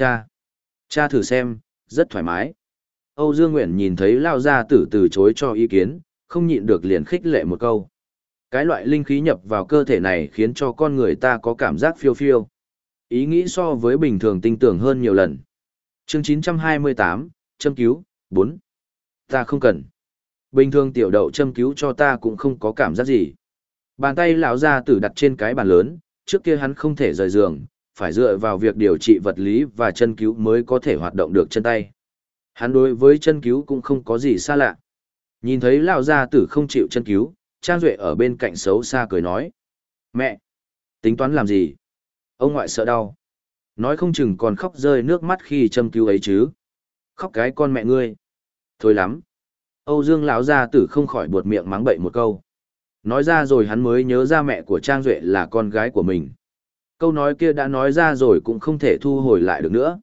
Cha, cha thử xem, rất thoải mái. Âu Dương Nguyện nhìn thấy lao gia tử từ chối cho ý kiến, không nhịn được liền khích lệ một câu. Cái loại linh khí nhập vào cơ thể này khiến cho con người ta có cảm giác phiêu phiêu. Ý nghĩ so với bình thường tinh tưởng hơn nhiều lần. Chương 928, châm cứu, 4. Ta không cần. Bình thường tiểu đậu châm cứu cho ta cũng không có cảm giác gì. Bàn tay lão gia tử đặt trên cái bàn lớn, trước kia hắn không thể rời giường, phải dựa vào việc điều trị vật lý và chân cứu mới có thể hoạt động được chân tay. Hắn đối với chân cứu cũng không có gì xa lạ. Nhìn thấy lão gia tử không chịu chân cứu, Trang Duệ ở bên cạnh xấu xa cười nói. Mẹ! Tính toán làm gì? Ông ngoại sợ đau. Nói không chừng còn khóc rơi nước mắt khi châm cứu ấy chứ. Khóc cái con mẹ ngươi. Thôi lắm. Âu Dương lão gia tử không khỏi buột miệng mắng bậy một câu. Nói ra rồi hắn mới nhớ ra mẹ của Trang Duệ là con gái của mình. Câu nói kia đã nói ra rồi cũng không thể thu hồi lại được nữa.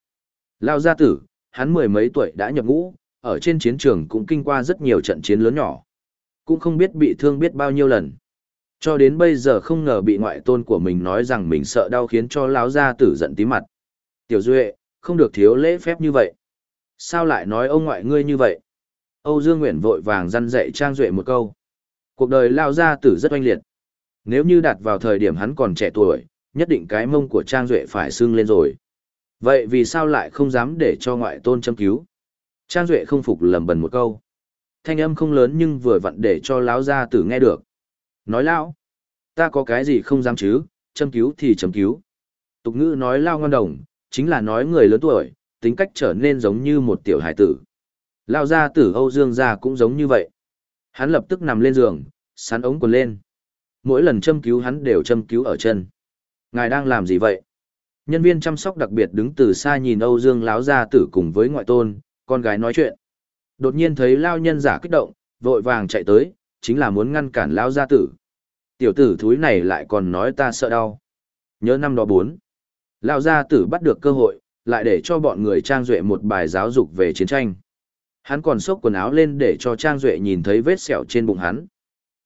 Lão gia tử, hắn mười mấy tuổi đã nhập ngũ, ở trên chiến trường cũng kinh qua rất nhiều trận chiến lớn nhỏ. Cũng không biết bị thương biết bao nhiêu lần. Cho đến bây giờ không ngờ bị ngoại tôn của mình nói rằng mình sợ đau khiến cho lão gia tử giận tí mặt. Tiểu Duệ, không được thiếu lễ phép như vậy. Sao lại nói ông ngoại ngươi như vậy? Âu Dương Nguyện vội vàng răn dạy Trang Duệ một câu. Cuộc đời lao gia tử rất oanh liệt. Nếu như đặt vào thời điểm hắn còn trẻ tuổi, nhất định cái mông của Trang Duệ phải sưng lên rồi. Vậy vì sao lại không dám để cho ngoại tôn châm cứu? Trang Duệ không phục lầm bần một câu. Thanh âm không lớn nhưng vừa vặn để cho lão gia tử nghe được. Nói lão, ta có cái gì không dám chứ, châm cứu thì châm cứu. Tục ngữ nói lao ngon đồng, chính là nói người lớn tuổi, tính cách trở nên giống như một tiểu hải tử. Lao gia tử Âu Dương gia cũng giống như vậy. Hắn lập tức nằm lên giường, sán ống quần lên. Mỗi lần châm cứu hắn đều châm cứu ở chân. Ngài đang làm gì vậy? Nhân viên chăm sóc đặc biệt đứng từ xa nhìn Âu Dương Láo gia tử cùng với ngoại tôn, con gái nói chuyện. Đột nhiên thấy lao nhân giả kích động, vội vàng chạy tới, chính là muốn ngăn cản lao gia tử. Tiểu tử thúi này lại còn nói ta sợ đau. Nhớ năm đó bốn. Lao gia tử bắt được cơ hội, lại để cho bọn người trang duệ một bài giáo dục về chiến tranh. Hắn còn xốc quần áo lên để cho Trang Duệ nhìn thấy vết sẹo trên bụng hắn.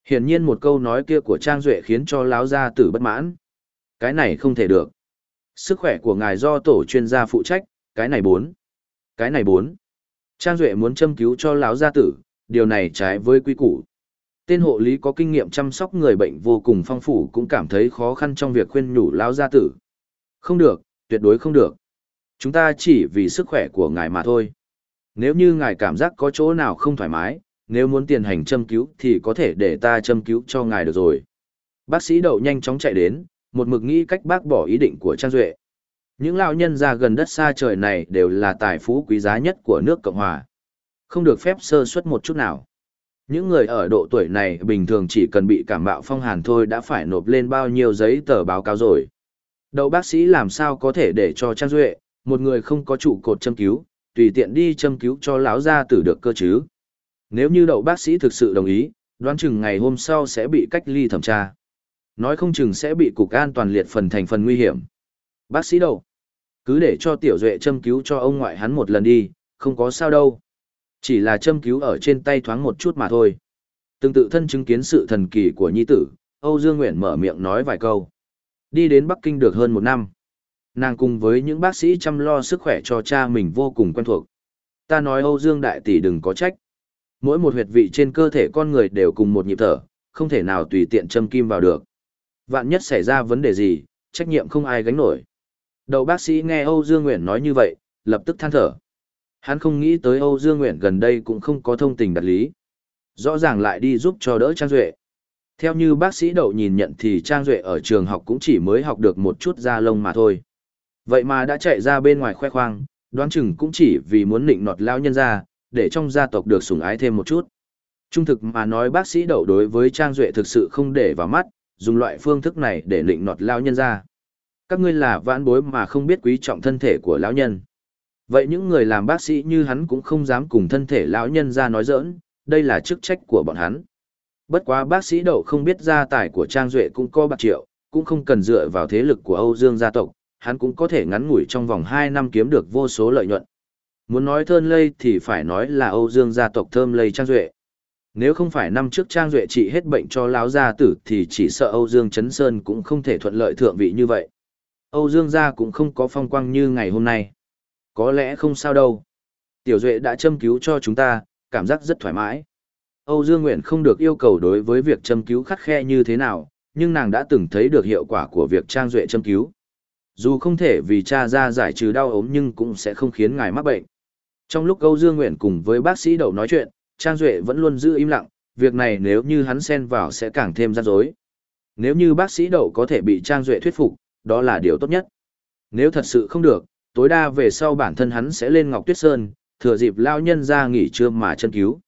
Hiển nhiên một câu nói kia của Trang Duệ khiến cho lão gia tử bất mãn. Cái này không thể được. Sức khỏe của ngài do tổ chuyên gia phụ trách, cái này bốn. Cái này bốn. Trang Duệ muốn châm cứu cho lão gia tử, điều này trái với quy củ. Tên hộ lý có kinh nghiệm chăm sóc người bệnh vô cùng phong phú cũng cảm thấy khó khăn trong việc khuyên nhủ lão gia tử. Không được, tuyệt đối không được. Chúng ta chỉ vì sức khỏe của ngài mà thôi. Nếu như ngài cảm giác có chỗ nào không thoải mái, nếu muốn tiền hành châm cứu thì có thể để ta châm cứu cho ngài được rồi. Bác sĩ đậu nhanh chóng chạy đến, một mực nghĩ cách bác bỏ ý định của Trang Duệ. Những lão nhân ra gần đất xa trời này đều là tài phú quý giá nhất của nước Cộng Hòa. Không được phép sơ suất một chút nào. Những người ở độ tuổi này bình thường chỉ cần bị cảm bạo phong hàn thôi đã phải nộp lên bao nhiêu giấy tờ báo cáo rồi. Đậu bác sĩ làm sao có thể để cho Trang Duệ, một người không có trụ cột châm cứu, tùy tiện đi châm cứu cho lão gia tử được cơ chứ. Nếu như đậu bác sĩ thực sự đồng ý, đoán chừng ngày hôm sau sẽ bị cách ly thẩm tra. Nói không chừng sẽ bị cục an toàn liệt phần thành phần nguy hiểm. Bác sĩ đâu, Cứ để cho tiểu duệ châm cứu cho ông ngoại hắn một lần đi, không có sao đâu. Chỉ là châm cứu ở trên tay thoáng một chút mà thôi. Từng tự thân chứng kiến sự thần kỳ của nhi tử, Âu Dương Nguyện mở miệng nói vài câu. Đi đến Bắc Kinh được hơn một năm. Nàng cùng với những bác sĩ chăm lo sức khỏe cho cha mình vô cùng quen thuộc. Ta nói Âu Dương Đại Tỷ đừng có trách. Mỗi một huyệt vị trên cơ thể con người đều cùng một nhịp thở, không thể nào tùy tiện châm kim vào được. Vạn nhất xảy ra vấn đề gì, trách nhiệm không ai gánh nổi. Đầu bác sĩ nghe Âu Dương Nguyện nói như vậy, lập tức than thở. Hắn không nghĩ tới Âu Dương Nguyện gần đây cũng không có thông tình đặt lý. Rõ ràng lại đi giúp cho đỡ Trang Duệ. Theo như bác sĩ đậu nhìn nhận thì Trang Duệ ở trường học cũng chỉ mới học được một chút da lông mà thôi. Vậy mà đã chạy ra bên ngoài khoe khoang, đoán chừng cũng chỉ vì muốn nịnh nọt lao nhân ra, để trong gia tộc được sủng ái thêm một chút. Trung thực mà nói bác sĩ đậu đối với Trang Duệ thực sự không để vào mắt, dùng loại phương thức này để lịnh nọt lao nhân ra. Các ngươi là vãn bối mà không biết quý trọng thân thể của lão nhân. Vậy những người làm bác sĩ như hắn cũng không dám cùng thân thể lão nhân ra nói giỡn, đây là chức trách của bọn hắn. Bất quá bác sĩ đậu không biết gia tài của Trang Duệ cũng có bạc triệu, cũng không cần dựa vào thế lực của Âu Dương gia tộc, hắn cũng có thể ngắn ngủi trong vòng 2 năm kiếm được vô số lợi nhuận. Muốn nói thơm lây thì phải nói là Âu Dương gia tộc thơm lây Trang Duệ. Nếu không phải năm trước Trang Duệ trị hết bệnh cho lão gia tử thì chỉ sợ Âu Dương Trấn Sơn cũng không thể thuận lợi thượng vị như vậy. Âu Dương gia cũng không có phong quang như ngày hôm nay. Có lẽ không sao đâu. Tiểu Duệ đã châm cứu cho chúng ta, cảm giác rất thoải mái. Âu Dương Nguyện không được yêu cầu đối với việc châm cứu khắc khe như thế nào, nhưng nàng đã từng thấy được hiệu quả của việc Trang Duệ châm cứu. Dù không thể vì cha ra giải trừ đau ốm nhưng cũng sẽ không khiến ngài mắc bệnh. Trong lúc Âu Dương Nguyện cùng với bác sĩ đầu nói chuyện, Trang Duệ vẫn luôn giữ im lặng, việc này nếu như hắn xen vào sẽ càng thêm rắc rối. Nếu như bác sĩ Đậu có thể bị Trang Duệ thuyết phục, đó là điều tốt nhất. Nếu thật sự không được, tối đa về sau bản thân hắn sẽ lên Ngọc Tuyết Sơn, thừa dịp lão nhân ra nghỉ trưa mà chân cứu.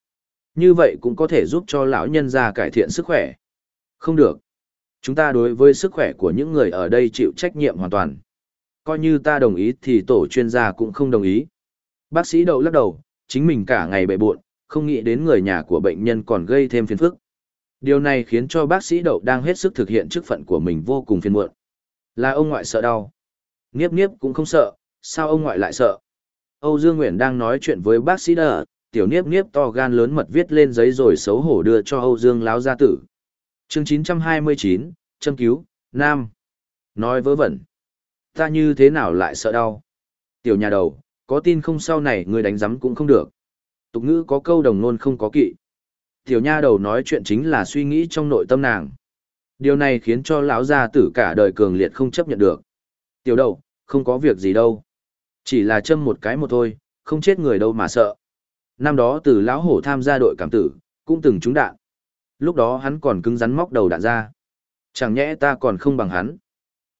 Như vậy cũng có thể giúp cho lão nhân ra cải thiện sức khỏe. Không được. Chúng ta đối với sức khỏe của những người ở đây chịu trách nhiệm hoàn toàn. Coi như ta đồng ý thì tổ chuyên gia cũng không đồng ý. Bác sĩ đậu lắc đầu, chính mình cả ngày bệ buộn, không nghĩ đến người nhà của bệnh nhân còn gây thêm phiền phức. Điều này khiến cho bác sĩ đậu đang hết sức thực hiện chức phận của mình vô cùng phiền muộn. Là ông ngoại sợ đau. Niếp niếp cũng không sợ, sao ông ngoại lại sợ? Âu Dương Nguyễn đang nói chuyện với bác sĩ đờ, tiểu niếp niếp to gan lớn mật viết lên giấy rồi xấu hổ đưa cho Âu Dương láo gia tử. chương 929, châm cứu, Nam. Nói vớ vẩn. Ta như thế nào lại sợ đau? Tiểu nhà đầu, có tin không sau này người đánh giấm cũng không được. Tục ngữ có câu đồng nôn không có kỵ. Tiểu nha đầu nói chuyện chính là suy nghĩ trong nội tâm nàng. Điều này khiến cho lão gia tử cả đời cường liệt không chấp nhận được. Tiểu đầu, không có việc gì đâu. Chỉ là châm một cái một thôi, không chết người đâu mà sợ. Năm đó từ lão hổ tham gia đội cảm tử, cũng từng trúng đạn. Lúc đó hắn còn cứng rắn móc đầu đạn ra. Chẳng nhẽ ta còn không bằng hắn.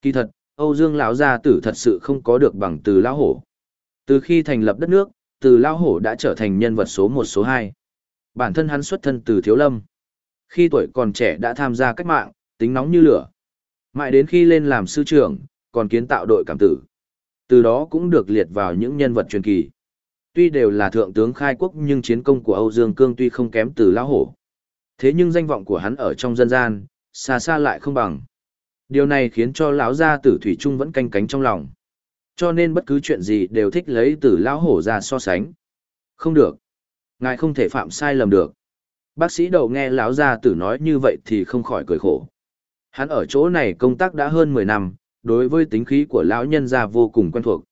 Kỳ thật, Âu Dương lão gia tử thật sự không có được bằng từ lão hổ. Từ khi thành lập đất nước, từ lão hổ đã trở thành nhân vật số một số hai. Bản thân hắn xuất thân từ thiếu lâm. Khi tuổi còn trẻ đã tham gia cách mạng, tính nóng như lửa. Mãi đến khi lên làm sư trưởng, còn kiến tạo đội cảm tử. Từ đó cũng được liệt vào những nhân vật truyền kỳ. Tuy đều là thượng tướng khai quốc nhưng chiến công của Âu Dương Cương tuy không kém từ lão hổ. Thế nhưng danh vọng của hắn ở trong dân gian, xa xa lại không bằng. Điều này khiến cho lão gia tử Thủy Trung vẫn canh cánh trong lòng. Cho nên bất cứ chuyện gì đều thích lấy từ lão hổ ra so sánh. Không được. Ngài không thể phạm sai lầm được. Bác sĩ đầu nghe lão gia tử nói như vậy thì không khỏi cười khổ. Hắn ở chỗ này công tác đã hơn 10 năm, đối với tính khí của lão nhân gia vô cùng quen thuộc.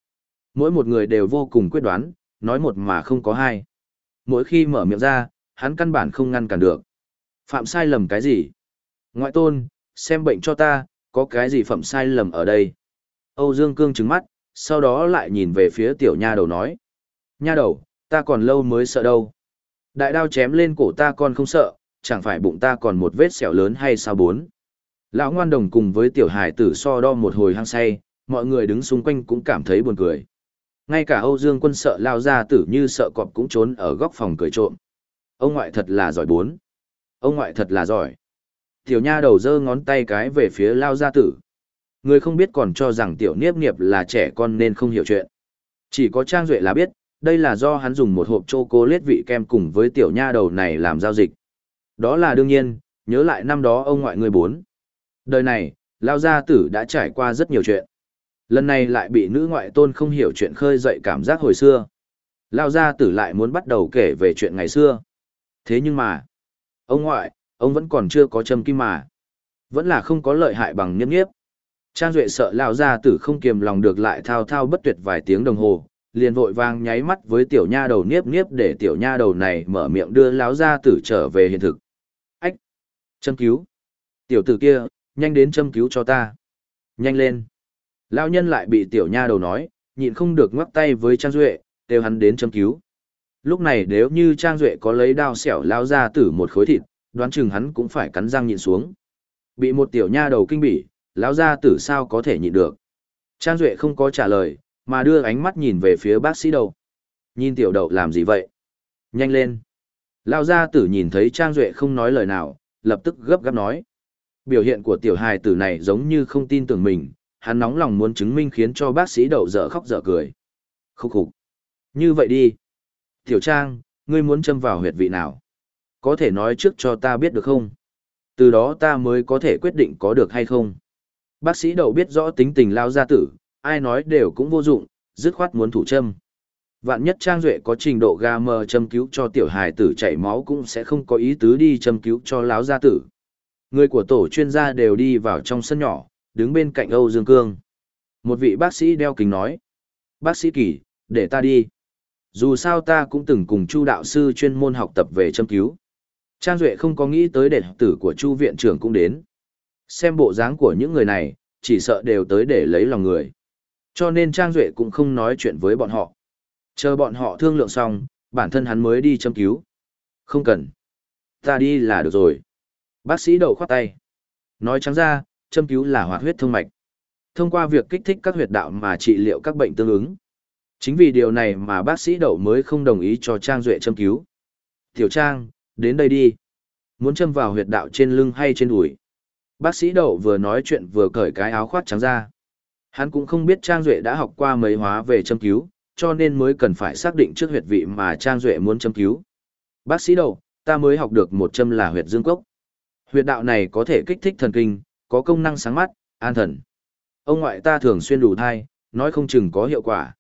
Mỗi một người đều vô cùng quyết đoán, nói một mà không có hai. Mỗi khi mở miệng ra, hắn căn bản không ngăn cản được. Phạm sai lầm cái gì? Ngoại tôn, xem bệnh cho ta, có cái gì phạm sai lầm ở đây? Âu Dương Cương trừng mắt, sau đó lại nhìn về phía tiểu nha đầu nói. Nha đầu, ta còn lâu mới sợ đâu. Đại đao chém lên cổ ta còn không sợ, chẳng phải bụng ta còn một vết sẹo lớn hay sao bốn. Lão ngoan đồng cùng với tiểu hải tử so đo một hồi hăng say, mọi người đứng xung quanh cũng cảm thấy buồn cười. Ngay cả Âu Dương quân sợ lao ra tử như sợ cọp cũng trốn ở góc phòng cười trộm. Ông ngoại thật là giỏi bốn. Ông ngoại thật là giỏi. Tiểu nha đầu giơ ngón tay cái về phía lao gia tử. Người không biết còn cho rằng tiểu niếp nghiệp là trẻ con nên không hiểu chuyện. Chỉ có Trang Duệ là biết, đây là do hắn dùng một hộp chocolate vị kem cùng với tiểu nha đầu này làm giao dịch. Đó là đương nhiên, nhớ lại năm đó ông ngoại người bốn. Đời này, Lao Gia Tử đã trải qua rất nhiều chuyện. Lần này lại bị nữ ngoại tôn không hiểu chuyện khơi dậy cảm giác hồi xưa. Lao Gia Tử lại muốn bắt đầu kể về chuyện ngày xưa. Thế nhưng mà, ông ngoại, ông vẫn còn chưa có châm kim mà. Vẫn là không có lợi hại bằng nhiếp nghiếp. Trang Duệ sợ Lao Gia Tử không kiềm lòng được lại thao thao bất tuyệt vài tiếng đồng hồ, liền vội vang nháy mắt với tiểu nha đầu niếp niếp để tiểu nha đầu này mở miệng đưa lão gia tử trở về hiện thực. Ách! Châm cứu! Tiểu tử kia, nhanh đến châm cứu cho ta. Nhanh lên. Lão nhân lại bị tiểu nha đầu nói, nhịn không được ngoắc tay với Trang Duệ, kêu hắn đến châm cứu. Lúc này nếu như Trang Duệ có lấy đao xẻo lao ra tử một khối thịt, đoán chừng hắn cũng phải cắn răng nhịn xuống. Bị một tiểu nha đầu kinh bỉ, lão gia tử sao có thể nhịn được. Trang Duệ không có trả lời, mà đưa ánh mắt nhìn về phía bác sĩ đầu. Nhìn tiểu đậu làm gì vậy? Nhanh lên. Lão gia tử nhìn thấy Trang Duệ không nói lời nào, lập tức gấp gáp nói. Biểu hiện của tiểu hài tử này giống như không tin tưởng mình, hắn nóng lòng muốn chứng minh khiến cho bác sĩ đậu dở khóc dở cười. Khúc khục. Như vậy đi. Tiểu Trang, ngươi muốn châm vào huyệt vị nào? Có thể nói trước cho ta biết được không? Từ đó ta mới có thể quyết định có được hay không. Bác sĩ đầu biết rõ tính tình lao gia tử, ai nói đều cũng vô dụng, dứt khoát muốn thủ châm. Vạn nhất Trang Duệ có trình độ ga mờ châm cứu cho tiểu hài tử chảy máu cũng sẽ không có ý tứ đi châm cứu cho láo gia tử. Người của tổ chuyên gia đều đi vào trong sân nhỏ, đứng bên cạnh Âu Dương Cương. Một vị bác sĩ đeo kính nói. Bác sĩ Kỳ, Để ta đi. Dù sao ta cũng từng cùng Chu đạo sư chuyên môn học tập về châm cứu. Trang Duệ không có nghĩ tới đệ tử của Chu viện trưởng cũng đến. Xem bộ dáng của những người này, chỉ sợ đều tới để lấy lòng người. Cho nên Trang Duệ cũng không nói chuyện với bọn họ. Chờ bọn họ thương lượng xong, bản thân hắn mới đi châm cứu. Không cần. Ta đi là được rồi. Bác sĩ đầu khoát tay. Nói trắng ra, châm cứu là hoạt huyết thông mạch. Thông qua việc kích thích các huyệt đạo mà trị liệu các bệnh tương ứng. Chính vì điều này mà bác sĩ đậu mới không đồng ý cho Trang Duệ châm cứu. Tiểu Trang, đến đây đi. Muốn châm vào huyệt đạo trên lưng hay trên đùi. Bác sĩ đậu vừa nói chuyện vừa cởi cái áo khoác trắng ra. Hắn cũng không biết Trang Duệ đã học qua mấy hóa về châm cứu, cho nên mới cần phải xác định trước huyệt vị mà Trang Duệ muốn châm cứu. Bác sĩ đậu, ta mới học được một châm là huyệt dương cốc. Huyệt đạo này có thể kích thích thần kinh, có công năng sáng mắt, an thần. Ông ngoại ta thường xuyên đủ thai, nói không chừng có hiệu quả.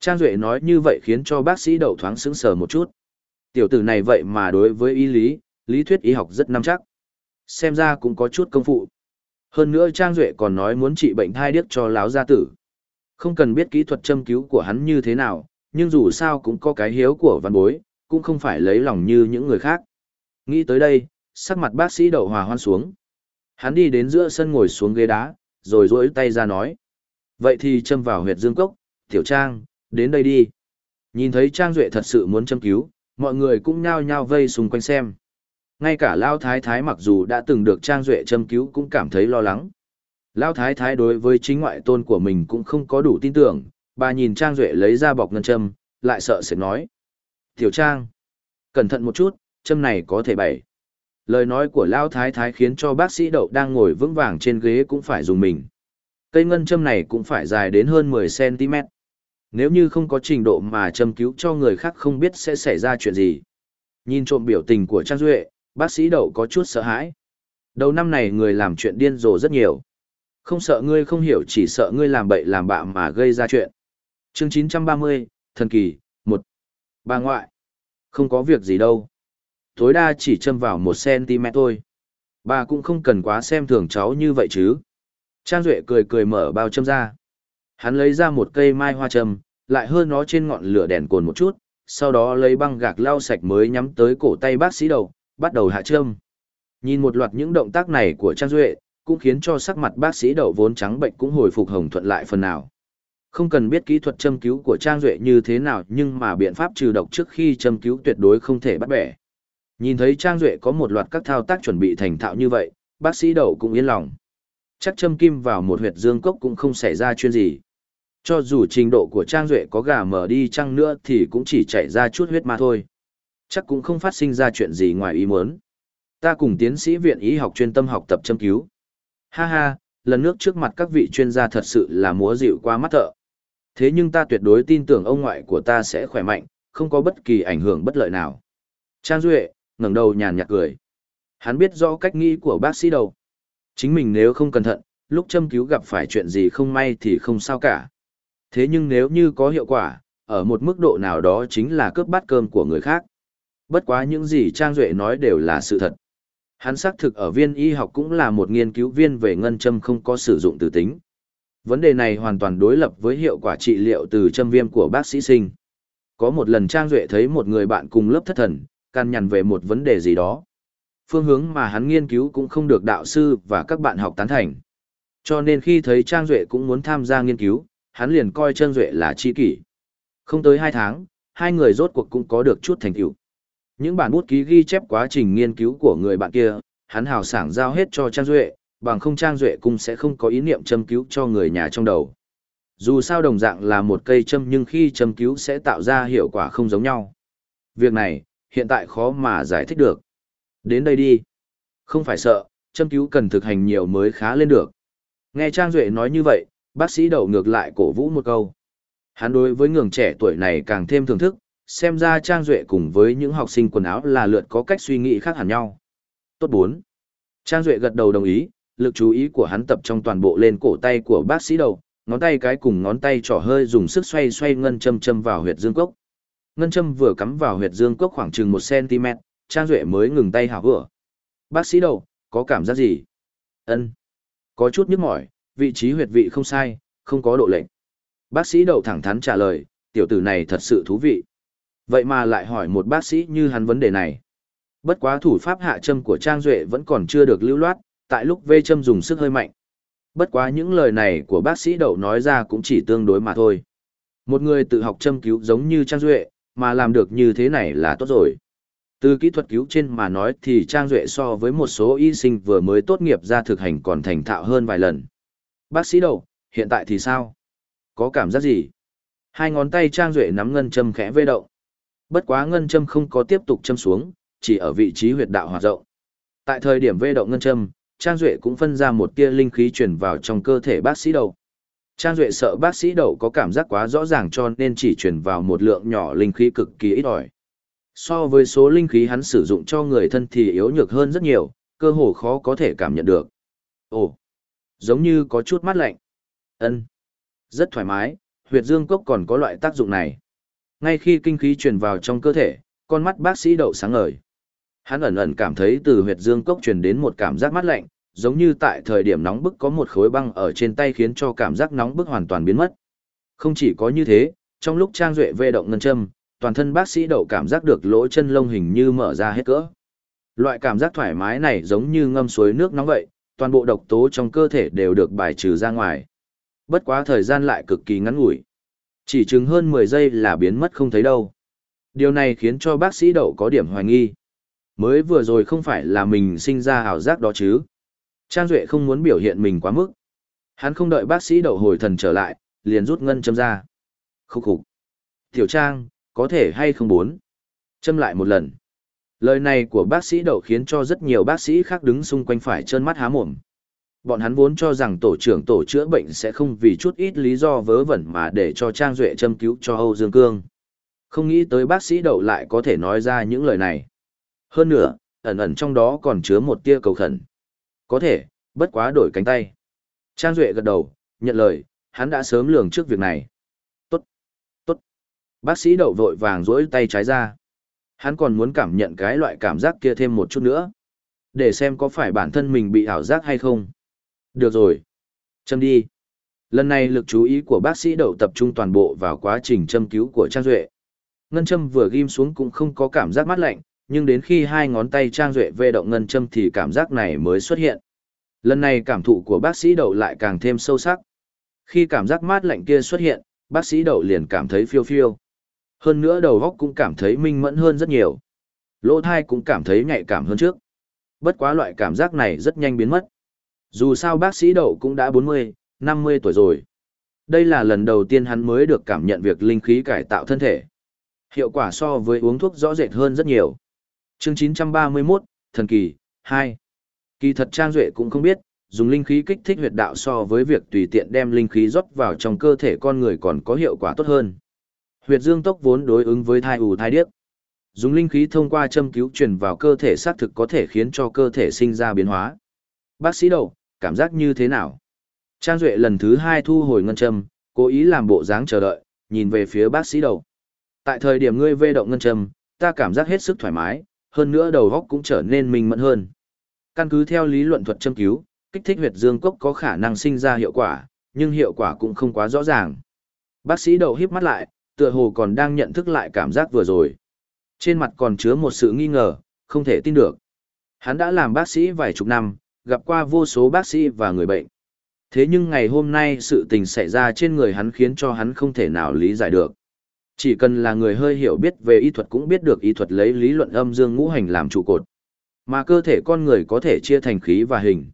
Trang Duệ nói như vậy khiến cho bác sĩ đậu thoáng sững sờ một chút. Tiểu tử này vậy mà đối với y lý, lý thuyết y học rất nắm chắc. Xem ra cũng có chút công phụ. Hơn nữa Trang Duệ còn nói muốn trị bệnh thai điếc cho láo gia tử. Không cần biết kỹ thuật châm cứu của hắn như thế nào, nhưng dù sao cũng có cái hiếu của văn bối, cũng không phải lấy lòng như những người khác. Nghĩ tới đây, sắc mặt bác sĩ đậu hòa hoan xuống. Hắn đi đến giữa sân ngồi xuống ghế đá, rồi rỗi tay ra nói. Vậy thì châm vào huyệt dương cốc, tiểu trang, đến đây đi. Nhìn thấy Trang Duệ thật sự muốn châm cứu, mọi người cũng nhao nhao vây xung quanh xem. Ngay cả Lao Thái Thái mặc dù đã từng được Trang Duệ châm cứu cũng cảm thấy lo lắng. Lao Thái Thái đối với chính ngoại tôn của mình cũng không có đủ tin tưởng, bà nhìn Trang Duệ lấy ra bọc ngân châm, lại sợ sẽ nói. Tiểu Trang, cẩn thận một chút, châm này có thể bày. Lời nói của Lao Thái Thái khiến cho bác sĩ đậu đang ngồi vững vàng trên ghế cũng phải dùng mình. Cây ngân châm này cũng phải dài đến hơn 10cm. Nếu như không có trình độ mà châm cứu cho người khác không biết sẽ xảy ra chuyện gì. Nhìn trộm biểu tình của Trang Duệ, bác sĩ đậu có chút sợ hãi. Đầu năm này người làm chuyện điên rồ rất nhiều. Không sợ ngươi không hiểu chỉ sợ ngươi làm bậy làm bạ mà gây ra chuyện. chương 930, Thần Kỳ, 1. Bà ngoại. Không có việc gì đâu. Tối đa chỉ châm vào 1cm thôi. Bà cũng không cần quá xem thường cháu như vậy chứ. Trang Duệ cười cười mở bao châm ra. Hắn lấy ra một cây mai hoa châm, lại hơn nó trên ngọn lửa đèn cồn một chút, sau đó lấy băng gạc lau sạch mới nhắm tới cổ tay bác sĩ đầu, bắt đầu hạ trâm Nhìn một loạt những động tác này của Trang Duệ, cũng khiến cho sắc mặt bác sĩ đậu vốn trắng bệnh cũng hồi phục hồng thuận lại phần nào. Không cần biết kỹ thuật châm cứu của Trang Duệ như thế nào nhưng mà biện pháp trừ độc trước khi châm cứu tuyệt đối không thể bắt bẻ. Nhìn thấy Trang Duệ có một loạt các thao tác chuẩn bị thành thạo như vậy, bác sĩ đậu cũng yên lòng. Chắc châm kim vào một huyệt dương cốc cũng không xảy ra chuyện gì. Cho dù trình độ của Trang Duệ có gà mở đi chăng nữa thì cũng chỉ chảy ra chút huyết mà thôi. Chắc cũng không phát sinh ra chuyện gì ngoài ý muốn. Ta cùng tiến sĩ viện y học chuyên tâm học tập châm cứu. Ha ha, lần nước trước mặt các vị chuyên gia thật sự là múa dịu qua mắt thợ. Thế nhưng ta tuyệt đối tin tưởng ông ngoại của ta sẽ khỏe mạnh, không có bất kỳ ảnh hưởng bất lợi nào. Trang Duệ, ngẩng đầu nhàn nhạt cười. Hắn biết rõ cách nghĩ của bác sĩ đâu. Chính mình nếu không cẩn thận, lúc châm cứu gặp phải chuyện gì không may thì không sao cả. Thế nhưng nếu như có hiệu quả, ở một mức độ nào đó chính là cướp bát cơm của người khác. Bất quá những gì Trang Duệ nói đều là sự thật. Hắn xác thực ở viên y học cũng là một nghiên cứu viên về ngân châm không có sử dụng từ tính. Vấn đề này hoàn toàn đối lập với hiệu quả trị liệu từ châm viêm của bác sĩ sinh. Có một lần Trang Duệ thấy một người bạn cùng lớp thất thần, can nhằn về một vấn đề gì đó. Phương hướng mà hắn nghiên cứu cũng không được đạo sư và các bạn học tán thành. Cho nên khi thấy Trang Duệ cũng muốn tham gia nghiên cứu, hắn liền coi Trang Duệ là chi kỷ. Không tới hai tháng, hai người rốt cuộc cũng có được chút thành tựu. Những bản bút ký ghi chép quá trình nghiên cứu của người bạn kia, hắn hào sảng giao hết cho Trang Duệ, bằng không Trang Duệ cũng sẽ không có ý niệm châm cứu cho người nhà trong đầu. Dù sao đồng dạng là một cây châm nhưng khi châm cứu sẽ tạo ra hiệu quả không giống nhau. Việc này, hiện tại khó mà giải thích được. Đến đây đi. Không phải sợ, châm cứu cần thực hành nhiều mới khá lên được. Nghe Trang Duệ nói như vậy, bác sĩ đầu ngược lại cổ vũ một câu. Hắn đối với ngường trẻ tuổi này càng thêm thưởng thức, xem ra Trang Duệ cùng với những học sinh quần áo là lượt có cách suy nghĩ khác hẳn nhau. Tốt 4. Trang Duệ gật đầu đồng ý, lực chú ý của hắn tập trong toàn bộ lên cổ tay của bác sĩ đầu, ngón tay cái cùng ngón tay trỏ hơi dùng sức xoay xoay ngân châm châm vào huyệt dương cốc. Ngân châm vừa cắm vào huyệt dương cốc khoảng chừng 1cm, Trang Duệ mới ngừng tay hào hửa. Bác sĩ đầu, có cảm giác gì? ân Có chút nhức mỏi, vị trí huyệt vị không sai, không có độ lệnh. Bác sĩ đầu thẳng thắn trả lời, tiểu tử này thật sự thú vị. Vậy mà lại hỏi một bác sĩ như hắn vấn đề này. Bất quá thủ pháp hạ châm của Trang Duệ vẫn còn chưa được lưu loát, tại lúc vê châm dùng sức hơi mạnh. Bất quá những lời này của bác sĩ đậu nói ra cũng chỉ tương đối mà thôi. Một người tự học châm cứu giống như Trang Duệ, mà làm được như thế này là tốt rồi. Từ kỹ thuật cứu trên mà nói thì Trang Duệ so với một số y sinh vừa mới tốt nghiệp ra thực hành còn thành thạo hơn vài lần. Bác sĩ đậu, hiện tại thì sao? Có cảm giác gì? Hai ngón tay Trang Duệ nắm ngân châm khẽ vê động. Bất quá ngân châm không có tiếp tục châm xuống, chỉ ở vị trí huyệt đạo hoạt rộng. Tại thời điểm vê động ngân châm, Trang Duệ cũng phân ra một tia linh khí truyền vào trong cơ thể bác sĩ đầu. Trang Duệ sợ bác sĩ đầu có cảm giác quá rõ ràng cho nên chỉ truyền vào một lượng nhỏ linh khí cực kỳ ít ỏi. So với số linh khí hắn sử dụng cho người thân thì yếu nhược hơn rất nhiều, cơ hồ khó có thể cảm nhận được. Ồ, giống như có chút mát lạnh. ân Rất thoải mái, huyệt dương cốc còn có loại tác dụng này. Ngay khi kinh khí truyền vào trong cơ thể, con mắt bác sĩ đậu sáng ngời. Hắn ẩn ẩn cảm thấy từ huyệt dương cốc truyền đến một cảm giác mát lạnh, giống như tại thời điểm nóng bức có một khối băng ở trên tay khiến cho cảm giác nóng bức hoàn toàn biến mất. Không chỉ có như thế, trong lúc Trang Duệ vê động ngân châm, toàn thân bác sĩ đậu cảm giác được lỗ chân lông hình như mở ra hết cỡ. Loại cảm giác thoải mái này giống như ngâm suối nước nóng vậy, toàn bộ độc tố trong cơ thể đều được bài trừ ra ngoài. Bất quá thời gian lại cực kỳ ngắn ngủi. Chỉ chừng hơn 10 giây là biến mất không thấy đâu. Điều này khiến cho bác sĩ đậu có điểm hoài nghi. Mới vừa rồi không phải là mình sinh ra ảo giác đó chứ. Trang Duệ không muốn biểu hiện mình quá mức. Hắn không đợi bác sĩ đậu hồi thần trở lại, liền rút ngân châm ra. Khúc khục. Tiểu Trang, có thể hay không bốn. Châm lại một lần. Lời này của bác sĩ đậu khiến cho rất nhiều bác sĩ khác đứng xung quanh phải trơn mắt há mồm. Bọn hắn vốn cho rằng tổ trưởng tổ chữa bệnh sẽ không vì chút ít lý do vớ vẩn mà để cho Trang Duệ châm cứu cho Âu Dương Cương. Không nghĩ tới bác sĩ đậu lại có thể nói ra những lời này. Hơn nữa, ẩn ẩn trong đó còn chứa một tia cầu khẩn. Có thể, bất quá đổi cánh tay. Trang Duệ gật đầu, nhận lời, hắn đã sớm lường trước việc này. Tốt, tốt. Bác sĩ đậu vội vàng rỗi tay trái ra. Hắn còn muốn cảm nhận cái loại cảm giác kia thêm một chút nữa. Để xem có phải bản thân mình bị ảo giác hay không. Được rồi. Châm đi. Lần này lực chú ý của bác sĩ đậu tập trung toàn bộ vào quá trình châm cứu của Trang Duệ. Ngân châm vừa ghim xuống cũng không có cảm giác mát lạnh, nhưng đến khi hai ngón tay Trang Duệ vê động ngân châm thì cảm giác này mới xuất hiện. Lần này cảm thụ của bác sĩ đậu lại càng thêm sâu sắc. Khi cảm giác mát lạnh kia xuất hiện, bác sĩ đậu liền cảm thấy phiêu phiêu. Hơn nữa đầu góc cũng cảm thấy minh mẫn hơn rất nhiều. Lỗ thai cũng cảm thấy nhạy cảm hơn trước. Bất quá loại cảm giác này rất nhanh biến mất. Dù sao bác sĩ đậu cũng đã 40, 50 tuổi rồi. Đây là lần đầu tiên hắn mới được cảm nhận việc linh khí cải tạo thân thể. Hiệu quả so với uống thuốc rõ rệt hơn rất nhiều. Chương 931, Thần Kỳ, 2. Kỳ thật Trang Duệ cũng không biết, dùng linh khí kích thích huyệt đạo so với việc tùy tiện đem linh khí rót vào trong cơ thể con người còn có hiệu quả tốt hơn. Huyệt dương tốc vốn đối ứng với thai ù thai điếc. Dùng linh khí thông qua châm cứu truyền vào cơ thể xác thực có thể khiến cho cơ thể sinh ra biến hóa. Bác sĩ đầu, cảm giác như thế nào? Trang Duệ lần thứ hai thu hồi ngân châm, cố ý làm bộ dáng chờ đợi, nhìn về phía bác sĩ đầu. Tại thời điểm ngươi vê động ngân châm, ta cảm giác hết sức thoải mái, hơn nữa đầu góc cũng trở nên minh mẫn hơn. Căn cứ theo lý luận thuật châm cứu, kích thích huyệt dương cốc có khả năng sinh ra hiệu quả, nhưng hiệu quả cũng không quá rõ ràng. Bác sĩ đầu híp mắt lại, tựa hồ còn đang nhận thức lại cảm giác vừa rồi. Trên mặt còn chứa một sự nghi ngờ, không thể tin được. Hắn đã làm bác sĩ vài chục năm, gặp qua vô số bác sĩ và người bệnh. Thế nhưng ngày hôm nay sự tình xảy ra trên người hắn khiến cho hắn không thể nào lý giải được. Chỉ cần là người hơi hiểu biết về y thuật cũng biết được y thuật lấy lý luận âm dương ngũ hành làm trụ cột. Mà cơ thể con người có thể chia thành khí và hình.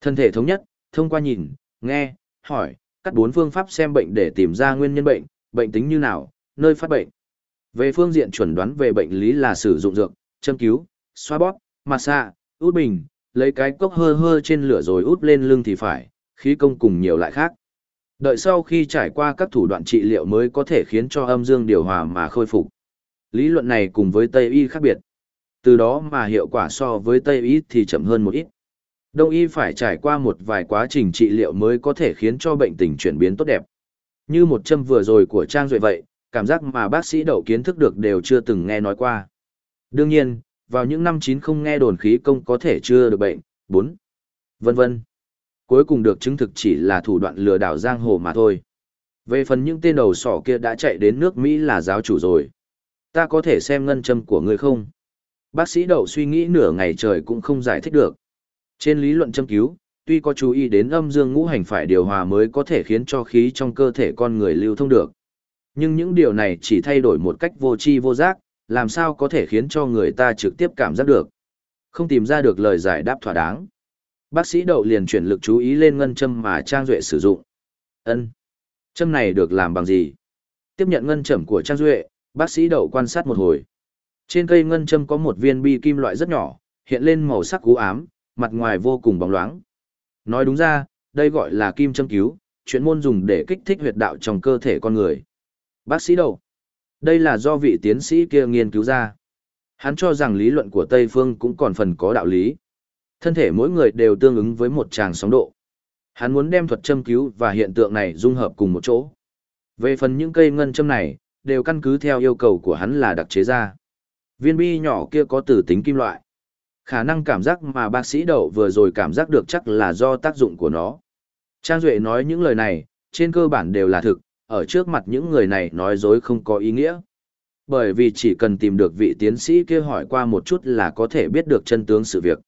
Thân thể thống nhất, thông qua nhìn, nghe, hỏi, cắt bốn phương pháp xem bệnh để tìm ra nguyên nhân bệnh, bệnh tính như nào, nơi phát bệnh. Về phương diện chuẩn đoán về bệnh lý là sử dụng dược, châm cứu, xoa bóp, massage, út bình, lấy cái cốc hơ hơ trên lửa rồi út lên lưng thì phải, khí công cùng nhiều lại khác. Đợi sau khi trải qua các thủ đoạn trị liệu mới có thể khiến cho âm dương điều hòa mà khôi phục. Lý luận này cùng với Tây Y khác biệt. Từ đó mà hiệu quả so với Tây Y thì chậm hơn một ít. Đông Y phải trải qua một vài quá trình trị liệu mới có thể khiến cho bệnh tình chuyển biến tốt đẹp. Như một châm vừa rồi của Trang Duệ vậy, cảm giác mà bác sĩ đậu kiến thức được đều chưa từng nghe nói qua. Đương nhiên, vào những năm chín không nghe đồn khí công có thể chưa được bệnh, 4. Vân vân. Cuối cùng được chứng thực chỉ là thủ đoạn lừa đảo giang hồ mà thôi. Về phần những tên đầu sỏ kia đã chạy đến nước Mỹ là giáo chủ rồi. Ta có thể xem ngân châm của ngươi không? Bác sĩ đậu suy nghĩ nửa ngày trời cũng không giải thích được. Trên lý luận châm cứu, tuy có chú ý đến âm dương ngũ hành phải điều hòa mới có thể khiến cho khí trong cơ thể con người lưu thông được. Nhưng những điều này chỉ thay đổi một cách vô tri vô giác, làm sao có thể khiến cho người ta trực tiếp cảm giác được. Không tìm ra được lời giải đáp thỏa đáng. Bác sĩ đậu liền chuyển lực chú ý lên ngân châm mà Trang Duệ sử dụng. ân Châm này được làm bằng gì? Tiếp nhận ngân châm của Trang Duệ, bác sĩ đậu quan sát một hồi. Trên cây ngân châm có một viên bi kim loại rất nhỏ, hiện lên màu sắc cú ám, mặt ngoài vô cùng bóng loáng. Nói đúng ra, đây gọi là kim châm cứu, chuyện môn dùng để kích thích huyệt đạo trong cơ thể con người. Bác sĩ đậu. Đây là do vị tiến sĩ kia nghiên cứu ra. Hắn cho rằng lý luận của Tây Phương cũng còn phần có đạo lý. Thân thể mỗi người đều tương ứng với một tràng sóng độ. Hắn muốn đem thuật châm cứu và hiện tượng này dung hợp cùng một chỗ. Về phần những cây ngân châm này, đều căn cứ theo yêu cầu của hắn là đặc chế ra. Viên bi nhỏ kia có tử tính kim loại. Khả năng cảm giác mà bác sĩ đậu vừa rồi cảm giác được chắc là do tác dụng của nó. Trang Duệ nói những lời này, trên cơ bản đều là thực, ở trước mặt những người này nói dối không có ý nghĩa. Bởi vì chỉ cần tìm được vị tiến sĩ kia hỏi qua một chút là có thể biết được chân tướng sự việc.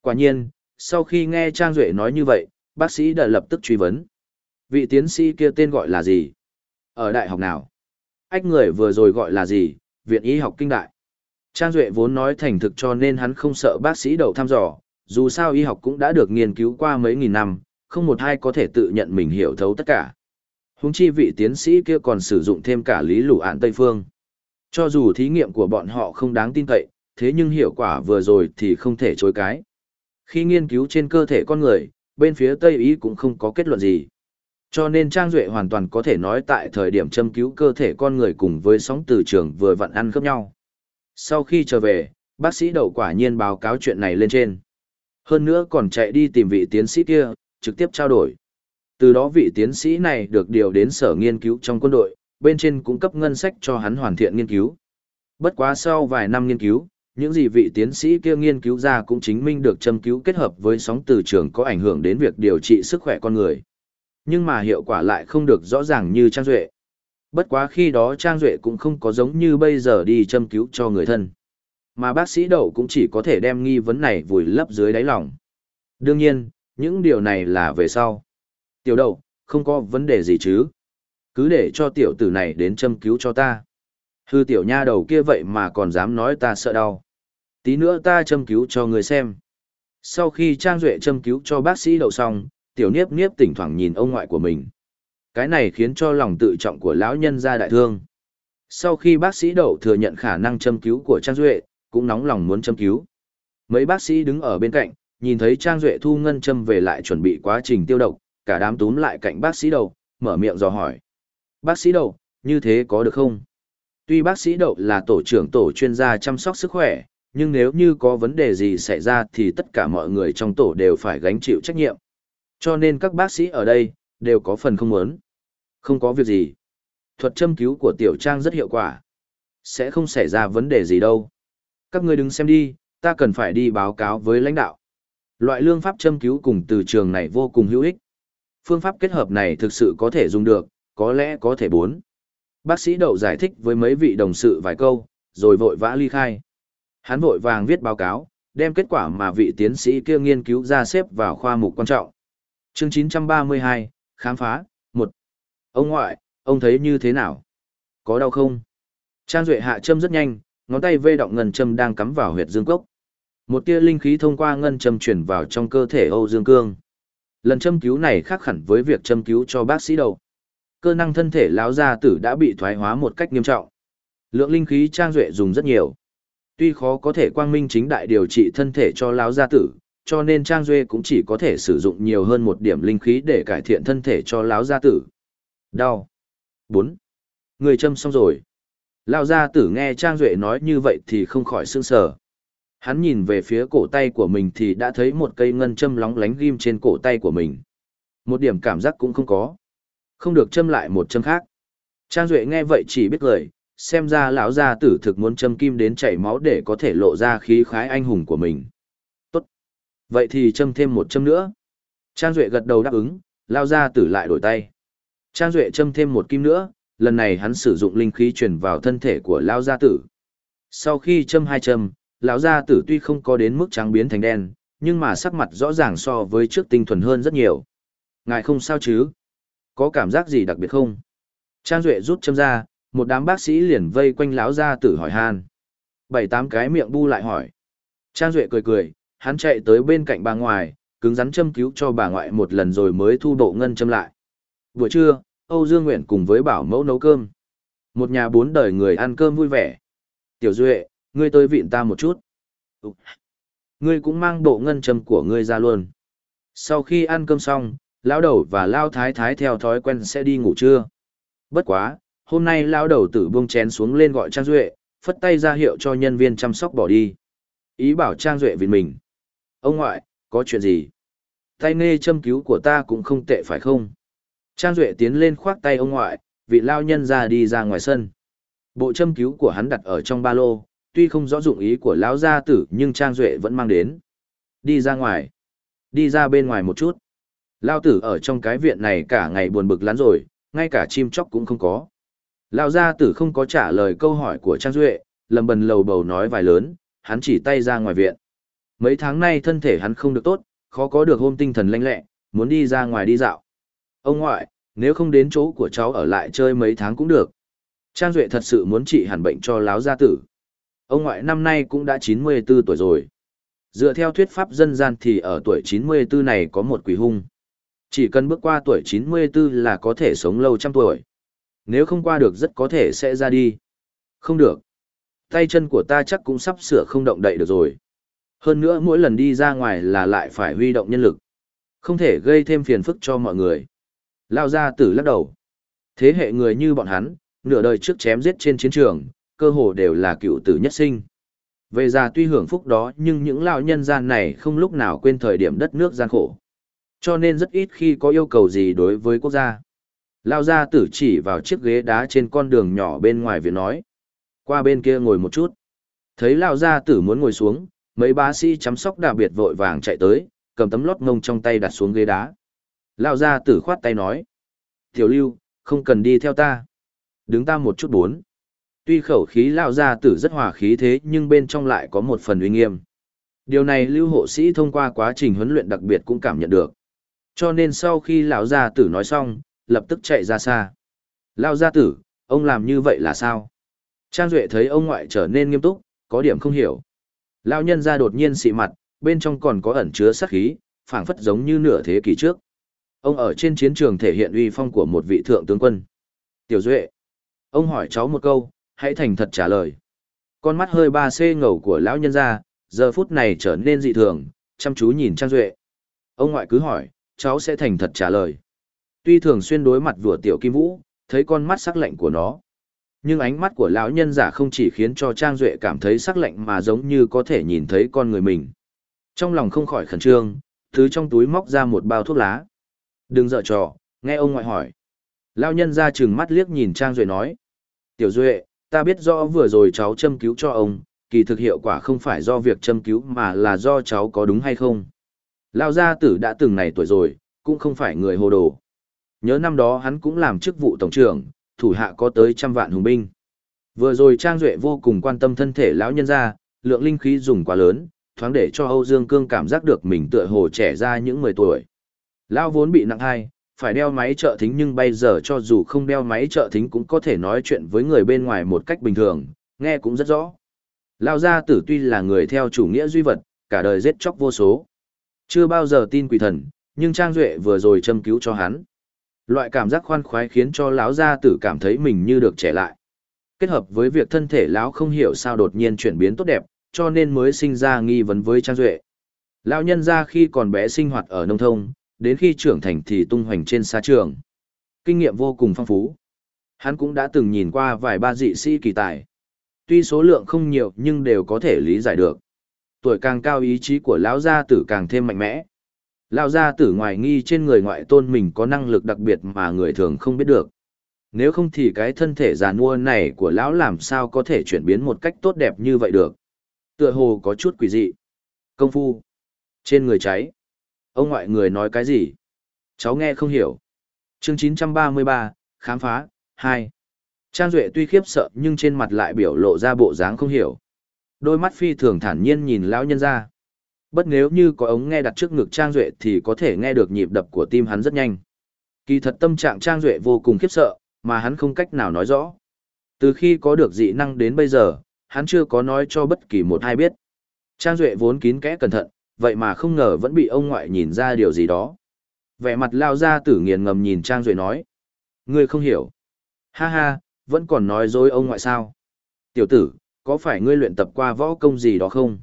Quả nhiên, sau khi nghe Trang Duệ nói như vậy, bác sĩ đã lập tức truy vấn. Vị tiến sĩ kia tên gọi là gì? Ở đại học nào? Ách người vừa rồi gọi là gì? Viện y học kinh đại. Trang Duệ vốn nói thành thực cho nên hắn không sợ bác sĩ đầu thăm dò, dù sao y học cũng đã được nghiên cứu qua mấy nghìn năm, không một ai có thể tự nhận mình hiểu thấu tất cả. Húng chi vị tiến sĩ kia còn sử dụng thêm cả lý lũ ạn Tây Phương. Cho dù thí nghiệm của bọn họ không đáng tin cậy, thế nhưng hiệu quả vừa rồi thì không thể chối cái. Khi nghiên cứu trên cơ thể con người, bên phía Tây Ý cũng không có kết luận gì. Cho nên Trang Duệ hoàn toàn có thể nói tại thời điểm châm cứu cơ thể con người cùng với sóng từ trường vừa vặn ăn khớp nhau. Sau khi trở về, bác sĩ đậu quả nhiên báo cáo chuyện này lên trên. Hơn nữa còn chạy đi tìm vị tiến sĩ kia, trực tiếp trao đổi. Từ đó vị tiến sĩ này được điều đến sở nghiên cứu trong quân đội, bên trên cũng cấp ngân sách cho hắn hoàn thiện nghiên cứu. Bất quá sau vài năm nghiên cứu, những gì vị tiến sĩ kia nghiên cứu ra cũng chứng minh được châm cứu kết hợp với sóng từ trường có ảnh hưởng đến việc điều trị sức khỏe con người. Nhưng mà hiệu quả lại không được rõ ràng như Trang Duệ. Bất quá khi đó Trang Duệ cũng không có giống như bây giờ đi châm cứu cho người thân. Mà bác sĩ đậu cũng chỉ có thể đem nghi vấn này vùi lấp dưới đáy lòng. Đương nhiên, những điều này là về sau. Tiểu đậu, không có vấn đề gì chứ. Cứ để cho tiểu tử này đến châm cứu cho ta. Hư tiểu nha đầu kia vậy mà còn dám nói ta sợ đau. Tí nữa ta châm cứu cho người xem. Sau khi Trang Duệ châm cứu cho bác sĩ đậu xong, tiểu niếp niếp tỉnh thoảng nhìn ông ngoại của mình. Cái này khiến cho lòng tự trọng của lão nhân ra đại thương. Sau khi bác sĩ đậu thừa nhận khả năng châm cứu của Trang Duệ, cũng nóng lòng muốn châm cứu. Mấy bác sĩ đứng ở bên cạnh, nhìn thấy Trang Duệ thu ngân châm về lại chuẩn bị quá trình tiêu độc, cả đám túm lại cạnh bác sĩ đậu, mở miệng dò hỏi. Bác sĩ đậu, như thế có được không? Tuy bác sĩ đậu là tổ trưởng tổ chuyên gia chăm sóc sức khỏe, nhưng nếu như có vấn đề gì xảy ra thì tất cả mọi người trong tổ đều phải gánh chịu trách nhiệm. Cho nên các bác sĩ ở đây, đều có phần không muốn. Không có việc gì. Thuật châm cứu của tiểu trang rất hiệu quả. Sẽ không xảy ra vấn đề gì đâu. Các ngươi đừng xem đi, ta cần phải đi báo cáo với lãnh đạo. Loại lương pháp châm cứu cùng từ trường này vô cùng hữu ích. Phương pháp kết hợp này thực sự có thể dùng được, có lẽ có thể bốn. Bác sĩ đậu giải thích với mấy vị đồng sự vài câu, rồi vội vã ly khai. Hắn vội vàng viết báo cáo, đem kết quả mà vị tiến sĩ kia nghiên cứu ra xếp vào khoa mục quan trọng. Chương 932, khám phá, 1. Ông ngoại, ông thấy như thế nào? Có đau không? Trang Duệ hạ châm rất nhanh, ngón tay vê động ngân châm đang cắm vào huyệt dương cốc. Một tia linh khí thông qua ngân châm chuyển vào trong cơ thể Âu Dương Cương. Lần châm cứu này khác hẳn với việc châm cứu cho bác sĩ đầu. Cơ năng thân thể lão gia tử đã bị thoái hóa một cách nghiêm trọng. Lượng linh khí Trang Duệ dùng rất nhiều. Tuy khó có thể quang minh chính đại điều trị thân thể cho lão gia tử, cho nên Trang Duệ cũng chỉ có thể sử dụng nhiều hơn một điểm linh khí để cải thiện thân thể cho lão gia tử. Đau. 4. Người châm xong rồi. Lão gia tử nghe Trang Duệ nói như vậy thì không khỏi sương sờ. Hắn nhìn về phía cổ tay của mình thì đã thấy một cây ngân châm lóng lánh ghim trên cổ tay của mình. Một điểm cảm giác cũng không có. Không được châm lại một châm khác. Trang Duệ nghe vậy chỉ biết lời, xem ra lão gia tử thực muốn châm kim đến chảy máu để có thể lộ ra khí khái anh hùng của mình. Tốt. Vậy thì châm thêm một châm nữa. Trang Duệ gật đầu đáp ứng, lao gia tử lại đổi tay. Trang Duệ châm thêm một kim nữa, lần này hắn sử dụng linh khí truyền vào thân thể của lão gia tử. Sau khi châm hai châm, lão gia tử tuy không có đến mức trắng biến thành đen, nhưng mà sắc mặt rõ ràng so với trước tinh thuần hơn rất nhiều. Ngài không sao chứ? Có cảm giác gì đặc biệt không? Trang Duệ rút châm ra, một đám bác sĩ liền vây quanh lão gia tử hỏi han. Bảy tám cái miệng bu lại hỏi. Trang Duệ cười cười, hắn chạy tới bên cạnh bà ngoài, cứng rắn châm cứu cho bà ngoại một lần rồi mới thu bộ ngân châm lại. Buổi trưa, Âu Dương Nguyện cùng với bảo mẫu nấu cơm. Một nhà bốn đời người ăn cơm vui vẻ. Tiểu Duệ, ngươi tới vịn ta một chút. Ngươi cũng mang bộ ngân châm của ngươi ra luôn. Sau khi ăn cơm xong, lão đầu và lao thái thái theo thói quen sẽ đi ngủ trưa. Bất quá, hôm nay lão đầu tử buông chén xuống lên gọi Trang Duệ, phất tay ra hiệu cho nhân viên chăm sóc bỏ đi. Ý bảo Trang Duệ vì mình. Ông ngoại, có chuyện gì? Tay nghe châm cứu của ta cũng không tệ phải không? Trang Duệ tiến lên khoác tay ông ngoại, vị lao nhân ra đi ra ngoài sân. Bộ châm cứu của hắn đặt ở trong ba lô, tuy không rõ dụng ý của lão gia tử nhưng Trang Duệ vẫn mang đến. Đi ra ngoài. Đi ra bên ngoài một chút. Lao tử ở trong cái viện này cả ngày buồn bực lắm rồi, ngay cả chim chóc cũng không có. Lao gia tử không có trả lời câu hỏi của Trang Duệ, lầm bần lầu bầu nói vài lớn, hắn chỉ tay ra ngoài viện. Mấy tháng nay thân thể hắn không được tốt, khó có được hôm tinh thần lanh lẹ, muốn đi ra ngoài đi dạo. Ông ngoại, nếu không đến chỗ của cháu ở lại chơi mấy tháng cũng được. Trang Duệ thật sự muốn trị hẳn bệnh cho láo gia tử. Ông ngoại năm nay cũng đã 94 tuổi rồi. Dựa theo thuyết pháp dân gian thì ở tuổi 94 này có một quỷ hung. Chỉ cần bước qua tuổi 94 là có thể sống lâu trăm tuổi. Nếu không qua được rất có thể sẽ ra đi. Không được. Tay chân của ta chắc cũng sắp sửa không động đậy được rồi. Hơn nữa mỗi lần đi ra ngoài là lại phải huy động nhân lực. Không thể gây thêm phiền phức cho mọi người. Lao ra tử lắc đầu. Thế hệ người như bọn hắn, nửa đời trước chém giết trên chiến trường, cơ hồ đều là cựu tử nhất sinh. Về già tuy hưởng phúc đó nhưng những lão nhân gian này không lúc nào quên thời điểm đất nước gian khổ. Cho nên rất ít khi có yêu cầu gì đối với quốc gia. Lao gia tử chỉ vào chiếc ghế đá trên con đường nhỏ bên ngoài viện nói. Qua bên kia ngồi một chút. Thấy Lao gia tử muốn ngồi xuống, mấy bác sĩ chăm sóc đặc biệt vội vàng chạy tới, cầm tấm lót ngông trong tay đặt xuống ghế đá. Lao gia tử khoát tay nói. Tiểu lưu, không cần đi theo ta. Đứng ta một chút bốn. Tuy khẩu khí Lao gia tử rất hòa khí thế nhưng bên trong lại có một phần uy nghiêm. Điều này lưu hộ sĩ thông qua quá trình huấn luyện đặc biệt cũng cảm nhận được. Cho nên sau khi lão gia tử nói xong, lập tức chạy ra xa. Lao gia tử, ông làm như vậy là sao? Trang Duệ thấy ông ngoại trở nên nghiêm túc, có điểm không hiểu. Lao nhân ra đột nhiên xị mặt, bên trong còn có ẩn chứa sát khí, phảng phất giống như nửa thế kỷ trước. Ông ở trên chiến trường thể hiện uy phong của một vị thượng tướng quân. Tiểu Duệ. Ông hỏi cháu một câu, hãy thành thật trả lời. Con mắt hơi ba c ngầu của lão nhân ra, giờ phút này trở nên dị thường, chăm chú nhìn Trang Duệ. Ông ngoại cứ hỏi, cháu sẽ thành thật trả lời. Tuy thường xuyên đối mặt vừa tiểu kim vũ, thấy con mắt sắc lạnh của nó. Nhưng ánh mắt của lão nhân giả không chỉ khiến cho Trang Duệ cảm thấy sắc lạnh mà giống như có thể nhìn thấy con người mình. Trong lòng không khỏi khẩn trương, thứ trong túi móc ra một bao thuốc lá. Đừng dở trò, nghe ông ngoại hỏi. Lão nhân ra trừng mắt liếc nhìn Trang Duệ nói. Tiểu Duệ, ta biết rõ vừa rồi cháu châm cứu cho ông, kỳ thực hiệu quả không phải do việc châm cứu mà là do cháu có đúng hay không. Lão gia tử đã từng này tuổi rồi, cũng không phải người hồ đồ. Nhớ năm đó hắn cũng làm chức vụ tổng trưởng, thủ hạ có tới trăm vạn hùng binh. Vừa rồi Trang Duệ vô cùng quan tâm thân thể lão nhân ra, lượng linh khí dùng quá lớn, thoáng để cho Âu Dương Cương cảm giác được mình tựa hồ trẻ ra những 10 tuổi. Lão vốn bị nặng hai, phải đeo máy trợ thính nhưng bây giờ cho dù không đeo máy trợ thính cũng có thể nói chuyện với người bên ngoài một cách bình thường, nghe cũng rất rõ. Lão gia tử tuy là người theo chủ nghĩa duy vật, cả đời giết chóc vô số. Chưa bao giờ tin quỷ thần, nhưng Trang Duệ vừa rồi châm cứu cho hắn. Loại cảm giác khoan khoái khiến cho lão gia tử cảm thấy mình như được trẻ lại. Kết hợp với việc thân thể lão không hiểu sao đột nhiên chuyển biến tốt đẹp, cho nên mới sinh ra nghi vấn với Trang Duệ. Lão nhân ra khi còn bé sinh hoạt ở nông thôn, đến khi trưởng thành thì tung hoành trên xa trường. Kinh nghiệm vô cùng phong phú. Hắn cũng đã từng nhìn qua vài ba dị sĩ kỳ tài. Tuy số lượng không nhiều nhưng đều có thể lý giải được. Tuổi càng cao ý chí của lão gia tử càng thêm mạnh mẽ. Lão gia tử ngoài nghi trên người ngoại tôn mình có năng lực đặc biệt mà người thường không biết được. Nếu không thì cái thân thể già nua này của lão làm sao có thể chuyển biến một cách tốt đẹp như vậy được. Tựa hồ có chút quỷ dị. Công phu. Trên người cháy. Ông ngoại người nói cái gì? Cháu nghe không hiểu. Chương 933, khám phá, 2. Trang Duệ tuy khiếp sợ nhưng trên mặt lại biểu lộ ra bộ dáng không hiểu. Đôi mắt phi thường thản nhiên nhìn lão nhân ra. Bất nếu như có ống nghe đặt trước ngực Trang Duệ thì có thể nghe được nhịp đập của tim hắn rất nhanh. Kỳ thật tâm trạng Trang Duệ vô cùng khiếp sợ, mà hắn không cách nào nói rõ. Từ khi có được dị năng đến bây giờ, hắn chưa có nói cho bất kỳ một ai biết. Trang Duệ vốn kín kẽ cẩn thận, vậy mà không ngờ vẫn bị ông ngoại nhìn ra điều gì đó. Vẻ mặt lao ra tử nghiền ngầm nhìn Trang Duệ nói. Ngươi không hiểu. Ha ha, vẫn còn nói dối ông ngoại sao. Tiểu tử, có phải ngươi luyện tập qua võ công gì đó không?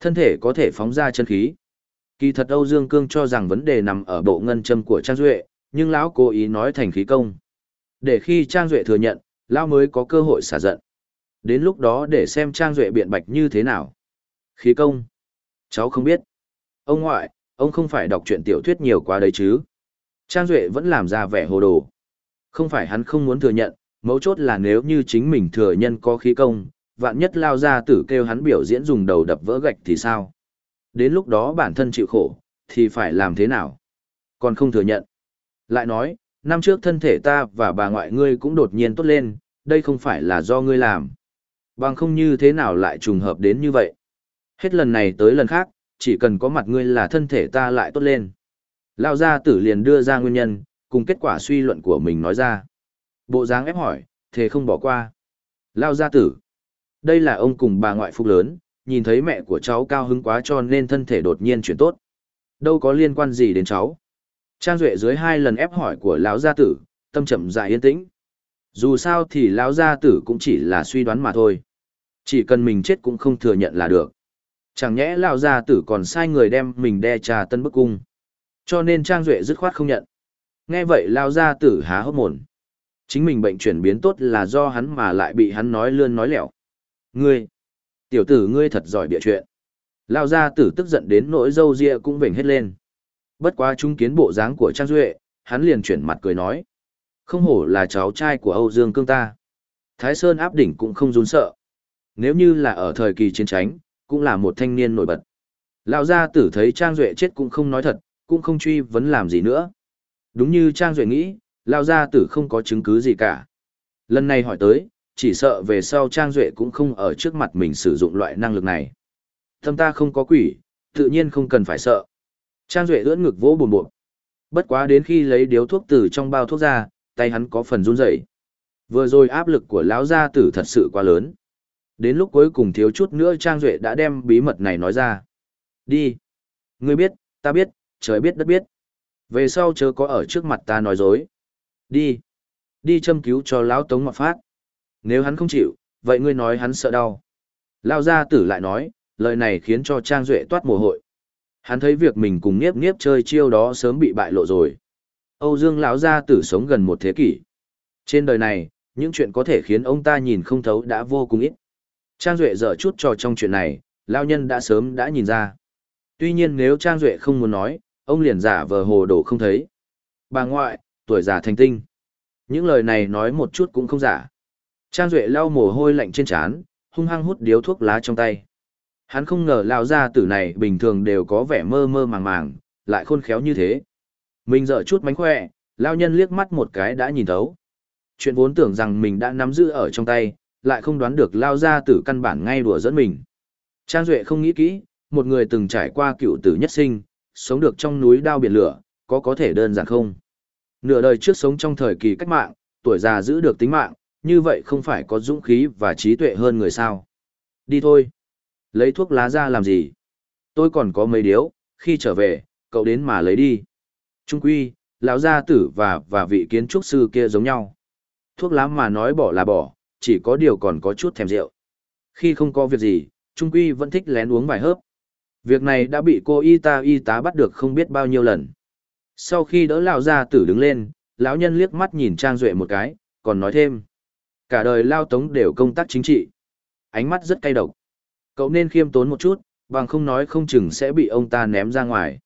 Thân thể có thể phóng ra chân khí. Kỳ thật Âu Dương Cương cho rằng vấn đề nằm ở bộ ngân châm của Trang Duệ, nhưng lão cố ý nói thành khí công. Để khi Trang Duệ thừa nhận, lão mới có cơ hội xả giận. Đến lúc đó để xem Trang Duệ biện bạch như thế nào. Khí công. Cháu không biết. Ông ngoại, ông không phải đọc truyện tiểu thuyết nhiều quá đấy chứ. Trang Duệ vẫn làm ra vẻ hồ đồ. Không phải hắn không muốn thừa nhận, mấu chốt là nếu như chính mình thừa nhân có khí công, vạn nhất lao ra tử kêu hắn biểu diễn dùng đầu đập vỡ gạch thì sao? Đến lúc đó bản thân chịu khổ, thì phải làm thế nào? Còn không thừa nhận. Lại nói, năm trước thân thể ta và bà ngoại ngươi cũng đột nhiên tốt lên, đây không phải là do ngươi làm. Bằng không như thế nào lại trùng hợp đến như vậy. Hết lần này tới lần khác, chỉ cần có mặt ngươi là thân thể ta lại tốt lên. Lao gia tử liền đưa ra nguyên nhân, cùng kết quả suy luận của mình nói ra. Bộ dáng ép hỏi, thế không bỏ qua. Lao gia tử. Đây là ông cùng bà ngoại phúc lớn, nhìn thấy mẹ của cháu cao hứng quá cho nên thân thể đột nhiên chuyển tốt. Đâu có liên quan gì đến cháu. Trang Duệ dưới hai lần ép hỏi của lão gia tử, tâm chậm dại yên tĩnh. Dù sao thì lão gia tử cũng chỉ là suy đoán mà thôi. Chỉ cần mình chết cũng không thừa nhận là được. Chẳng nhẽ lão gia tử còn sai người đem mình đe trà tân bức cung. Cho nên Trang Duệ dứt khoát không nhận. Nghe vậy lão gia tử há hốc mồm. Chính mình bệnh chuyển biến tốt là do hắn mà lại bị hắn nói lươn nói lẹo. Ngươi, tiểu tử ngươi thật giỏi địa chuyện. Lão gia tử tức giận đến nỗi dâu ria cũng vểnh hết lên. Bất quá chúng kiến bộ dáng của Trang Duệ, hắn liền chuyển mặt cười nói. Không hổ là cháu trai của Âu Dương Cương ta. Thái Sơn áp đỉnh cũng không run sợ. Nếu như là ở thời kỳ chiến tranh, cũng là một thanh niên nổi bật. Lão gia tử thấy Trang Duệ chết cũng không nói thật, cũng không truy vấn làm gì nữa. Đúng như Trang Duệ nghĩ, Lão gia tử không có chứng cứ gì cả. Lần này hỏi tới, chỉ sợ về sau Trang Duệ cũng không ở trước mặt mình sử dụng loại năng lực này. Thâm ta không có quỷ, tự nhiên không cần phải sợ. Trang Duệ ưỡn ngực vỗ buồn buộc. Bất quá đến khi lấy điếu thuốc từ trong bao thuốc ra, tay hắn có phần run rẩy. Vừa rồi áp lực của lão gia tử thật sự quá lớn. Đến lúc cuối cùng thiếu chút nữa Trang Duệ đã đem bí mật này nói ra. Đi. Ngươi biết, ta biết, trời biết đất biết. Về sau chớ có ở trước mặt ta nói dối. Đi. Đi châm cứu cho lão Tống Mạc Phát. Nếu hắn không chịu, vậy ngươi nói hắn sợ đau. Lao gia tử lại nói, lời này khiến cho Trang Duệ toát mồ hôi. Hắn thấy việc mình cùng nghiếp nghiếp chơi chiêu đó sớm bị bại lộ rồi. Âu Dương lão gia tử sống gần một thế kỷ. Trên đời này, những chuyện có thể khiến ông ta nhìn không thấu đã vô cùng ít. Trang Duệ dở chút trò trong chuyện này, lão nhân đã sớm đã nhìn ra. Tuy nhiên nếu Trang Duệ không muốn nói, ông liền giả vờ hồ đồ không thấy. Bà ngoại, tuổi già thành tinh. Những lời này nói một chút cũng không giả. Trang Duệ lau mồ hôi lạnh trên trán, hung hăng hút điếu thuốc lá trong tay. Hắn không ngờ lão gia tử này bình thường đều có vẻ mơ mơ màng màng, lại khôn khéo như thế. Mình dở chút mánh khỏe, lão nhân liếc mắt một cái đã nhìn thấu. Chuyện vốn tưởng rằng mình đã nắm giữ ở trong tay, lại không đoán được lao gia tử căn bản ngay đùa dẫn mình. Trang Duệ không nghĩ kỹ, một người từng trải qua cựu tử nhất sinh, sống được trong núi đao biển lửa, có có thể đơn giản không? Nửa đời trước sống trong thời kỳ cách mạng, tuổi già giữ được tính mạng, như vậy không phải có dũng khí và trí tuệ hơn người sao? Đi thôi. Lấy thuốc lá ra làm gì? Tôi còn có mấy điếu, khi trở về, cậu đến mà lấy đi. Trung quy, lão gia tử và và vị kiến trúc sư kia giống nhau. Thuốc lá mà nói bỏ là bỏ, chỉ có điều còn có chút thèm rượu. Khi không có việc gì, Trung quy vẫn thích lén uống vài hớp. Việc này đã bị cô y ta y tá bắt được không biết bao nhiêu lần. Sau khi đỡ lão gia tử đứng lên, lão nhân liếc mắt nhìn Trang Duệ một cái, còn nói thêm. Cả đời lao tống đều công tác chính trị. Ánh mắt rất cay độc. Cậu nên khiêm tốn một chút, bằng không nói không chừng sẽ bị ông ta ném ra ngoài.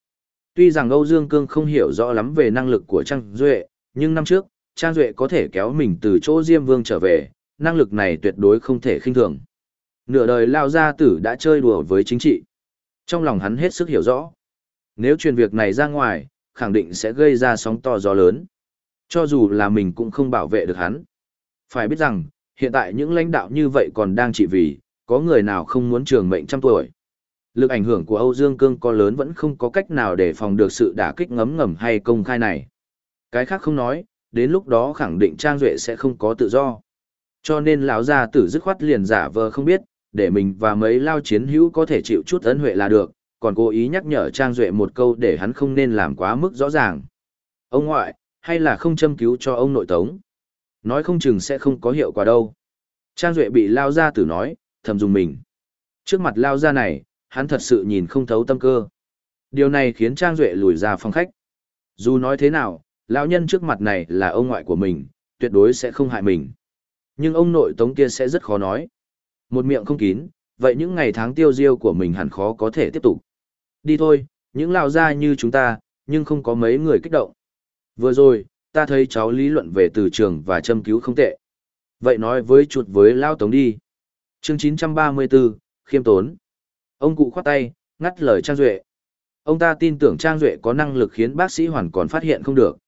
Tuy rằng Âu Dương Cương không hiểu rõ lắm về năng lực của Trang Duệ, nhưng năm trước, Trang Duệ có thể kéo mình từ chỗ Diêm Vương trở về, năng lực này tuyệt đối không thể khinh thường. Nửa đời Lao Gia Tử đã chơi đùa với chính trị. Trong lòng hắn hết sức hiểu rõ. Nếu truyền việc này ra ngoài, khẳng định sẽ gây ra sóng to gió lớn. Cho dù là mình cũng không bảo vệ được hắn. Phải biết rằng, hiện tại những lãnh đạo như vậy còn đang trị vì, có người nào không muốn trường mệnh trăm tuổi. Lực ảnh hưởng của Âu Dương Cương có lớn vẫn không có cách nào để phòng được sự đả kích ngấm ngầm hay công khai này. Cái khác không nói, đến lúc đó khẳng định Trang Duệ sẽ không có tự do. Cho nên lão gia tử dứt khoát liền giả vờ không biết, để mình và mấy lao chiến hữu có thể chịu chút ấn huệ là được, còn cố ý nhắc nhở Trang Duệ một câu để hắn không nên làm quá mức rõ ràng. Ông ngoại, hay là không châm cứu cho ông nội tống? Nói không chừng sẽ không có hiệu quả đâu. Trang Duệ bị lao gia tử nói, thầm dùng mình. Trước mặt lao gia này, hắn thật sự nhìn không thấu tâm cơ. Điều này khiến Trang Duệ lùi ra phòng khách. Dù nói thế nào, lão nhân trước mặt này là ông ngoại của mình, tuyệt đối sẽ không hại mình. Nhưng ông nội tống kia sẽ rất khó nói. Một miệng không kín, vậy những ngày tháng tiêu diêu của mình hẳn khó có thể tiếp tục. Đi thôi, những lao gia như chúng ta, nhưng không có mấy người kích động. Vừa rồi, ta thấy cháu lý luận về từ trường và châm cứu không tệ. Vậy nói với chuột với lao tống đi. chương 934, khiêm tốn. Ông cụ khoát tay, ngắt lời Trang Duệ. Ông ta tin tưởng Trang Duệ có năng lực khiến bác sĩ hoàn còn phát hiện không được.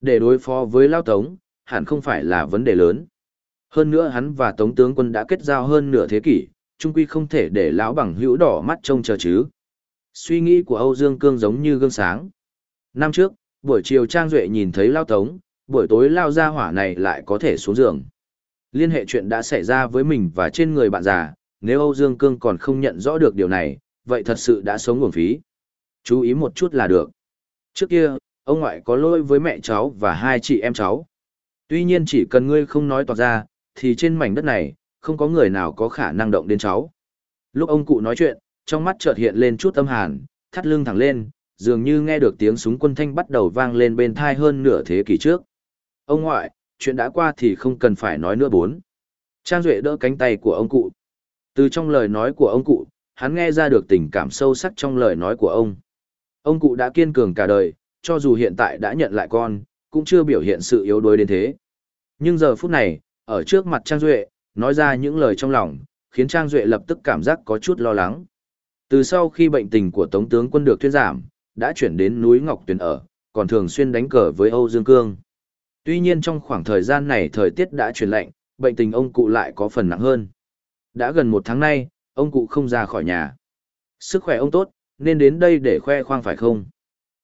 Để đối phó với lao tống, hẳn không phải là vấn đề lớn. Hơn nữa hắn và Tống tướng quân đã kết giao hơn nửa thế kỷ, chung quy không thể để lão bằng hữu đỏ mắt trông chờ chứ. Suy nghĩ của Âu Dương Cương giống như gương sáng. Năm trước, buổi chiều Trang Duệ nhìn thấy Lao Tống, buổi tối Lao ra hỏa này lại có thể xuống giường. Liên hệ chuyện đã xảy ra với mình và trên người bạn già, nếu Âu Dương Cương còn không nhận rõ được điều này, vậy thật sự đã sống nguồn phí. Chú ý một chút là được. Trước kia, ông ngoại có lỗi với mẹ cháu và hai chị em cháu. Tuy nhiên chỉ cần ngươi không nói toạc ra, thì trên mảnh đất này, không có người nào có khả năng động đến cháu. Lúc ông cụ nói chuyện, trong mắt chợt hiện lên chút âm hàn, thắt lưng thẳng lên, dường như nghe được tiếng súng quân thanh bắt đầu vang lên bên thai hơn nửa thế kỷ trước. Ông ngoại, chuyện đã qua thì không cần phải nói nữa bốn. Trang Duệ đỡ cánh tay của ông cụ. Từ trong lời nói của ông cụ, hắn nghe ra được tình cảm sâu sắc trong lời nói của ông. Ông cụ đã kiên cường cả đời, cho dù hiện tại đã nhận lại con, cũng chưa biểu hiện sự yếu đuối đến thế. Nhưng giờ phút này, ở trước mặt Trang Duệ, nói ra những lời trong lòng, khiến Trang Duệ lập tức cảm giác có chút lo lắng. Từ sau khi bệnh tình của Tống tướng quân được thuyên giảm, đã chuyển đến núi Ngọc Tuyền ở, còn thường xuyên đánh cờ với Âu Dương Cương. Tuy nhiên trong khoảng thời gian này thời tiết đã chuyển lạnh, bệnh tình ông cụ lại có phần nặng hơn. Đã gần một tháng nay, ông cụ không ra khỏi nhà. Sức khỏe ông tốt, nên đến đây để khoe khoang phải không?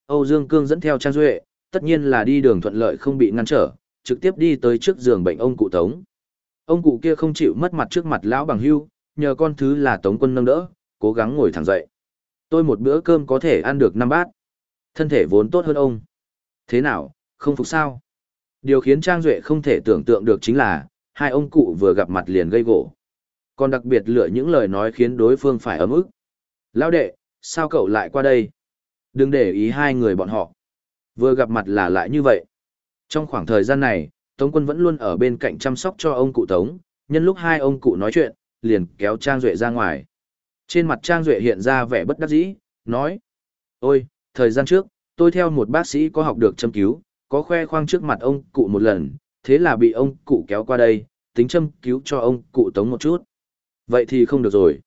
Âu Dương Cương dẫn theo Trang Duệ, tất nhiên là đi đường thuận lợi không bị ngăn trở, trực tiếp đi tới trước giường bệnh ông cụ Tống. Ông cụ kia không chịu mất mặt trước mặt lão bằng hưu, nhờ con thứ là Tống quân nâng đỡ, cố gắng ngồi thẳng dậy. Tôi một bữa cơm có thể ăn được năm bát. Thân thể vốn tốt hơn ông. Thế nào, không phục sao? Điều khiến Trang Duệ không thể tưởng tượng được chính là, hai ông cụ vừa gặp mặt liền gây gỗ. Còn đặc biệt lựa những lời nói khiến đối phương phải ấm ức. Lão đệ, sao cậu lại qua đây? Đừng để ý hai người bọn họ. Vừa gặp mặt là lại như vậy. Trong khoảng thời gian này, Tống quân vẫn luôn ở bên cạnh chăm sóc cho ông cụ Tống, nhân lúc hai ông cụ nói chuyện, liền kéo Trang Duệ ra ngoài. Trên mặt Trang Duệ hiện ra vẻ bất đắc dĩ, nói. Ôi, thời gian trước, tôi theo một bác sĩ có học được châm cứu, có khoe khoang trước mặt ông cụ một lần, thế là bị ông cụ kéo qua đây, tính châm cứu cho ông cụ Tống một chút. Vậy thì không được rồi.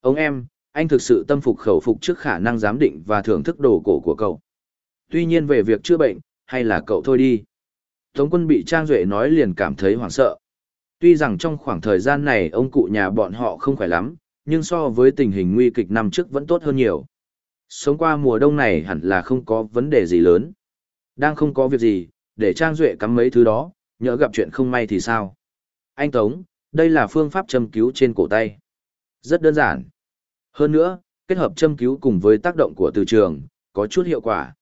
Ông em, anh thực sự tâm phục khẩu phục trước khả năng giám định và thưởng thức đồ cổ của cậu. Tuy nhiên về việc chữa bệnh, hay là cậu thôi đi. Tống quân bị Trang Duệ nói liền cảm thấy hoảng sợ. Tuy rằng trong khoảng thời gian này ông cụ nhà bọn họ không khỏe lắm, nhưng so với tình hình nguy kịch năm trước vẫn tốt hơn nhiều. Sống qua mùa đông này hẳn là không có vấn đề gì lớn. Đang không có việc gì, để Trang Duệ cắm mấy thứ đó, nhỡ gặp chuyện không may thì sao? Anh Tống, đây là phương pháp châm cứu trên cổ tay. Rất đơn giản. Hơn nữa, kết hợp châm cứu cùng với tác động của từ trường, có chút hiệu quả.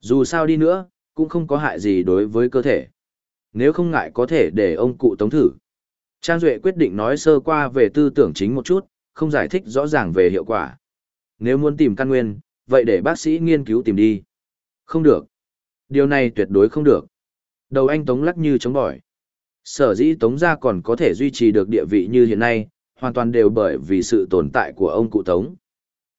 Dù sao đi nữa, cũng không có hại gì đối với cơ thể. Nếu không ngại có thể để ông cụ tống thử. Trang Duệ quyết định nói sơ qua về tư tưởng chính một chút, không giải thích rõ ràng về hiệu quả. Nếu muốn tìm căn nguyên, vậy để bác sĩ nghiên cứu tìm đi. Không được. Điều này tuyệt đối không được. Đầu anh Tống lắc như chống bỏi. Sở dĩ Tống gia còn có thể duy trì được địa vị như hiện nay, hoàn toàn đều bởi vì sự tồn tại của ông cụ Tống.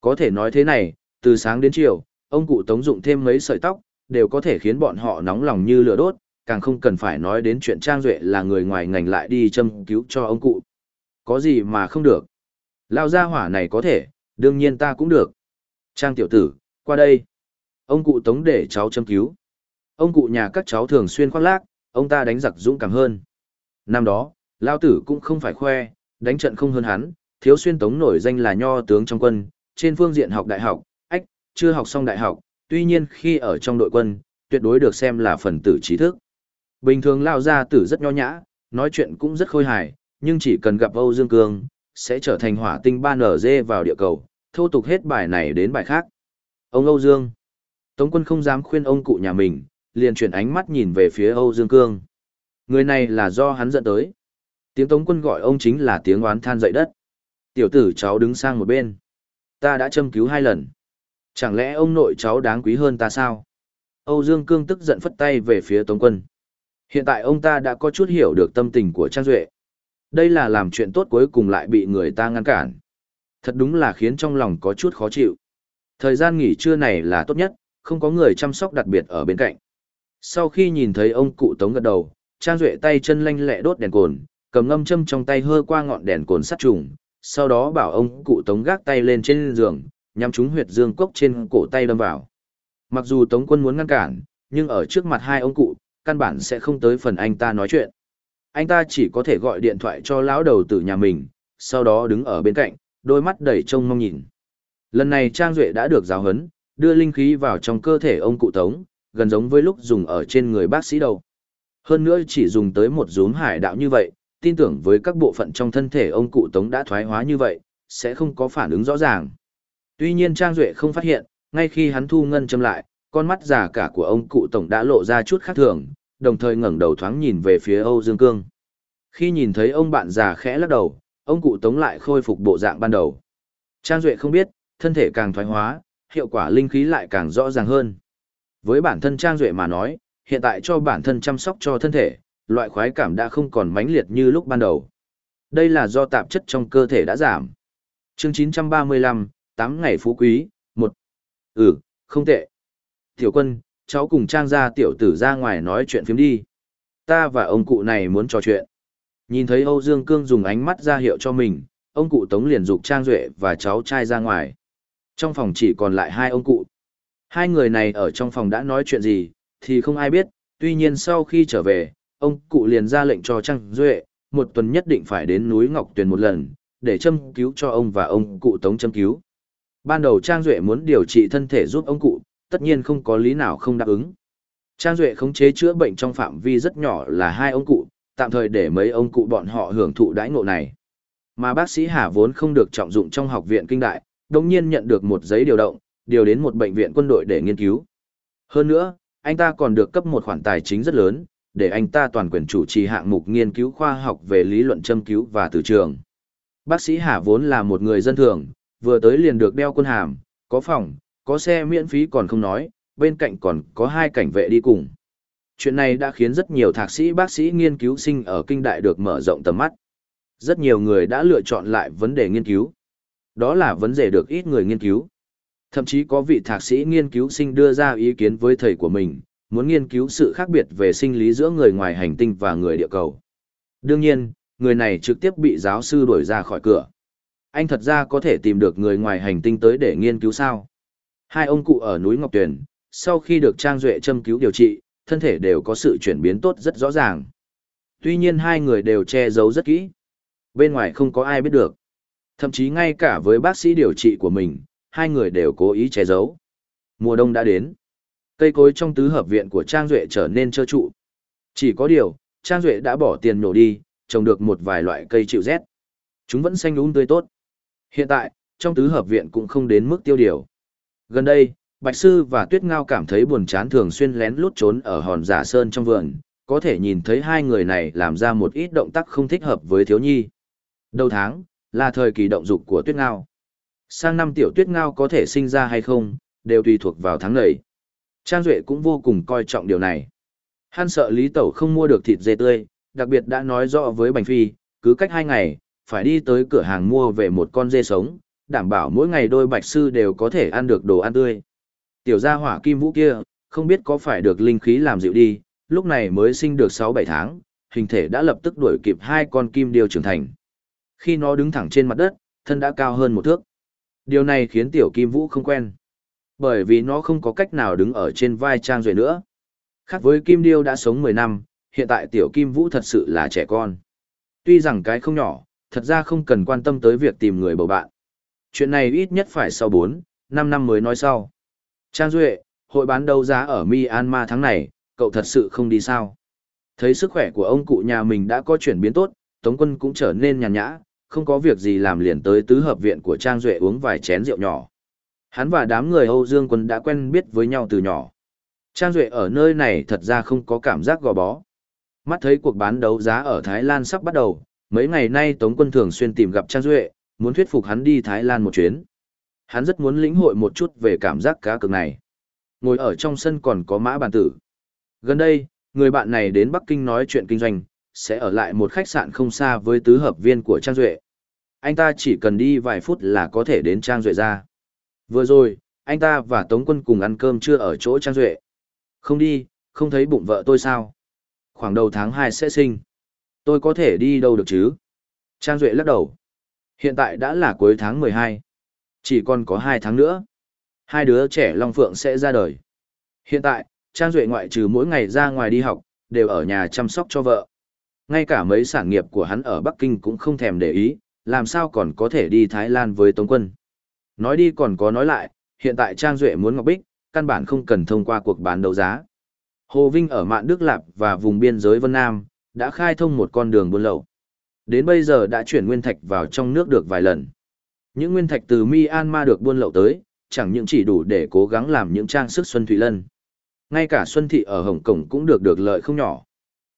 Có thể nói thế này, từ sáng đến chiều, ông cụ Tống dụng thêm mấy sợi tóc, đều có thể khiến bọn họ nóng lòng như lửa đốt, càng không cần phải nói đến chuyện Trang Duệ là người ngoài ngành lại đi châm cứu cho ông cụ. Có gì mà không được. Lao ra hỏa này có thể, đương nhiên ta cũng được. Trang tiểu tử, qua đây. Ông cụ tống để cháu châm cứu. Ông cụ nhà các cháu thường xuyên khoác lác, ông ta đánh giặc dũng cảm hơn. Năm đó, Lao Tử cũng không phải khoe, đánh trận không hơn hắn, thiếu xuyên tống nổi danh là nho tướng trong quân, trên phương diện học đại học, ách, chưa học xong đại học, tuy nhiên khi ở trong đội quân, tuyệt đối được xem là phần tử trí thức. Bình thường Lao Gia Tử rất nho nhã, nói chuyện cũng rất khôi hài, nhưng chỉ cần gặp Âu Dương Cương, sẽ trở thành hỏa tinh 3NG vào địa cầu, thô tục hết bài này đến bài khác. Ông Âu Dương. Tống quân không dám khuyên ông cụ nhà mình, liền chuyển ánh mắt nhìn về phía Âu Dương Cương. Người này là do hắn dẫn tới. Tiếng Tống quân gọi ông chính là tiếng oán than dậy đất. Tiểu tử cháu đứng sang một bên. Ta đã châm cứu hai lần. Chẳng lẽ ông nội cháu đáng quý hơn ta sao? Âu Dương Cương tức giận phất tay về phía Tống quân. Hiện tại ông ta đã có chút hiểu được tâm tình của Trang Duệ. Đây là làm chuyện tốt cuối cùng lại bị người ta ngăn cản. Thật đúng là khiến trong lòng có chút khó chịu. Thời gian nghỉ trưa này là tốt nhất, không có người chăm sóc đặc biệt ở bên cạnh. Sau khi nhìn thấy ông cụ tống gật đầu, Trang Duệ tay chân lanh lẹ đốt đèn cồn, cầm ngâm châm trong tay hơ qua ngọn đèn cồn sắt trùng, sau đó bảo ông cụ tống gác tay lên trên giường, nhắm trúng huyệt dương cốc trên cổ tay đâm vào. Mặc dù tống quân muốn ngăn cản, nhưng ở trước mặt hai ông cụ, căn bản sẽ không tới phần anh ta nói chuyện. Anh ta chỉ có thể gọi điện thoại cho lão đầu tử nhà mình, sau đó đứng ở bên cạnh, đôi mắt đầy trông mong nhìn. Lần này Trang Duệ đã được giáo huấn, đưa linh khí vào trong cơ thể ông cụ Tống, gần giống với lúc dùng ở trên người bác sĩ đầu. Hơn nữa chỉ dùng tới một rúm hải đạo như vậy, tin tưởng với các bộ phận trong thân thể ông cụ Tống đã thoái hóa như vậy, sẽ không có phản ứng rõ ràng. Tuy nhiên Trang Duệ không phát hiện, ngay khi hắn thu ngân châm lại, con mắt già cả của ông cụ Tổng đã lộ ra chút khác thường, đồng thời ngẩng đầu thoáng nhìn về phía Âu Dương Cương. Khi nhìn thấy ông bạn già khẽ lắc đầu, ông cụ Tống lại khôi phục bộ dạng ban đầu. Trang Duệ không biết, thân thể càng thoái hóa, hiệu quả linh khí lại càng rõ ràng hơn. Với bản thân Trang Duệ mà nói, hiện tại cho bản thân chăm sóc cho thân thể, loại khoái cảm đã không còn mãnh liệt như lúc ban đầu. Đây là do tạp chất trong cơ thể đã giảm. chương 935, tám ngày phú quý, một Ừ, không tệ. Tiểu quân, cháu cùng Trang gia tiểu tử ra ngoài nói chuyện phiếm đi. Ta và ông cụ này muốn trò chuyện. Nhìn thấy Âu Dương Cương dùng ánh mắt ra hiệu cho mình, ông cụ Tống liền dục Trang Duệ và cháu trai ra ngoài. Trong phòng chỉ còn lại hai ông cụ. Hai người này ở trong phòng đã nói chuyện gì, thì không ai biết, tuy nhiên sau khi trở về, ông cụ liền ra lệnh cho Trang Duệ, một tuần nhất định phải đến núi Ngọc Tuyền một lần, để châm cứu cho ông và ông cụ Tống châm cứu. Ban đầu Trang Duệ muốn điều trị thân thể giúp ông cụ, tất nhiên không có lý nào không đáp ứng. Trang Duệ khống chế chữa bệnh trong phạm vi rất nhỏ là hai ông cụ, tạm thời để mấy ông cụ bọn họ hưởng thụ đãi ngộ này. Mà bác sĩ Hà vốn không được trọng dụng trong học viện kinh đại, đồng nhiên nhận được một giấy điều động, điều đến một bệnh viện quân đội để nghiên cứu. Hơn nữa, anh ta còn được cấp một khoản tài chính rất lớn, để anh ta toàn quyền chủ trì hạng mục nghiên cứu khoa học về lý luận châm cứu và từ trường. Bác sĩ Hà vốn là một người dân thường, vừa tới liền được đeo quân hàm, có phòng, có xe miễn phí còn không nói, bên cạnh còn có hai cảnh vệ đi cùng. Chuyện này đã khiến rất nhiều thạc sĩ bác sĩ nghiên cứu sinh ở kinh đại được mở rộng tầm mắt. Rất nhiều người đã lựa chọn lại vấn đề nghiên cứu. Đó là vấn đề được ít người nghiên cứu. Thậm chí có vị thạc sĩ nghiên cứu sinh đưa ra ý kiến với thầy của mình, muốn nghiên cứu sự khác biệt về sinh lý giữa người ngoài hành tinh và người địa cầu. Đương nhiên, người này trực tiếp bị giáo sư đuổi ra khỏi cửa. Anh thật ra có thể tìm được người ngoài hành tinh tới để nghiên cứu sao? Hai ông cụ ở núi Ngọc Tuyền, sau khi được Trang Duệ châm cứu điều trị, thân thể đều có sự chuyển biến tốt rất rõ ràng. Tuy nhiên hai người đều che giấu rất kỹ. Bên ngoài không có ai biết được. Thậm chí ngay cả với bác sĩ điều trị của mình, hai người đều cố ý che giấu. Mùa đông đã đến. Cây cối trong tứ hợp viện của Trang Duệ trở nên trơ trụ. Chỉ có điều, Trang Duệ đã bỏ tiền nổ đi, trồng được một vài loại cây chịu rét. Chúng vẫn xanh um tươi tốt. Hiện tại, trong tứ hợp viện cũng không đến mức tiêu điều. Gần đây, Bạch Sư và Tuyết Ngao cảm thấy buồn chán thường xuyên lén lút trốn ở hòn giả sơn trong vườn, có thể nhìn thấy hai người này làm ra một ít động tác không thích hợp với thiếu nhi. Đầu tháng, là thời kỳ động dục của Tuyết Ngao. Sang năm tiểu Tuyết Ngao có thể sinh ra hay không, đều tùy thuộc vào tháng này. Trang Duệ cũng vô cùng coi trọng điều này. Hắn sợ Lý Tẩu không mua được thịt dê tươi, đặc biệt đã nói rõ với Bành Phi, cứ cách hai ngày, phải đi tới cửa hàng mua về một con dê sống, đảm bảo mỗi ngày đôi bạch sư đều có thể ăn được đồ ăn tươi. Tiểu gia hỏa kim vũ kia, không biết có phải được linh khí làm dịu đi, lúc này mới sinh được 6-7 tháng, hình thể đã lập tức đuổi kịp hai con kim điêu trưởng thành. Khi nó đứng thẳng trên mặt đất, thân đã cao hơn một thước. Điều này khiến tiểu kim vũ không quen. Bởi vì nó không có cách nào đứng ở trên vai Trang rồi nữa. Khác với Kim Điêu đã sống 10 năm, hiện tại tiểu Kim Vũ thật sự là trẻ con. Tuy rằng cái không nhỏ, thật ra không cần quan tâm tới việc tìm người bầu bạn. Chuyện này ít nhất phải sau 4, 5 năm mới nói sau. Trang Duệ, hội bán đấu giá ở Myanmar tháng này, cậu thật sự không đi sao? Thấy sức khỏe của ông cụ nhà mình đã có chuyển biến tốt, Tống quân cũng trở nên nhàn nhã, không có việc gì làm liền tới tứ hợp viện của Trang Duệ uống vài chén rượu nhỏ. Hắn và đám người Âu Dương quân đã quen biết với nhau từ nhỏ. Trang Duệ ở nơi này thật ra không có cảm giác gò bó. Mắt thấy cuộc bán đấu giá ở Thái Lan sắp bắt đầu, mấy ngày nay Tống quân thường xuyên tìm gặp Trang Duệ, muốn thuyết phục hắn đi Thái Lan một chuyến. Hắn rất muốn lĩnh hội một chút về cảm giác cá cược này. Ngồi ở trong sân còn có mã bàn tử. Gần đây, người bạn này đến Bắc Kinh nói chuyện kinh doanh, sẽ ở lại một khách sạn không xa với tứ hợp viên của Trang Duệ. Anh ta chỉ cần đi vài phút là có thể đến Trang Duệ ra. Vừa rồi, anh ta và Tống Quân cùng ăn cơm trưa ở chỗ Trang Duệ. Không đi, không thấy bụng vợ tôi sao? Khoảng đầu tháng 2 sẽ sinh. Tôi có thể đi đâu được chứ? Trang Duệ lắc đầu. Hiện tại đã là cuối tháng 12. Chỉ còn có 2 tháng nữa. Hai đứa trẻ Long Phượng sẽ ra đời. Hiện tại, Trang Duệ ngoại trừ mỗi ngày ra ngoài đi học, đều ở nhà chăm sóc cho vợ. Ngay cả mấy sản nghiệp của hắn ở Bắc Kinh cũng không thèm để ý, làm sao còn có thể đi Thái Lan với Tống Quân. Nói đi còn có nói lại, hiện tại Trang Duệ muốn Ngọc Bích, căn bản không cần thông qua cuộc bán đấu giá. Hồ Vinh ở Mạn Đức Lạp và vùng biên giới Vân Nam, đã khai thông một con đường buôn lậu. Đến bây giờ đã chuyển nguyên thạch vào trong nước được vài lần. Những nguyên thạch từ Myanmar được buôn lậu tới, chẳng những chỉ đủ để cố gắng làm những trang sức Xuân Thủy Lân. Ngay cả Xuân Thị ở Hồng Kông cũng được được lợi không nhỏ.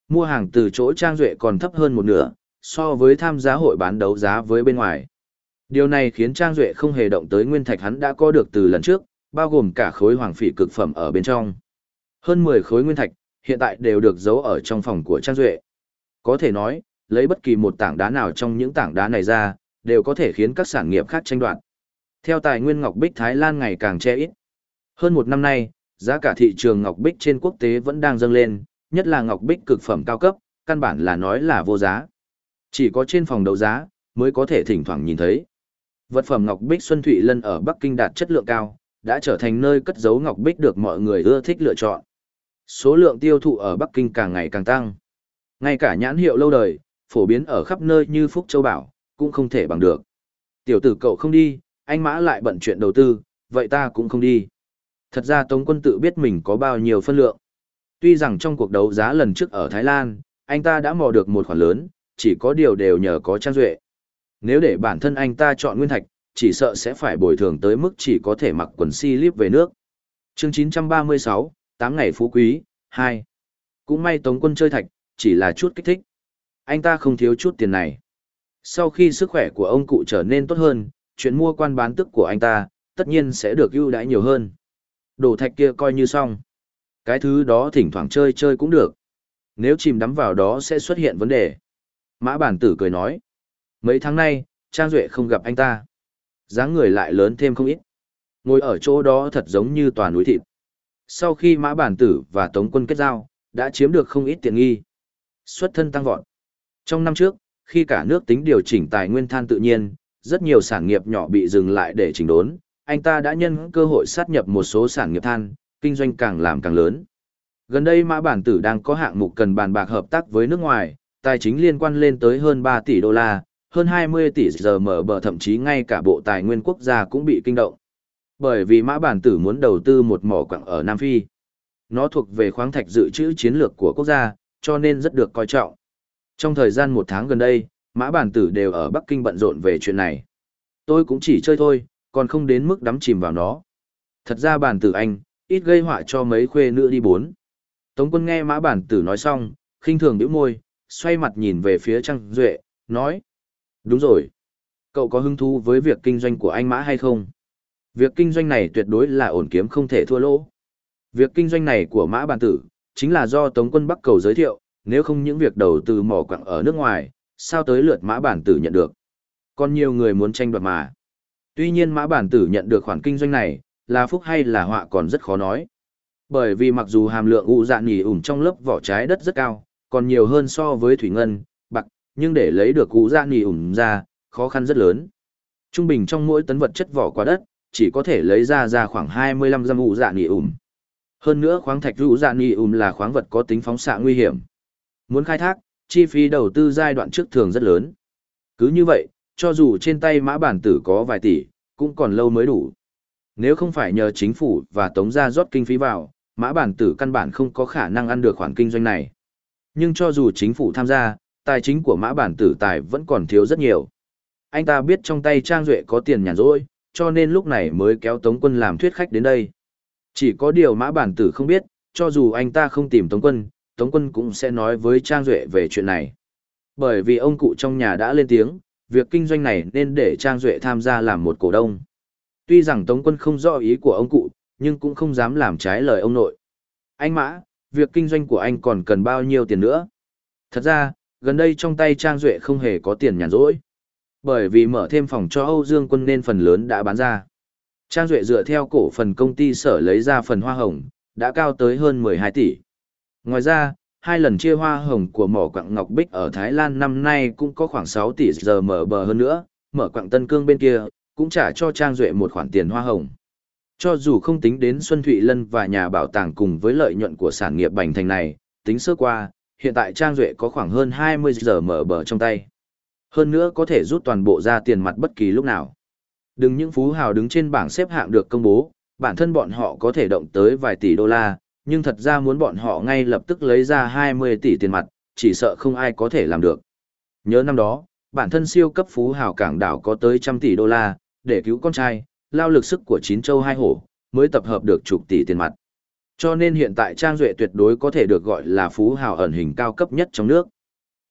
Mua hàng từ chỗ Trang Duệ còn thấp hơn một nửa, so với tham gia hội bán đấu giá với bên ngoài. Điều này khiến Trang Duệ không hề động tới nguyên thạch hắn đã có được từ lần trước, bao gồm cả khối hoàng phỉ cực phẩm ở bên trong. Hơn 10 khối nguyên thạch, hiện tại đều được giấu ở trong phòng của Trang Duệ. Có thể nói, lấy bất kỳ một tảng đá nào trong những tảng đá này ra, đều có thể khiến các sản nghiệp khác tranh đoạt. Theo tài nguyên ngọc bích Thái Lan ngày càng che ít. Hơn một năm nay, giá cả thị trường ngọc bích trên quốc tế vẫn đang dâng lên, nhất là ngọc bích cực phẩm cao cấp, căn bản là nói là vô giá. Chỉ có trên phòng đấu giá, mới có thể thỉnh thoảng nhìn thấy. Vật phẩm ngọc bích Xuân Thụy Lân ở Bắc Kinh đạt chất lượng cao, đã trở thành nơi cất giấu ngọc bích được mọi người ưa thích lựa chọn. Số lượng tiêu thụ ở Bắc Kinh càng ngày càng tăng. Ngay cả nhãn hiệu lâu đời, phổ biến ở khắp nơi như Phúc Châu Bảo, cũng không thể bằng được. Tiểu tử cậu không đi, anh Mã lại bận chuyện đầu tư, vậy ta cũng không đi. Thật ra Tống quân tự biết mình có bao nhiêu phân lượng. Tuy rằng trong cuộc đấu giá lần trước ở Thái Lan, anh ta đã mò được một khoản lớn, chỉ có điều đều nhờ có Trang Duệ. Nếu để bản thân anh ta chọn nguyên thạch, chỉ sợ sẽ phải bồi thường tới mức chỉ có thể mặc quần si líp về nước. chương 936, 8 ngày phú quý, 2. Cũng may Tống quân chơi thạch, chỉ là chút kích thích. Anh ta không thiếu chút tiền này. Sau khi sức khỏe của ông cụ trở nên tốt hơn, chuyện mua quan bán tức của anh ta, tất nhiên sẽ được ưu đãi nhiều hơn. Đồ thạch kia coi như xong. Cái thứ đó thỉnh thoảng chơi chơi cũng được. Nếu chìm đắm vào đó sẽ xuất hiện vấn đề. Mã bản tử cười nói. Mấy tháng nay, Trang Duệ không gặp anh ta. dáng người lại lớn thêm không ít. Ngồi ở chỗ đó thật giống như toàn núi thịt. Sau khi mã bản tử và tống quân kết giao, đã chiếm được không ít tiện nghi. Xuất thân tăng vọt. Trong năm trước, khi cả nước tính điều chỉnh tài nguyên than tự nhiên, rất nhiều sản nghiệp nhỏ bị dừng lại để chỉnh đốn, anh ta đã nhân cơ hội sát nhập một số sản nghiệp than, kinh doanh càng làm càng lớn. Gần đây Mã Bản Tử đang có hạng mục cần bàn bạc hợp tác với nước ngoài, tài chính liên quan lên tới hơn 3 tỷ đô la, hơn 20 tỷ giờ mở bờ thậm chí ngay cả Bộ Tài nguyên quốc gia cũng bị kinh động. Bởi vì Mã Bản Tử muốn đầu tư một mỏ quặng ở Nam Phi. Nó thuộc về khoáng thạch dự trữ chiến lược của quốc gia, cho nên rất được coi trọng. Trong thời gian một tháng gần đây, Mã Bản Tử đều ở Bắc Kinh bận rộn về chuyện này. Tôi cũng chỉ chơi thôi, còn không đến mức đắm chìm vào nó. Thật ra Bản Tử anh, ít gây họa cho mấy khuê nữ đi bốn. Tống quân nghe Mã Bản Tử nói xong, khinh thường biểu môi, xoay mặt nhìn về phía Trang Duệ, nói. Đúng rồi. Cậu có hứng thú với việc kinh doanh của anh Mã hay không? Việc kinh doanh này tuyệt đối là ổn kiếm không thể thua lỗ. Việc kinh doanh này của Mã Bản Tử, chính là do Tống quân Bắc Cầu giới thiệu, nếu không những việc đầu tư mỏ quặng ở nước ngoài, sao tới lượt Mã Bản Tử nhận được. Còn nhiều người muốn tranh đoạt mà. Tuy nhiên Mã Bản Tử nhận được khoản kinh doanh này, là phúc hay là họa còn rất khó nói. Bởi vì mặc dù hàm lượng ụ dạ nhì ủng trong lớp vỏ trái đất rất cao, còn nhiều hơn so với thủy ngân, bạc, nhưng để lấy được ụ dạ nhì ủng ra, khó khăn rất lớn. Trung bình trong mỗi tấn vật chất vỏ quả đất, chỉ có thể lấy ra ra khoảng 25 giam ụ dạ nhì ủng. Hơn nữa khoáng thạch rũ dạ nì ùm là khoáng vật có tính phóng xạ nguy hiểm. Muốn khai thác, chi phí đầu tư giai đoạn trước thường rất lớn. Cứ như vậy, cho dù trên tay mã bản tử có vài tỷ, cũng còn lâu mới đủ. Nếu không phải nhờ chính phủ và tống gia rót kinh phí vào, mã bản tử căn bản không có khả năng ăn được khoản kinh doanh này. Nhưng cho dù chính phủ tham gia, tài chính của mã bản tử tài vẫn còn thiếu rất nhiều. Anh ta biết trong tay Trang Duệ có tiền nhàn rỗi, cho nên lúc này mới kéo Tống quân làm thuyết khách đến đây. Chỉ có điều mã bản tử không biết, cho dù anh ta không tìm Tống quân, Tống quân cũng sẽ nói với Trang Duệ về chuyện này. Bởi vì ông cụ trong nhà đã lên tiếng, việc kinh doanh này nên để Trang Duệ tham gia làm một cổ đông. Tuy rằng Tống quân không rõ ý của ông cụ, nhưng cũng không dám làm trái lời ông nội. Anh Mã, việc kinh doanh của anh còn cần bao nhiêu tiền nữa? Thật ra, gần đây trong tay Trang Duệ không hề có tiền nhàn rỗi. Bởi vì mở thêm phòng cho Âu Dương quân nên phần lớn đã bán ra. Trang Duệ dựa theo cổ phần công ty sở lấy ra phần hoa hồng, đã cao tới hơn 12 tỷ. Ngoài ra, hai lần chia hoa hồng của mỏ quặng Ngọc Bích ở Thái Lan năm nay cũng có khoảng 6 tỷ giờ mở bờ hơn nữa, mở quặng Tân Cương bên kia, cũng trả cho Trang Duệ một khoản tiền hoa hồng. Cho dù không tính đến Xuân Thụy Lân và nhà bảo tàng cùng với lợi nhuận của sản nghiệp bành thành này, tính sơ qua, hiện tại Trang Duệ có khoảng hơn 20 giờ mở bờ trong tay. Hơn nữa có thể rút toàn bộ ra tiền mặt bất kỳ lúc nào. Đừng những phú hào đứng trên bảng xếp hạng được công bố, bản thân bọn họ có thể động tới vài tỷ đô la, nhưng thật ra muốn bọn họ ngay lập tức lấy ra 20 tỷ tiền mặt, chỉ sợ không ai có thể làm được. Nhớ năm đó, bản thân siêu cấp phú hào cảng đảo có tới trăm tỷ đô la, để cứu con trai, lao lực sức của chín châu hai hổ, mới tập hợp được chục tỷ tiền mặt. Cho nên hiện tại Trang Duệ tuyệt đối có thể được gọi là phú hào ẩn hình cao cấp nhất trong nước.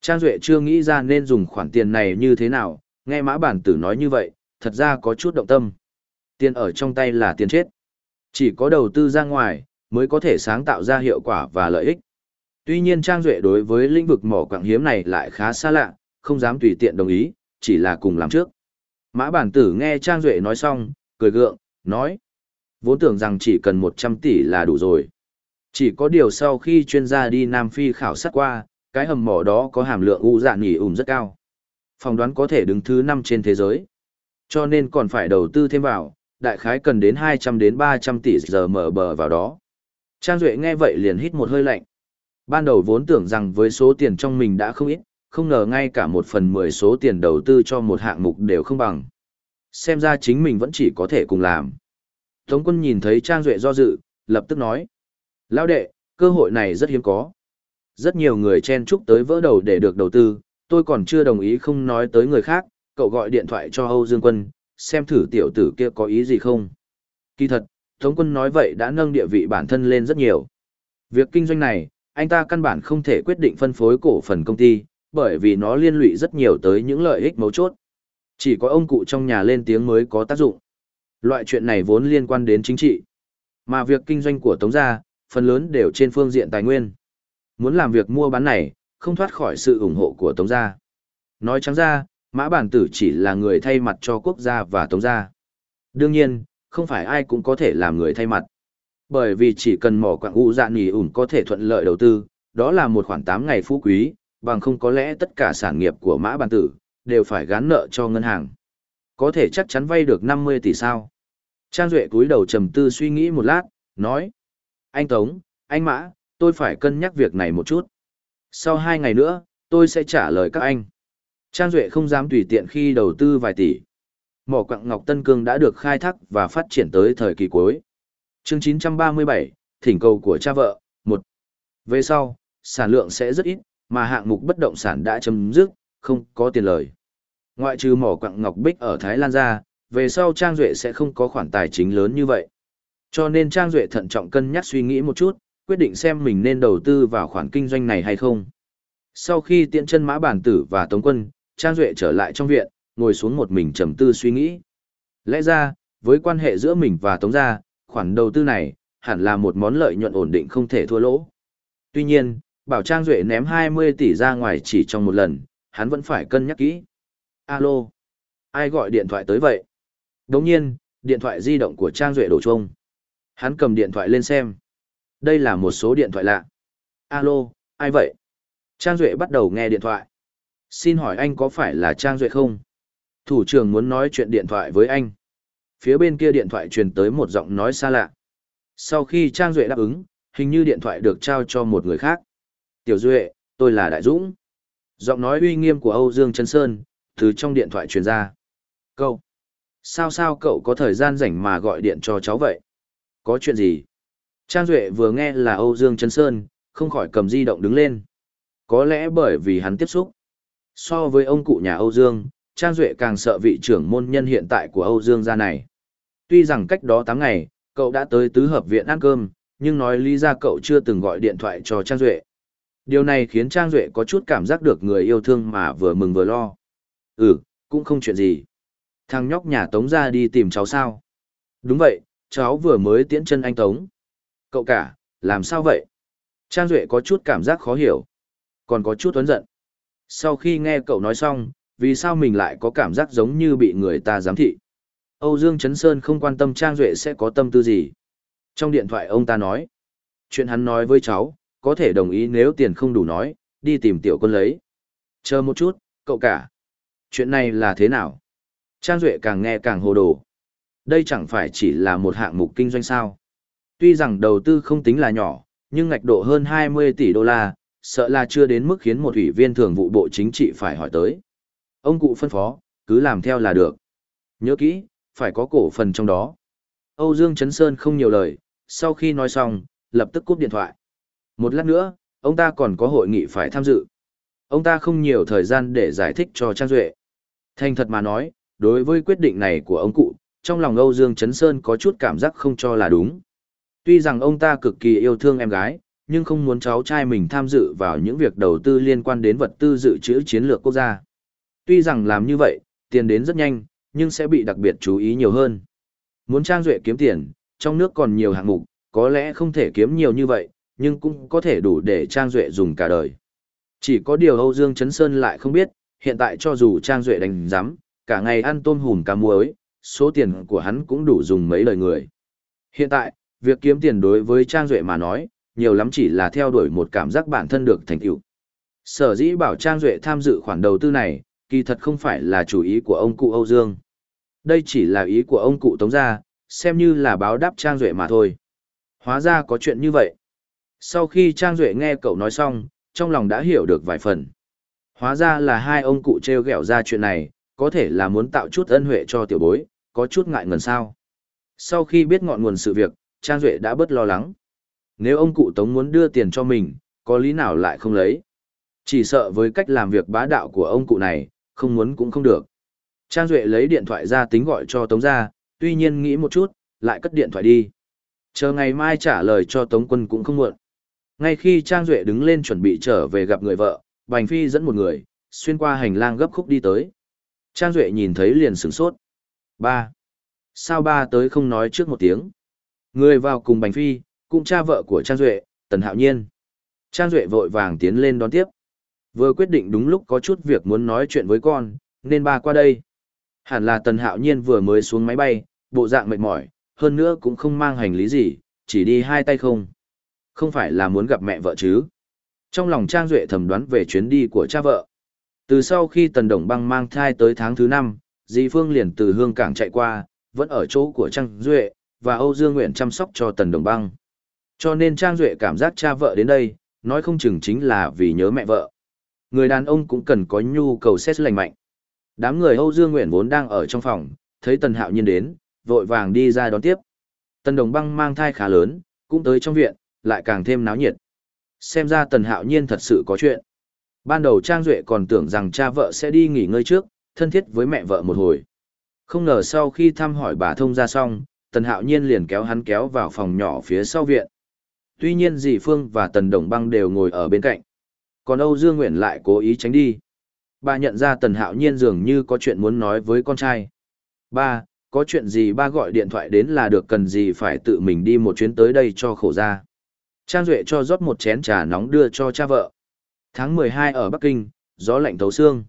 Trang Duệ chưa nghĩ ra nên dùng khoản tiền này như thế nào, nghe mã bản tử nói như vậy, thật ra có chút động tâm. Tiền ở trong tay là tiền chết. Chỉ có đầu tư ra ngoài, mới có thể sáng tạo ra hiệu quả và lợi ích. Tuy nhiên Trang Duệ đối với lĩnh vực mỏ quảng hiếm này lại khá xa lạ, không dám tùy tiện đồng ý, chỉ là cùng làm trước. Mã bản tử nghe Trang Duệ nói xong, cười gượng, nói. Vốn tưởng rằng chỉ cần 100 tỷ là đủ rồi. Chỉ có điều sau khi chuyên gia đi Nam Phi khảo sát qua, cái hầm mỏ đó có hàm lượng u dạ nghỉ ủm rất cao. Phòng đoán có thể đứng thứ 5 trên thế giới. Cho nên còn phải đầu tư thêm vào, đại khái cần đến 200 đến 300 tỷ giờ mở bờ vào đó. Trang Duệ nghe vậy liền hít một hơi lạnh. Ban đầu vốn tưởng rằng với số tiền trong mình đã không ít, không ngờ ngay cả một phần mười số tiền đầu tư cho một hạng mục đều không bằng. Xem ra chính mình vẫn chỉ có thể cùng làm. Tống quân nhìn thấy Trang Duệ do dự, lập tức nói. Lão đệ, cơ hội này rất hiếm có. Rất nhiều người chen chúc tới vỡ đầu để được đầu tư, tôi còn chưa đồng ý không nói tới người khác, cậu gọi điện thoại cho Âu Dương Quân, xem thử tiểu tử kia có ý gì không. Kỳ thật, Tống quân nói vậy đã nâng địa vị bản thân lên rất nhiều. Việc kinh doanh này, anh ta căn bản không thể quyết định phân phối cổ phần công ty, bởi vì nó liên lụy rất nhiều tới những lợi ích mấu chốt. Chỉ có ông cụ trong nhà lên tiếng mới có tác dụng. Loại chuyện này vốn liên quan đến chính trị. Mà việc kinh doanh của Tống gia, phần lớn đều trên phương diện tài nguyên. Muốn làm việc mua bán này, không thoát khỏi sự ủng hộ của Tống gia. Nói trắng ra, Mã Bản Tử chỉ là người thay mặt cho quốc gia và Tống gia. Đương nhiên, không phải ai cũng có thể làm người thay mặt. Bởi vì chỉ cần mỏ quạng u dạ nỉ ủn có thể thuận lợi đầu tư, đó là một khoản 8 ngày phú quý, bằng không có lẽ tất cả sản nghiệp của Mã Bản Tử, đều phải gán nợ cho ngân hàng. Có thể chắc chắn vay được 50 tỷ sao. Trang Duệ cúi đầu trầm tư suy nghĩ một lát, nói. Anh Tống, anh Mã, tôi phải cân nhắc việc này một chút. Sau hai ngày nữa, tôi sẽ trả lời các anh. Trang Duệ không dám tùy tiện khi đầu tư vài tỷ. Mỏ quặng Ngọc Tân Cương đã được khai thác và phát triển tới thời kỳ cuối. chương 937, thỉnh cầu của cha vợ, 1. Về sau, sản lượng sẽ rất ít, mà hạng mục bất động sản đã chấm dứt, không có tiền lời. Ngoại trừ mỏ quặng Ngọc Bích ở Thái Lan ra, về sau Trang Duệ sẽ không có khoản tài chính lớn như vậy. Cho nên Trang Duệ thận trọng cân nhắc suy nghĩ một chút, quyết định xem mình nên đầu tư vào khoản kinh doanh này hay không. Sau khi tiện chân mã bản tử và tống quân, Trang Duệ trở lại trong viện, ngồi xuống một mình trầm tư suy nghĩ. Lẽ ra, với quan hệ giữa mình và tống gia, khoản đầu tư này, hẳn là một món lợi nhuận ổn định không thể thua lỗ. Tuy nhiên, bảo Trang Duệ ném 20 tỷ ra ngoài chỉ trong một lần, hắn vẫn phải cân nhắc kỹ. Alo? Ai gọi điện thoại tới vậy? Đồng nhiên, điện thoại di động của Trang Duệ đổ chuông. Hắn cầm điện thoại lên xem. Đây là một số điện thoại lạ. Alo, ai vậy? Trang Duệ bắt đầu nghe điện thoại. Xin hỏi anh có phải là Trang Duệ không? Thủ trưởng muốn nói chuyện điện thoại với anh. Phía bên kia điện thoại truyền tới một giọng nói xa lạ. Sau khi Trang Duệ đáp ứng, hình như điện thoại được trao cho một người khác. Tiểu Duệ, tôi là Đại Dũng. Giọng nói uy nghiêm của Âu Dương Trân Sơn, từ trong điện thoại truyền ra. Cậu, sao sao cậu có thời gian rảnh mà gọi điện cho cháu vậy? Có chuyện gì? Trang Duệ vừa nghe là Âu Dương Trân Sơn, không khỏi cầm di động đứng lên. Có lẽ bởi vì hắn tiếp xúc. So với ông cụ nhà Âu Dương, Trang Duệ càng sợ vị trưởng môn nhân hiện tại của Âu Dương gia này. Tuy rằng cách đó 8 ngày, cậu đã tới tứ hợp viện ăn cơm, nhưng nói lý ra cậu chưa từng gọi điện thoại cho Trang Duệ. Điều này khiến Trang Duệ có chút cảm giác được người yêu thương mà vừa mừng vừa lo. Ừ, cũng không chuyện gì. Thằng nhóc nhà Tống ra đi tìm cháu sao? Đúng vậy, cháu vừa mới tiễn chân anh Tống. Cậu cả, làm sao vậy? Trang Duệ có chút cảm giác khó hiểu. Còn có chút tuấn giận. Sau khi nghe cậu nói xong, vì sao mình lại có cảm giác giống như bị người ta giám thị? Âu Dương Trấn Sơn không quan tâm Trang Duệ sẽ có tâm tư gì. Trong điện thoại ông ta nói, chuyện hắn nói với cháu, có thể đồng ý nếu tiền không đủ nói, đi tìm tiểu quân lấy. Chờ một chút, cậu cả. Chuyện này là thế nào? Trang Duệ càng nghe càng hồ đồ. Đây chẳng phải chỉ là một hạng mục kinh doanh sao. Tuy rằng đầu tư không tính là nhỏ, nhưng ngạch độ hơn 20 tỷ đô la, sợ là chưa đến mức khiến một ủy viên thường vụ bộ chính trị phải hỏi tới. Ông cụ phân phó, cứ làm theo là được. Nhớ kỹ, phải có cổ phần trong đó. Âu Dương Trấn Sơn không nhiều lời, sau khi nói xong, lập tức cúp điện thoại. Một lát nữa, ông ta còn có hội nghị phải tham dự. Ông ta không nhiều thời gian để giải thích cho Trang Duệ. Thành thật mà nói, đối với quyết định này của ông cụ, trong lòng Âu Dương Trấn Sơn có chút cảm giác không cho là đúng. Tuy rằng ông ta cực kỳ yêu thương em gái, nhưng không muốn cháu trai mình tham dự vào những việc đầu tư liên quan đến vật tư dự trữ chiến lược quốc gia. Tuy rằng làm như vậy, tiền đến rất nhanh, nhưng sẽ bị đặc biệt chú ý nhiều hơn. Muốn Trang Duệ kiếm tiền, trong nước còn nhiều hạng mục, có lẽ không thể kiếm nhiều như vậy, nhưng cũng có thể đủ để Trang Duệ dùng cả đời. Chỉ có điều Âu Dương Trấn Sơn lại không biết, hiện tại cho dù Trang Duệ đánh giám, cả ngày ăn tôm hùm cá muối, số tiền của hắn cũng đủ dùng mấy lời người. Hiện tại, việc kiếm tiền đối với Trang Duệ mà nói, nhiều lắm chỉ là theo đuổi một cảm giác bản thân được thành tựu. Sở dĩ bảo Trang Duệ tham dự khoản đầu tư này, kỳ thật không phải là chủ ý của ông cụ Âu Dương. Đây chỉ là ý của ông cụ Tống Gia, xem như là báo đáp Trang Duệ mà thôi. Hóa ra có chuyện như vậy. Sau khi Trang Duệ nghe cậu nói xong, trong lòng đã hiểu được vài phần. Hóa ra là hai ông cụ treo gẹo ra chuyện này, có thể là muốn tạo chút ân huệ cho tiểu bối, có chút ngại ngần sao. Sau khi biết ngọn nguồn sự việc, Trang Duệ đã bớt lo lắng. Nếu ông cụ Tống muốn đưa tiền cho mình, có lý nào lại không lấy? Chỉ sợ với cách làm việc bá đạo của ông cụ này, không muốn cũng không được. Trang Duệ lấy điện thoại ra tính gọi cho Tống ra, tuy nhiên nghĩ một chút, lại cất điện thoại đi. Chờ ngày mai trả lời cho Tống quân cũng không muộn. Ngay khi Trang Duệ đứng lên chuẩn bị trở về gặp người vợ, Bành Phi dẫn một người, xuyên qua hành lang gấp khúc đi tới. Trang Duệ nhìn thấy liền sửng sốt. Ba. Sao ba tới không nói trước một tiếng? Người vào cùng Bành Phi, cũng cha vợ của Trang Duệ, Tần Hạo Nhiên. Trang Duệ vội vàng tiến lên đón tiếp. Vừa quyết định đúng lúc có chút việc muốn nói chuyện với con, nên ba qua đây. Hẳn là Tần Hạo Nhiên vừa mới xuống máy bay, bộ dạng mệt mỏi, hơn nữa cũng không mang hành lý gì, chỉ đi hai tay không. Không phải là muốn gặp mẹ vợ chứ. Trong lòng Trang Duệ thầm đoán về chuyến đi của cha vợ. Từ sau khi Tần Đồng Băng mang thai tới tháng thứ 5, Di Phương liền từ Hương Cảng chạy qua, vẫn ở chỗ của Trang Duệ, và Âu Dương Nguyện chăm sóc cho Tần Đồng Băng. Cho nên Trang Duệ cảm giác cha vợ đến đây, nói không chừng chính là vì nhớ mẹ vợ. Người đàn ông cũng cần có nhu cầu xét lành mạnh. Đám người Âu Dương Nguyện vốn đang ở trong phòng, thấy Tần Hạo Nhiên đến, vội vàng đi ra đón tiếp. Tần Đồng Băng mang thai khá lớn, cũng tới trong viện, lại càng thêm náo nhiệt. Xem ra Tần Hạo Nhiên thật sự có chuyện. Ban đầu Trang Duệ còn tưởng rằng cha vợ sẽ đi nghỉ ngơi trước, thân thiết với mẹ vợ một hồi. Không ngờ sau khi thăm hỏi bà thông ra xong, Tần Hạo Nhiên liền kéo hắn kéo vào phòng nhỏ phía sau viện. Tuy nhiên dì Phương và Tần Đồng Băng đều ngồi ở bên cạnh. Còn Âu Dương Nguyện lại cố ý tránh đi. Bà nhận ra Tần Hạo Nhiên dường như có chuyện muốn nói với con trai. Ba, có chuyện gì ba gọi điện thoại đến là được cần gì phải tự mình đi một chuyến tới đây cho khổ ra. Trang Duệ cho rót một chén trà nóng đưa cho cha vợ. Tháng 12 ở Bắc Kinh, gió lạnh thấu xương.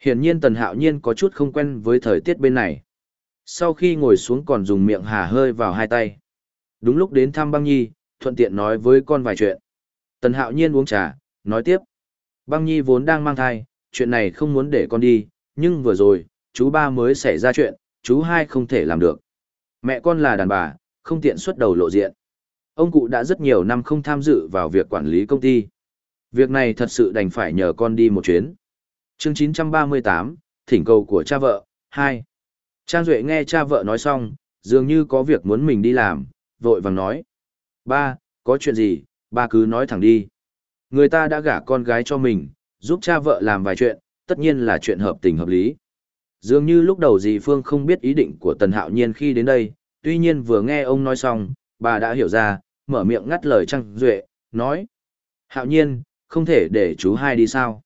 Hiển nhiên Tần Hạo Nhiên có chút không quen với thời tiết bên này. Sau khi ngồi xuống còn dùng miệng hà hơi vào hai tay. Đúng lúc đến thăm băng nhi, thuận tiện nói với con vài chuyện. Tần Hạo Nhiên uống trà, nói tiếp. Băng nhi vốn đang mang thai, chuyện này không muốn để con đi, nhưng vừa rồi, chú ba mới xảy ra chuyện, chú hai không thể làm được. Mẹ con là đàn bà, không tiện xuất đầu lộ diện. Ông cụ đã rất nhiều năm không tham dự vào việc quản lý công ty. Việc này thật sự đành phải nhờ con đi một chuyến. Chương 938, Thỉnh cầu của cha vợ, 2. Trang Duệ nghe cha vợ nói xong, dường như có việc muốn mình đi làm, vội vàng nói. Ba, có chuyện gì, ba cứ nói thẳng đi. Người ta đã gả con gái cho mình, giúp cha vợ làm vài chuyện, tất nhiên là chuyện hợp tình hợp lý. Dường như lúc đầu dì Phương không biết ý định của Tần Hạo Nhiên khi đến đây, tuy nhiên vừa nghe ông nói xong, bà đã hiểu ra, mở miệng ngắt lời Trang Duệ, nói. Hạo Nhiên, không thể để chú hai đi sao?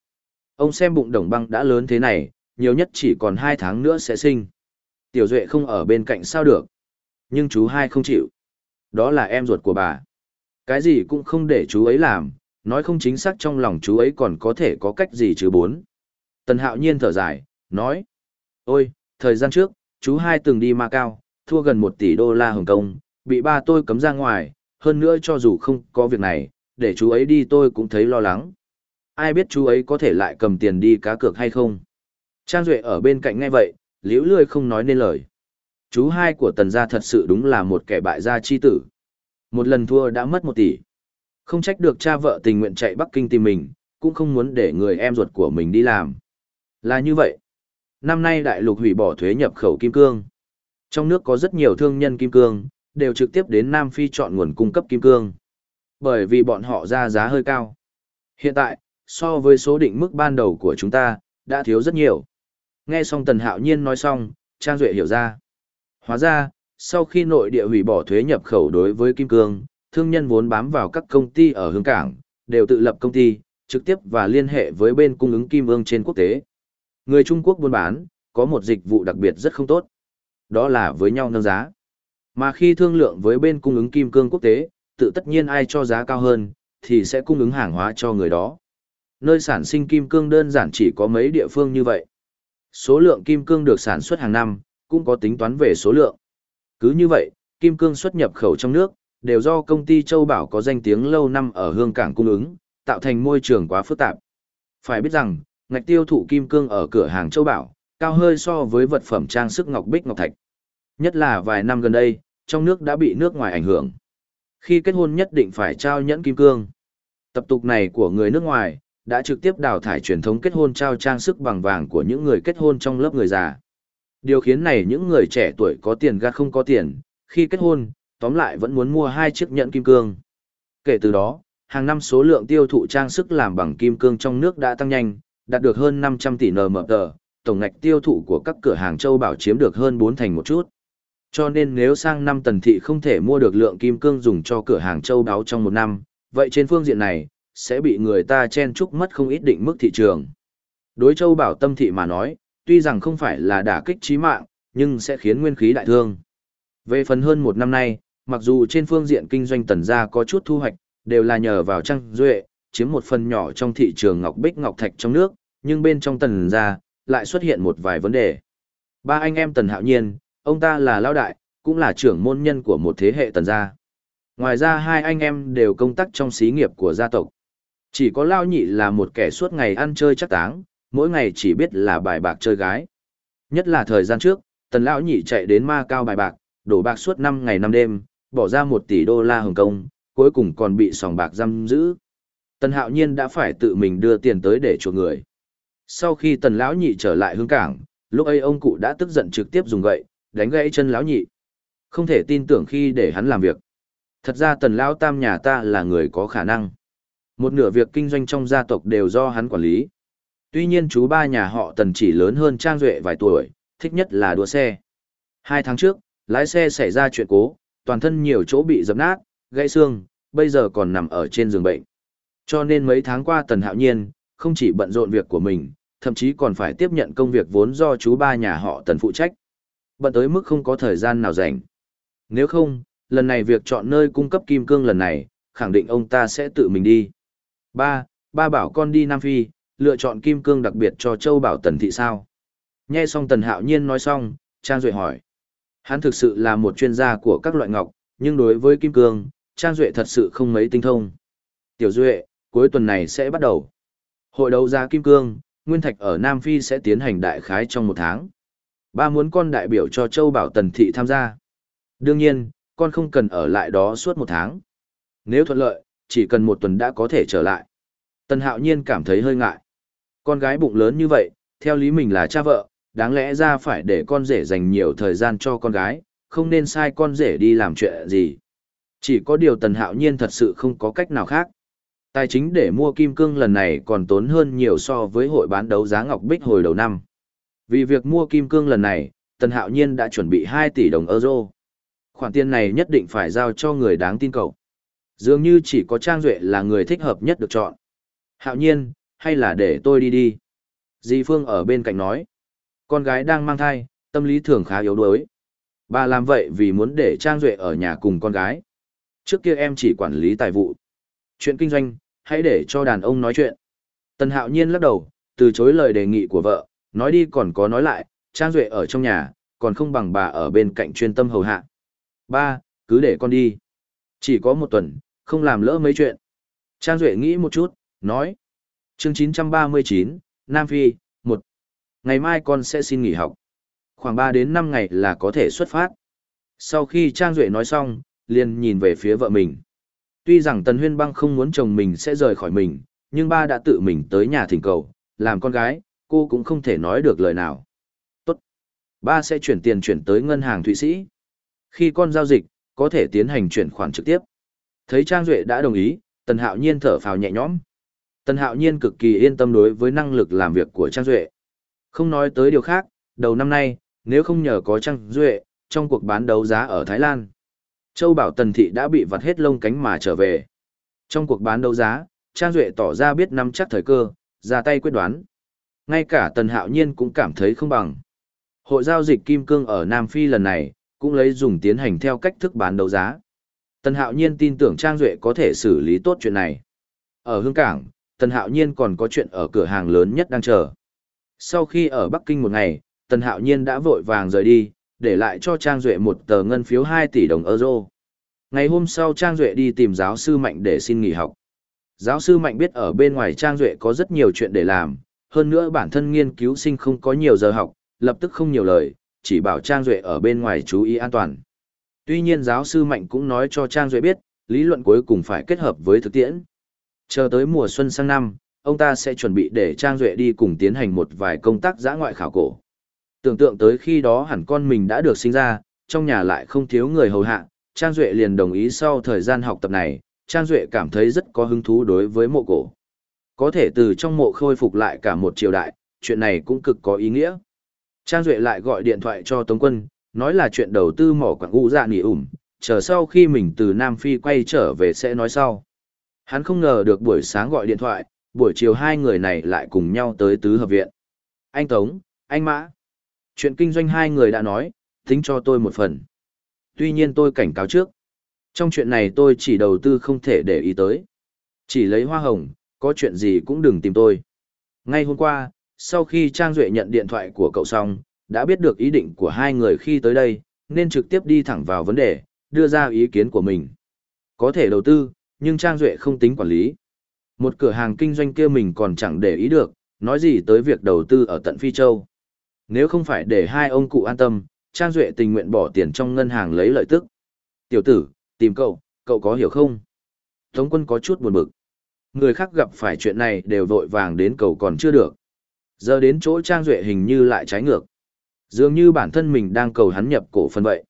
Ông xem bụng đồng băng đã lớn thế này, nhiều nhất chỉ còn hai tháng nữa sẽ sinh. Tiểu Duệ không ở bên cạnh sao được. Nhưng chú hai không chịu. Đó là em ruột của bà. Cái gì cũng không để chú ấy làm, nói không chính xác trong lòng chú ấy còn có thể có cách gì chứ bốn. Tần Hạo Nhiên thở dài, nói. Ôi, thời gian trước, chú hai từng đi Macau, thua gần một tỷ đô la Hồng Kông, bị ba tôi cấm ra ngoài, hơn nữa cho dù không có việc này, để chú ấy đi tôi cũng thấy lo lắng. Ai biết chú ấy có thể lại cầm tiền đi cá cược hay không? Trang Duệ ở bên cạnh ngay vậy, liễu lươi không nói nên lời. Chú hai của tần gia thật sự đúng là một kẻ bại gia chi tử. Một lần thua đã mất một tỷ. Không trách được cha vợ tình nguyện chạy Bắc Kinh tìm mình, cũng không muốn để người em ruột của mình đi làm. Là như vậy. Năm nay đại lục hủy bỏ thuế nhập khẩu kim cương. Trong nước có rất nhiều thương nhân kim cương, đều trực tiếp đến Nam Phi chọn nguồn cung cấp kim cương. Bởi vì bọn họ ra giá hơi cao. Hiện tại, so với số định mức ban đầu của chúng ta, đã thiếu rất nhiều. Nghe xong Tần Hạo Nhiên nói xong, Trang Duệ hiểu ra. Hóa ra, sau khi nội địa hủy bỏ thuế nhập khẩu đối với kim cương, thương nhân vốn bám vào các công ty ở hướng cảng, đều tự lập công ty, trực tiếp và liên hệ với bên cung ứng kim ương trên quốc tế. Người Trung Quốc buôn bán, có một dịch vụ đặc biệt rất không tốt. Đó là với nhau nâng giá. Mà khi thương lượng với bên cung ứng kim cương quốc tế, tự tất nhiên ai cho giá cao hơn, thì sẽ cung ứng hàng hóa cho người đó. Nơi sản sinh kim cương đơn giản chỉ có mấy địa phương như vậy. Số lượng kim cương được sản xuất hàng năm, cũng có tính toán về số lượng. Cứ như vậy, kim cương xuất nhập khẩu trong nước, đều do công ty Châu Bảo có danh tiếng lâu năm ở hương cảng cung ứng, tạo thành môi trường quá phức tạp. Phải biết rằng, ngạch tiêu thụ kim cương ở cửa hàng Châu Bảo, cao hơi so với vật phẩm trang sức ngọc bích ngọc thạch. Nhất là vài năm gần đây, trong nước đã bị nước ngoài ảnh hưởng. Khi kết hôn nhất định phải trao nhẫn kim cương. Tập tục này của người nước ngoài, đã trực tiếp đào thải truyền thống kết hôn trao trang sức bằng vàng của những người kết hôn trong lớp người già. Điều khiến này những người trẻ tuổi có tiền gạt không có tiền, khi kết hôn, tóm lại vẫn muốn mua hai chiếc nhẫn kim cương. Kể từ đó, hàng năm số lượng tiêu thụ trang sức làm bằng kim cương trong nước đã tăng nhanh, đạt được hơn 500 tỷ NMT, tổng ngạch tiêu thụ của các cửa hàng châu bảo chiếm được hơn 4 thành một chút. Cho nên nếu sang năm tần thị không thể mua được lượng kim cương dùng cho cửa hàng châu đáo trong một năm, vậy trên phương diện này, sẽ bị người ta chen chúc mất không ít định mức thị trường. Đối châu bảo tâm thị mà nói, tuy rằng không phải là đả kích chí mạng, nhưng sẽ khiến nguyên khí đại thương. Về phần hơn một năm nay, mặc dù trên phương diện kinh doanh tần gia có chút thu hoạch, đều là nhờ vào trăng duệ, chiếm một phần nhỏ trong thị trường ngọc bích ngọc thạch trong nước, nhưng bên trong tần gia, lại xuất hiện một vài vấn đề. Ba anh em tần hạo nhiên, ông ta là lao đại, cũng là trưởng môn nhân của một thế hệ tần gia. Ngoài ra hai anh em đều công tác trong xí nghiệp của gia tộc. Chỉ có lao nhị là một kẻ suốt ngày ăn chơi chắc táng, mỗi ngày chỉ biết là bài bạc chơi gái. Nhất là thời gian trước, tần lão nhị chạy đến ma cao bài bạc, đổ bạc suốt 5 ngày 5 đêm, bỏ ra 1 tỷ đô la Hồng Kông, cuối cùng còn bị sòng bạc giam giữ. Tần hạo nhiên đã phải tự mình đưa tiền tới để chuộc người. Sau khi tần lão nhị trở lại hướng cảng, lúc ấy ông cụ đã tức giận trực tiếp dùng gậy, đánh gãy chân lão nhị. Không thể tin tưởng khi để hắn làm việc. Thật ra tần lão tam nhà ta là người có khả năng. Một nửa việc kinh doanh trong gia tộc đều do hắn quản lý. Tuy nhiên chú ba nhà họ tần chỉ lớn hơn Trang Duệ vài tuổi, thích nhất là đua xe. Hai tháng trước, lái xe xảy ra chuyện cố, toàn thân nhiều chỗ bị dập nát, gãy xương, bây giờ còn nằm ở trên giường bệnh. Cho nên mấy tháng qua tần hạo nhiên, không chỉ bận rộn việc của mình, thậm chí còn phải tiếp nhận công việc vốn do chú ba nhà họ tần phụ trách. Bận tới mức không có thời gian nào rảnh. Nếu không, lần này việc chọn nơi cung cấp kim cương lần này, khẳng định ông ta sẽ tự mình đi. Ba, ba bảo con đi Nam Phi, lựa chọn kim cương đặc biệt cho châu bảo tần thị sao. Nghe xong tần hạo nhiên nói xong, Trang Duệ hỏi. Hắn thực sự là một chuyên gia của các loại ngọc, nhưng đối với kim cương, Trang Duệ thật sự không mấy tinh thông. Tiểu Duệ, cuối tuần này sẽ bắt đầu. Hội đấu giá kim cương, Nguyên Thạch ở Nam Phi sẽ tiến hành đại khái trong một tháng. Ba muốn con đại biểu cho Châu Bảo Tần Thị tham gia. Đương nhiên, con không cần ở lại đó suốt một tháng. Nếu thuận lợi, chỉ cần một tuần đã có thể trở lại. Tần Hạo Nhiên cảm thấy hơi ngại. Con gái bụng lớn như vậy, theo lý mình là cha vợ, đáng lẽ ra phải để con rể dành nhiều thời gian cho con gái, không nên sai con rể đi làm chuyện gì. Chỉ có điều Tần Hạo Nhiên thật sự không có cách nào khác. Tài chính để mua kim cương lần này còn tốn hơn nhiều so với hội bán đấu giá Ngọc Bích hồi đầu năm. Vì việc mua kim cương lần này, Tần Hạo Nhiên đã chuẩn bị 2 tỷ đồng euro. Khoản tiền này nhất định phải giao cho người đáng tin cậu. Dường như chỉ có Trang Duệ là người thích hợp nhất được chọn. Hạo Nhiên, hay là để tôi đi đi. Di Phương ở bên cạnh nói. Con gái đang mang thai, tâm lý thường khá yếu đuối. Bà làm vậy vì muốn để Trang Duệ ở nhà cùng con gái. Trước kia em chỉ quản lý tài vụ. Chuyện kinh doanh, hãy để cho đàn ông nói chuyện. Tần Hạo Nhiên lắc đầu, từ chối lời đề nghị của vợ, nói đi còn có nói lại, Trang Duệ ở trong nhà, còn không bằng bà ở bên cạnh chuyên tâm hầu hạ. Ba, cứ để con đi. Chỉ có một tuần, không làm lỡ mấy chuyện. Trang Duệ nghĩ một chút, nói chương 939, Nam Phi, một. Ngày mai con sẽ xin nghỉ học. Khoảng 3 đến 5 ngày là có thể xuất phát. Sau khi Trang Duệ nói xong, liền nhìn về phía vợ mình. Tuy rằng Tần Huyên Băng không muốn chồng mình sẽ rời khỏi mình, nhưng ba đã tự mình tới nhà thỉnh cầu, làm con gái, cô cũng không thể nói được lời nào. Tốt. Ba sẽ chuyển tiền chuyển tới ngân hàng Thụy Sĩ. Khi con giao dịch, có thể tiến hành chuyển khoản trực tiếp. Thấy Trang Duệ đã đồng ý, Tần Hạo Nhiên thở phào nhẹ nhõm. Tần Hạo Nhiên cực kỳ yên tâm đối với năng lực làm việc của Trang Duệ. Không nói tới điều khác, đầu năm nay, nếu không nhờ có Trang Duệ, trong cuộc bán đấu giá ở Thái Lan, Châu Bảo Tần Thị đã bị vặt hết lông cánh mà trở về. Trong cuộc bán đấu giá, Trang Duệ tỏ ra biết nắm chắc thời cơ, ra tay quyết đoán. Ngay cả Tần Hạo Nhiên cũng cảm thấy không bằng. Hội giao dịch Kim Cương ở Nam Phi lần này, cũng lấy dùng tiến hành theo cách thức bán đấu giá. Tần Hạo Nhiên tin tưởng Trang Duệ có thể xử lý tốt chuyện này. Ở Hương Cảng, Tần Hạo Nhiên còn có chuyện ở cửa hàng lớn nhất đang chờ. Sau khi ở Bắc Kinh một ngày, Tần Hạo Nhiên đã vội vàng rời đi, để lại cho Trang Duệ một tờ ngân phiếu 2 tỷ đồng euro. Ngày hôm sau Trang Duệ đi tìm giáo sư Mạnh để xin nghỉ học. Giáo sư Mạnh biết ở bên ngoài Trang Duệ có rất nhiều chuyện để làm, hơn nữa bản thân nghiên cứu sinh không có nhiều giờ học, lập tức không nhiều lời, chỉ bảo Trang Duệ ở bên ngoài chú ý an toàn. Tuy nhiên giáo sư Mạnh cũng nói cho Trang Duệ biết, lý luận cuối cùng phải kết hợp với thực tiễn. Chờ tới mùa xuân sang năm, ông ta sẽ chuẩn bị để Trang Duệ đi cùng tiến hành một vài công tác giã ngoại khảo cổ. Tưởng tượng tới khi đó hẳn con mình đã được sinh ra, trong nhà lại không thiếu người hầu hạ, Trang Duệ liền đồng ý sau thời gian học tập này, Trang Duệ cảm thấy rất có hứng thú đối với mộ cổ. Có thể từ trong mộ khôi phục lại cả một triều đại, chuyện này cũng cực có ý nghĩa. Trang Duệ lại gọi điện thoại cho Tống Quân, nói là chuyện đầu tư mỏ quảng u dạ nỉ ủm, chờ sau khi mình từ Nam Phi quay trở về sẽ nói sau. Hắn không ngờ được buổi sáng gọi điện thoại, buổi chiều hai người này lại cùng nhau tới tứ hợp viện. Anh Tống, anh Mã. Chuyện kinh doanh hai người đã nói, tính cho tôi một phần. Tuy nhiên tôi cảnh cáo trước. Trong chuyện này tôi chỉ đầu tư không thể để ý tới. Chỉ lấy hoa hồng, có chuyện gì cũng đừng tìm tôi. Ngay hôm qua, sau khi Trang Duệ nhận điện thoại của cậu xong, đã biết được ý định của hai người khi tới đây, nên trực tiếp đi thẳng vào vấn đề, đưa ra ý kiến của mình. Có thể đầu tư, nhưng Trang Duệ không tính quản lý. Một cửa hàng kinh doanh kia mình còn chẳng để ý được, nói gì tới việc đầu tư ở tận Phi Châu. Nếu không phải để hai ông cụ an tâm, Trang Duệ tình nguyện bỏ tiền trong ngân hàng lấy lợi tức. Tiểu tử, tìm cậu, cậu có hiểu không? Tống quân có chút buồn bực. Người khác gặp phải chuyện này đều vội vàng đến cầu còn chưa được. Giờ đến chỗ Trang Duệ hình như lại trái ngược. Dường như bản thân mình đang cầu hắn nhập cổ phần vậy.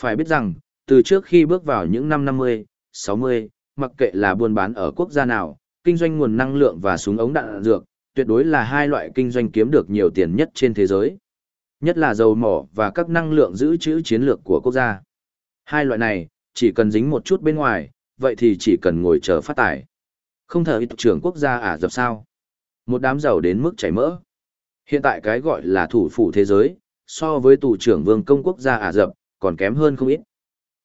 Phải biết rằng, từ trước khi bước vào những năm 50, 60, mặc kệ là buôn bán ở quốc gia nào, kinh doanh nguồn năng lượng và súng ống đạn dược, tuyệt đối là hai loại kinh doanh kiếm được nhiều tiền nhất trên thế giới. Nhất là dầu mỏ và các năng lượng giữ trữ chiến lược của quốc gia. Hai loại này, chỉ cần dính một chút bên ngoài, vậy thì chỉ cần ngồi chờ phát tài. Không thể trưởng quốc gia Ả Rập sao. Một đám giàu đến mức chảy mỡ. Hiện tại cái gọi là thủ phủ thế giới, so với tù trưởng vương công quốc gia Ả Rập, còn kém hơn không ít.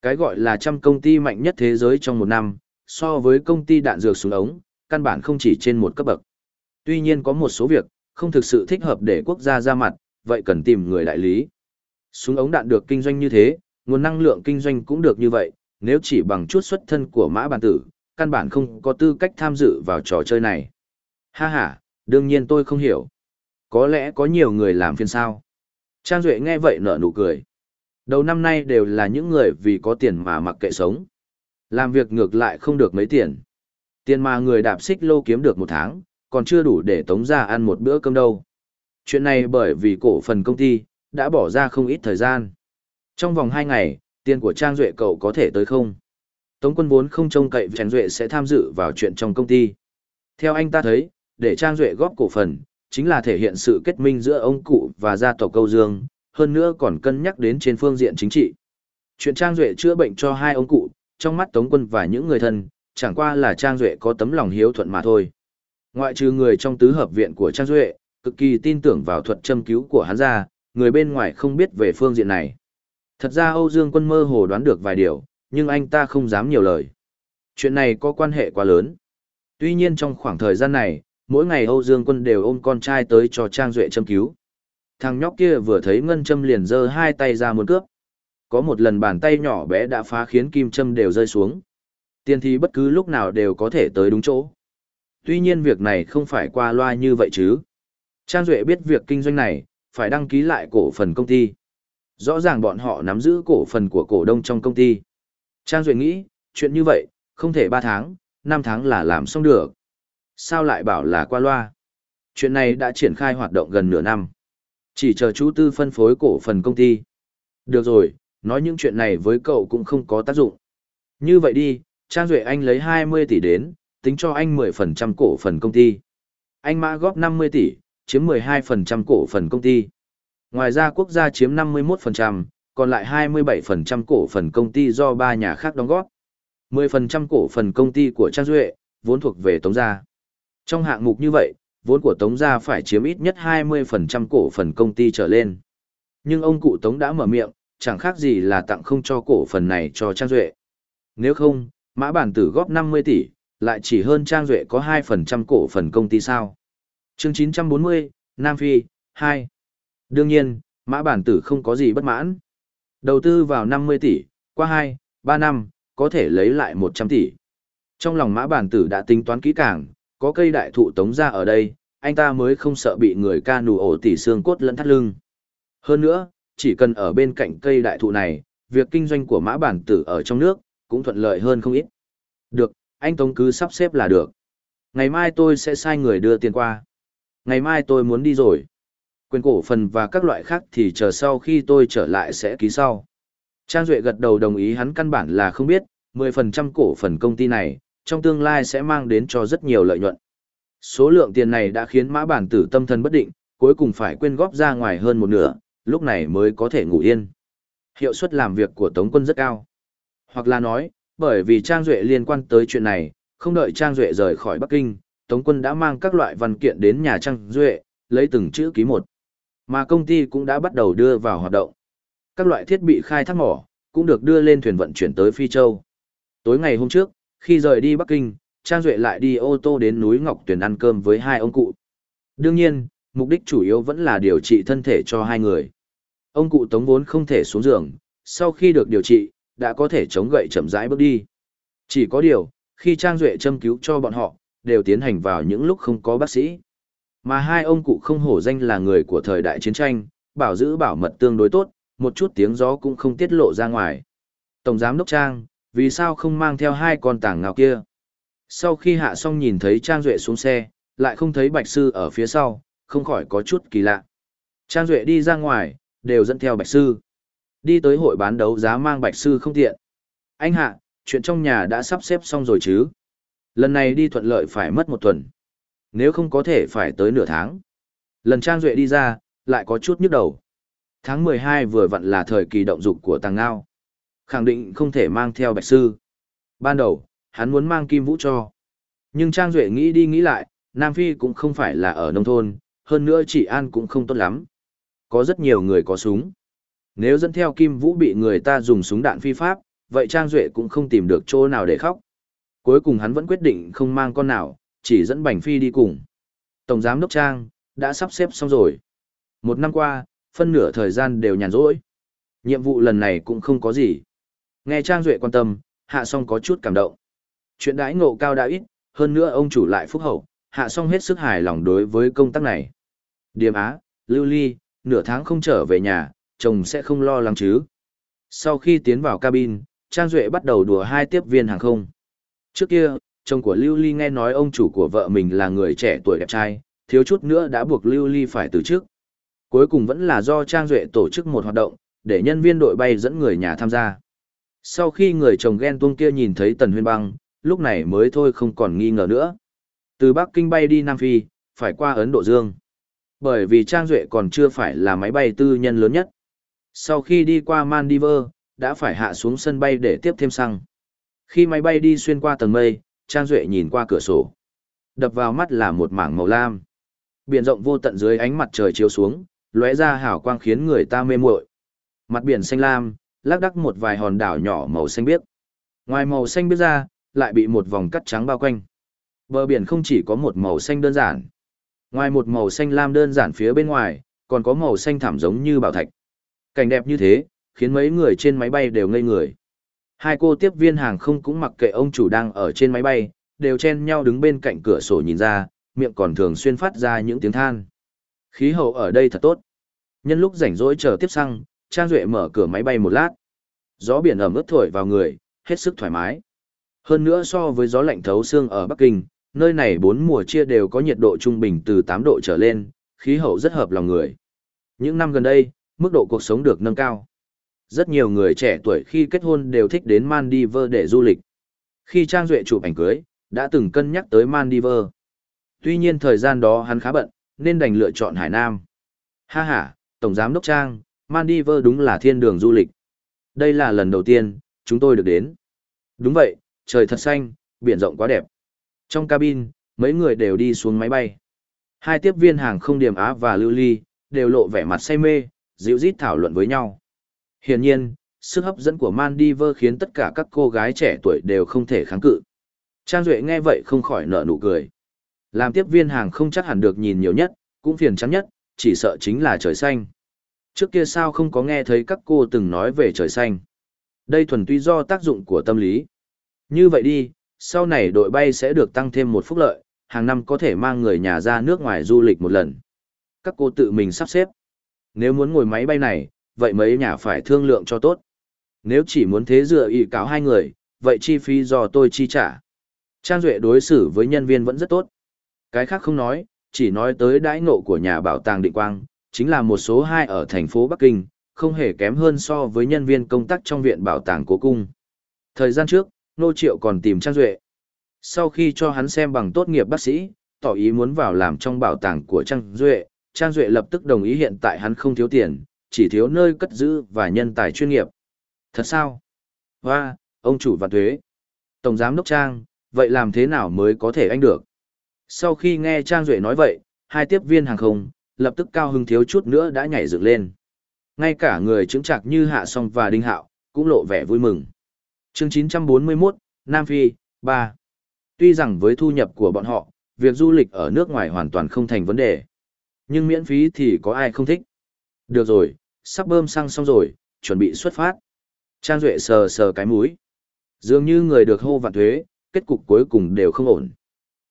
Cái gọi là trăm công ty mạnh nhất thế giới trong một năm, so với công ty đạn dược súng ống, căn bản không chỉ trên một cấp bậc. Tuy nhiên có một số việc, không thực sự thích hợp để quốc gia ra mặt, vậy cần tìm người đại lý. Súng ống đạn được kinh doanh như thế, nguồn năng lượng kinh doanh cũng được như vậy, nếu chỉ bằng chút xuất thân của mã bản tử, căn bản không có tư cách tham dự vào trò chơi này. Ha ha, đương nhiên tôi không hiểu. Có lẽ có nhiều người làm phiên sao. Trang Duệ nghe vậy nở nụ cười. Đầu năm nay đều là những người vì có tiền mà mặc kệ sống. Làm việc ngược lại không được mấy tiền. Tiền mà người đạp xích lô kiếm được một tháng, còn chưa đủ để tống ra ăn một bữa cơm đâu. Chuyện này bởi vì cổ phần công ty, đã bỏ ra không ít thời gian. Trong vòng 2 ngày, tiền của Trang Duệ cậu có thể tới không? Tống quân vốn không trông cậy Trang Duệ sẽ tham dự vào chuyện trong công ty. Theo anh ta thấy, để Trang Duệ góp cổ phần, chính là thể hiện sự kết minh giữa ông cụ và gia tộc Câu Dương, hơn nữa còn cân nhắc đến trên phương diện chính trị. Chuyện Trang Duệ chữa bệnh cho hai ông cụ, trong mắt Tống quân và những người thân, chẳng qua là Trang Duệ có tấm lòng hiếu thuận mà thôi. Ngoại trừ người trong tứ hợp viện của Trang Duệ, cực kỳ tin tưởng vào thuật châm cứu của hắn ra, người bên ngoài không biết về phương diện này. Thật ra Âu Dương quân mơ hồ đoán được vài điều, nhưng anh ta không dám nhiều lời. Chuyện này có quan hệ quá lớn. Tuy nhiên trong khoảng thời gian này, mỗi ngày Âu Dương quân đều ôm con trai tới cho Trang Duệ châm cứu. Thằng nhóc kia vừa thấy ngân châm liền giơ hai tay ra muốn cướp. Có một lần bàn tay nhỏ bé đã phá khiến kim châm đều rơi xuống. Tiền thì bất cứ lúc nào đều có thể tới đúng chỗ. Tuy nhiên việc này không phải qua loa như vậy chứ. Trang Duệ biết việc kinh doanh này, phải đăng ký lại cổ phần công ty. Rõ ràng bọn họ nắm giữ cổ phần của cổ đông trong công ty. Trang Duệ nghĩ, chuyện như vậy, không thể 3 tháng, 5 tháng là làm xong được. Sao lại bảo là qua loa? Chuyện này đã triển khai hoạt động gần nửa năm. Chỉ chờ chú tư phân phối cổ phần công ty. Được rồi, nói những chuyện này với cậu cũng không có tác dụng. Như vậy đi, Trang Duệ Anh lấy 20 tỷ đến, tính cho anh 10% cổ phần công ty. Anh mã góp 50 tỷ, chiếm 12% cổ phần công ty. Ngoài ra quốc gia chiếm 51%, còn lại 27% cổ phần công ty do ba nhà khác đóng góp. 10% cổ phần công ty của Trang Duệ, vốn thuộc về Tống Gia. Trong hạng mục như vậy, vốn của Tống Gia phải chiếm ít nhất 20% cổ phần công ty trở lên. Nhưng ông cụ Tống đã mở miệng, chẳng khác gì là tặng không cho cổ phần này cho Trang Duệ. Nếu không, mã bản tử góp 50 tỷ, lại chỉ hơn Trang Duệ có 2% cổ phần công ty sao. chương 940, Nam Phi, 2. Đương nhiên, mã bản tử không có gì bất mãn. Đầu tư vào 50 tỷ, qua 2, 3 năm, có thể lấy lại 100 tỷ. Trong lòng mã bản tử đã tính toán kỹ càng, có cây đại thụ tống ra ở đây, anh ta mới không sợ bị người ca nù ổ tỷ xương cốt lẫn thắt lưng. Hơn nữa, chỉ cần ở bên cạnh cây đại thụ này, việc kinh doanh của mã bản tử ở trong nước, cũng thuận lợi hơn không ít. Được, anh Tống cứ sắp xếp là được. Ngày mai tôi sẽ sai người đưa tiền qua. Ngày mai tôi muốn đi rồi. Quyền cổ phần và các loại khác thì chờ sau khi tôi trở lại sẽ ký sau. Trang Duệ gật đầu đồng ý hắn căn bản là không biết, 10% cổ phần công ty này, trong tương lai sẽ mang đến cho rất nhiều lợi nhuận. Số lượng tiền này đã khiến mã bản tử tâm thần bất định, cuối cùng phải quyên góp ra ngoài hơn một nửa, lúc này mới có thể ngủ yên. Hiệu suất làm việc của Tống quân rất cao. Hoặc là nói, bởi vì Trang Duệ liên quan tới chuyện này, không đợi Trang Duệ rời khỏi Bắc Kinh, Tống quân đã mang các loại văn kiện đến nhà Trang Duệ, lấy từng chữ ký một. Mà công ty cũng đã bắt đầu đưa vào hoạt động. Các loại thiết bị khai thác mỏ, cũng được đưa lên thuyền vận chuyển tới Phi Châu. Tối ngày hôm trước, khi rời đi Bắc Kinh, Trang Duệ lại đi ô tô đến núi Ngọc Tuyền ăn cơm với hai ông cụ. Đương nhiên, mục đích chủ yếu vẫn là điều trị thân thể cho hai người. Ông cụ Tống vốn không thể xuống giường, sau khi được điều trị, đã có thể chống gậy chậm rãi bước đi. Chỉ có điều, khi Trang Duệ châm cứu cho bọn họ, đều tiến hành vào những lúc không có bác sĩ. Mà hai ông cụ không hổ danh là người của thời đại chiến tranh, bảo giữ bảo mật tương đối tốt, một chút tiếng gió cũng không tiết lộ ra ngoài. Tổng giám đốc Trang, vì sao không mang theo hai con tảng ngào kia? Sau khi hạ xong nhìn thấy Trang Duệ xuống xe, lại không thấy Bạch Sư ở phía sau, không khỏi có chút kỳ lạ. Trang Duệ đi ra ngoài, đều dẫn theo Bạch Sư. Đi tới hội bán đấu giá mang Bạch Sư không tiện. Anh hạ, chuyện trong nhà đã sắp xếp xong rồi chứ? Lần này đi thuận lợi phải mất một tuần. Nếu không có thể phải tới nửa tháng. Lần Trang Duệ đi ra, lại có chút nhức đầu. Tháng 12 vừa vặn là thời kỳ động dục của Tàng Ngao. Khẳng định không thể mang theo Bạch Sư. Ban đầu, hắn muốn mang Kim Vũ cho. Nhưng Trang Duệ nghĩ đi nghĩ lại, Nam Phi cũng không phải là ở nông thôn, hơn nữa chỉ an cũng không tốt lắm. Có rất nhiều người có súng. Nếu dẫn theo Kim Vũ bị người ta dùng súng đạn phi pháp, vậy Trang Duệ cũng không tìm được chỗ nào để khóc. Cuối cùng hắn vẫn quyết định không mang con nào, chỉ dẫn Bành Phi đi cùng. Tổng giám đốc Trang, đã sắp xếp xong rồi. Một năm qua, phân nửa thời gian đều nhàn rỗi. Nhiệm vụ lần này cũng không có gì. Nghe Trang Duệ quan tâm, Hạ Song có chút cảm động. Chuyện đãi ngộ cao đã ít, hơn nữa ông chủ lại phúc hậu, Hạ Song hết sức hài lòng đối với công tác này. Điềm Á, Lưu Ly, nửa tháng không trở về nhà, chồng sẽ không lo lắng chứ. Sau khi tiến vào cabin, Trang Duệ bắt đầu đùa hai tiếp viên hàng không. Trước kia, chồng của Lưu Ly nghe nói ông chủ của vợ mình là người trẻ tuổi đẹp trai, thiếu chút nữa đã buộc Lưu Ly phải từ chức. Cuối cùng vẫn là do Trang Duệ tổ chức một hoạt động, để nhân viên đội bay dẫn người nhà tham gia. Sau khi người chồng ghen tuông kia nhìn thấy Tần Huyên Băng, lúc này mới thôi không còn nghi ngờ nữa. Từ Bắc Kinh bay đi Nam Phi, phải qua Ấn Độ Dương. Bởi vì Trang Duệ còn chưa phải là máy bay tư nhân lớn nhất. Sau khi đi qua Maldives, đã phải hạ xuống sân bay để tiếp thêm xăng. Khi máy bay đi xuyên qua tầng mây, Trang Duệ nhìn qua cửa sổ. Đập vào mắt là một mảng màu lam. Biển rộng vô tận dưới ánh mặt trời chiếu xuống, lóe ra hào quang khiến người ta mê muội. Mặt biển xanh lam, lác đắc một vài hòn đảo nhỏ màu xanh biếc. Ngoài màu xanh biếc ra, lại bị một vòng cắt trắng bao quanh. Bờ biển không chỉ có một màu xanh đơn giản. Ngoài một màu xanh lam đơn giản phía bên ngoài, còn có màu xanh thảm giống như bảo thạch. Cảnh đẹp như thế, khiến mấy người trên máy bay đều ngây người. Hai cô tiếp viên hàng không cũng mặc kệ ông chủ đang ở trên máy bay, đều chen nhau đứng bên cạnh cửa sổ nhìn ra, miệng còn thường xuyên phát ra những tiếng than. Khí hậu ở đây thật tốt. Nhân lúc rảnh rỗi chờ tiếp xăng, Trang Duệ mở cửa máy bay một lát. Gió biển ẩm ướt thổi vào người, hết sức thoải mái. Hơn nữa so với gió lạnh thấu xương ở Bắc Kinh, nơi này bốn mùa chia đều có nhiệt độ trung bình từ 8 độ trở lên, khí hậu rất hợp lòng người. Những năm gần đây, mức độ cuộc sống được nâng cao. Rất nhiều người trẻ tuổi khi kết hôn đều thích đến Maldives để du lịch. Khi Trang Duệ chụp ảnh cưới, đã từng cân nhắc tới Maldives. Tuy nhiên thời gian đó hắn khá bận, nên đành lựa chọn Hải Nam. Ha ha, Tổng Giám Đốc Trang, Maldives đúng là thiên đường du lịch. Đây là lần đầu tiên, chúng tôi được đến. Đúng vậy, trời thật xanh, biển rộng quá đẹp. Trong cabin, mấy người đều đi xuống máy bay. Hai tiếp viên hàng không điểm Á và Lưu Ly, đều lộ vẻ mặt say mê, dịu rít thảo luận với nhau. Hiển nhiên, sức hấp dẫn của Maldives khiến tất cả các cô gái trẻ tuổi đều không thể kháng cự. Trang Duệ nghe vậy không khỏi nở nụ cười. Làm tiếp viên hàng không chắc hẳn được nhìn nhiều nhất, cũng phiền chán nhất, chỉ sợ chính là trời xanh. Trước kia sao không có nghe thấy các cô từng nói về trời xanh. Đây thuần tuy do tác dụng của tâm lý. Như vậy đi, sau này đội bay sẽ được tăng thêm một phúc lợi, hàng năm có thể mang người nhà ra nước ngoài du lịch một lần. Các cô tự mình sắp xếp. Nếu muốn ngồi máy bay này, vậy mấy nhà phải thương lượng cho tốt. Nếu chỉ muốn thế dựa ý cáo hai người, vậy chi phí do tôi chi trả. Trang Duệ đối xử với nhân viên vẫn rất tốt. Cái khác không nói, chỉ nói tới đãi ngộ của nhà bảo tàng Định Quang, chính là một số hai ở thành phố Bắc Kinh, không hề kém hơn so với nhân viên công tác trong viện bảo tàng cố cung. Thời gian trước, Nô Triệu còn tìm Trang Duệ. Sau khi cho hắn xem bằng tốt nghiệp bác sĩ, tỏ ý muốn vào làm trong bảo tàng của Trang Duệ, Trang Duệ lập tức đồng ý hiện tại hắn không thiếu tiền, chỉ thiếu nơi cất giữ và nhân tài chuyên nghiệp. Thật sao? Hoa, ông chủ và thuế. Tổng giám đốc Trang, vậy làm thế nào mới có thể anh được? Sau khi nghe Trang Duệ nói vậy, hai tiếp viên hàng không, lập tức cao hưng thiếu chút nữa đã nhảy dựng lên. Ngay cả người chứng chạc như Hạ Song và Đinh Hạo, cũng lộ vẻ vui mừng chương 941, Nam Phi, 3. Tuy rằng với thu nhập của bọn họ, việc du lịch ở nước ngoài hoàn toàn không thành vấn đề. Nhưng miễn phí thì có ai không thích. Được rồi, sắp bơm xăng xong rồi, chuẩn bị xuất phát. Trang Duệ sờ sờ cái mũi. Dường như người được hô vạn thuế, kết cục cuối cùng đều không ổn.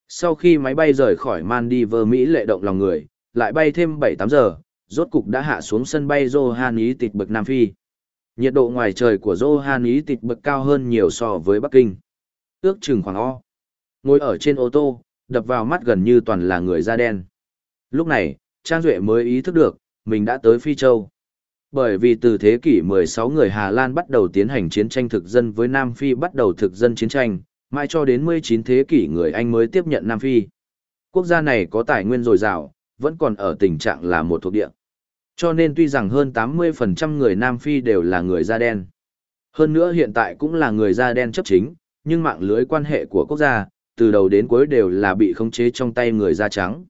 Sau khi máy bay rời khỏi Maldives Mỹ lệ động lòng người, lại bay thêm 7-8 giờ, rốt cục đã hạ xuống sân bay Johannesburg Nam Phi. Nhiệt độ ngoài trời của Johannesburg cao hơn nhiều so với Bắc Kinh. Ước chừng khoảng O. Ngồi ở trên ô tô, đập vào mắt gần như toàn là người da đen. Lúc này, Trang Duệ mới ý thức được, mình đã tới Phi Châu. Bởi vì từ thế kỷ 16 người Hà Lan bắt đầu tiến hành chiến tranh thực dân với Nam Phi bắt đầu thực dân chiến tranh, mãi cho đến 19 thế kỷ người Anh mới tiếp nhận Nam Phi. Quốc gia này có tài nguyên dồi dào, vẫn còn ở tình trạng là một thuộc địa. Cho nên tuy rằng hơn 80% người Nam Phi đều là người da đen. Hơn nữa hiện tại cũng là người da đen chấp chính, nhưng mạng lưới quan hệ của quốc gia, từ đầu đến cuối đều là bị khống chế trong tay người da trắng.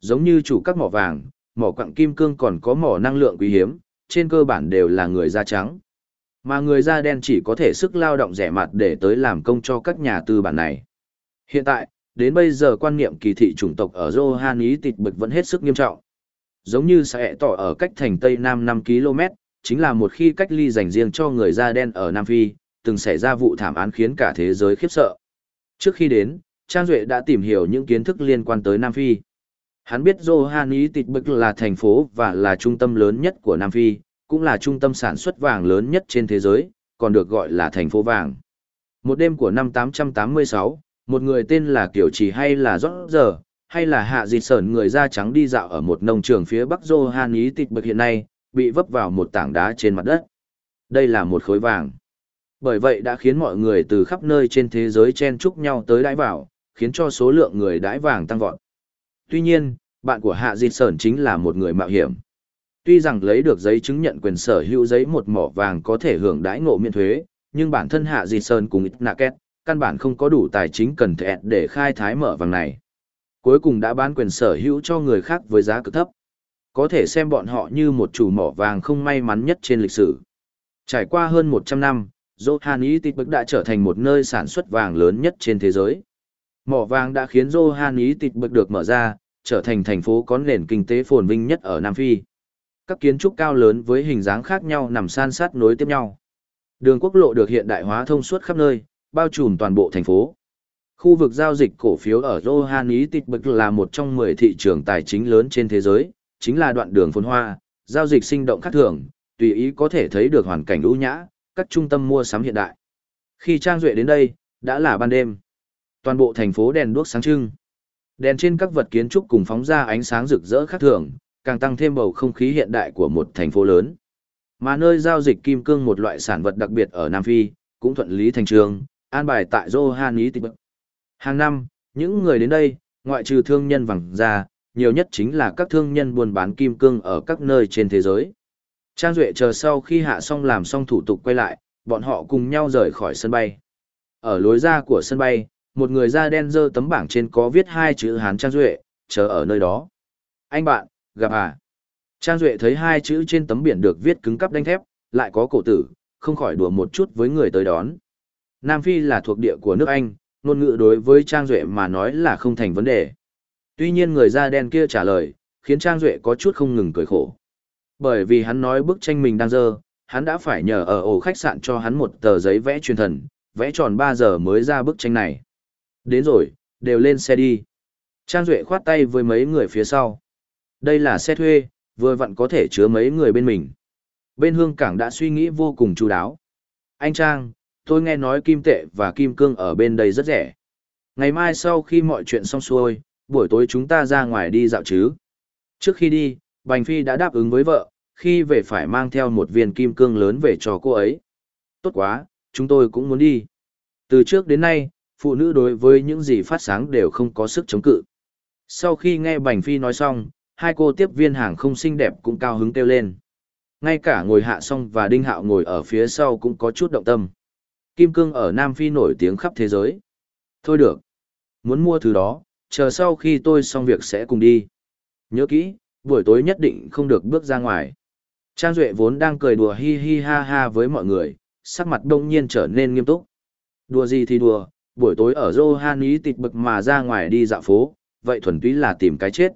Giống như chủ các mỏ vàng, mỏ quặng kim cương còn có mỏ năng lượng quý hiếm, trên cơ bản đều là người da trắng. Mà người da đen chỉ có thể sức lao động rẻ mặt để tới làm công cho các nhà tư bản này. Hiện tại, đến bây giờ quan niệm kỳ thị chủng tộc ở Johannesburg bực vẫn hết sức nghiêm trọng. Giống như sẽ tỏ ở cách thành Tây Nam 5 km, chính là một khi cách ly dành riêng cho người da đen ở Nam Phi, từng xảy ra vụ thảm án khiến cả thế giới khiếp sợ. Trước khi đến, Trang Duệ đã tìm hiểu những kiến thức liên quan tới Nam Phi. Hắn biết Johannesburg là thành phố và là trung tâm lớn nhất của Nam Phi, cũng là trung tâm sản xuất vàng lớn nhất trên thế giới, còn được gọi là thành phố vàng. Một đêm của năm 886, một người tên là Kiểu Trì hay là Giọt Giờ, hay là Hạ dịt Sởn người da trắng đi dạo ở một nông trường phía Bắc Johan Ý Tịch Bực hiện nay, bị vấp vào một tảng đá trên mặt đất. Đây là một khối vàng. Bởi vậy đã khiến mọi người từ khắp nơi trên thế giới chen chúc nhau tới đãi vào, khiến cho số lượng người đãi vàng tăng vọt. Tuy nhiên, bạn của Hạ dịt Sởn chính là một người mạo hiểm. Tuy rằng lấy được giấy chứng nhận quyền sở hữu giấy một mỏ vàng có thể hưởng đãi ngộ miễn thuế, nhưng bản thân Hạ dịt Sơn cùng ít nạ két, căn bản không có đủ tài chính cần thẹn để khai thái mở vàng này. Cuối cùng đã bán quyền sở hữu cho người khác với giá cực thấp. Có thể xem bọn họ như một chủ mỏ vàng không may mắn nhất trên lịch sử. Trải qua hơn 100 năm, Johannesburg đã trở thành một nơi sản xuất vàng lớn nhất trên thế giới. Mỏ vàng đã khiến Johannesburg được mở ra, trở thành thành phố có nền kinh tế phồn vinh nhất ở Nam Phi. Các kiến trúc cao lớn với hình dáng khác nhau nằm san sát nối tiếp nhau. Đường quốc lộ được hiện đại hóa thông suốt khắp nơi, bao trùm toàn bộ thành phố. Khu vực giao dịch cổ phiếu ở Johannesburg là một trong 10 thị trường tài chính lớn trên thế giới, chính là đoạn đường phồn hoa, giao dịch sinh động khác thường, tùy ý có thể thấy được hoàn cảnh ưu nhã, các trung tâm mua sắm hiện đại. Khi Trang Duệ đến đây, đã là ban đêm. Toàn bộ thành phố đèn đuốc sáng trưng. Đèn trên các vật kiến trúc cùng phóng ra ánh sáng rực rỡ khác thường, càng tăng thêm bầu không khí hiện đại của một thành phố lớn. Mà nơi giao dịch kim cương một loại sản vật đặc biệt ở Nam Phi, cũng thuận lý thành trường, an bài tại Johannesburg. Hàng năm, những người đến đây, ngoại trừ thương nhân vàng ra, nhiều nhất chính là các thương nhân buôn bán kim cương ở các nơi trên thế giới. Trang Duệ chờ sau khi hạ xong làm xong thủ tục quay lại, bọn họ cùng nhau rời khỏi sân bay. Ở lối ra của sân bay, một người da đen dơ tấm bảng trên có viết hai chữ Hán Trang Duệ, chờ ở nơi đó. Anh bạn, gặp à? Trang Duệ thấy hai chữ trên tấm biển được viết cứng cắp đanh thép, lại có cổ tử, không khỏi đùa một chút với người tới đón. Nam Phi là thuộc địa của nước Anh, ngôn ngữ đối với Trang Duệ mà nói là không thành vấn đề. Tuy nhiên người da đen kia trả lời, khiến Trang Duệ có chút không ngừng cười khổ. Bởi vì hắn nói bức tranh mình đang dơ, hắn đã phải nhờ ở ổ khách sạn cho hắn một tờ giấy vẽ truyền thần, vẽ tròn 3 giờ mới ra bức tranh này. Đến rồi, đều lên xe đi. Trang Duệ khoát tay với mấy người phía sau. Đây là xe thuê, vừa vặn có thể chứa mấy người bên mình. Bên hương cảng đã suy nghĩ vô cùng chú đáo. Anh Trang, tôi nghe nói kim tệ và kim cương ở bên đây rất rẻ. Ngày mai sau khi mọi chuyện xong xuôi, buổi tối chúng ta ra ngoài đi dạo chứ. Trước khi đi, Bành Phi đã đáp ứng với vợ, khi về phải mang theo một viên kim cương lớn về cho cô ấy. Tốt quá, chúng tôi cũng muốn đi. Từ trước đến nay, phụ nữ đối với những gì phát sáng đều không có sức chống cự. Sau khi nghe Bành Phi nói xong, hai cô tiếp viên hàng không xinh đẹp cũng cao hứng kêu lên. Ngay cả ngồi hạ xong và Đinh Hạo ngồi ở phía sau cũng có chút động tâm. Kim cương ở Nam Phi nổi tiếng khắp thế giới. Thôi được. Muốn mua thứ đó, chờ sau khi tôi xong việc sẽ cùng đi. Nhớ kỹ, buổi tối nhất định không được bước ra ngoài. Trang Duệ vốn đang cười đùa hi hi ha ha với mọi người, sắc mặt đông nhiên trở nên nghiêm túc. Đùa gì thì đùa, buổi tối ở Johanny tịt bực mà ra ngoài đi dạo phố, vậy thuần túy là tìm cái chết.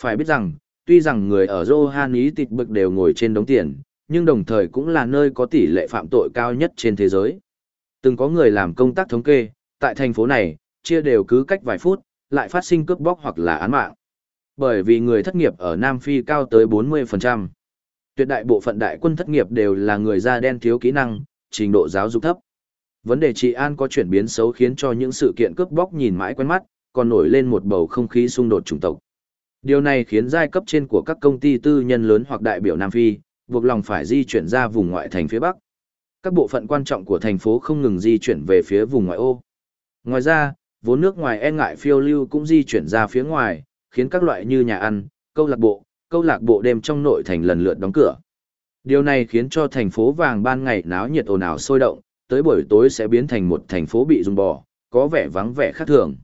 Phải biết rằng, tuy rằng người ở Johanny tịt bực đều ngồi trên đống tiền, nhưng đồng thời cũng là nơi có tỷ lệ phạm tội cao nhất trên thế giới. Từng có người làm công tác thống kê, tại thành phố này, chia đều cứ cách vài phút, lại phát sinh cướp bóc hoặc là án mạng. Bởi vì người thất nghiệp ở Nam Phi cao tới 40%. Tuyệt đại bộ phận đại quân thất nghiệp đều là người da đen thiếu kỹ năng, trình độ giáo dục thấp. Vấn đề trị an có chuyển biến xấu khiến cho những sự kiện cướp bóc nhìn mãi quen mắt, còn nổi lên một bầu không khí xung đột chủng tộc. Điều này khiến giai cấp trên của các công ty tư nhân lớn hoặc đại biểu Nam Phi, buộc lòng phải di chuyển ra vùng ngoại thành phía Bắc. Các bộ phận quan trọng của thành phố không ngừng di chuyển về phía vùng ngoại ô. Ngoài ra, vốn nước ngoài e ngại phiêu lưu cũng di chuyển ra phía ngoài, khiến các loại như nhà ăn, câu lạc bộ, câu lạc bộ đêm trong nội thành lần lượt đóng cửa. Điều này khiến cho thành phố vàng ban ngày náo nhiệt ồn ào sôi động, tới buổi tối sẽ biến thành một thành phố bị dùng bỏ, có vẻ vắng vẻ khác thường.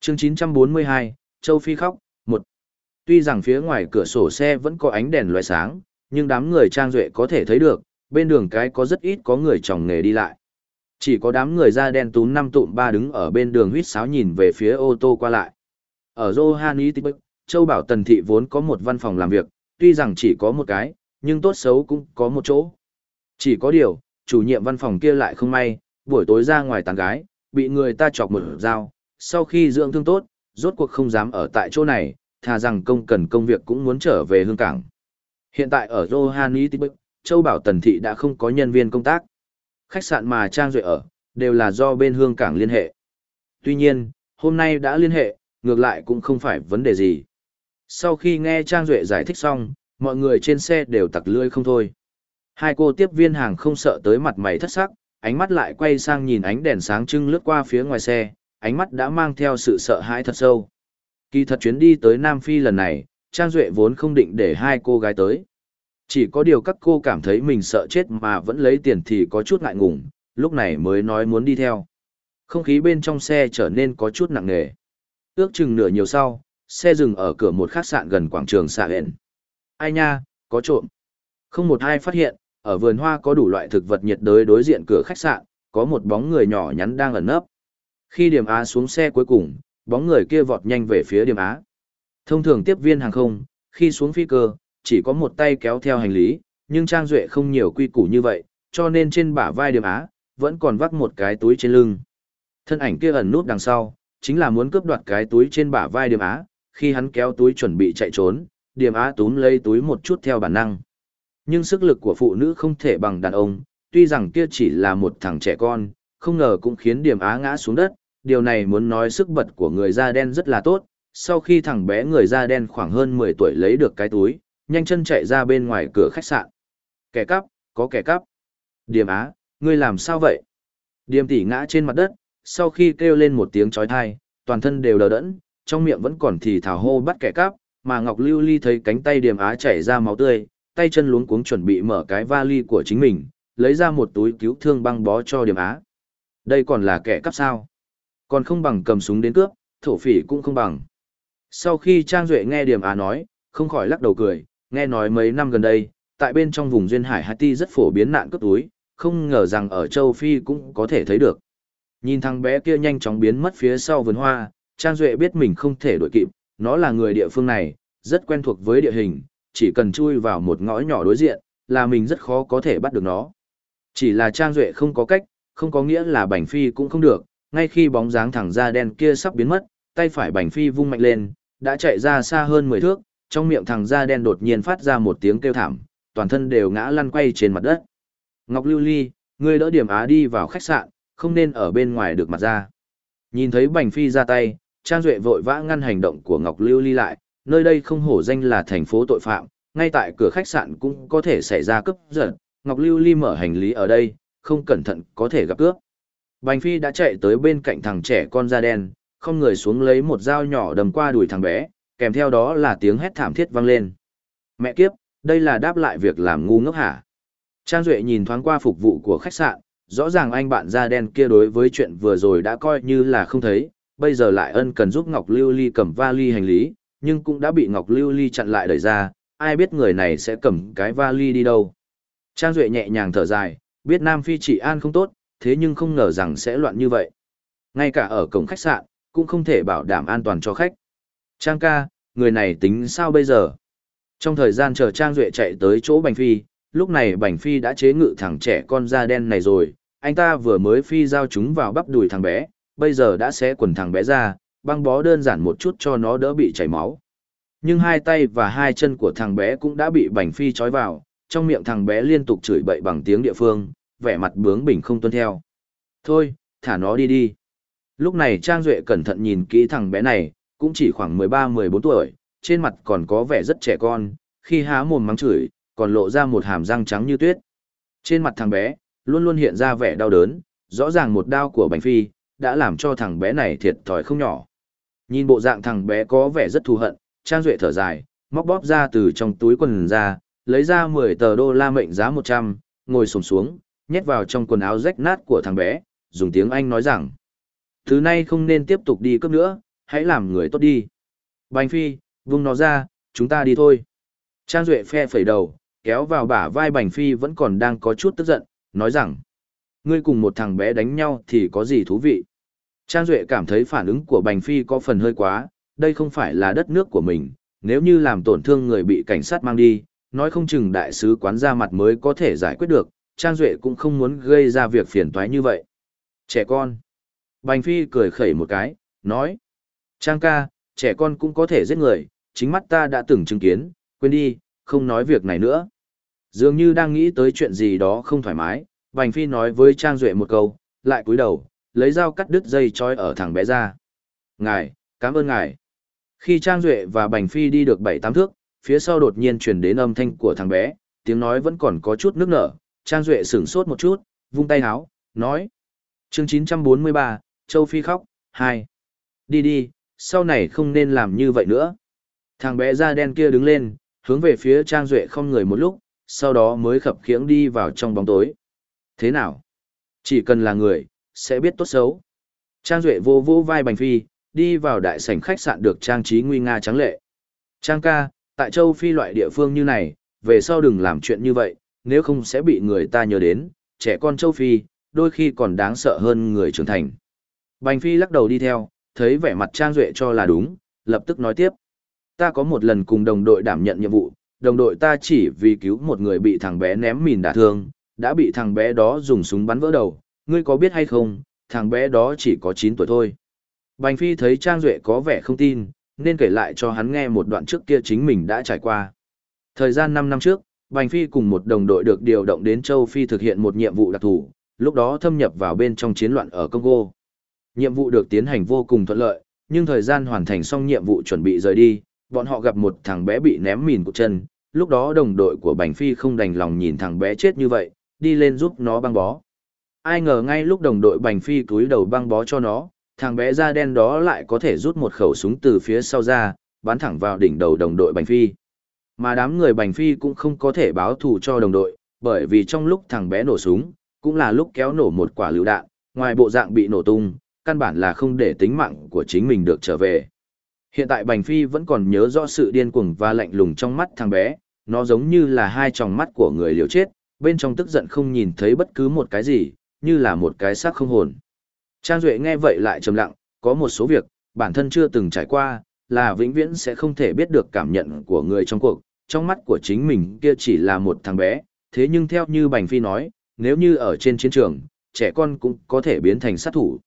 Chương 942, Châu Phi khóc, 1. Tuy rằng phía ngoài cửa sổ xe vẫn có ánh đèn loại sáng, nhưng đám người trang duệ có thể thấy được, bên đường cái có rất ít có người trồng nghề đi lại. Chỉ có đám người da đen túm năm tụm ba đứng ở bên đường huýt sáo nhìn về phía ô tô qua lại. Ở Johannesburg, Châu Bảo Tần Thị vốn có một văn phòng làm việc, tuy rằng chỉ có một cái, nhưng tốt xấu cũng có một chỗ. Chỉ có điều, chủ nhiệm văn phòng kia lại không may, buổi tối ra ngoài tàn gái, bị người ta chọc một dao, sau khi dưỡng thương tốt, rốt cuộc không dám ở tại chỗ này, thà rằng công cần công việc cũng muốn trở về hương cảng. Hiện tại ở Johannesburg, Châu Bảo Tần Thị đã không có nhân viên công tác. Khách sạn mà Trang Duệ ở, đều là do bên hương cảng liên hệ. Tuy nhiên, hôm nay đã liên hệ, ngược lại cũng không phải vấn đề gì. Sau khi nghe Trang Duệ giải thích xong, mọi người trên xe đều tặc lưỡi không thôi. Hai cô tiếp viên hàng không sợ tới mặt mày thất sắc, ánh mắt lại quay sang nhìn ánh đèn sáng trưng lướt qua phía ngoài xe, ánh mắt đã mang theo sự sợ hãi thật sâu. Kỳ thật chuyến đi tới Nam Phi lần này, Trang Duệ vốn không định để hai cô gái tới. Chỉ có điều các cô cảm thấy mình sợ chết mà vẫn lấy tiền thì có chút ngại ngùng, lúc này mới nói muốn đi theo. Không khí bên trong xe trở nên có chút nặng nề. Ước chừng nửa nhiều sau, xe dừng ở cửa một khách sạn gần quảng trường xạ hẹn. Ai nha, có trộm. Không một ai phát hiện, ở vườn hoa có đủ loại thực vật nhiệt đới đối diện cửa khách sạn, có một bóng người nhỏ nhắn đang ẩn nấp. Khi điểm Á xuống xe cuối cùng, bóng người kia vọt nhanh về phía điểm Á. Thông thường tiếp viên hàng không, khi xuống phi cơ, chỉ có một tay kéo theo hành lý, nhưng Trang Duệ không nhiều quy củ như vậy, cho nên trên bả vai điểm Á, vẫn còn vác một cái túi trên lưng. Thân ảnh kia ẩn nút đằng sau, chính là muốn cướp đoạt cái túi trên bả vai điểm Á, khi hắn kéo túi chuẩn bị chạy trốn, điểm Á túm lấy túi một chút theo bản năng. Nhưng sức lực của phụ nữ không thể bằng đàn ông, tuy rằng kia chỉ là một thằng trẻ con, không ngờ cũng khiến điểm Á ngã xuống đất, điều này muốn nói sức bật của người da đen rất là tốt, sau khi thằng bé người da đen khoảng hơn 10 tuổi lấy được cái túi, nhanh chân chạy ra bên ngoài cửa khách sạn. Kẻ cắp, có kẻ cắp. Điềm Á, ngươi làm sao vậy? Điềm tỷ ngã trên mặt đất, sau khi kêu lên một tiếng chói tai, toàn thân đều đờ đẫn, trong miệng vẫn còn thì thào hô bắt kẻ cắp, mà Ngọc Lưu Ly thấy cánh tay Điềm Á chảy ra máu tươi, tay chân luống cuống chuẩn bị mở cái vali của chính mình, lấy ra một túi cứu thương băng bó cho Điềm Á. Đây còn là kẻ cắp sao? Còn không bằng cầm súng đến cướp, thổ phỉ cũng không bằng. Sau khi Trang Duệ nghe Điềm Á nói, không khỏi lắc đầu cười, nghe nói mấy năm gần đây, tại bên trong vùng duyên hải Haiti rất phổ biến nạn cướp túi, không ngờ rằng ở châu Phi cũng có thể thấy được. Nhìn thằng bé kia nhanh chóng biến mất phía sau vườn hoa, Trang Duệ biết mình không thể đuổi kịp, nó là người địa phương này, rất quen thuộc với địa hình, chỉ cần chui vào một ngõ nhỏ đối diện, là mình rất khó có thể bắt được nó. Chỉ là Trang Duệ không có cách, không có nghĩa là Bành Phi cũng không được, ngay khi bóng dáng thẳng da đen kia sắp biến mất, tay phải Bành Phi vung mạnh lên, đã chạy ra xa hơn 10 thước, trong miệng thằng da đen đột nhiên phát ra một tiếng kêu thảm, toàn thân đều ngã lăn quay trên mặt đất. Ngọc Lưu Ly, ngươi đỡ điểm á đi vào khách sạn, không nên ở bên ngoài được mặt ra. Nhìn thấy Bành Phi ra tay, Trang Duệ vội vã ngăn hành động của Ngọc Lưu Ly lại, nơi đây không hổ danh là thành phố tội phạm, ngay tại cửa khách sạn cũng có thể xảy ra cướp giật, Ngọc Lưu Ly mở hành lý ở đây, không cẩn thận có thể gặp cướp. Bành Phi đã chạy tới bên cạnh thằng trẻ con da đen, không người xuống lấy một dao nhỏ đầm qua đùi thằng bé, kèm theo đó là tiếng hét thảm thiết vang lên. Mẹ kiếp, đây là đáp lại việc làm ngu ngốc hả? Trang Duệ nhìn thoáng qua phục vụ của khách sạn, rõ ràng anh bạn da đen kia đối với chuyện vừa rồi đã coi như là không thấy, bây giờ lại ân cần giúp Ngọc Lưu Ly cầm vali hành lý, nhưng cũng đã bị Ngọc Lưu Ly chặn lại đẩy ra, ai biết người này sẽ cầm cái vali đi đâu. Trang Duệ nhẹ nhàng thở dài, biết Nam Phi chỉ an không tốt, thế nhưng không ngờ rằng sẽ loạn như vậy. Ngay cả ở cổng khách sạn, cũng không thể bảo đảm an toàn cho khách. Trang ca, người này tính sao bây giờ? Trong thời gian chờ Trang Duệ chạy tới chỗ Bành Phi, lúc này Bành Phi đã chế ngự thằng trẻ con da đen này rồi, anh ta vừa mới phi giao chúng vào bắp đùi thằng bé, bây giờ đã xé quần thằng bé ra, băng bó đơn giản một chút cho nó đỡ bị chảy máu. Nhưng hai tay và hai chân của thằng bé cũng đã bị Bành Phi trói vào, trong miệng thằng bé liên tục chửi bậy bằng tiếng địa phương, vẻ mặt bướng bỉnh không tuân theo. Thôi, thả nó đi đi. Lúc này Trang Duệ cẩn thận nhìn kỹ thằng bé này, cũng chỉ khoảng 13-14 tuổi, trên mặt còn có vẻ rất trẻ con, khi há mồm mắng chửi, còn lộ ra một hàm răng trắng như tuyết. Trên mặt thằng bé, luôn luôn hiện ra vẻ đau đớn, rõ ràng một đau của Bành Phi, đã làm cho thằng bé này thiệt thòi không nhỏ. Nhìn bộ dạng thằng bé có vẻ rất thù hận, Trang Duệ thở dài, móc bóp ra từ trong túi quần ra, lấy ra 10 tờ đô la mệnh giá 100, ngồi sồm xuống, nhét vào trong quần áo rách nát của thằng bé, dùng tiếng Anh nói rằng, thứ này không nên tiếp tục đi cướp nữa, hãy làm người tốt đi. Bành Phi, vung nó ra, chúng ta đi thôi. Trang Duệ phe phẩy đầu, kéo vào bả vai Bành Phi vẫn còn đang có chút tức giận, nói rằng, ngươi cùng một thằng bé đánh nhau thì có gì thú vị. Trang Duệ cảm thấy phản ứng của Bành Phi có phần hơi quá, đây không phải là đất nước của mình, nếu như làm tổn thương người bị cảnh sát mang đi, nói không chừng đại sứ quán ra mặt mới có thể giải quyết được, Trang Duệ cũng không muốn gây ra việc phiền toái như vậy. Trẻ con. Bành Phi cười khẩy một cái, nói. Trang ca, trẻ con cũng có thể giết người, chính mắt ta đã từng chứng kiến, quên đi, không nói việc này nữa. Dường như đang nghĩ tới chuyện gì đó không thoải mái, Bành Phi nói với Trang Duệ một câu, lại cúi đầu, lấy dao cắt đứt dây trói ở thằng bé ra. Ngài, cảm ơn ngài. Khi Trang Duệ và Bành Phi đi được 7-8 thước, phía sau đột nhiên truyền đến âm thanh của thằng bé, tiếng nói vẫn còn có chút nước nở. Trang Duệ sửng sốt một chút, vung tay háo, nói. chương 943, Châu Phi khóc, 2. Đi đi, sau này không nên làm như vậy nữa. Thằng bé da đen kia đứng lên, hướng về phía Trang Duệ không người một lúc, sau đó mới khập khiễng đi vào trong bóng tối. Thế nào? Chỉ cần là người, sẽ biết tốt xấu. Trang Duệ vô vô vai Bành Phi, đi vào đại sảnh khách sạn được trang trí nguy nga trắng lệ. Trang ca, tại châu Phi loại địa phương như này, về sau đừng làm chuyện như vậy, nếu không sẽ bị người ta nhớ đến, trẻ con châu Phi, đôi khi còn đáng sợ hơn người trưởng thành. Bành Phi lắc đầu đi theo, thấy vẻ mặt Trang Duệ cho là đúng, lập tức nói tiếp. Ta có một lần cùng đồng đội đảm nhận nhiệm vụ, đồng đội ta chỉ vì cứu một người bị thằng bé ném mìn đả thương, đã bị thằng bé đó dùng súng bắn vỡ đầu, ngươi có biết hay không, thằng bé đó chỉ có 9 tuổi thôi. Bành Phi thấy Trang Duệ có vẻ không tin, nên kể lại cho hắn nghe một đoạn trước kia chính mình đã trải qua. Thời gian 5 năm trước, Bành Phi cùng một đồng đội được điều động đến châu Phi thực hiện một nhiệm vụ đặc thù, lúc đó thâm nhập vào bên trong chiến loạn ở Congo. Nhiệm vụ được tiến hành vô cùng thuận lợi, nhưng thời gian hoàn thành xong nhiệm vụ chuẩn bị rời đi, bọn họ gặp một thằng bé bị ném mìn của chân, lúc đó đồng đội của Bành Phi không đành lòng nhìn thằng bé chết như vậy, đi lên giúp nó băng bó. Ai ngờ ngay lúc đồng đội Bành Phi cúi đầu băng bó cho nó, thằng bé da đen đó lại có thể rút một khẩu súng từ phía sau ra, bắn thẳng vào đỉnh đầu đồng đội Bành Phi. Mà đám người Bành Phi cũng không có thể báo thù cho đồng đội, bởi vì trong lúc thằng bé nổ súng, cũng là lúc kéo nổ một quả lựu đạn, ngoài bộ dạng bị nổ tung, căn bản là không để tính mạng của chính mình được trở về. Hiện tại Bành Phi vẫn còn nhớ rõ sự điên cuồng và lạnh lùng trong mắt thằng bé, nó giống như là hai tròng mắt của người liều chết, bên trong tức giận không nhìn thấy bất cứ một cái gì, như là một cái xác không hồn. Trang Duệ nghe vậy lại trầm lặng, có một số việc, bản thân chưa từng trải qua, là vĩnh viễn sẽ không thể biết được cảm nhận của người trong cuộc, trong mắt của chính mình kia chỉ là một thằng bé, thế nhưng theo như Bành Phi nói, nếu như ở trên chiến trường, trẻ con cũng có thể biến thành sát thủ.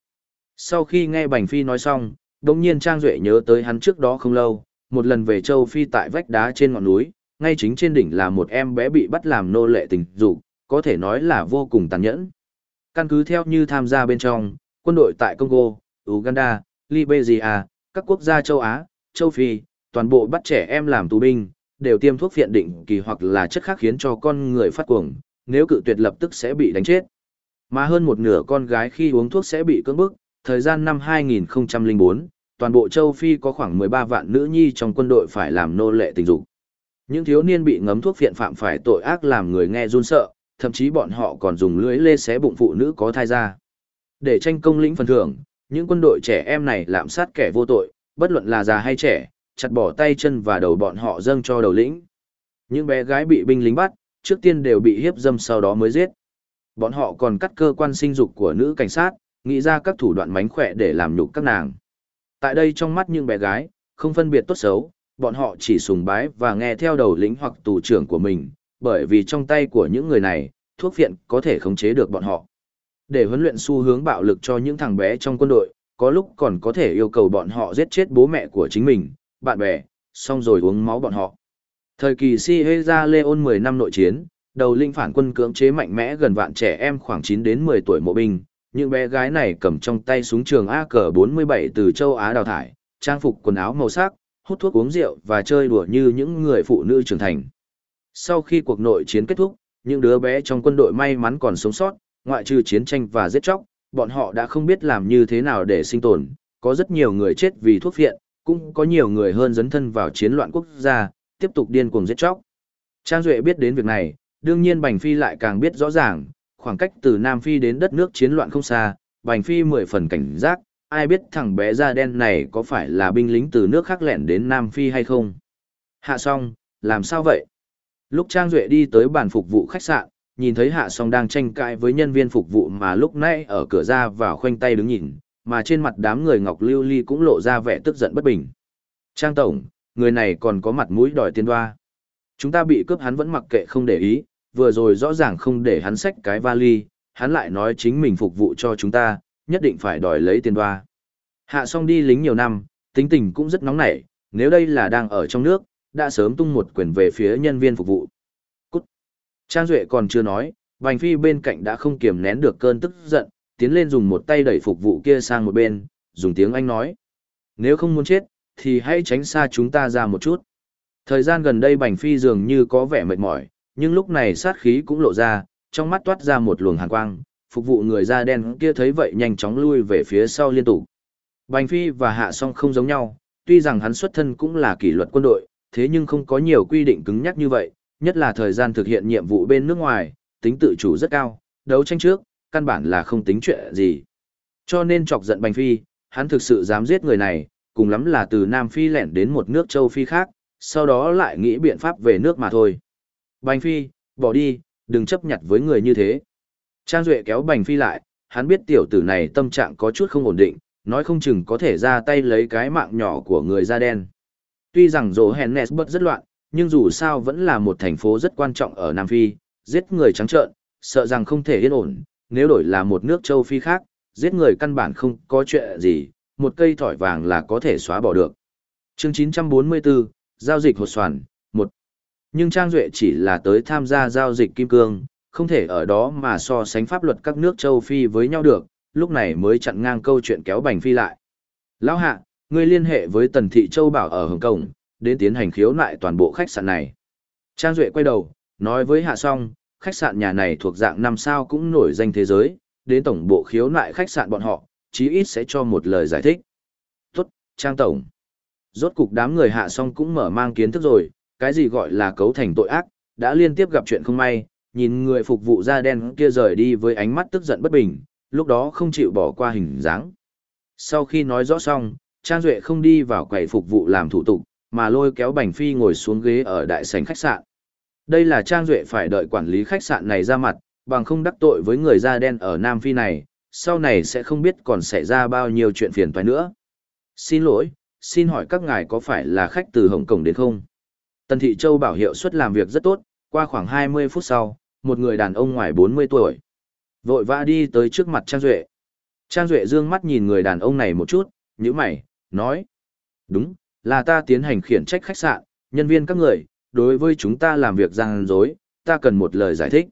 Sau khi nghe Bành Phi nói xong, đồng nhiên Trang Duệ nhớ tới hắn trước đó không lâu, một lần về châu Phi tại vách đá trên ngọn núi, ngay chính trên đỉnh là một em bé bị bắt làm nô lệ tình dục, có thể nói là vô cùng tàn nhẫn. Căn cứ theo như tham gia bên trong, quân đội tại Congo, Uganda, Liberia, các quốc gia châu Á, châu Phi, toàn bộ bắt trẻ em làm tù binh, đều tiêm thuốc phiện định kỳ hoặc là chất khác khiến cho con người phát cuồng, nếu cự tuyệt lập tức sẽ bị đánh chết. Mà hơn một nửa con gái khi uống thuốc sẽ bị cưỡng bức, thời gian năm 2004, toàn bộ châu Phi có khoảng 13 vạn nữ nhi trong quân đội phải làm nô lệ tình dục. Những thiếu niên bị ngấm thuốc phiện phạm phải tội ác làm người nghe run sợ, thậm chí bọn họ còn dùng lưới lê xé bụng phụ nữ có thai ra. Để tranh công lĩnh phần thưởng, những quân đội trẻ em này lạm sát kẻ vô tội, bất luận là già hay trẻ, chặt bỏ tay chân và đầu bọn họ dâng cho đầu lĩnh. Những bé gái bị binh lính bắt, trước tiên đều bị hiếp dâm sau đó mới giết. Bọn họ còn cắt cơ quan sinh dục của nữ cảnh sát, nghĩ ra các thủ đoạn mánh khỏe để làm nhục các nàng. Tại đây trong mắt những bé gái, không phân biệt tốt xấu, bọn họ chỉ sùng bái và nghe theo đầu lĩnh hoặc tù trưởng của mình, bởi vì trong tay của những người này, thuốc viện có thể khống chế được bọn họ. Để huấn luyện xu hướng bạo lực cho những thằng bé trong quân đội, có lúc còn có thể yêu cầu bọn họ giết chết bố mẹ của chính mình, bạn bè, xong rồi uống máu bọn họ. Thời kỳ Siheza Leon 10 năm nội chiến, đầu linh phản quân cưỡng chế mạnh mẽ gần vạn trẻ em khoảng 9 đến 10 tuổi mộ binh, những bé gái này cầm trong tay súng trường AK-47 từ châu Á đào thải, trang phục quần áo màu sắc, hút thuốc uống rượu và chơi đùa như những người phụ nữ trưởng thành. Sau khi cuộc nội chiến kết thúc, những đứa bé trong quân đội may mắn còn sống sót, ngoại trừ chiến tranh và giết chóc, bọn họ đã không biết làm như thế nào để sinh tồn, có rất nhiều người chết vì thuốc phiện, cũng có nhiều người hơn dấn thân vào chiến loạn quốc gia, tiếp tục điên cuồng giết chóc. Trang Duệ biết đến việc này, đương nhiên Bành Phi lại càng biết rõ ràng, khoảng cách từ Nam Phi đến đất nước chiến loạn không xa, Bành Phi mười phần cảnh giác, ai biết thằng bé da đen này có phải là binh lính từ nước khác lẻn đến Nam Phi hay không. Hạ Song, làm sao vậy? Lúc Trang Duệ đi tới bàn phục vụ khách sạn, nhìn thấy Hạ Song đang tranh cãi với nhân viên phục vụ mà lúc nãy ở cửa ra vào khoanh tay đứng nhìn, mà trên mặt đám người Ngọc Lưu Ly cũng lộ ra vẻ tức giận bất bình. Trang Tổng, người này còn có mặt mũi đòi tiền đoa. Chúng ta bị cướp hắn vẫn mặc kệ không để ý, vừa rồi rõ ràng không để hắn xách cái vali, hắn lại nói chính mình phục vụ cho chúng ta, nhất định phải đòi lấy tiền đoa. Hạ Song đi lính nhiều năm, tính tình cũng rất nóng nảy, nếu đây là đang ở trong nước, đã sớm tung một quyền về phía nhân viên phục vụ. Cút. Trang Duệ còn chưa nói, Bành Phi bên cạnh đã không kiềm nén được cơn tức giận, tiến lên dùng một tay đẩy phục vụ kia sang một bên, dùng tiếng Anh nói. Nếu không muốn chết, thì hãy tránh xa chúng ta ra một chút. Thời gian gần đây Bành Phi dường như có vẻ mệt mỏi, nhưng lúc này sát khí cũng lộ ra, trong mắt toát ra một luồng hàn quang, phục vụ người da đen kia thấy vậy nhanh chóng lui về phía sau liên tục. Bành Phi và Hạ Song không giống nhau, tuy rằng hắn xuất thân cũng là kỷ luật quân đội, thế nhưng không có nhiều quy định cứng nhắc như vậy, nhất là thời gian thực hiện nhiệm vụ bên nước ngoài, tính tự chủ rất cao, đấu tranh trước, căn bản là không tính chuyện gì. Cho nên chọc giận Bành Phi, hắn thực sự dám giết người này, cùng lắm là từ Nam Phi lẻn đến một nước châu Phi khác, sau đó lại nghĩ biện pháp về nước mà thôi. Bành Phi, bỏ đi, đừng chấp nhặt với người như thế. Trang Duệ kéo Bành Phi lại, hắn biết tiểu tử này tâm trạng có chút không ổn định, nói không chừng có thể ra tay lấy cái mạng nhỏ của người da đen. Tuy rằng rổ Hennes bất rất loạn, nhưng dù sao vẫn là một thành phố rất quan trọng ở Nam Phi, giết người trắng trợn, sợ rằng không thể yên ổn, nếu đổi là một nước châu Phi khác, giết người căn bản không có chuyện gì, một cây thỏi vàng là có thể xóa bỏ được. Chương 944, Giao dịch hột soàn, nhưng Trang Duệ chỉ là tới tham gia giao dịch kim cương, không thể ở đó mà so sánh pháp luật các nước châu Phi với nhau được, lúc này mới chặn ngang câu chuyện kéo Bành Phi lại. Lão hạ, ngươi liên hệ với Tần Thị Châu Bảo ở Hồng Kông, đến tiến hành khiếu nại toàn bộ khách sạn này. Trang Duệ quay đầu, nói với Hạ Song, khách sạn nhà này thuộc dạng năm sao cũng nổi danh thế giới, đến tổng bộ khiếu nại khách sạn bọn họ, chí ít sẽ cho một lời giải thích. Tốt, Trang Tổng. Rốt cục đám người Hạ Song cũng mở mang kiến thức rồi, cái gì gọi là cấu thành tội ác, đã liên tiếp gặp chuyện không may, nhìn người phục vụ da đen kia rời đi với ánh mắt tức giận bất bình, lúc đó không chịu bỏ qua hình dáng. Sau khi nói rõ xong, Trang Duệ không đi vào quầy phục vụ làm thủ tục, mà lôi kéo Bành Phi ngồi xuống ghế ở đại sảnh khách sạn. Đây là Trang Duệ phải đợi quản lý khách sạn này ra mặt, bằng không đắc tội với người da đen ở Nam Phi này, sau này sẽ không biết còn xảy ra bao nhiêu chuyện phiền toái nữa. Xin lỗi, xin hỏi các ngài có phải là khách từ Hồng Kông đến không? Tần Thị Châu bảo hiệu suất làm việc rất tốt, qua khoảng 20 phút sau, một người đàn ông ngoài 40 tuổi. Vội vã đi tới trước mặt Trang Duệ. Trang Duệ dương mắt nhìn người đàn ông này một chút, như mày, nói. Đúng, là ta tiến hành khiển trách khách sạn, nhân viên các người, đối với chúng ta làm việc gian dối, ta cần một lời giải thích.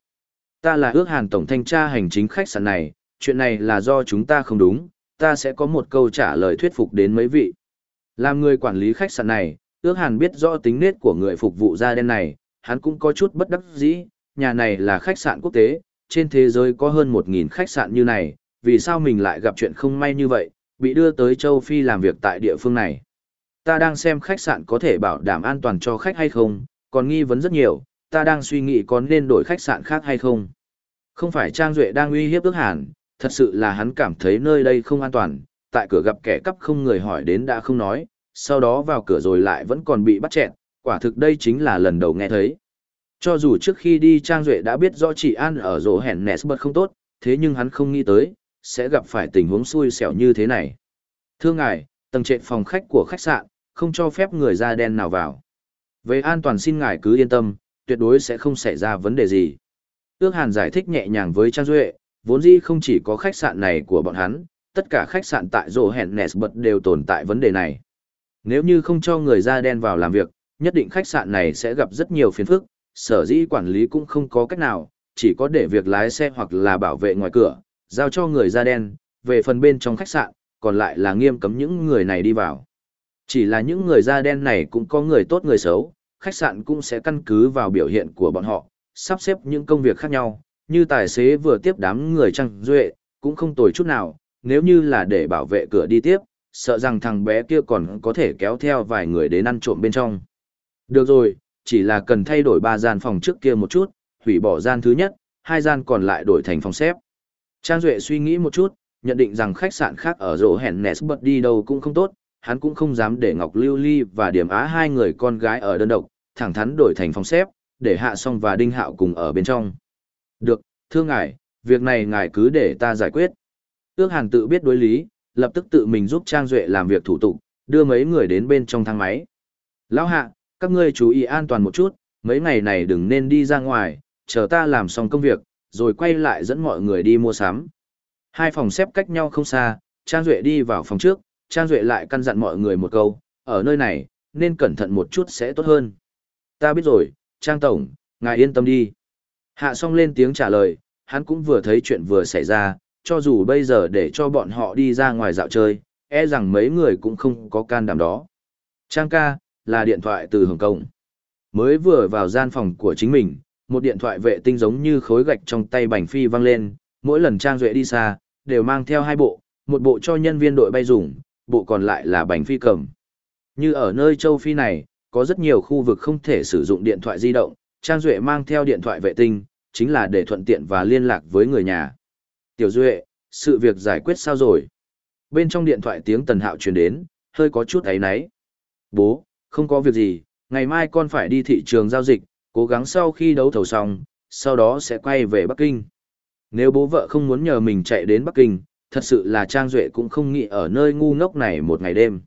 Ta là ước hàn tổng thanh tra hành chính khách sạn này, chuyện này là do chúng ta không đúng, ta sẽ có một câu trả lời thuyết phục đến mấy vị. Làm người quản lý khách sạn này, ước hàn biết rõ tính nết của người phục vụ da đen này, hắn cũng có chút bất đắc dĩ, nhà này là khách sạn quốc tế, trên thế giới có hơn 1.000 khách sạn như này, vì sao mình lại gặp chuyện không may như vậy, bị đưa tới châu Phi làm việc tại địa phương này. Ta đang xem khách sạn có thể bảo đảm an toàn cho khách hay không, còn nghi vấn rất nhiều, ta đang suy nghĩ có nên đổi khách sạn khác hay không. Không phải Trang Duệ đang uy hiếp ước hàn, thật sự là hắn cảm thấy nơi đây không an toàn, tại cửa gặp kẻ cắp không người hỏi đến đã không nói, sau đó vào cửa rồi lại vẫn còn bị bắt chẹn, quả thực đây chính là lần đầu nghe thấy. Cho dù trước khi đi Trang Duệ đã biết rõ chị An ở rổ hẻn Nesbert không tốt, thế nhưng hắn không nghĩ tới, sẽ gặp phải tình huống xui xẻo như thế này. Thưa ngài, tầng trệt phòng khách của khách sạn, không cho phép người da đen nào vào. Về an toàn xin ngài cứ yên tâm, tuyệt đối sẽ không xảy ra vấn đề gì. Ước Hàn giải thích nhẹ nhàng với Trang Duệ, vốn dĩ không chỉ có khách sạn này của bọn hắn, tất cả khách sạn tại rổ hẹn Nesbert đều tồn tại vấn đề này. Nếu như không cho người da đen vào làm việc, nhất định khách sạn này sẽ gặp rất nhiều phiền phức, sở dĩ quản lý cũng không có cách nào, chỉ có để việc lái xe hoặc là bảo vệ ngoài cửa, giao cho người da đen, về phần bên trong khách sạn, còn lại là nghiêm cấm những người này đi vào. Chỉ là những người da đen này cũng có người tốt người xấu, khách sạn cũng sẽ căn cứ vào biểu hiện của bọn họ, sắp xếp những công việc khác nhau, như tài xế vừa tiếp đám người trăng duệ, cũng không tồi chút nào, nếu như là để bảo vệ cửa đi tiếp, sợ rằng thằng bé kia còn có thể kéo theo vài người đến ăn trộm bên trong. Được rồi, chỉ là cần thay đổi ba gian phòng trước kia một chút, hủy bỏ gian thứ nhất, hai gian còn lại đổi thành phòng xếp. Trang Duệ suy nghĩ một chút, nhận định rằng khách sạn khác ở rổ hẻn bật đi đâu cũng không tốt, hắn cũng không dám để Ngọc Lưu Ly và Điểm Á hai người con gái ở đơn độc, thẳng thắn đổi thành phòng xếp, để Hạ Song và Đinh Hạo cùng ở bên trong. Được, thưa ngài, việc này ngài cứ để ta giải quyết. Ước Hàn tự biết đối lý, lập tức tự mình giúp Trang Duệ làm việc thủ tục, đưa mấy người đến bên trong thang máy. Lão hạ, các ngươi chú ý an toàn một chút, mấy ngày này đừng nên đi ra ngoài, chờ ta làm xong công việc, rồi quay lại dẫn mọi người đi mua sắm. Hai phòng xếp cách nhau không xa, Trang Duệ đi vào phòng trước, Trang Duệ lại căn dặn mọi người một câu, ở nơi này, nên cẩn thận một chút sẽ tốt hơn. Ta biết rồi, Trang Tổng, ngài yên tâm đi. Hạ xong lên tiếng trả lời, hắn cũng vừa thấy chuyện vừa xảy ra, cho dù bây giờ để cho bọn họ đi ra ngoài dạo chơi, e rằng mấy người cũng không có can đảm đó. Trang ca, là điện thoại từ Hồng Kông. Mới vừa vào gian phòng của chính mình, một điện thoại vệ tinh giống như khối gạch trong tay Bành Phi vang lên, mỗi lần Trang Duệ đi xa, đều mang theo hai bộ, một bộ cho nhân viên đội bay dùng, bộ còn lại là Bành Phi cầm. Như ở nơi châu Phi này, có rất nhiều khu vực không thể sử dụng điện thoại di động, Trang Duệ mang theo điện thoại vệ tinh, chính là để thuận tiện và liên lạc với người nhà. Tiểu Duệ, sự việc giải quyết sao rồi? Bên trong điện thoại tiếng Tần Hạo truyền đến, hơi có chút ấy náy. Bố, không có việc gì, ngày mai con phải đi thị trường giao dịch, cố gắng sau khi đấu thầu xong, sau đó sẽ quay về Bắc Kinh. Nếu bố vợ không muốn nhờ mình chạy đến Bắc Kinh, thật sự là Trang Duệ cũng không nghĩ ở nơi ngu ngốc này một ngày đêm.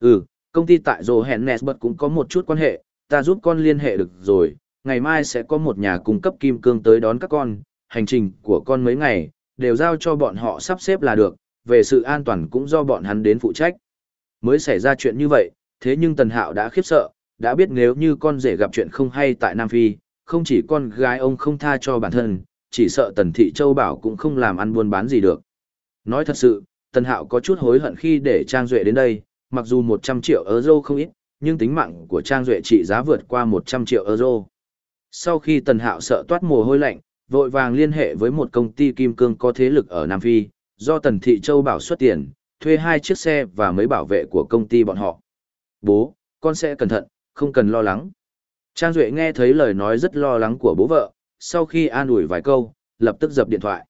Ừ, công ty tại Johannesburg cũng có một chút quan hệ, ta giúp con liên hệ được rồi, ngày mai sẽ có một nhà cung cấp kim cương tới đón các con, hành trình của con mấy ngày, đều giao cho bọn họ sắp xếp là được, về sự an toàn cũng do bọn hắn đến phụ trách. Mới xảy ra chuyện như vậy, thế nhưng Tần Hạo đã khiếp sợ, đã biết nếu như con rể gặp chuyện không hay tại Nam Phi, không chỉ con gái ông không tha cho bản thân, chỉ sợ Tần Thị Châu Bảo cũng không làm ăn buôn bán gì được. Nói thật sự, Tần Hạo có chút hối hận khi để Trang Duệ đến đây, mặc dù 100 triệu euro không ít, nhưng tính mạng của Trang Duệ trị giá vượt qua 100 triệu euro. Sau khi Tần Hạo sợ toát mồ hôi lạnh, vội vàng liên hệ với một công ty kim cương có thế lực ở Nam Phi, do Tần Thị Châu bảo xuất tiền, thuê hai chiếc xe và mấy bảo vệ của công ty bọn họ. Bố, con sẽ cẩn thận, không cần lo lắng. Trang Duệ nghe thấy lời nói rất lo lắng của bố vợ, sau khi an ủi vài câu, lập tức dập điện thoại.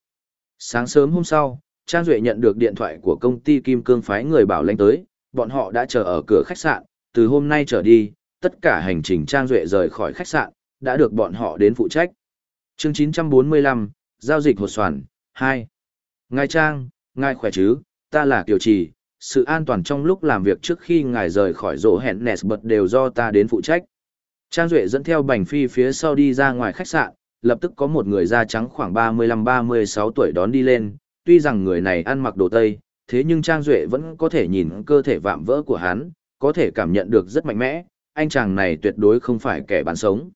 Sáng sớm hôm sau, Trang Duệ nhận được điện thoại của công ty Kim Cương phái người bảo lãnh tới, bọn họ đã chờ ở cửa khách sạn, từ hôm nay trở đi, tất cả hành trình Trang Duệ rời khỏi khách sạn, đã được bọn họ đến phụ trách chương 945, Giao dịch hột soàn, 2. Ngài Trang, ngài khỏe chứ, ta là Kiều Trì, sự an toàn trong lúc làm việc trước khi ngài rời khỏi rổ hẹn nẹt bật đều do ta đến phụ trách. Trang Duệ dẫn theo bành phi phía sau đi ra ngoài khách sạn, lập tức có một người da trắng khoảng 35-36 tuổi đón đi lên, tuy rằng người này ăn mặc đồ Tây, thế nhưng Trang Duệ vẫn có thể nhìn cơ thể vạm vỡ của hắn, có thể cảm nhận được rất mạnh mẽ, anh chàng này tuyệt đối không phải kẻ bán sống.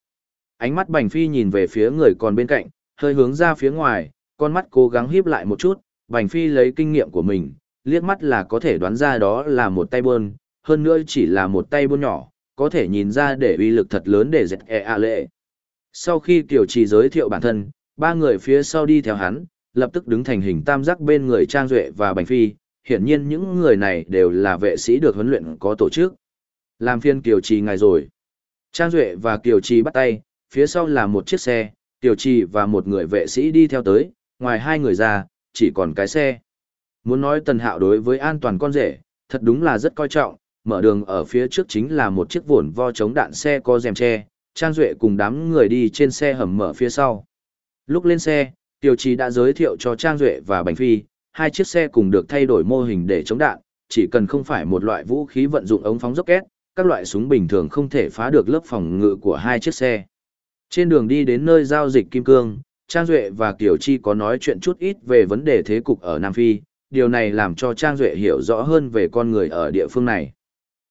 Ánh mắt Bành Phi nhìn về phía người còn bên cạnh, hơi hướng ra phía ngoài, con mắt cố gắng híp lại một chút, Bành Phi lấy kinh nghiệm của mình, liếc mắt là có thể đoán ra đó là một tay buôn, hơn nữa chỉ là một tay buôn nhỏ, có thể nhìn ra để uy lực thật lớn để dẹt e a lệ. Sau khi Kiều Trì giới thiệu bản thân, ba người phía sau đi theo hắn, lập tức đứng thành hình tam giác bên người Trang Duệ và Bành Phi, hiển nhiên những người này đều là vệ sĩ được huấn luyện có tổ chức. Làm phiên Kiều Trì ngài rồi. Trang Duệ và Kiều Trì bắt tay, phía sau là một chiếc xe, tiểu Trì và một người vệ sĩ đi theo tới, ngoài hai người ra, chỉ còn cái xe. Muốn nói Tần Hạo đối với an toàn con rể, thật đúng là rất coi trọng, mở đường ở phía trước chính là một chiếc vồn vo chống đạn xe có rèm che, Trang Duệ cùng đám người đi trên xe hầm mở phía sau. Lúc lên xe, Tiêu trì đã giới thiệu cho Trang Duệ và Bành Phi, hai chiếc xe cùng được thay đổi mô hình để chống đạn, chỉ cần không phải một loại vũ khí vận dụng ống phóng rocket, các loại súng bình thường không thể phá được lớp phòng ngự của hai chiếc xe. Trên đường đi đến nơi giao dịch Kim Cương, Trang Duệ và Kiều Chi có nói chuyện chút ít về vấn đề thế cục ở Nam Phi, điều này làm cho Trang Duệ hiểu rõ hơn về con người ở địa phương này.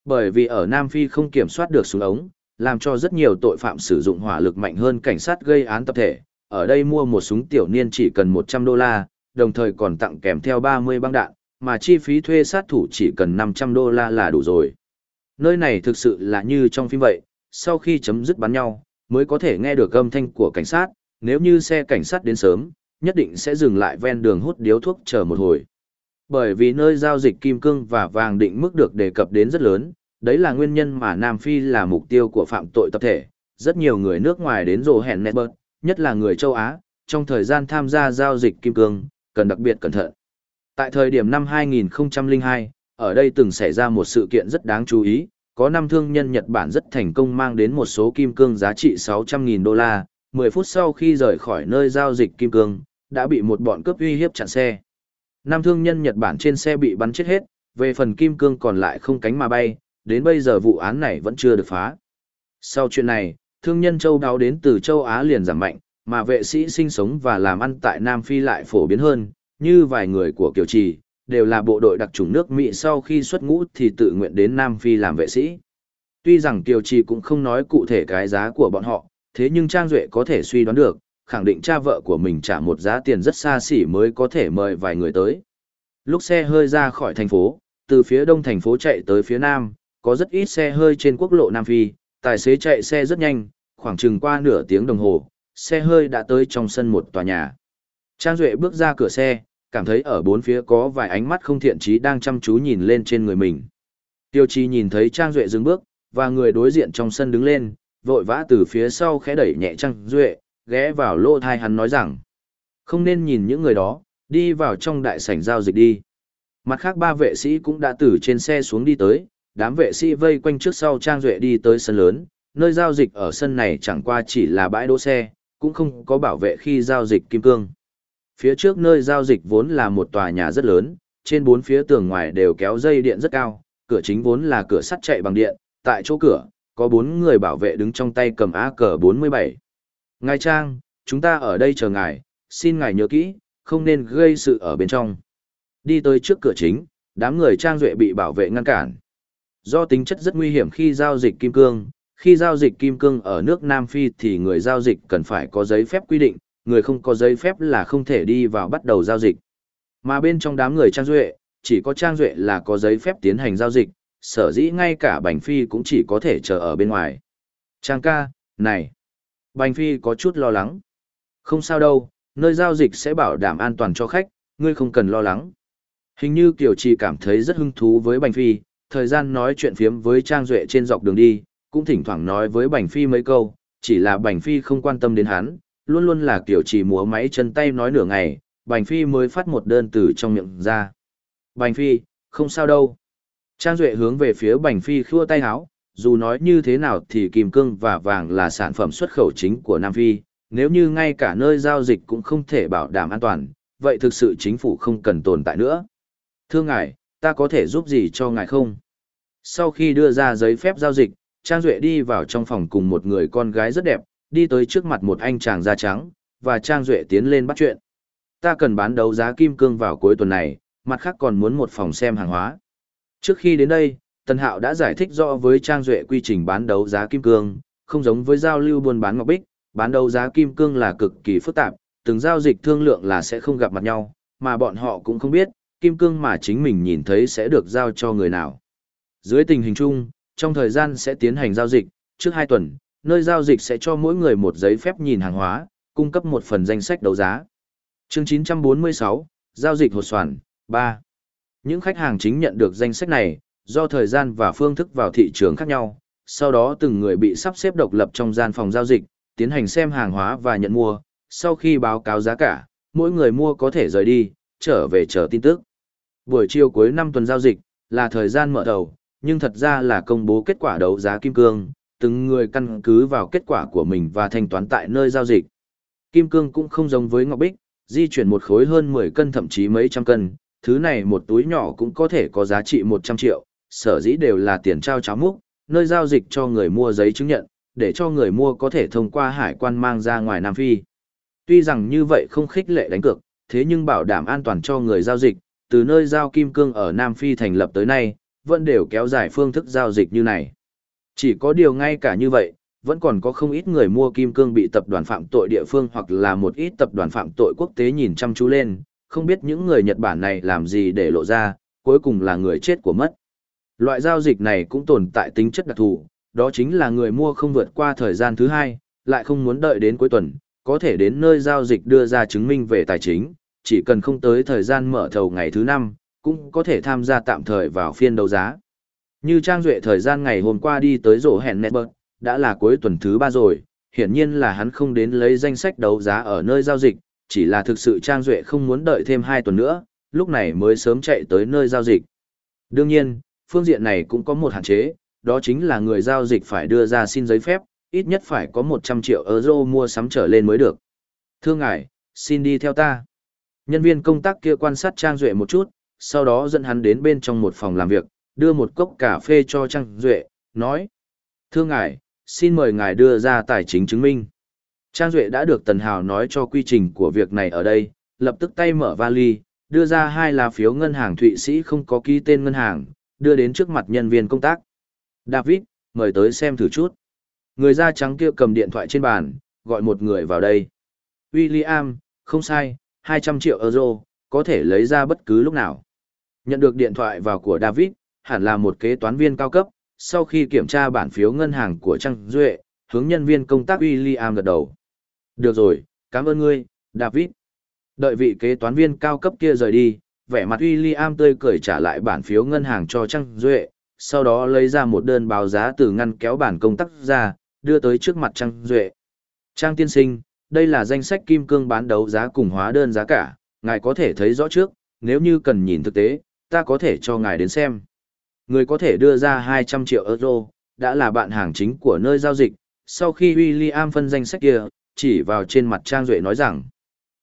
Bởi vì ở Nam Phi không kiểm soát được súng ống, làm cho rất nhiều tội phạm sử dụng hỏa lực mạnh hơn cảnh sát gây án tập thể. Ở đây mua một súng tiểu niên chỉ cần 100 đô la, đồng thời còn tặng kèm theo 30 băng đạn, mà chi phí thuê sát thủ chỉ cần 500 đô la là đủ rồi. Nơi này thực sự là như trong phim vậy, sau khi chấm dứt bắn nhau, mới có thể nghe được âm thanh của cảnh sát, nếu như xe cảnh sát đến sớm, nhất định sẽ dừng lại ven đường hút điếu thuốc chờ một hồi. Bởi vì nơi giao dịch kim cương và vàng định mức được đề cập đến rất lớn, đấy là nguyên nhân mà Nam Phi là mục tiêu của phạm tội tập thể. Rất nhiều người nước ngoài đến rồ hẹn netbert, nhất là người châu Á, trong thời gian tham gia giao dịch kim cương, cần đặc biệt cẩn thận. Tại thời điểm năm 2002, ở đây từng xảy ra một sự kiện rất đáng chú ý, có năm thương nhân Nhật Bản rất thành công mang đến một số kim cương giá trị 600.000 đô la, 10 phút sau khi rời khỏi nơi giao dịch kim cương, đã bị một bọn cướp uy hiếp chặn xe. Năm thương nhân Nhật Bản trên xe bị bắn chết hết, về phần kim cương còn lại không cánh mà bay, đến bây giờ vụ án này vẫn chưa được phá. Sau chuyện này, thương nhân châu đáo đến từ châu Á liền giảm mạnh, mà vệ sĩ sinh sống và làm ăn tại Nam Phi lại phổ biến hơn, như vài người của Kiều Trì, đều là bộ đội đặc chủng nước Mỹ sau khi xuất ngũ thì tự nguyện đến Nam Phi làm vệ sĩ. Tuy rằng Kiều Trì cũng không nói cụ thể cái giá của bọn họ, thế nhưng Trang Duệ có thể suy đoán được, khẳng định cha vợ của mình trả một giá tiền rất xa xỉ mới có thể mời vài người tới. Lúc xe hơi ra khỏi thành phố, từ phía đông thành phố chạy tới phía nam, có rất ít xe hơi trên quốc lộ Nam Phi, tài xế chạy xe rất nhanh, khoảng chừng qua nửa tiếng đồng hồ, xe hơi đã tới trong sân một tòa nhà. Trang Duệ bước ra cửa xe, cảm thấy ở bốn phía có vài ánh mắt không thiện trí đang chăm chú nhìn lên trên người mình. Tiêu Chi nhìn thấy Trang Duệ dừng bước, và người đối diện trong sân đứng lên, vội vã từ phía sau khẽ đẩy nhẹ Trang Duệ, ghé vào lô thai hắn nói rằng, không nên nhìn những người đó, đi vào trong đại sảnh giao dịch đi. Mặt khác ba vệ sĩ cũng đã từ trên xe xuống đi tới, đám vệ sĩ vây quanh trước sau Trang Duệ đi tới sân lớn, nơi giao dịch ở sân này chẳng qua chỉ là bãi đỗ xe, cũng không có bảo vệ khi giao dịch kim cương. Phía trước nơi giao dịch vốn là một tòa nhà rất lớn, trên bốn phía tường ngoài đều kéo dây điện rất cao, cửa chính vốn là cửa sắt chạy bằng điện, tại chỗ cửa, có bốn người bảo vệ đứng trong tay cầm á cờ 47. Ngài Trang, chúng ta ở đây chờ ngài, xin ngài nhớ kỹ, không nên gây sự ở bên trong. Đi tới trước cửa chính, đám người Trang Duệ bị bảo vệ ngăn cản. Do tính chất rất nguy hiểm khi giao dịch kim cương, khi giao dịch kim cương ở nước Nam Phi thì người giao dịch cần phải có giấy phép quy định, người không có giấy phép là không thể đi vào bắt đầu giao dịch. Mà bên trong đám người Trang Duệ, chỉ có Trang Duệ là có giấy phép tiến hành giao dịch, sở dĩ ngay cả Bành Phi cũng chỉ có thể chờ ở bên ngoài. Trang ca, này. Bành Phi có chút lo lắng. Không sao đâu, nơi giao dịch sẽ bảo đảm an toàn cho khách, ngươi không cần lo lắng. Hình như Kiều Trì cảm thấy rất hứng thú với Bành Phi, thời gian nói chuyện phiếm với Trang Duệ trên dọc đường đi, cũng thỉnh thoảng nói với Bành Phi mấy câu, chỉ là Bành Phi không quan tâm đến hắn, luôn luôn là kiểu chỉ múa máy chân tay nói nửa ngày, Bành Phi mới phát một đơn từ trong miệng ra. Bành Phi, không sao đâu. Trang Duệ hướng về phía Bành Phi khua tay háo, dù nói như thế nào thì kim cương và vàng là sản phẩm xuất khẩu chính của Nam Phi, nếu như ngay cả nơi giao dịch cũng không thể bảo đảm an toàn, vậy thực sự chính phủ không cần tồn tại nữa. Thưa ngài, ta có thể giúp gì cho ngài không? Sau khi đưa ra giấy phép giao dịch, Trang Duệ đi vào trong phòng cùng một người con gái rất đẹp, đi tới trước mặt một anh chàng da trắng, và Trang Duệ tiến lên bắt chuyện. Ta cần bán đấu giá kim cương vào cuối tuần này, mặt khác còn muốn một phòng xem hàng hóa. Trước khi đến đây, Tần Hạo đã giải thích rõ với Trang Duệ quy trình bán đấu giá kim cương, không giống với giao lưu buôn bán ngọc bích, bán đấu giá kim cương là cực kỳ phức tạp, từng giao dịch thương lượng là sẽ không gặp mặt nhau, mà bọn họ cũng không biết, kim cương mà chính mình nhìn thấy sẽ được giao cho người nào. Dưới tình hình chung, trong thời gian sẽ tiến hành giao dịch, trước 2 tuần, nơi giao dịch sẽ cho mỗi người một giấy phép nhìn hàng hóa, cung cấp một phần danh sách đấu giá. Chương 946, Giao dịch hột soàn, 3. Những khách hàng chính nhận được danh sách này, do thời gian và phương thức vào thị trường khác nhau, sau đó từng người bị sắp xếp độc lập trong gian phòng giao dịch, tiến hành xem hàng hóa và nhận mua, sau khi báo cáo giá cả, mỗi người mua có thể rời đi, trở về chờ tin tức. Buổi chiều cuối năm tuần giao dịch, là thời gian mở đầu, nhưng thật ra là công bố kết quả đấu giá kim cương, từng người căn cứ vào kết quả của mình và thanh toán tại nơi giao dịch. Kim cương cũng không giống với ngọc bích, di chuyển một khối hơn 10 cân thậm chí mấy trăm cân, thứ này một túi nhỏ cũng có thể có giá trị 100 triệu, sở dĩ đều là tiền trao cháo múc, nơi giao dịch cho người mua giấy chứng nhận, để cho người mua có thể thông qua hải quan mang ra ngoài Nam Phi. Tuy rằng như vậy không khích lệ đánh cược, thế nhưng bảo đảm an toàn cho người giao dịch, từ nơi giao kim cương ở Nam Phi thành lập tới nay, vẫn đều kéo dài phương thức giao dịch như này. Chỉ có điều ngay cả như vậy, vẫn còn có không ít người mua kim cương bị tập đoàn phạm tội địa phương hoặc là một ít tập đoàn phạm tội quốc tế nhìn chăm chú lên, không biết những người Nhật Bản này làm gì để lộ ra, cuối cùng là người chết của mất. Loại giao dịch này cũng tồn tại tính chất đặc thù, đó chính là người mua không vượt qua thời gian thứ hai, lại không muốn đợi đến cuối tuần, có thể đến nơi giao dịch đưa ra chứng minh về tài chính, chỉ cần không tới thời gian mở thầu ngày thứ năm, cũng có thể tham gia tạm thời vào phiên đấu giá. Như Trang Duệ thời gian ngày hôm qua đi tới rổ hẹn network, đã là cuối tuần thứ ba rồi, hiển nhiên là hắn không đến lấy danh sách đấu giá ở nơi giao dịch, chỉ là thực sự Trang Duệ không muốn đợi thêm hai tuần nữa, lúc này mới sớm chạy tới nơi giao dịch. Đương nhiên, phương diện này cũng có một hạn chế, đó chính là người giao dịch phải đưa ra xin giấy phép, ít nhất phải có 100 triệu euro mua sắm trở lên mới được. Thưa ngài, xin đi theo ta. Nhân viên công tác kia quan sát Trang Duệ một chút, sau đó dẫn hắn đến bên trong một phòng làm việc, đưa một cốc cà phê cho Trang Duệ, nói. Thưa ngài, xin mời ngài đưa ra tài chính chứng minh. Trang Duệ đã được Tần Hào nói cho quy trình của việc này ở đây, lập tức tay mở vali, đưa ra hai lá phiếu ngân hàng Thụy Sĩ không có ký tên ngân hàng, đưa đến trước mặt nhân viên công tác. David, mời tới xem thử chút. Người da trắng kia cầm điện thoại trên bàn, gọi một người vào đây. William, không sai, 200 triệu euro, có thể lấy ra bất cứ lúc nào. Nhận được điện thoại vào của David, hẳn là một kế toán viên cao cấp, sau khi kiểm tra bản phiếu ngân hàng của Trang Duệ, hướng nhân viên công tác William gật đầu. Được rồi, cảm ơn ngươi, David. Đợi vị kế toán viên cao cấp kia rời đi, vẻ mặt William tươi cười trả lại bản phiếu ngân hàng cho Trang Duệ, sau đó lấy ra một đơn báo giá từ ngăn kéo bản công tác ra, đưa tới trước mặt Trang Duệ. Trang tiên sinh, đây là danh sách kim cương bán đấu giá cùng hóa đơn giá cả, ngài có thể thấy rõ trước, nếu như cần nhìn thực tế, ta có thể cho ngài đến xem. Người có thể đưa ra 200 triệu euro, đã là bạn hàng chính của nơi giao dịch, sau khi William phân danh sách kia, chỉ vào trên mặt Trang Duệ nói rằng,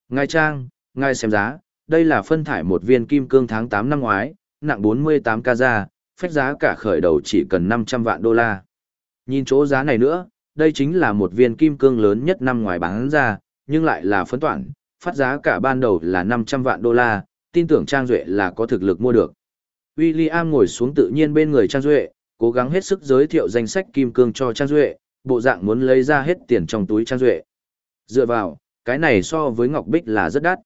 Ngài Trang, ngài xem giá, đây là phân thải một viên kim cương tháng 8 năm ngoái, nặng 48 ca ra, phách giá cả khởi đầu chỉ cần 500 vạn đô la. Nhìn chỗ giá này nữa, đây chính là một viên kim cương lớn nhất năm ngoài bán ra, nhưng lại là phấn toản, phát giá cả ban đầu là 500 vạn đô la, tin tưởng Trang Duệ là có thực lực mua được. William ngồi xuống tự nhiên bên người Trang Duệ, cố gắng hết sức giới thiệu danh sách kim cương cho Trang Duệ, bộ dạng muốn lấy ra hết tiền trong túi Trang Duệ. Dựa vào, cái này so với Ngọc Bích là rất đắt.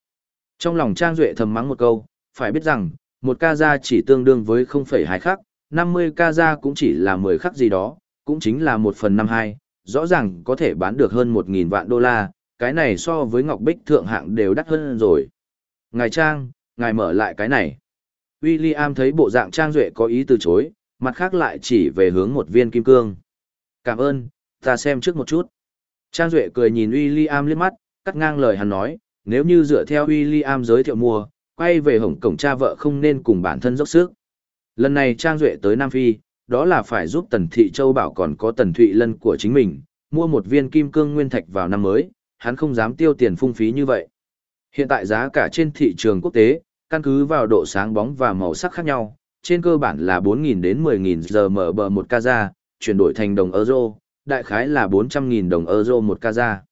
Trong lòng Trang Duệ thầm mắng một câu, phải biết rằng, một ca gia chỉ tương đương với 0,2 khắc, 50 ca gia cũng chỉ là 10 khắc gì đó, cũng chính là 1 phần 52, rõ ràng có thể bán được hơn 1.000 vạn đô la, cái này so với Ngọc Bích thượng hạng đều đắt hơn rồi. Ngài Trang, ngài mở lại cái này. William thấy bộ dạng Trang Duệ có ý từ chối, mặt khác lại chỉ về hướng một viên kim cương. Cảm ơn, ta xem trước một chút. Trang Duệ cười nhìn William liếc mắt, cắt ngang lời hắn nói, nếu như dựa theo William giới thiệu mua, quay về hổng cổng cha vợ không nên cùng bản thân dốc sức. Lần này Trang Duệ tới Nam Phi, đó là phải giúp Tần Thị Châu Bảo còn có Tần Thụy Lân của chính mình, mua một viên kim cương nguyên thạch vào năm mới, hắn không dám tiêu tiền phung phí như vậy. Hiện tại giá cả trên thị trường quốc tế, căn cứ vào độ sáng bóng và màu sắc khác nhau, trên cơ bản là 4.000 đến 10.000 giờ mở bờ một ca ra, chuyển đổi thành đồng euro, đại khái là 400.000 đồng euro một ca ra.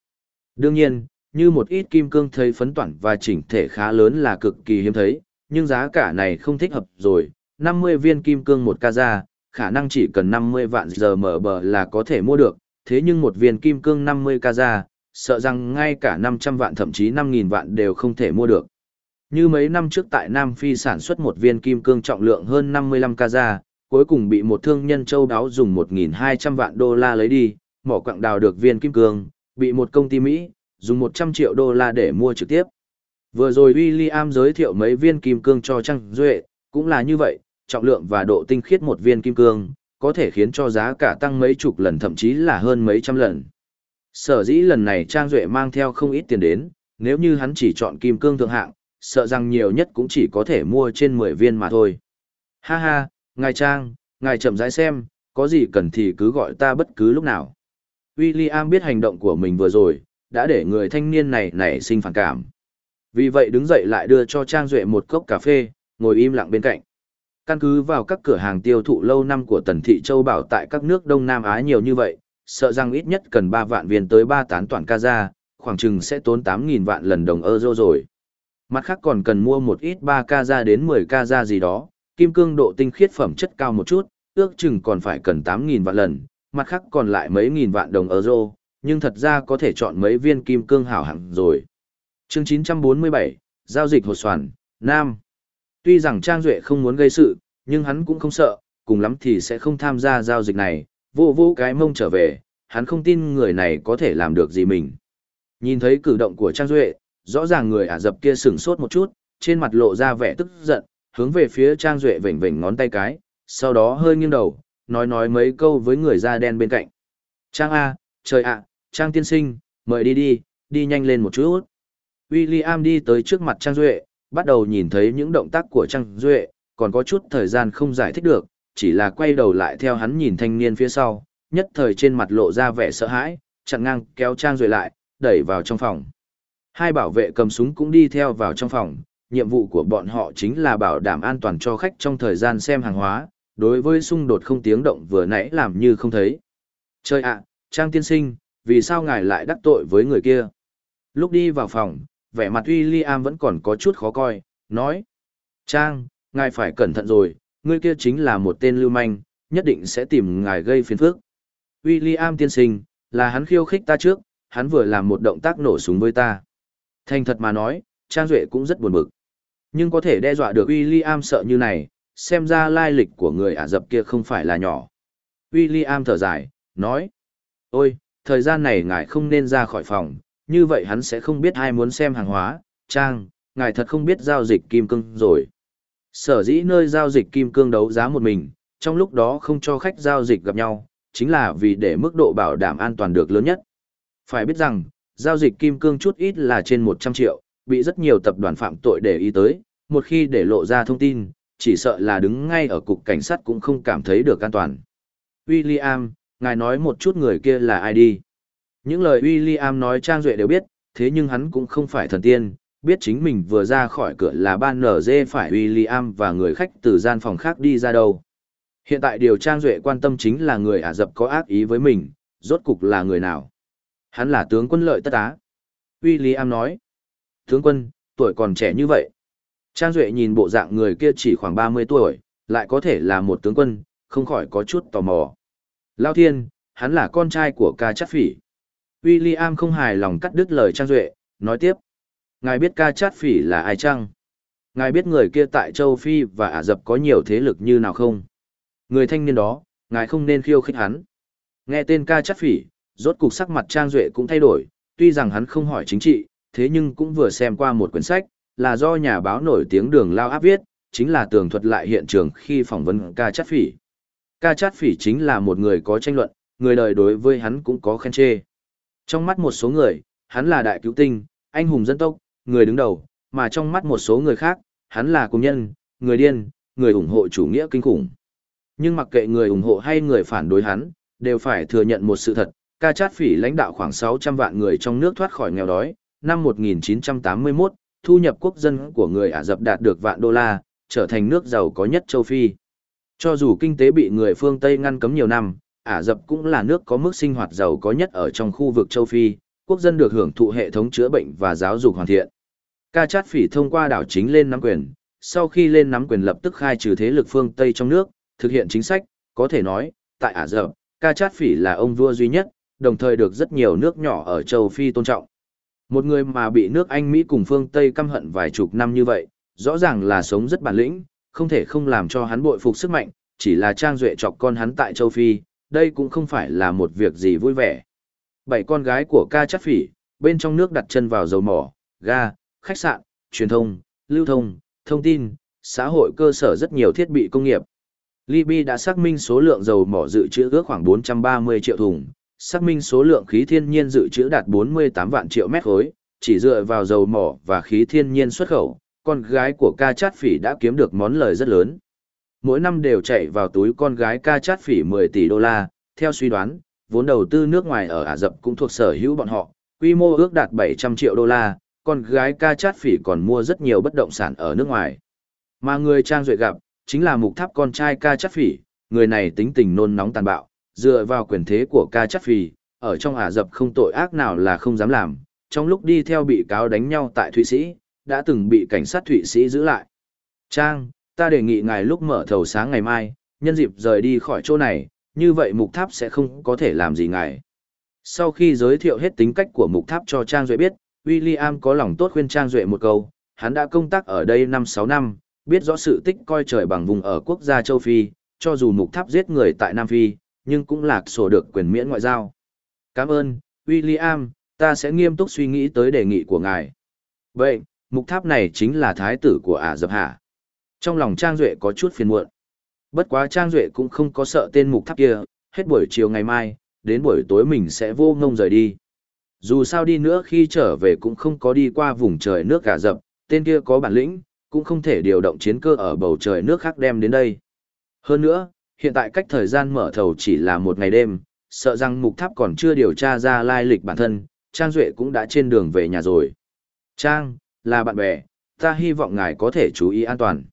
Đương nhiên, như một ít kim cương thấy phấn toản và chỉnh thể khá lớn là cực kỳ hiếm thấy, nhưng giá cả này không thích hợp rồi, 50 viên kim cương một ca ra, khả năng chỉ cần 50 vạn giờ mở bờ là có thể mua được, thế nhưng một viên kim cương 50 ca ra, sợ rằng ngay cả 500 vạn thậm chí 5.000 vạn đều không thể mua được. Như mấy năm trước tại Nam Phi sản xuất một viên kim cương trọng lượng hơn 55 ca ra, cuối cùng bị một thương nhân châu đáo dùng 1.200 vạn đô la lấy đi, mỏ quặng đào được viên kim cương, bị một công ty Mỹ, dùng 100 triệu đô la để mua trực tiếp. Vừa rồi William giới thiệu mấy viên kim cương cho Trang Duệ, cũng là như vậy, trọng lượng và độ tinh khiết một viên kim cương, có thể khiến cho giá cả tăng mấy chục lần thậm chí là hơn mấy trăm lần. Sở dĩ lần này Trang Duệ mang theo không ít tiền đến, nếu như hắn chỉ chọn kim cương thượng hạng, sợ rằng nhiều nhất cũng chỉ có thể mua trên 10 viên mà thôi. Ha ha, ngài Trang, ngài chậm rãi xem, có gì cần thì cứ gọi ta bất cứ lúc nào. William biết hành động của mình vừa rồi, đã để người thanh niên này nảy sinh phản cảm. Vì vậy đứng dậy lại đưa cho Trang Duệ một cốc cà phê, ngồi im lặng bên cạnh. Căn cứ vào các cửa hàng tiêu thụ lâu năm của Tần Thị Châu Bảo tại các nước Đông Nam Á nhiều như vậy, sợ rằng ít nhất cần 3 vạn viên tới 3 tán toàn ca ra, khoảng chừng sẽ tốn 8.000 vạn lần đồng euro rồi. Mặt khác còn cần mua một ít 3 ca ra đến 10 ca ra gì đó, kim cương độ tinh khiết phẩm chất cao một chút, ước chừng còn phải cần 8.000 vạn lần, mặt khác còn lại mấy nghìn vạn đồng euro, nhưng thật ra có thể chọn mấy viên kim cương hảo hạng rồi. Chương 947, Giao dịch hột soàn, Nam. Tuy rằng Trang Duệ không muốn gây sự, nhưng hắn cũng không sợ, cùng lắm thì sẽ không tham gia giao dịch này, vô vô cái mông trở về, hắn không tin người này có thể làm được gì mình. Nhìn thấy cử động của Trang Duệ, rõ ràng người Ả Dập kia sửng sốt một chút, trên mặt lộ ra vẻ tức giận, hướng về phía Trang Duệ vểnh vểnh ngón tay cái, sau đó hơi nghiêng đầu, nói nói mấy câu với người da đen bên cạnh. Trang A, trời ạ, Trang tiên sinh, mời đi đi, đi nhanh lên một chút. William đi tới trước mặt Trang Duệ, bắt đầu nhìn thấy những động tác của Trang Duệ, còn có chút thời gian không giải thích được, chỉ là quay đầu lại theo hắn nhìn thanh niên phía sau, nhất thời trên mặt lộ ra vẻ sợ hãi, chặn ngang kéo Trang Duệ lại, đẩy vào trong phòng. Hai bảo vệ cầm súng cũng đi theo vào trong phòng, nhiệm vụ của bọn họ chính là bảo đảm an toàn cho khách trong thời gian xem hàng hóa, đối với xung đột không tiếng động vừa nãy làm như không thấy. Chơi ạ, Trang tiên sinh, vì sao ngài lại đắc tội với người kia? Lúc đi vào phòng, vẻ mặt William vẫn còn có chút khó coi, nói. Trang, ngài phải cẩn thận rồi, người kia chính là một tên lưu manh, nhất định sẽ tìm ngài gây phiền phức. William tiên sinh, là hắn khiêu khích ta trước, hắn vừa làm một động tác nổ súng với ta. Thành thật mà nói, Trang Duệ cũng rất buồn bực. Nhưng có thể đe dọa được William sợ như này, xem ra lai lịch của người Ả Rập kia không phải là nhỏ. William thở dài, nói. Ôi, thời gian này ngài không nên ra khỏi phòng, như vậy hắn sẽ không biết ai muốn xem hàng hóa. Trang, ngài thật không biết giao dịch kim cương rồi. Sở dĩ nơi giao dịch kim cương đấu giá một mình, trong lúc đó không cho khách giao dịch gặp nhau, chính là vì để mức độ bảo đảm an toàn được lớn nhất. Phải biết rằng, giao dịch kim cương chút ít là trên 100 triệu, bị rất nhiều tập đoàn phạm tội để ý tới, một khi để lộ ra thông tin, chỉ sợ là đứng ngay ở cục cảnh sát cũng không cảm thấy được an toàn. William, ngài nói một chút người kia là ai đi. Những lời William nói Trang Duệ đều biết, thế nhưng hắn cũng không phải thần tiên, biết chính mình vừa ra khỏi cửa là ban nở dê phải William và người khách từ gian phòng khác đi ra đâu. Hiện tại điều Trang Duệ quan tâm chính là người Ả Rập có ác ý với mình, rốt cục là người nào. Hắn là tướng quân lợi tất á. William nói. Tướng quân, tuổi còn trẻ như vậy. Trang Duệ nhìn bộ dạng người kia chỉ khoảng 30 tuổi, lại có thể là một tướng quân, không khỏi có chút tò mò. Lao Thiên, hắn là con trai của ca chát phỉ. William không hài lòng cắt đứt lời Trang Duệ, nói tiếp. Ngài biết ca chát phỉ là ai chăng? Ngài biết người kia tại châu Phi và Ả Rập có nhiều thế lực như nào không? Người thanh niên đó, ngài không nên khiêu khích hắn. Nghe tên ca chát phỉ, rốt cục sắc mặt Trang Duệ cũng thay đổi, tuy rằng hắn không hỏi chính trị, thế nhưng cũng vừa xem qua một quyển sách, là do nhà báo nổi tiếng đường lao áp viết, chính là tường thuật lại hiện trường khi phỏng vấn ca chát phỉ. Ca chát phỉ chính là một người có tranh luận, người đời đối với hắn cũng có khen chê. Trong mắt một số người, hắn là đại cứu tinh, anh hùng dân tộc, người đứng đầu, mà trong mắt một số người khác, hắn là công nhân, người điên, người ủng hộ chủ nghĩa kinh khủng. Nhưng mặc kệ người ủng hộ hay người phản đối hắn, đều phải thừa nhận một sự thật, ca chát phỉ lãnh đạo khoảng 600 vạn người trong nước thoát khỏi nghèo đói, năm 1981, thu nhập quốc dân của người Ả Rập đạt được vạn đô la, trở thành nước giàu có nhất châu Phi. Cho dù kinh tế bị người phương Tây ngăn cấm nhiều năm, Ả Rập cũng là nước có mức sinh hoạt giàu có nhất ở trong khu vực châu Phi, quốc dân được hưởng thụ hệ thống chữa bệnh và giáo dục hoàn thiện. Ca Chát Phỉ thông qua đảo chính lên nắm quyền, sau khi lên nắm quyền lập tức khai trừ thế lực phương Tây trong nước, thực hiện chính sách, có thể nói, tại Ả Rập, Ca Chát Phỉ là ông vua duy nhất, đồng thời được rất nhiều nước nhỏ ở châu Phi tôn trọng. Một người mà bị nước Anh Mỹ cùng phương Tây căm hận vài chục năm như vậy, rõ ràng là sống rất bản lĩnh, không thể không làm cho hắn bội phục sức mạnh, chỉ là trang duệ chọc con hắn tại châu Phi, đây cũng không phải là một việc gì vui vẻ. Bảy con gái của ca chắc phỉ, bên trong nước đặt chân vào dầu mỏ, ga, khách sạn, truyền thông, lưu thông, thông tin, xã hội cơ sở rất nhiều thiết bị công nghiệp. Libya đã xác minh số lượng dầu mỏ dự trữ ước khoảng 430 triệu thùng, xác minh số lượng khí thiên nhiên dự trữ đạt 48 vạn triệu mét khối, chỉ dựa vào dầu mỏ và khí thiên nhiên xuất khẩu, con gái của ca chát phỉ đã kiếm được món lời rất lớn. Mỗi năm đều chạy vào túi con gái ca chát phỉ 10 tỷ đô la, theo suy đoán, vốn đầu tư nước ngoài ở Ả Rập cũng thuộc sở hữu bọn họ, quy mô ước đạt 700 triệu đô la, con gái ca chát phỉ còn mua rất nhiều bất động sản ở nước ngoài. Mà người trang duệ gặp, chính là mục tháp con trai ca chát phỉ, người này tính tình nôn nóng tàn bạo, dựa vào quyền thế của ca chắc phì, ở trong Ả dập không tội ác nào là không dám làm, trong lúc đi theo bị cáo đánh nhau tại Thụy Sĩ, đã từng bị cảnh sát Thụy Sĩ giữ lại. Trang, ta đề nghị ngài lúc mở thầu sáng ngày mai, nhân dịp rời đi khỏi chỗ này, như vậy mục tháp sẽ không có thể làm gì ngài. Sau khi giới thiệu hết tính cách của mục tháp cho Trang Duệ biết, William có lòng tốt khuyên Trang Duệ một câu, hắn đã công tác ở đây 5-6 năm, biết rõ sự tích coi trời bằng vùng ở quốc gia châu Phi, cho dù mục tháp giết người tại Nam Phi, nhưng cũng lạc sổ được quyền miễn ngoại giao. Cảm ơn, William, ta sẽ nghiêm túc suy nghĩ tới đề nghị của ngài. Vậy, mục tháp này chính là thái tử của Ả Dập Hạ. Trong lòng Trang Duệ có chút phiền muộn. Bất quá Trang Duệ cũng không có sợ tên mục tháp kia, hết buổi chiều ngày mai, đến buổi tối mình sẽ vô ngông rời đi. Dù sao đi nữa khi trở về cũng không có đi qua vùng trời nước cả Dập, tên kia có bản lĩnh, cũng không thể điều động chiến cơ ở bầu trời nước khác đem đến đây. Hơn nữa, hiện tại cách thời gian mở thầu chỉ là một ngày đêm, sợ rằng mục tháp còn chưa điều tra ra lai lịch bản thân, Trang Duệ cũng đã trên đường về nhà rồi. Trang, là bạn bè, ta hy vọng ngài có thể chú ý an toàn.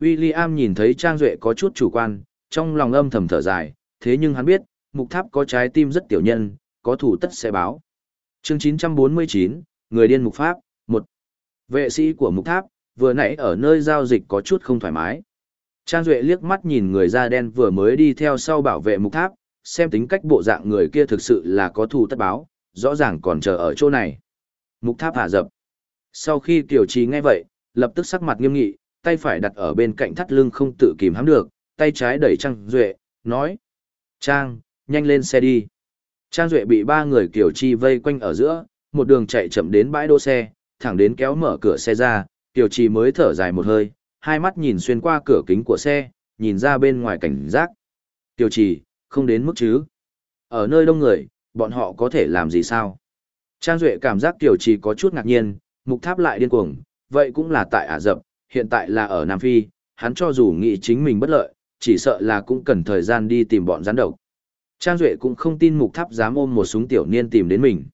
William nhìn thấy Trang Duệ có chút chủ quan, trong lòng âm thầm thở dài, thế nhưng hắn biết, mục tháp có trái tim rất tiểu nhân, có thủ tất sẽ báo. chương 949, Người điên mục pháp, 1. Vệ sĩ của mục tháp, vừa nãy ở nơi giao dịch có chút không thoải mái. Trang Duệ liếc mắt nhìn người da đen vừa mới đi theo sau bảo vệ mục tháp, xem tính cách bộ dạng người kia thực sự là có thù tất báo, rõ ràng còn chờ ở chỗ này. Mục tháp hạ dập. Sau khi Tiểu Trì nghe vậy, lập tức sắc mặt nghiêm nghị, tay phải đặt ở bên cạnh thắt lưng không tự kìm hãm được, tay trái đẩy Trang Duệ, nói. Trang, nhanh lên xe đi. Trang Duệ bị ba người kiểu Chi vây quanh ở giữa, một đường chạy chậm đến bãi đỗ xe, thẳng đến kéo mở cửa xe ra, Tiểu Chi mới thở dài một hơi, hai mắt nhìn xuyên qua cửa kính của xe, nhìn ra bên ngoài cảnh giác. Tiêu trì, không đến mức chứ. Ở nơi đông người, bọn họ có thể làm gì sao? Trang Duệ cảm giác Tiểu Trì có chút ngạc nhiên, mục tháp lại điên cuồng, vậy cũng là tại Ả Dập, hiện tại là ở Nam Phi, hắn cho dù nghĩ chính mình bất lợi, chỉ sợ là cũng cần thời gian đi tìm bọn gián độc. Trang Duệ cũng không tin mục tháp dám ôm một súng tiểu niên tìm đến mình.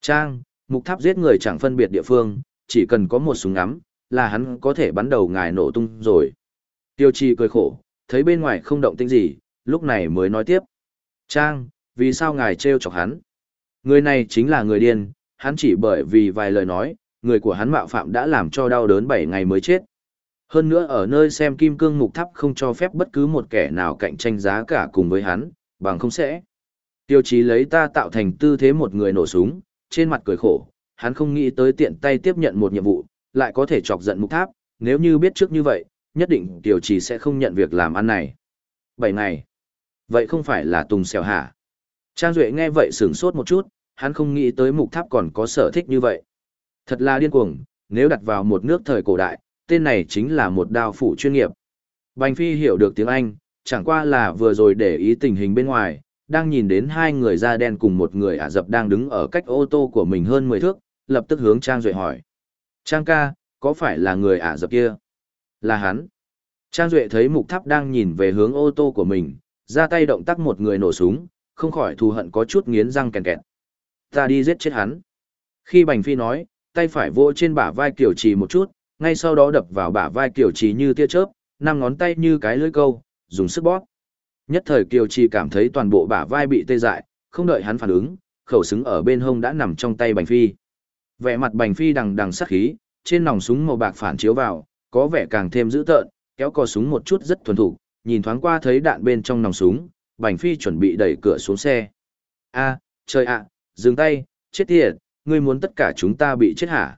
Trang, mục tháp giết người chẳng phân biệt địa phương, chỉ cần có một súng ngắm, là hắn có thể bắn đầu ngài nổ tung rồi. Tiêu chi cười khổ, thấy bên ngoài không động tĩnh gì, lúc này mới nói tiếp. Trang, vì sao ngài trêu chọc hắn? Người này chính là người điên, hắn chỉ bởi vì vài lời nói, người của hắn mạo phạm đã làm cho đau đớn 7 ngày mới chết. Hơn nữa ở nơi xem kim cương mục tháp không cho phép bất cứ một kẻ nào cạnh tranh giá cả cùng với hắn, bằng không sẽ. Tiêu chí lấy ta tạo thành tư thế một người nổ súng, trên mặt cười khổ, hắn không nghĩ tới tiện tay tiếp nhận một nhiệm vụ, lại có thể chọc giận mục tháp, nếu như biết trước như vậy, nhất định tiểu trì sẽ không nhận việc làm ăn này. Bảy ngày. Vậy không phải là tùng xèo hả? Trang Duệ nghe vậy sửng sốt một chút, hắn không nghĩ tới mục tháp còn có sở thích như vậy. Thật là điên cuồng, nếu đặt vào một nước thời cổ đại, tên này chính là một đao phủ chuyên nghiệp. Bành Phi hiểu được tiếng Anh, chẳng qua là vừa rồi để ý tình hình bên ngoài, đang nhìn đến hai người da đen cùng một người Ả Dập đang đứng ở cách ô tô của mình hơn 10 thước, lập tức hướng Trang Duệ hỏi. Trang ca, có phải là người Ả Dập kia? Là hắn. Trang Duệ thấy mục tháp đang nhìn về hướng ô tô của mình, ra tay động tác một người nổ súng, không khỏi thù hận có chút nghiến răng kèn kẹt. Ta đi giết chết hắn. Khi Bành Phi nói, tay phải vỗ trên bả vai Kiều Trì một chút, ngay sau đó đập vào bả vai Kiều Trì như tia chớp, năm ngón tay như cái lưỡi câu, dùng sức bóp. Nhất thời Kiều Trì cảm thấy toàn bộ bả vai bị tê dại, không đợi hắn phản ứng, khẩu súng ở bên hông đã nằm trong tay Bành Phi. Vẻ mặt Bành Phi đằng đằng sát khí, trên nòng súng màu bạc phản chiếu vào, có vẻ càng thêm dữ tợn, kéo cò súng một chút rất thuần thục, nhìn thoáng qua thấy đạn bên trong nòng súng, Bành Phi chuẩn bị đẩy cửa xuống xe. A, trời ạ, dừng tay, chết tiệt, ngươi muốn tất cả chúng ta bị chết hả?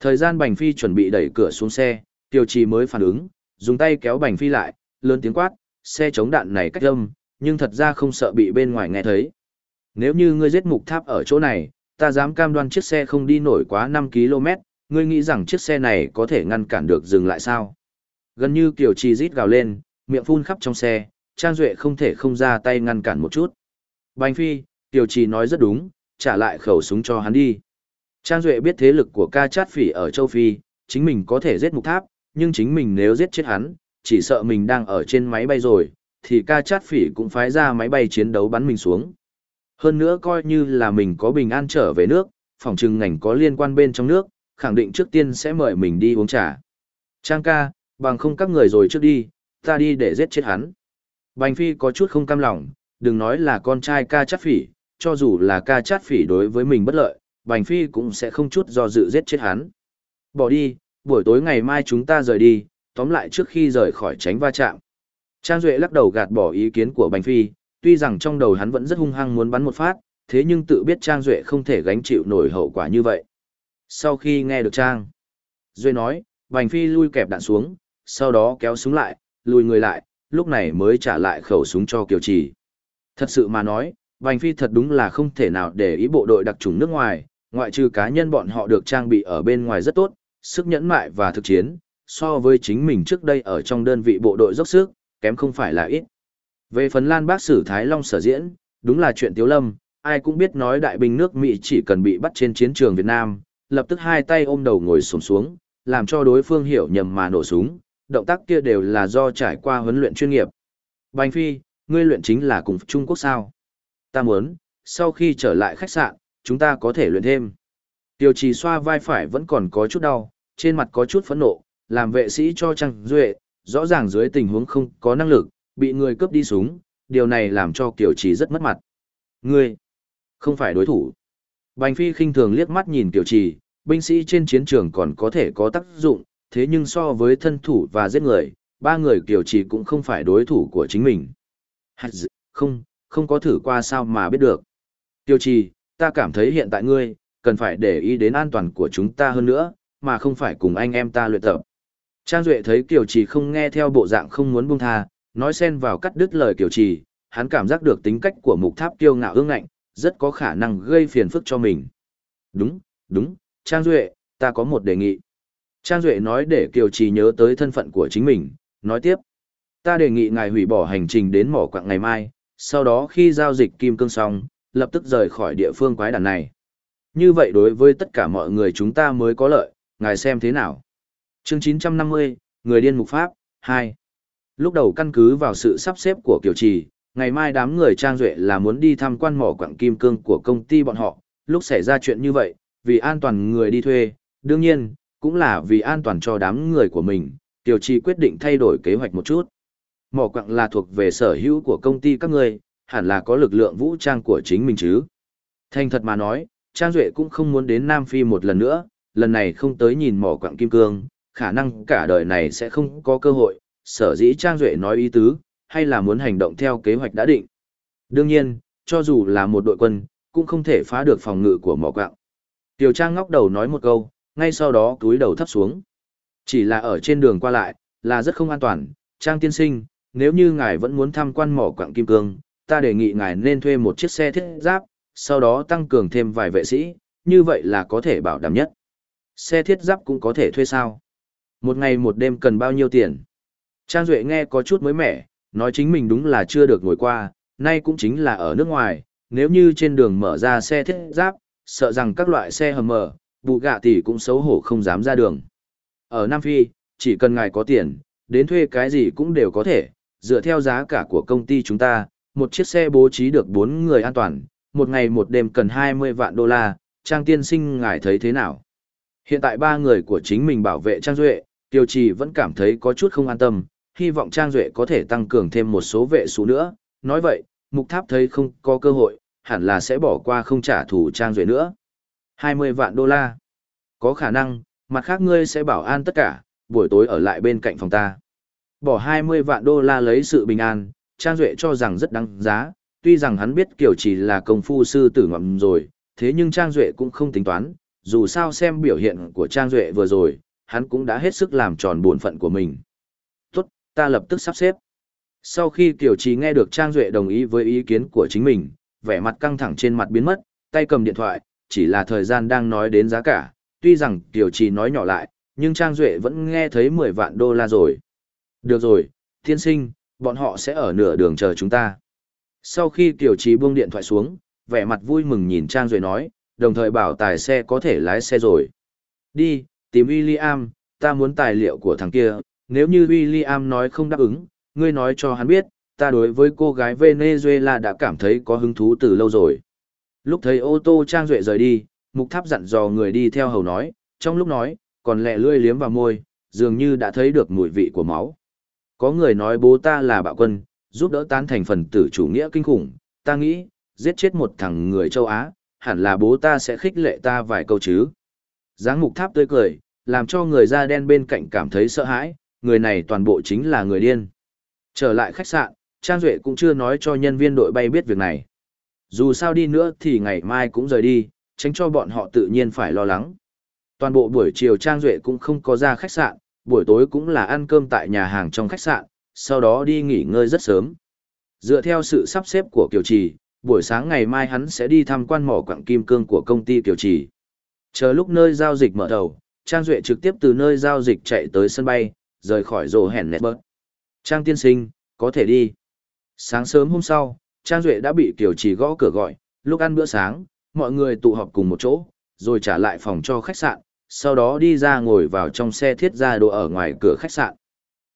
Thời gian Bành Phi chuẩn bị đẩy cửa xuống xe, Tiêu Trì mới phản ứng, dùng tay kéo Bành Phi lại, lớn tiếng quát, xe chống đạn này cách âm, nhưng thật ra không sợ bị bên ngoài nghe thấy. Nếu như ngươi giết mục tháp ở chỗ này, ta dám cam đoan chiếc xe không đi nổi quá 5 km, ngươi nghĩ rằng chiếc xe này có thể ngăn cản được dừng lại sao? Gần như kiểu Trì rít gào lên, miệng phun khắp trong xe, Trang Duệ không thể không ra tay ngăn cản một chút. Bành Phi, Tiểu Trì nói rất đúng, trả lại khẩu súng cho hắn đi. Trang Duệ biết thế lực của ca chát phỉ ở châu Phi, chính mình có thể giết mục tháp, nhưng chính mình nếu giết chết hắn, chỉ sợ mình đang ở trên máy bay rồi, thì ca chát phỉ cũng phái ra máy bay chiến đấu bắn mình xuống. Hơn nữa coi như là mình có bình an trở về nước, phòng trừng ngành có liên quan bên trong nước, khẳng định trước tiên sẽ mời mình đi uống trà. Trang ca, bằng không các người rồi trước đi, ta đi để giết chết hắn. Bành Phi có chút không cam lòng, đừng nói là con trai ca chát phỉ, cho dù là ca chát phỉ đối với mình bất lợi, Bành Phi cũng sẽ không chút do dự giết chết hắn. Bỏ đi, buổi tối ngày mai chúng ta rời đi, tóm lại trước khi rời khỏi tránh va chạm. Trang Duệ lắc đầu gạt bỏ ý kiến của Bành Phi, tuy rằng trong đầu hắn vẫn rất hung hăng muốn bắn một phát, thế nhưng tự biết Trang Duệ không thể gánh chịu nổi hậu quả như vậy. Sau khi nghe được Trang, Duệ nói, Bành Phi lui kẹp đạn xuống, sau đó kéo súng lại, lùi người lại, lúc này mới trả lại khẩu súng cho Kiều Trì. Thật sự mà nói, Bành Phi thật đúng là không thể nào để ý bộ đội đặc trùng nước ngoài, ngoại trừ cá nhân bọn họ được trang bị ở bên ngoài rất tốt, sức nhẫn mại và thực chiến, so với chính mình trước đây ở trong đơn vị bộ đội dốc sức, kém không phải là ít. Về phần Lan Bác Sử Thái Long sở diễn, đúng là chuyện tiếu lâm, ai cũng biết nói đại binh nước Mỹ chỉ cần bị bắt trên chiến trường Việt Nam, lập tức hai tay ôm đầu ngồi xổm xuống, xuống, làm cho đối phương hiểu nhầm mà nổ súng, động tác kia đều là do trải qua huấn luyện chuyên nghiệp. Bành Phi, ngươi luyện chính là cùng Trung Quốc sao? Ta muốn, sau khi trở lại khách sạn, chúng ta có thể luyện thêm. Tiêu trì xoa vai phải vẫn còn có chút đau, trên mặt có chút phẫn nộ, làm vệ sĩ cho Trang Duệ, rõ ràng dưới tình huống không có năng lực, bị người cướp đi súng, điều này làm cho Kiều Trì rất mất mặt. Ngươi, không phải đối thủ. Bành Phi khinh thường liếc mắt nhìn Kiều Trì, binh sĩ trên chiến trường còn có thể có tác dụng, thế nhưng so với thân thủ và giết người, ba người Kiều Trì cũng không phải đối thủ của chính mình. Không, không có thử qua sao mà biết được. Kiều trì, ta cảm thấy hiện tại ngươi, cần phải để ý đến an toàn của chúng ta hơn nữa, mà không phải cùng anh em ta luyện tập. Trang Duệ thấy Kiều Trì không nghe theo bộ dạng không muốn buông tha, nói xen vào cắt đứt lời Kiều Trì, hắn cảm giác được tính cách của mục tháp kiêu ngạo ương ngạnh, rất có khả năng gây phiền phức cho mình. Đúng, đúng, Trang Duệ, ta có một đề nghị. Trang Duệ nói để Kiều Trì nhớ tới thân phận của chính mình, nói tiếp. Ta đề nghị ngài hủy bỏ hành trình đến mỏ quạng ngày mai, sau đó khi giao dịch kim cương xong, lập tức rời khỏi địa phương quái đàn này. Như vậy đối với tất cả mọi người chúng ta mới có lợi, ngài xem thế nào. Chương 950, Người điên mục pháp, 2. Lúc đầu căn cứ vào sự sắp xếp của Kiều Trì, ngày mai đám người Trang Duệ là muốn đi tham quan mỏ quặng kim cương của công ty bọn họ, lúc xảy ra chuyện như vậy, vì an toàn người đi thuê, đương nhiên, cũng là vì an toàn cho đám người của mình, Kiều Trì quyết định thay đổi kế hoạch một chút. Mỏ quặng là thuộc về sở hữu của công ty các người, hẳn là có lực lượng vũ trang của chính mình chứ. Thành thật mà nói, Trang Duệ cũng không muốn đến Nam Phi một lần nữa, lần này không tới nhìn mỏ quặng kim cương, khả năng cả đời này sẽ không có cơ hội, sở dĩ Trang Duệ nói ý tứ, hay là muốn hành động theo kế hoạch đã định. Đương nhiên, cho dù là một đội quân, cũng không thể phá được phòng ngự của mỏ quạng. Tiểu Trang ngóc đầu nói một câu, ngay sau đó túi đầu thấp xuống. Chỉ là ở trên đường qua lại, là rất không an toàn. Trang tiên sinh, nếu như ngài vẫn muốn tham quan mỏ quạng kim cương, ta đề nghị ngài nên thuê một chiếc xe thiết giáp, sau đó tăng cường thêm vài vệ sĩ, như vậy là có thể bảo đảm nhất. Xe thiết giáp cũng có thể thuê sao? Một ngày một đêm cần bao nhiêu tiền? Trang Duệ nghe có chút mới mẻ, nói chính mình đúng là chưa được ngồi qua, nay cũng chính là ở nước ngoài, nếu như trên đường mở ra xe thiết giáp, sợ rằng các loại xe hầm mở, bù gạ tỷ cũng xấu hổ không dám ra đường. Ở Nam Phi, chỉ cần ngài có tiền, đến thuê cái gì cũng đều có thể, dựa theo giá cả của công ty chúng ta, một chiếc xe bố trí được 4 người an toàn, một ngày một đêm cần 20 vạn đô la, Trang tiên sinh ngài thấy thế nào? Hiện tại ba người của chính mình bảo vệ Trang Duệ, Tiêu Trì vẫn cảm thấy có chút không an tâm, hy vọng Trang Duệ có thể tăng cường thêm một số vệ số nữa. Nói vậy, Mục Tháp thấy không có cơ hội, hẳn là sẽ bỏ qua không trả thù Trang Duệ nữa. 20 vạn đô la. Có khả năng, mặt khác ngươi sẽ bảo an tất cả, buổi tối ở lại bên cạnh phòng ta. Bỏ 20 vạn đô la lấy sự bình an, Trang Duệ cho rằng rất đáng giá, tuy rằng hắn biết kiểu chỉ là công phu sư tử ngậm rồi, thế nhưng Trang Duệ cũng không tính toán, dù sao xem biểu hiện của Trang Duệ vừa rồi, hắn cũng đã hết sức làm tròn bổn phận của mình. Ta lập tức sắp xếp. Sau khi Kiều Trì nghe được Trang Duệ đồng ý với ý kiến của chính mình, vẻ mặt căng thẳng trên mặt biến mất, tay cầm điện thoại, chỉ là thời gian đang nói đến giá cả, tuy rằng Kiều Trì nói nhỏ lại, nhưng Trang Duệ vẫn nghe thấy 10 vạn đô la rồi. Được rồi, tiên sinh, bọn họ sẽ ở nửa đường chờ chúng ta. Sau khi Kiều Trì buông điện thoại xuống, vẻ mặt vui mừng nhìn Trang Duệ nói, đồng thời bảo tài xe có thể lái xe rồi. Đi, tìm William, ta muốn tài liệu của thằng kia, nếu như William nói không đáp ứng, ngươi nói cho hắn biết, ta đối với cô gái Venezuela đã cảm thấy có hứng thú từ lâu rồi. Lúc thấy ô tô Trang Duệ rời đi, Mục Tháp dặn dò người đi theo hầu nói, trong lúc nói, còn lẹ lươi liếm vào môi, dường như đã thấy được mùi vị của máu. Có người nói bố ta là bạo quân, giúp đỡ tán thành phần tử chủ nghĩa kinh khủng, ta nghĩ, giết chết một thằng người châu Á, hẳn là bố ta sẽ khích lệ ta vài câu chứ. Giáng mục tháp tươi cười, làm cho người da đen bên cạnh cảm thấy sợ hãi, người này toàn bộ chính là người điên. Trở lại khách sạn, Trang Duệ cũng chưa nói cho nhân viên đội bay biết việc này. Dù sao đi nữa thì ngày mai cũng rời đi, tránh cho bọn họ tự nhiên phải lo lắng. Toàn bộ buổi chiều Trang Duệ cũng không có ra khách sạn, buổi tối cũng là ăn cơm tại nhà hàng trong khách sạn, sau đó đi nghỉ ngơi rất sớm. Dựa theo sự sắp xếp của Kiều Trì, buổi sáng ngày mai hắn sẽ đi tham quan mỏ quặng kim cương của công ty Kiều Trì. Chờ lúc nơi giao dịch mở đầu, Trang Duệ trực tiếp từ nơi giao dịch chạy tới sân bay, rời khỏi rổ hẻn nẹt bớt. Trang tiên sinh, có thể đi. Sáng sớm hôm sau, Trang Duệ đã bị Kiều Trì gõ cửa gọi, lúc ăn bữa sáng, mọi người tụ họp cùng một chỗ, rồi trả lại phòng cho khách sạn, sau đó đi ra ngồi vào trong xe thiết ra đồ ở ngoài cửa khách sạn.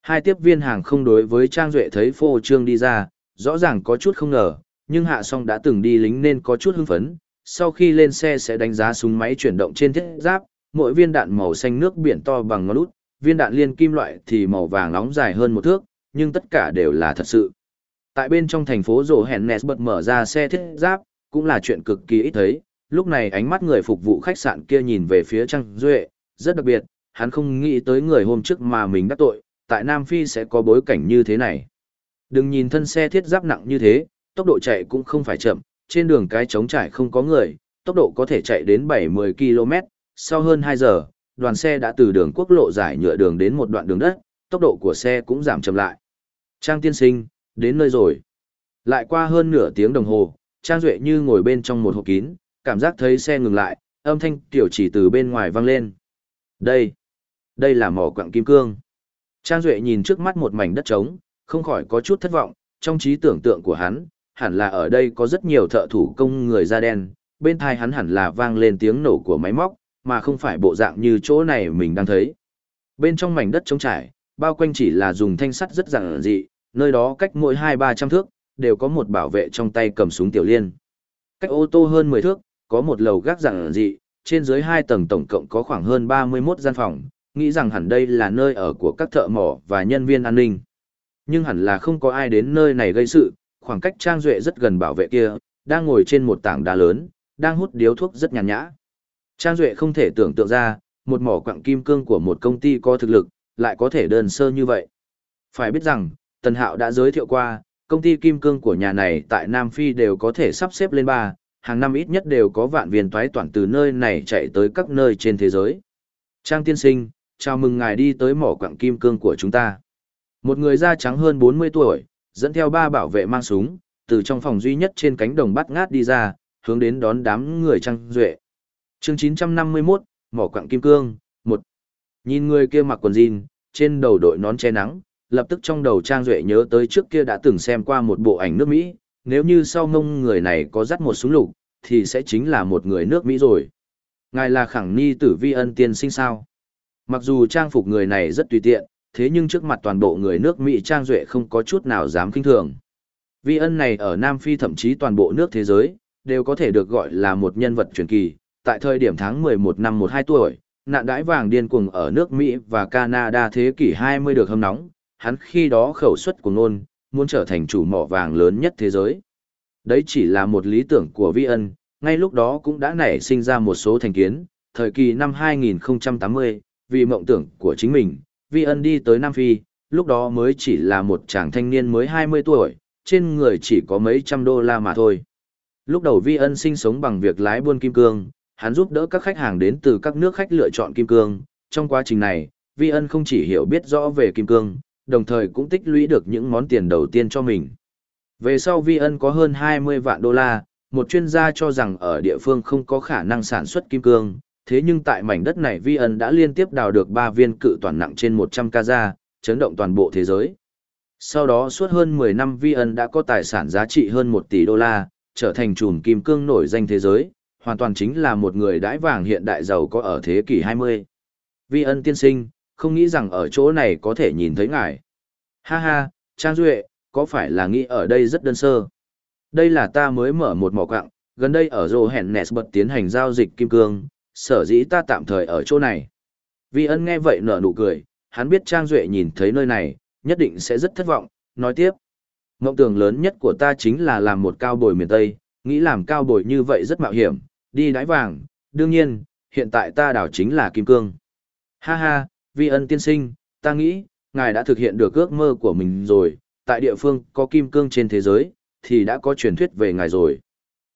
Hai tiếp viên hàng không đối với Trang Duệ thấy phô trương đi ra, rõ ràng có chút không ngờ, nhưng hạ song đã từng đi lính nên có chút hưng phấn, sau khi lên xe sẽ đánh giá súng máy chuyển động trên thiết giáp, mỗi viên đạn màu xanh nước biển to bằng ngón út, viên đạn liên kim loại thì màu vàng nóng dài hơn một thước, nhưng tất cả đều là thật sự. Tại bên trong thành phố rổ hẹn Nes bật mở ra xe thiết giáp, cũng là chuyện cực kỳ ít thấy, lúc này ánh mắt người phục vụ khách sạn kia nhìn về phía Trang Duệ, rất đặc biệt, hắn không nghĩ tới người hôm trước mà mình đã tội, tại Nam Phi sẽ có bối cảnh như thế này. Đừng nhìn thân xe thiết giáp nặng như thế, tốc độ chạy cũng không phải chậm, trên đường cái trống trải không có người, tốc độ có thể chạy đến 70 km, sau hơn 2 giờ, đoàn xe đã từ đường quốc lộ giải nhựa đường đến một đoạn đường đất, tốc độ của xe cũng giảm chậm lại. Trang tiên sinh, đến nơi rồi. Lại qua hơn nửa tiếng đồng hồ, Trang Duệ như ngồi bên trong một hộp kín, cảm giác thấy xe ngừng lại, âm thanh tiểu chỉ từ bên ngoài vang lên. Đây, đây là mỏ quặng kim cương. Trang Duệ nhìn trước mắt một mảnh đất trống, không khỏi có chút thất vọng, trong trí tưởng tượng của hắn, hẳn là ở đây có rất nhiều thợ thủ công người da đen, bên thai hắn hẳn là vang lên tiếng nổ của máy móc, mà không phải bộ dạng như chỗ này mình đang thấy. Bên trong mảnh đất trống trải, bao quanh chỉ là dùng thanh sắt rất rạng dị, nơi đó cách mỗi 2-300 thước, đều có một bảo vệ trong tay cầm súng tiểu liên. Cách ô tô hơn 10 thước, có một lầu gác rạng dị, trên dưới hai tầng tổng cộng có khoảng hơn 31 gian phòng, nghĩ rằng hẳn đây là nơi ở của các thợ mỏ và nhân viên an ninh. Nhưng hẳn là không có ai đến nơi này gây sự, khoảng cách Trang Duệ rất gần bảo vệ kia, đang ngồi trên một tảng đá lớn, đang hút điếu thuốc rất nhàn nhã. Trang Duệ không thể tưởng tượng ra, một mỏ quặng kim cương của một công ty có thực lực, lại có thể đơn sơ như vậy. Phải biết rằng, Tần Hạo đã giới thiệu qua, công ty kim cương của nhà này tại Nam Phi đều có thể sắp xếp lên ba, hàng năm ít nhất đều có vạn viên toái toàn từ nơi này chạy tới các nơi trên thế giới. Trang tiên sinh, chào mừng ngài đi tới mỏ quặng kim cương của chúng ta. Một người da trắng hơn 40 tuổi, dẫn theo ba bảo vệ mang súng, từ trong phòng duy nhất trên cánh đồng bắt ngát đi ra, hướng đến đón đám người Trang Duệ chương 951, mỏ quặng kim cương, một Nhìn người kia mặc quần jean, trên đầu đội nón che nắng, lập tức trong đầu Trang Duệ nhớ tới trước kia đã từng xem qua một bộ ảnh nước Mỹ, nếu như sau mông người này có dắt một súng lục, thì sẽ chính là một người nước Mỹ rồi. Ngài là khẳng ni tử vi ân tiên sinh sao. Mặc dù trang phục người này rất tùy tiện, thế nhưng trước mặt toàn bộ người nước Mỹ Trang Duệ không có chút nào dám kinh thường. Vi ân này ở Nam Phi thậm chí toàn bộ nước thế giới, đều có thể được gọi là một nhân vật truyền kỳ. Tại thời điểm tháng 11 năm 12 tuổi, nạn đãi vàng điên cuồng ở nước Mỹ và Canada thế kỷ 20 được hâm nóng, hắn khi đó khẩu suất của ngôn, muốn trở thành chủ mỏ vàng lớn nhất thế giới. Đấy chỉ là một lý tưởng của Vi ân, ngay lúc đó cũng đã nảy sinh ra một số thành kiến, thời kỳ năm 2080, vì mộng tưởng của chính mình, Vi ân đi tới Nam Phi, lúc đó mới chỉ là một chàng thanh niên mới 20 tuổi, trên người chỉ có mấy trăm đô la mà thôi. Lúc đầu Vi ân sinh sống bằng việc lái buôn kim cương, hắn giúp đỡ các khách hàng đến từ các nước khách lựa chọn kim cương. Trong quá trình này, Vi ân không chỉ hiểu biết rõ về kim cương, đồng thời cũng tích lũy được những món tiền đầu tiên cho mình. Về sau Vi ân có hơn 20 vạn đô la, một chuyên gia cho rằng ở địa phương không có khả năng sản xuất kim cương, thế nhưng tại mảnh đất này Vi ân đã liên tiếp đào được 3 viên cự toàn nặng trên 100 kaza, chấn động toàn bộ thế giới. Sau đó suốt hơn 10 năm Vi ân đã có tài sản giá trị hơn 1 tỷ đô la, trở thành chùm kim cương nổi danh thế giới, hoàn toàn chính là một người đãi vàng hiện đại giàu có ở thế kỷ 20. Vi ân tiên sinh, không nghĩ rằng ở chỗ này có thể nhìn thấy ngài. Ha ha, Trang Duệ, có phải là nghĩ ở đây rất đơn sơ? Đây là ta mới mở một mỏ quạng, gần đây ở rồ hẹn nẹt bật tiến hành giao dịch kim cương, sở dĩ ta tạm thời ở chỗ này. Vi ân nghe vậy nở nụ cười, hắn biết Trang Duệ nhìn thấy nơi này, nhất định sẽ rất thất vọng, nói tiếp. Mộng tưởng lớn nhất của ta chính là làm một cao bồi miền Tây, nghĩ làm cao bồi như vậy rất mạo hiểm, đi đáy vàng, đương nhiên, hiện tại ta đảo chính là kim cương. Ha ha, vi ân tiên sinh, ta nghĩ, ngài đã thực hiện được ước mơ của mình rồi, tại địa phương có kim cương trên thế giới, thì đã có truyền thuyết về ngài rồi.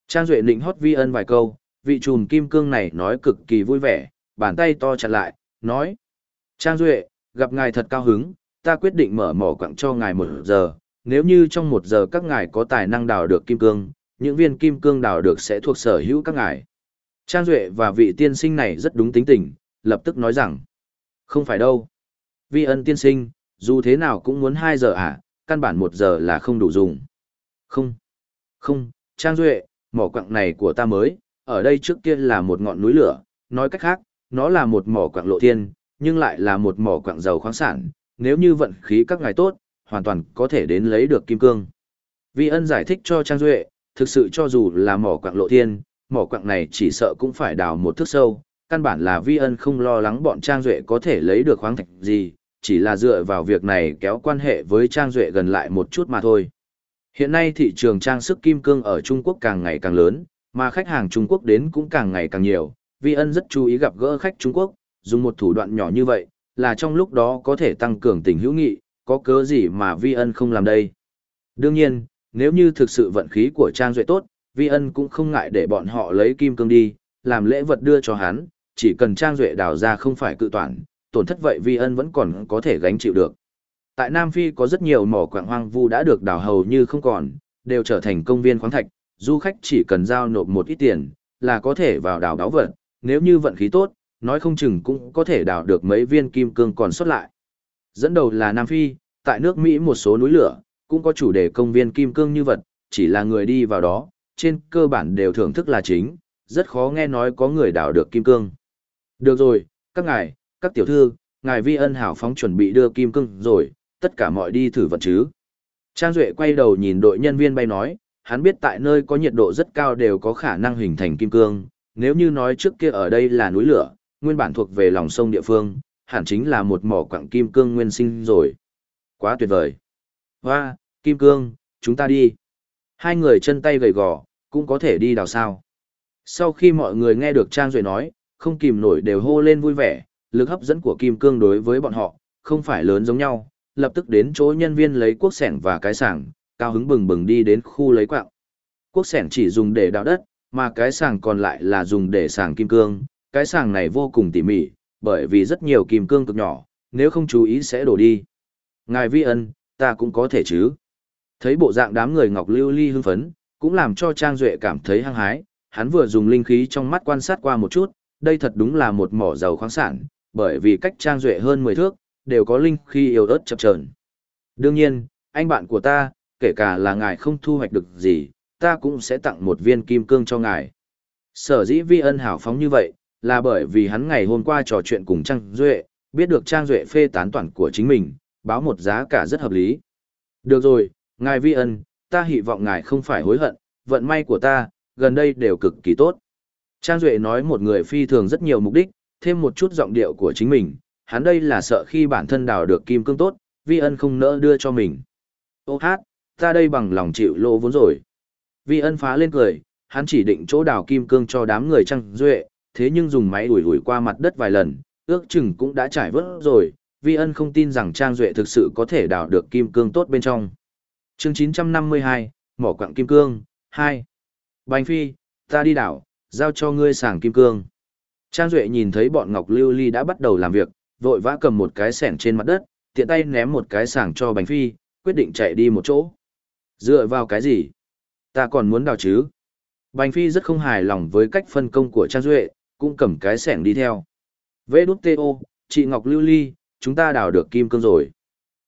Trang Duệ định hót vi ân vài câu, vị trùm kim cương này nói cực kỳ vui vẻ, bàn tay to chặt lại, nói. Trang Duệ, gặp ngài thật cao hứng, ta quyết định mở mỏ quặng cho ngài một giờ, nếu như trong một giờ các ngài có tài năng đào được kim cương, những viên kim cương đào được sẽ thuộc sở hữu các ngài. Trang Duệ và vị tiên sinh này rất đúng tính tình, lập tức nói rằng, không phải đâu. Vi ân tiên sinh, dù thế nào cũng muốn 2 giờ à, căn bản 1 giờ là không đủ dùng. Không, không, Trang Duệ, mỏ quặng này của ta mới, ở đây trước kia là một ngọn núi lửa, nói cách khác, nó là một mỏ quặng lộ thiên, nhưng lại là một mỏ quặng dầu khoáng sản, nếu như vận khí các ngài tốt, hoàn toàn có thể đến lấy được kim cương. Vi ân giải thích cho Trang Duệ, thực sự cho dù là mỏ quặng lộ thiên, mỏ quặng này chỉ sợ cũng phải đào một thước sâu, căn bản là vi ân không lo lắng bọn Trang Duệ có thể lấy được khoáng thạch gì, chỉ là dựa vào việc này kéo quan hệ với Trang Duệ gần lại một chút mà thôi. Hiện nay thị trường trang sức kim cương ở Trung Quốc càng ngày càng lớn, mà khách hàng Trung Quốc đến cũng càng ngày càng nhiều, vi ân rất chú ý gặp gỡ khách Trung Quốc, dùng một thủ đoạn nhỏ như vậy, là trong lúc đó có thể tăng cường tình hữu nghị, có cớ gì mà vi ân không làm đây. Đương nhiên, nếu như thực sự vận khí của Trang Duệ tốt, vi ân cũng không ngại để bọn họ lấy kim cương đi, làm lễ vật đưa cho hắn, chỉ cần Trang Duệ đào ra không phải cự toàn, tổn thất vậy Vi Ân vẫn còn có thể gánh chịu được. Tại Nam Phi có rất nhiều mỏ quạng hoang vu đã được đào hầu như không còn, đều trở thành công viên khoáng thạch, du khách chỉ cần giao nộp một ít tiền, là có thể vào đào đáo vật, nếu như vận khí tốt, nói không chừng cũng có thể đào được mấy viên kim cương còn xuất lại. Dẫn đầu là Nam Phi, tại nước Mỹ một số núi lửa, cũng có chủ đề công viên kim cương như vật, chỉ là người đi vào đó, trên cơ bản đều thưởng thức là chính, rất khó nghe nói có người đào được kim cương. Được rồi, các ngài, các tiểu thư, ngài vi ân hảo phóng chuẩn bị đưa kim cương rồi, tất cả mọi đi thử vật chứ. Trang Duệ quay đầu nhìn đội nhân viên bay nói, hắn biết tại nơi có nhiệt độ rất cao đều có khả năng hình thành kim cương, nếu như nói trước kia ở đây là núi lửa, nguyên bản thuộc về lòng sông địa phương, hẳn chính là một mỏ quặng kim cương nguyên sinh rồi. Quá tuyệt vời. Hoa, kim cương, chúng ta đi. Hai người chân tay gầy gò, cũng có thể đi đào sao. Sau khi mọi người nghe được Trang Duệ nói, không kìm nổi đều hô lên vui vẻ, lực hấp dẫn của kim cương đối với bọn họ, không phải lớn giống nhau, lập tức đến chỗ nhân viên lấy cuốc sẻng và cái sảng, cao hứng bừng bừng đi đến khu lấy quạng. Cuốc sẻng chỉ dùng để đào đất, mà cái sàng còn lại là dùng để sàng kim cương. Cái sàng này vô cùng tỉ mỉ, bởi vì rất nhiều kim cương cực nhỏ, nếu không chú ý sẽ đổ đi. Ngài vi ân, ta cũng có thể chứ. Thấy bộ dạng đám người ngọc lưu ly hưng phấn, cũng làm cho Trang Duệ cảm thấy hăng hái, hắn vừa dùng linh khí trong mắt quan sát qua một chút, đây thật đúng là một mỏ dầu khoáng sản, bởi vì cách Trang Duệ hơn 10 thước, đều có linh khí yếu ớt chập chờn. Đương nhiên, anh bạn của ta, kể cả là ngài không thu hoạch được gì, ta cũng sẽ tặng một viên kim cương cho ngài. Sở dĩ vi ân hảo phóng như vậy, là bởi vì hắn ngày hôm qua trò chuyện cùng Trang Duệ, biết được Trang Duệ phê tán toàn của chính mình, báo một giá cả rất hợp lý. Được rồi, ngài vi ân, ta hy vọng ngài không phải hối hận, vận may của ta, gần đây đều cực kỳ tốt. Trang Duệ nói một người phi thường rất nhiều mục đích, thêm một chút giọng điệu của chính mình, hắn đây là sợ khi bản thân đào được kim cương tốt, vi ân không nỡ đưa cho mình. Ô hát, ta đây bằng lòng chịu lỗ vốn rồi. Vi ân phá lên cười, hắn chỉ định chỗ đào kim cương cho đám người Trang Duệ, thế nhưng dùng máy ủi ủi qua mặt đất vài lần, ước chừng cũng đã trải vớt rồi, vi ân không tin rằng Trang Duệ thực sự có thể đào được kim cương tốt bên trong. chương 952, mỏ quặng kim cương, 2. Bành Phi, ta đi đảo, giao cho ngươi sàng kim cương. Trang Duệ nhìn thấy bọn Ngọc Lưu Ly đã bắt đầu làm việc, vội vã cầm một cái sẻng trên mặt đất, tiện tay ném một cái sàng cho Bành Phi, quyết định chạy đi một chỗ. Dựa vào cái gì? Ta còn muốn đào chứ? Bành Phi rất không hài lòng với cách phân công của Trang Duệ, cũng cầm cái sẻng đi theo. Vê đút tê ô, chị Ngọc Lưu Ly, chúng ta đào được kim cương rồi.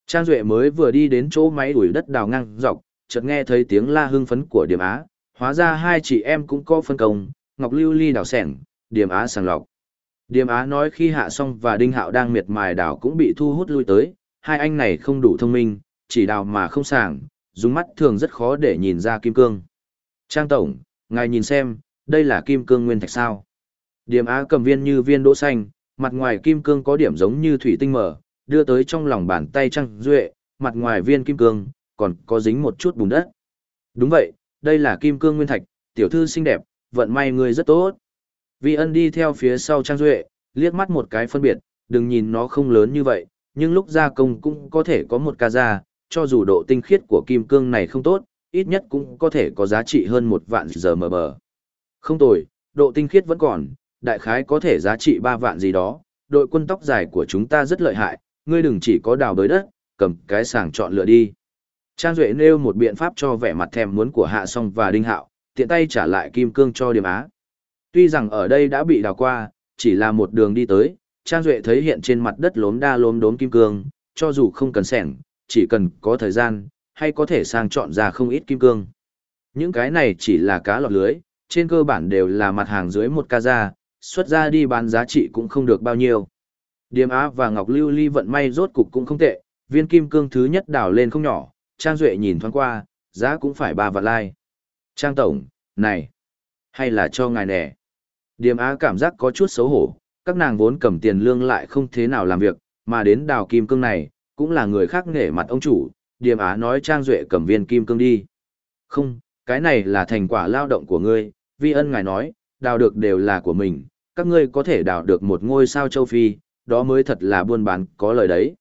Trang Duệ mới vừa đi đến chỗ máy đuổi đất đào ngang dọc, chợt nghe thấy tiếng la hưng phấn của Điểm Á, hóa ra hai chị em cũng có phân công, Ngọc Lưu Ly đào sẻng, Điểm Á sàng lọc. Điểm Á nói khi hạ xong và Đinh Hạo đang miệt mài đào cũng bị thu hút lui tới, hai anh này không đủ thông minh, chỉ đào mà không sàng, dùng mắt thường rất khó để nhìn ra kim cương. Trang Tổng, ngài nhìn xem, đây là kim cương nguyên thạch sao. Điểm Á cầm viên như viên đỗ xanh, mặt ngoài kim cương có điểm giống như thủy tinh mở, đưa tới trong lòng bàn tay Trang Duệ, mặt ngoài viên kim cương, còn có dính một chút bùn đất. Đúng vậy, đây là kim cương nguyên thạch, tiểu thư xinh đẹp, vận may người rất tốt. Vi ân đi theo phía sau Trang Duệ, liếc mắt một cái phân biệt, đừng nhìn nó không lớn như vậy, nhưng lúc gia công cũng có thể có một ca ra, cho dù độ tinh khiết của kim cương này không tốt, ít nhất cũng có thể có giá trị hơn một vạn giờ mờ bờ. Không tồi, độ tinh khiết vẫn còn, đại khái có thể giá trị ba vạn gì đó, đội quân tóc dài của chúng ta rất lợi hại, ngươi đừng chỉ có đào bới đất, cầm cái sàng chọn lựa đi. Trang Duệ nêu một biện pháp cho vẻ mặt thèm muốn của Hạ Song và Đinh Hạo, tiện tay trả lại kim cương cho Điềm Á. Tuy rằng ở đây đã bị đào qua, chỉ là một đường đi tới, Trang Duệ thấy hiện trên mặt đất lốm đa lốm đốm kim cương, cho dù không cần sẻng, chỉ cần có thời gian, hay có thể sang chọn ra không ít kim cương. Những cái này chỉ là cá lọt lưới, trên cơ bản đều là mặt hàng dưới một ca ra, xuất ra đi bán giá trị cũng không được bao nhiêu. Điềm Á và Ngọc Lưu Ly vận may rốt cục cũng không tệ, viên kim cương thứ nhất đào lên không nhỏ, Trang Duệ nhìn thoáng qua, giá cũng phải ba vạn lai. Trang Tổng, này, hay là cho ngài nẻ. Điềm Á cảm giác có chút xấu hổ, các nàng vốn cầm tiền lương lại không thế nào làm việc, mà đến đào kim cương này, cũng là người khác nghề mặt ông chủ, Điềm Á nói Trang Duệ cầm viên kim cương đi. Không, cái này là thành quả lao động của ngươi, vi ân ngài nói, đào được đều là của mình, các ngươi có thể đào được một ngôi sao châu Phi, đó mới thật là buôn bán có lời đấy.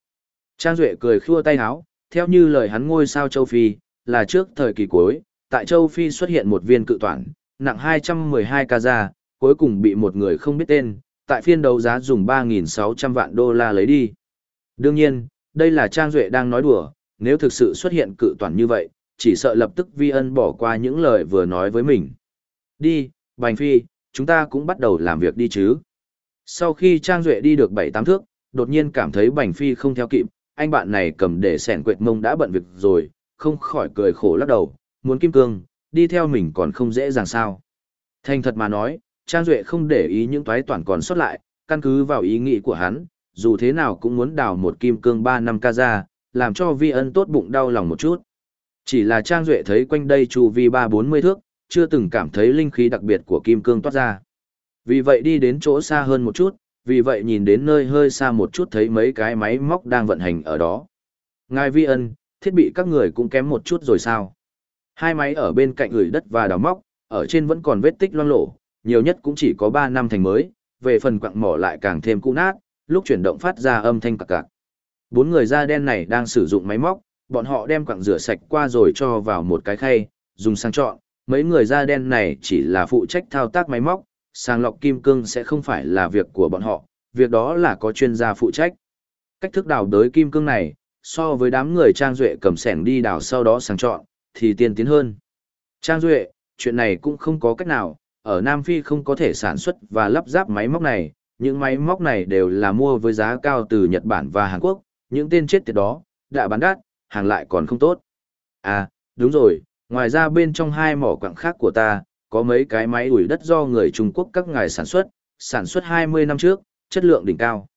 Trang Duệ cười khua tay háo, theo như lời hắn ngôi sao châu Phi, là trước thời kỳ cuối, tại châu Phi xuất hiện một viên cự toản, nặng 212 ca ra, cuối cùng bị một người không biết tên, tại phiên đấu giá dùng 3.600 vạn đô la lấy đi. Đương nhiên, đây là Trang Duệ đang nói đùa, nếu thực sự xuất hiện cự toàn như vậy, chỉ sợ lập tức Vi Ân bỏ qua những lời vừa nói với mình. Đi, Bành Phi, chúng ta cũng bắt đầu làm việc đi chứ. Sau khi Trang Duệ đi được 7-8 thước, đột nhiên cảm thấy Bành Phi không theo kịp, anh bạn này cầm để sẻn quệt mông đã bận việc rồi, không khỏi cười khổ lắc đầu, muốn kim cương, đi theo mình còn không dễ dàng sao. Thành thật mà nói, Trang Duệ không để ý những toái toàn còn sót lại, căn cứ vào ý nghĩ của hắn, dù thế nào cũng muốn đào một kim cương 3 năm ca ra, làm cho vi ân tốt bụng đau lòng một chút. Chỉ là Trang Duệ thấy quanh đây chu vi 3-40 thước, chưa từng cảm thấy linh khí đặc biệt của kim cương toát ra. Vì vậy đi đến chỗ xa hơn một chút, vì vậy nhìn đến nơi hơi xa một chút thấy mấy cái máy móc đang vận hành ở đó. Ngài vi ân, thiết bị các người cũng kém một chút rồi sao? Hai máy ở bên cạnh gửi đất và đào móc, ở trên vẫn còn vết tích loang lổ, nhiều nhất cũng chỉ có 3 năm thành mới, về phần quặng mỏ lại càng thêm cũ nát, lúc chuyển động phát ra âm thanh cạc cạc. Bốn người da đen này đang sử dụng máy móc, bọn họ đem quặng rửa sạch qua rồi cho vào một cái khay, dùng sang chọn. Mấy người da đen này chỉ là phụ trách thao tác máy móc, sàng lọc kim cương sẽ không phải là việc của bọn họ, việc đó là có chuyên gia phụ trách. Cách thức đào đới kim cương này, so với đám người Trang Duệ cầm sẻng đi đào sau đó sàng chọn, thì tiên tiến hơn. Trang Duệ, chuyện này cũng không có cách nào, ở Nam Phi không có thể sản xuất và lắp ráp máy móc này, những máy móc này đều là mua với giá cao từ Nhật Bản và Hàn Quốc, những tên chết tiệt đó, đã bán đắt, hàng lại còn không tốt. À, đúng rồi, ngoài ra bên trong hai mỏ quặng khác của ta, có mấy cái máy ủi đất do người Trung Quốc các ngài sản xuất, sản xuất 20 năm trước, chất lượng đỉnh cao.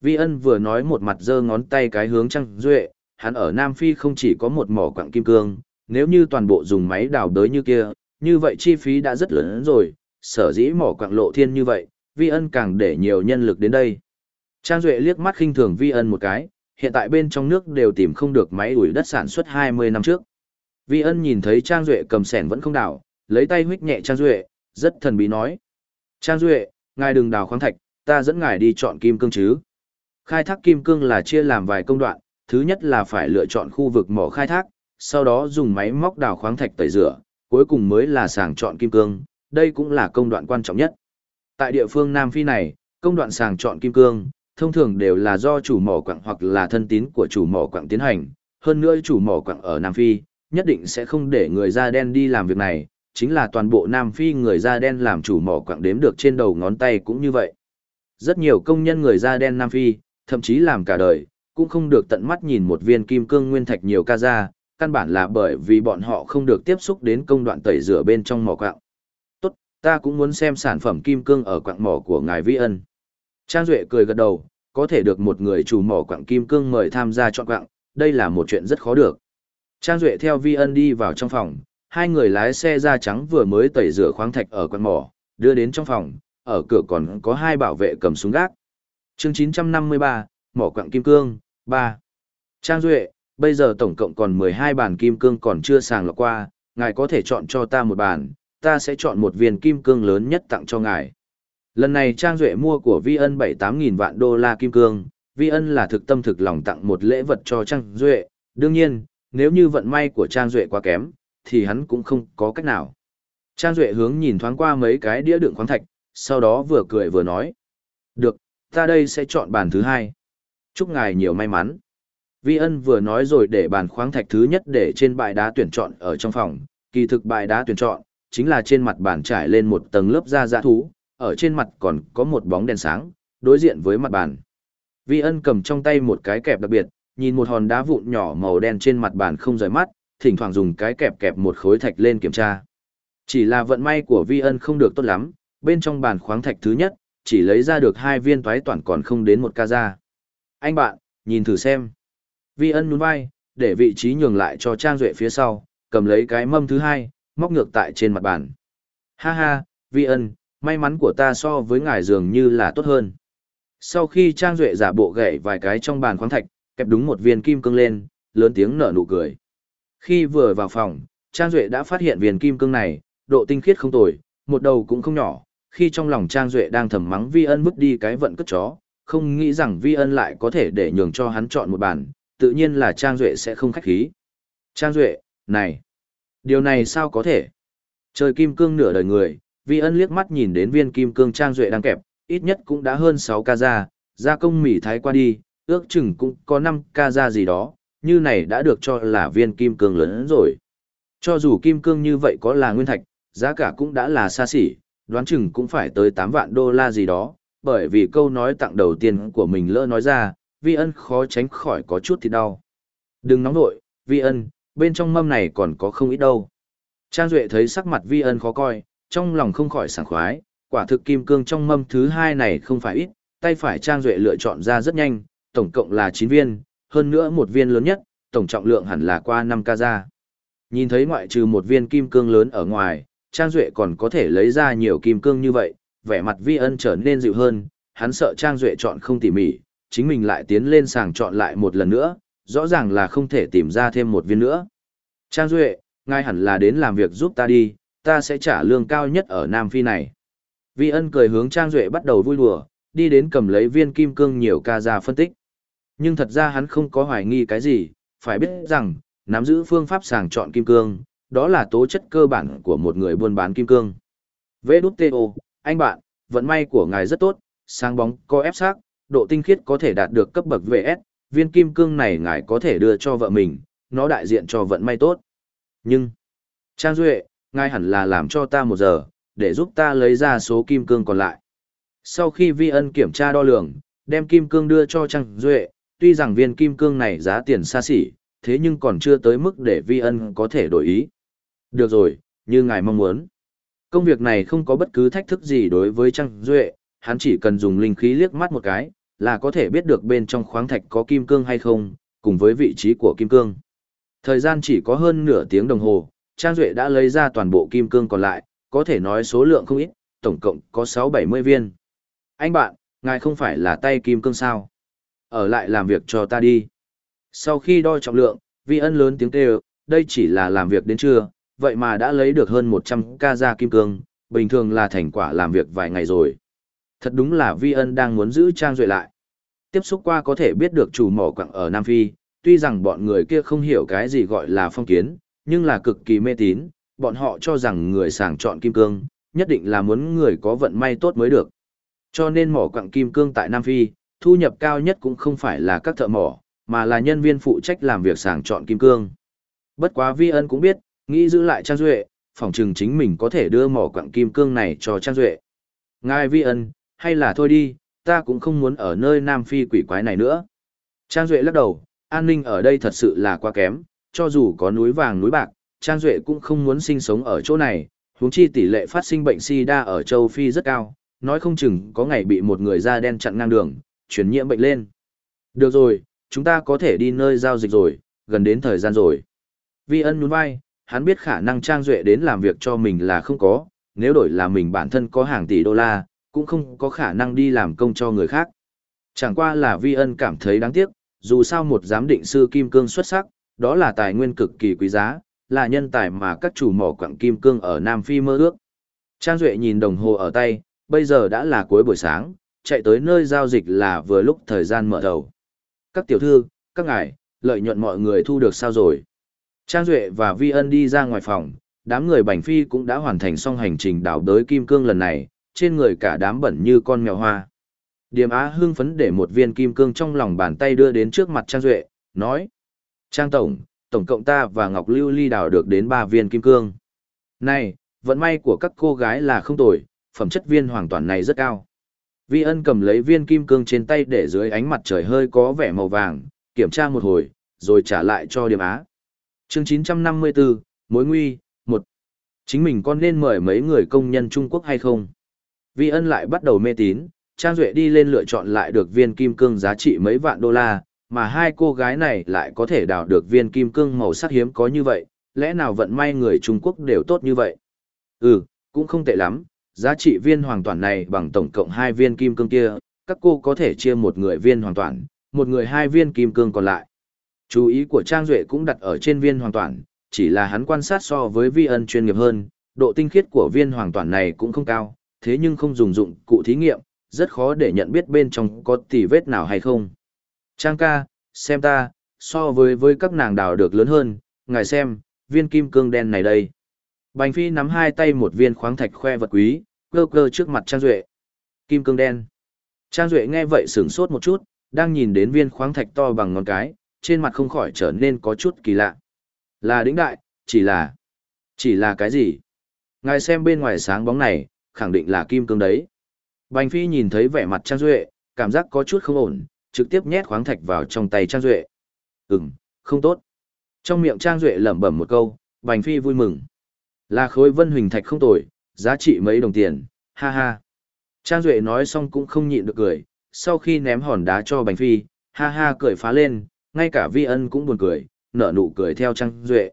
Vi ân vừa nói một mặt giơ ngón tay cái hướng trăng duệ, hắn ở Nam Phi không chỉ có một mỏ quặng kim cương, nếu như toàn bộ dùng máy đào đới như kia, như vậy chi phí đã rất lớn rồi, sở dĩ mỏ quặng lộ thiên như vậy, Vi ân càng để nhiều nhân lực đến đây. Trang Duệ liếc mắt khinh thường Vi ân một cái, hiện tại bên trong nước đều tìm không được máy ủi đất sản xuất 20 năm trước. Vi ân nhìn thấy Trang Duệ cầm sẻn vẫn không đào, lấy tay huyết nhẹ Trang Duệ, rất thần bí nói. Trang Duệ, ngài đừng đào khoáng thạch, ta dẫn ngài đi chọn kim cương chứ. Khai thác kim cương là chia làm vài công đoạn, thứ nhất là phải lựa chọn khu vực mỏ khai thác, sau đó dùng máy móc đào khoáng thạch tẩy rửa, cuối cùng mới là sàng chọn kim cương, đây cũng là công đoạn quan trọng nhất. Tại địa phương Nam Phi này, công đoạn sàng chọn kim cương, thông thường đều là do chủ mỏ quặng hoặc là thân tín của chủ mỏ quặng tiến hành, hơn nữa chủ mỏ quặng ở Nam Phi, nhất định sẽ không để người da đen đi làm việc này, chính là toàn bộ Nam Phi người da đen làm chủ mỏ quặng đếm được trên đầu ngón tay cũng như vậy. Rất nhiều công nhân người da đen Nam Phi, thậm chí làm cả đời, cũng không được tận mắt nhìn một viên kim cương nguyên thạch nhiều ca ra, căn bản là bởi vì bọn họ không được tiếp xúc đến công đoạn tẩy rửa bên trong mỏ quặng. Tốt, ta cũng muốn xem sản phẩm kim cương ở quặng mỏ của ngài Vi Ân. Trang Duệ cười gật đầu, có thể được một người chủ mỏ quặng kim cương mời tham gia chọn quặng, đây là một chuyện rất khó được. Trang Duệ theo Vi Ân đi vào trong phòng, hai người lái xe da trắng vừa mới tẩy rửa khoáng thạch ở quán mỏ, đưa đến trong phòng, ở cửa còn có hai bảo vệ cầm súng gác. chương 953, mỏ quặng kim cương, 3. Trang Duệ, bây giờ tổng cộng còn 12 bàn kim cương còn chưa sàng lọc qua, ngài có thể chọn cho ta một bàn, ta sẽ chọn một viên kim cương lớn nhất tặng cho ngài. Lần này Trang Duệ mua của Vi Ân 7-8 nghìn vạn đô la kim cương, Vi Ân là thực tâm thực lòng tặng một lễ vật cho Trang Duệ, đương nhiên, nếu như vận may của Trang Duệ quá kém, thì hắn cũng không có cách nào. Trang Duệ hướng nhìn thoáng qua mấy cái đĩa đựng khoáng thạch, sau đó vừa cười vừa nói. Được, ta đây sẽ chọn bàn thứ hai. Chúc ngài nhiều may mắn. Vi ân vừa nói rồi để bàn khoáng thạch thứ nhất để trên bãi đá tuyển chọn ở trong phòng, kỳ thực bãi đá tuyển chọn, chính là trên mặt bàn trải lên một tầng lớp da dã thú, ở trên mặt còn có một bóng đèn sáng, đối diện với mặt bàn. Vi ân cầm trong tay một cái kẹp đặc biệt, nhìn một hòn đá vụn nhỏ màu đen trên mặt bàn không rời mắt, thỉnh thoảng dùng cái kẹp kẹp một khối thạch lên kiểm tra. Chỉ là vận may của Vi ân không được tốt lắm, bên trong bàn khoáng thạch thứ nhất, chỉ lấy ra được hai viên toái toàn còn không đến một ca ra. Anh bạn, nhìn thử xem. Vi ân nhún vai, để vị trí nhường lại cho Trang Duệ phía sau, cầm lấy cái mâm thứ hai, móc ngược tại trên mặt bàn. Ha ha, Vi ân, may mắn của ta so với ngài dường như là tốt hơn. Sau khi Trang Duệ giả bộ gậy vài cái trong bàn khoáng thạch, kẹp đúng một viên kim cương lên, lớn tiếng nở nụ cười. Khi vừa vào phòng, Trang Duệ đã phát hiện viên kim cương này, độ tinh khiết không tồi, một đầu cũng không nhỏ. Khi trong lòng Trang Duệ đang thầm mắng Vi ân bước đi cái vận cất chó, không nghĩ rằng Vi ân lại có thể để nhường cho hắn chọn một bàn, tự nhiên là Trang Duệ sẽ không khách khí. Trang Duệ, này, điều này sao có thể? Trời kim cương nửa đời người, Vi ân liếc mắt nhìn đến viên kim cương Trang Duệ đang kẹp, ít nhất cũng đã hơn 6 ca ra, gia công mỉ thái qua đi, ước chừng cũng có 5 ca ra gì đó, như này đã được cho là viên kim cương lớn rồi. Cho dù kim cương như vậy có là nguyên thạch, giá cả cũng đã là xa xỉ, đoán chừng cũng phải tới 8 vạn đô la gì đó, bởi vì câu nói tặng đầu tiên của mình lỡ nói ra, vi ân khó tránh khỏi có chút thì đau. Đừng nóng nội, vi ân, bên trong mâm này còn có không ít đâu. Trang Duệ thấy sắc mặt vi ân khó coi, trong lòng không khỏi sảng khoái, quả thực kim cương trong mâm thứ hai này không phải ít, tay phải Trang Duệ lựa chọn ra rất nhanh, tổng cộng là 9 viên, hơn nữa một viên lớn nhất, tổng trọng lượng hẳn là qua 5 ca ra. Nhìn thấy ngoại trừ một viên kim cương lớn ở ngoài, Trang Duệ còn có thể lấy ra nhiều kim cương như vậy, vẻ mặt vi ân trở nên dịu hơn, hắn sợ Trang Duệ chọn không tỉ mỉ, chính mình lại tiến lên sàng chọn lại một lần nữa, rõ ràng là không thể tìm ra thêm một viên nữa. Trang Duệ, ngay hẳn là đến làm việc giúp ta đi, ta sẽ trả lương cao nhất ở Nam Phi này. Vi ân cười hướng Trang Duệ bắt đầu vui đùa, đi đến cầm lấy viên kim cương nhiều ca ra phân tích. Nhưng thật ra hắn không có hoài nghi cái gì, phải biết rằng, nắm giữ phương pháp sàng chọn kim cương, đó là tố chất cơ bản của một người buôn bán kim cương. Vê đút tê anh bạn, vận may của ngài rất tốt, sáng bóng, có ép sắc, độ tinh khiết có thể đạt được cấp bậc VS, viên kim cương này ngài có thể đưa cho vợ mình, nó đại diện cho vận may tốt. Nhưng, Trang Duệ, ngài hẳn là làm cho ta một giờ, để giúp ta lấy ra số kim cương còn lại. Sau khi Vi Ân kiểm tra đo lường, đem kim cương đưa cho Trang Duệ, tuy rằng viên kim cương này giá tiền xa xỉ, thế nhưng còn chưa tới mức để Vi Ân có thể đổi ý. Được rồi, như ngài mong muốn. Công việc này không có bất cứ thách thức gì đối với Trang Duệ, hắn chỉ cần dùng linh khí liếc mắt một cái, là có thể biết được bên trong khoáng thạch có kim cương hay không, cùng với vị trí của kim cương. Thời gian chỉ có hơn nửa tiếng đồng hồ, Trang Duệ đã lấy ra toàn bộ kim cương còn lại, có thể nói số lượng không ít, tổng cộng có 6-70 viên. Anh bạn, ngài không phải là tay kim cương sao? Ở lại làm việc cho ta đi. Sau khi đo trọng lượng, vi ân lớn tiếng kêu, đây chỉ là làm việc đến trưa, vậy mà đã lấy được hơn 100 ca ra kim cương, bình thường là thành quả làm việc vài ngày rồi. Thật đúng là vi ân đang muốn giữ Trang Duệ lại. Tiếp xúc qua có thể biết được chủ mỏ quặng ở Nam Phi, tuy rằng bọn người kia không hiểu cái gì gọi là phong kiến, nhưng là cực kỳ mê tín, bọn họ cho rằng người sàng chọn kim cương, nhất định là muốn người có vận may tốt mới được. Cho nên mỏ quặng kim cương tại Nam Phi, thu nhập cao nhất cũng không phải là các thợ mỏ, mà là nhân viên phụ trách làm việc sàng chọn kim cương. Bất quá Vi Ân cũng biết, nghĩ giữ lại Trang Duệ, phòng trừng chính mình có thể đưa mỏ quặng kim cương này cho Trang Duệ. Ngài Vi Ân, hay là thôi đi, ta cũng không muốn ở nơi Nam Phi quỷ quái này nữa. Trang Duệ lắc đầu, an ninh ở đây thật sự là quá kém, cho dù có núi vàng núi bạc, Trang Duệ cũng không muốn sinh sống ở chỗ này, huống chi tỷ lệ phát sinh bệnh sida ở châu Phi rất cao, nói không chừng có ngày bị một người da đen chặn ngang đường, chuyển nhiễm bệnh lên. Được rồi, chúng ta có thể đi nơi giao dịch rồi, gần đến thời gian rồi. Vi ân nhún vai, hắn biết khả năng Trang Duệ đến làm việc cho mình là không có, nếu đổi là mình bản thân có hàng tỷ đô la, cũng không có khả năng đi làm công cho người khác. Chẳng qua là Vi ân cảm thấy đáng tiếc, dù sao một giám định sư kim cương xuất sắc, đó là tài nguyên cực kỳ quý giá, là nhân tài mà các chủ mỏ quặng kim cương ở Nam Phi mơ ước. Trang Duệ nhìn đồng hồ ở tay, bây giờ đã là cuối buổi sáng, chạy tới nơi giao dịch là vừa lúc thời gian mở đầu. Các tiểu thư, các ngài, lợi nhuận mọi người thu được sao rồi? Trang Duệ và Vi Ân đi ra ngoài phòng, đám người bảnh Phi cũng đã hoàn thành xong hành trình đảo đới kim cương lần này, trên người cả đám bẩn như con mèo hoa. Điềm Á hưng phấn để một viên kim cương trong lòng bàn tay đưa đến trước mặt Trang Duệ, nói. Trang Tổng, tổng cộng ta và Ngọc Lưu Ly đào được đến 3 viên kim cương. Này, vận may của các cô gái là không tồi, phẩm chất viên hoàn toàn này rất cao. Vi ân cầm lấy viên kim cương trên tay để dưới ánh mặt trời hơi có vẻ màu vàng, kiểm tra một hồi, rồi trả lại cho Điềm Á. chương 954, Mối Nguy, 1. Chính mình con nên mời mấy người công nhân Trung Quốc hay không? Vi ân lại bắt đầu mê tín, Trang Duệ đi lên lựa chọn lại được viên kim cương giá trị mấy vạn đô la, mà hai cô gái này lại có thể đào được viên kim cương màu sắc hiếm có như vậy, lẽ nào vận may người Trung Quốc đều tốt như vậy? Ừ, cũng không tệ lắm, giá trị viên hoàn toàn này bằng tổng cộng hai viên kim cương kia, các cô có thể chia một người viên hoàn toàn, một người hai viên kim cương còn lại. Chú ý của Trang Duệ cũng đặt ở trên viên hoàn toàn, chỉ là hắn quan sát so với vi ân chuyên nghiệp hơn, độ tinh khiết của viên hoàn toàn này cũng không cao, thế nhưng không dùng dụng cụ thí nghiệm, rất khó để nhận biết bên trong có tỉ vết nào hay không. Trang ca, xem ta, so với với các nàng đào được lớn hơn, ngài xem, viên kim cương đen này đây. Bành Phi nắm hai tay một viên khoáng thạch khoe vật quý, cơ cơ trước mặt Trang Duệ. Kim cương đen. Trang Duệ nghe vậy sửng sốt một chút, đang nhìn đến viên khoáng thạch to bằng ngón cái, trên mặt không khỏi trở nên có chút kỳ lạ. Là đĩnh đại, chỉ là... Chỉ là cái gì? Ngài xem bên ngoài sáng bóng này, khẳng định là kim cương đấy. Bành Phi nhìn thấy vẻ mặt Trang Duệ, cảm giác có chút không ổn, trực tiếp nhét khoáng thạch vào trong tay Trang Duệ. Ừm, không tốt. Trong miệng Trang Duệ lẩm bẩm một câu, Bành Phi vui mừng. Là khối vân huỳnh thạch không tồi, giá trị mấy đồng tiền, ha ha. Trang Duệ nói xong cũng không nhịn được cười, sau khi ném hòn đá cho Bành Phi, ha ha cười phá lên, ngay cả Vi Ân cũng buồn cười, nở nụ cười theo Trang Duệ.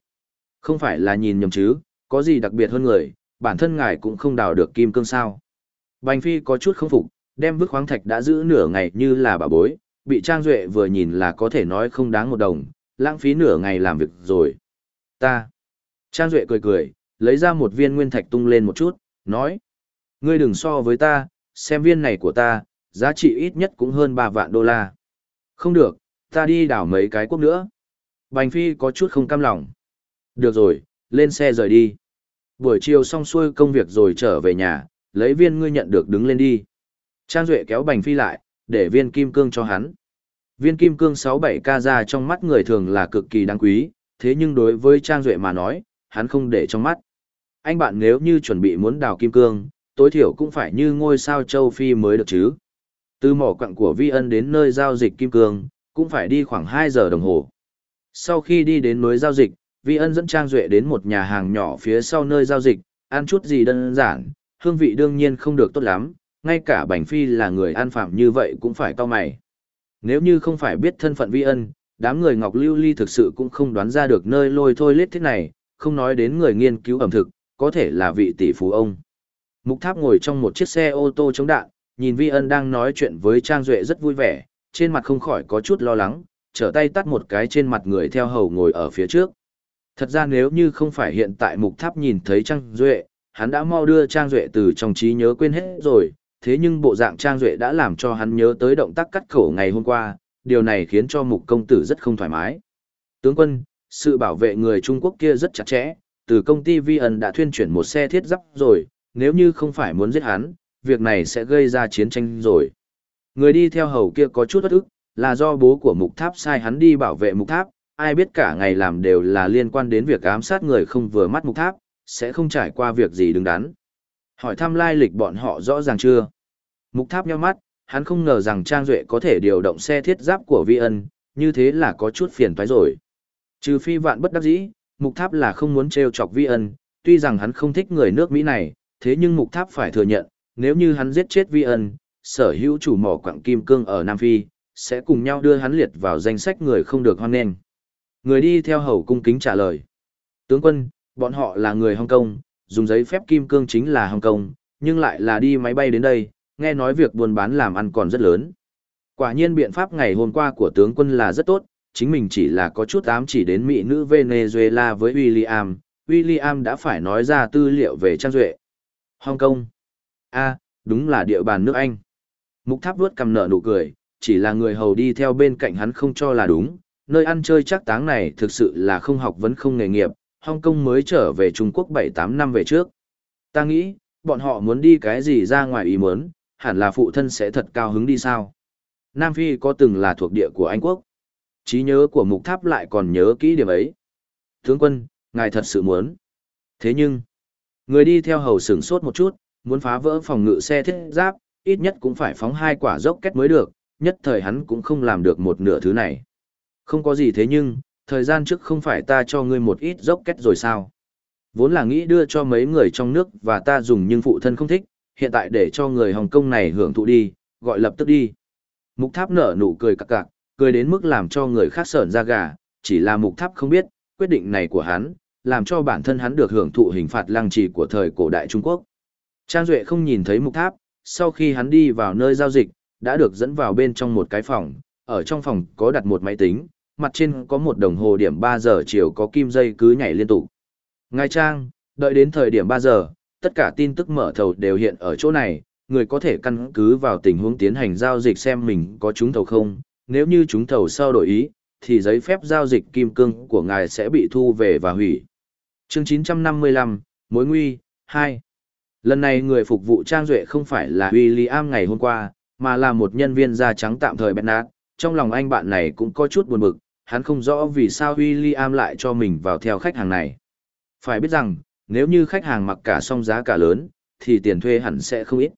Không phải là nhìn nhầm chứ, có gì đặc biệt hơn người, bản thân ngài cũng không đào được kim cương sao. Bành Phi có chút không phục, đem vứt khoáng thạch đã giữ nửa ngày như là bà bối, bị Trang Duệ vừa nhìn là có thể nói không đáng một đồng, lãng phí nửa ngày làm việc rồi. Ta. Trang Duệ cười cười, lấy ra một viên nguyên thạch tung lên một chút, nói. Ngươi đừng so với ta, xem viên này của ta, giá trị ít nhất cũng hơn 3 vạn đô la. Không được, ta đi đảo mấy cái quốc nữa. Bành Phi có chút không cam lòng. Được rồi, lên xe rời đi. Buổi chiều xong xuôi công việc rồi trở về nhà, lấy viên ngươi nhận được đứng lên đi. Trang Duệ kéo Bành Phi lại, để viên kim cương cho hắn. Viên kim cương 67K ra trong mắt người thường là cực kỳ đáng quý, thế nhưng đối với Trang Duệ mà nói, hắn không để trong mắt. Anh bạn nếu như chuẩn bị muốn đào kim cương, tối thiểu cũng phải như ngôi sao châu Phi mới được chứ. Từ mỏ quặng của Vi Ân đến nơi giao dịch kim cương, cũng phải đi khoảng 2 giờ đồng hồ. Sau khi đi đến núi giao dịch, Vi Ân dẫn Trang Duệ đến một nhà hàng nhỏ phía sau nơi giao dịch, ăn chút gì đơn giản, hương vị đương nhiên không được tốt lắm, ngay cả Bành Phi là người ăn phạm như vậy cũng phải cao mày. Nếu như không phải biết thân phận Vi Ân, đám người Ngọc Lưu Ly thực sự cũng không đoán ra được nơi lôi thôi lết thế này, không nói đến người nghiên cứu ẩm thực, có thể là vị tỷ phú ông. Mục Tháp ngồi trong một chiếc xe ô tô chống đạn, nhìn Vi Ân đang nói chuyện với Trang Duệ rất vui vẻ, trên mặt không khỏi có chút lo lắng, trở tay tắt một cái trên mặt người theo hầu ngồi ở phía trước. Thật ra nếu như không phải hiện tại Mục Tháp nhìn thấy Trang Duệ, hắn đã mau đưa Trang Duệ từ trong trí nhớ quên hết rồi, thế nhưng bộ dạng Trang Duệ đã làm cho hắn nhớ tới động tác cắt khẩu ngày hôm qua, điều này khiến cho Mục Công Tử rất không thoải mái. Tướng quân, sự bảo vệ người Trung Quốc kia rất chặt chẽ, từ công ty Vi ẩn đã thuyên chuyển một xe thiết giáp rồi, nếu như không phải muốn giết hắn, việc này sẽ gây ra chiến tranh rồi. Người đi theo hầu kia có chút bất ức, là do bố của mục tháp sai hắn đi bảo vệ mục tháp, ai biết cả ngày làm đều là liên quan đến việc ám sát người không vừa mắt mục tháp, sẽ không trải qua việc gì đứng đắn. Hỏi thăm lai lịch bọn họ rõ ràng chưa? Mục tháp nhau mắt, hắn không ngờ rằng Trang Duệ có thể điều động xe thiết giáp của Vi ân, như thế là có chút phiền toái rồi. Trừ phi vạn bất đắc dĩ, mục tháp là không muốn trêu chọc Vi ân, tuy rằng hắn không thích người nước Mỹ này, thế nhưng mục tháp phải thừa nhận, nếu như hắn giết chết Vi ân, sở hữu chủ mỏ quặng kim cương ở Nam Phi, sẽ cùng nhau đưa hắn liệt vào danh sách người không được hoan nghênh. Người đi theo hầu cung kính trả lời. Tướng quân, bọn họ là người Hong Kong, dùng giấy phép kim cương chính là Hong Kong, nhưng lại là đi máy bay đến đây, nghe nói việc buôn bán làm ăn còn rất lớn. Quả nhiên biện pháp ngày hôm qua của tướng quân là rất tốt, chính mình chỉ là có chút ám chỉ đến mỹ nữ Venezuela với William, William đã phải nói ra tư liệu về Trang Duệ. Hong Kong. a đúng là địa bàn nước Anh. Mục tháp vuốt cầm nợ nụ cười, chỉ là người hầu đi theo bên cạnh hắn không cho là đúng, nơi ăn chơi chắc táng này thực sự là không học vấn không nghề nghiệp, Hong Kong mới trở về Trung Quốc 7-8 năm về trước. Ta nghĩ, bọn họ muốn đi cái gì ra ngoài ý muốn, hẳn là phụ thân sẽ thật cao hứng đi sao. Nam Phi có từng là thuộc địa của Anh Quốc trí nhớ của mục tháp lại còn nhớ kỹ điểm ấy. Tướng quân, ngài thật sự muốn. Thế nhưng, người đi theo hầu sửng sốt một chút, muốn phá vỡ phòng ngự xe thiết giáp, ít nhất cũng phải phóng hai quả dốc kết mới được, nhất thời hắn cũng không làm được một nửa thứ này. Không có gì thế nhưng, thời gian trước không phải ta cho ngươi một ít dốc kết rồi sao? Vốn là nghĩ đưa cho mấy người trong nước và ta dùng nhưng phụ thân không thích, hiện tại để cho người Hồng Kông này hưởng thụ đi, gọi lập tức đi. Mục tháp nở nụ cười cặc cặc, cười đến mức làm cho người khác sởn ra gà, chỉ là mục tháp không biết, quyết định này của hắn, làm cho bản thân hắn được hưởng thụ hình phạt lăng trì của thời cổ đại Trung Quốc. Trang Duệ không nhìn thấy mục tháp, sau khi hắn đi vào nơi giao dịch, đã được dẫn vào bên trong một cái phòng, ở trong phòng có đặt một máy tính, mặt trên có một đồng hồ điểm 3 giờ chiều có kim dây cứ nhảy liên tục. Ngài Trang, đợi đến thời điểm 3 giờ, tất cả tin tức mở thầu đều hiện ở chỗ này, người có thể căn cứ vào tình huống tiến hành giao dịch xem mình có trúng thầu không, nếu như chúng thầu sau đổi ý, thì giấy phép giao dịch kim cương của ngài sẽ bị thu về và hủy. Chương 955, Mối nguy, 2. Lần này người phục vụ Trang Duệ không phải là William ngày hôm qua, mà là một nhân viên da trắng tạm thời Bernard. Trong lòng anh bạn này cũng có chút buồn bực, hắn không rõ vì sao William lại cho mình vào theo khách hàng này. Phải biết rằng, nếu như khách hàng mặc cả song giá cả lớn, thì tiền thuê hẳn sẽ không ít.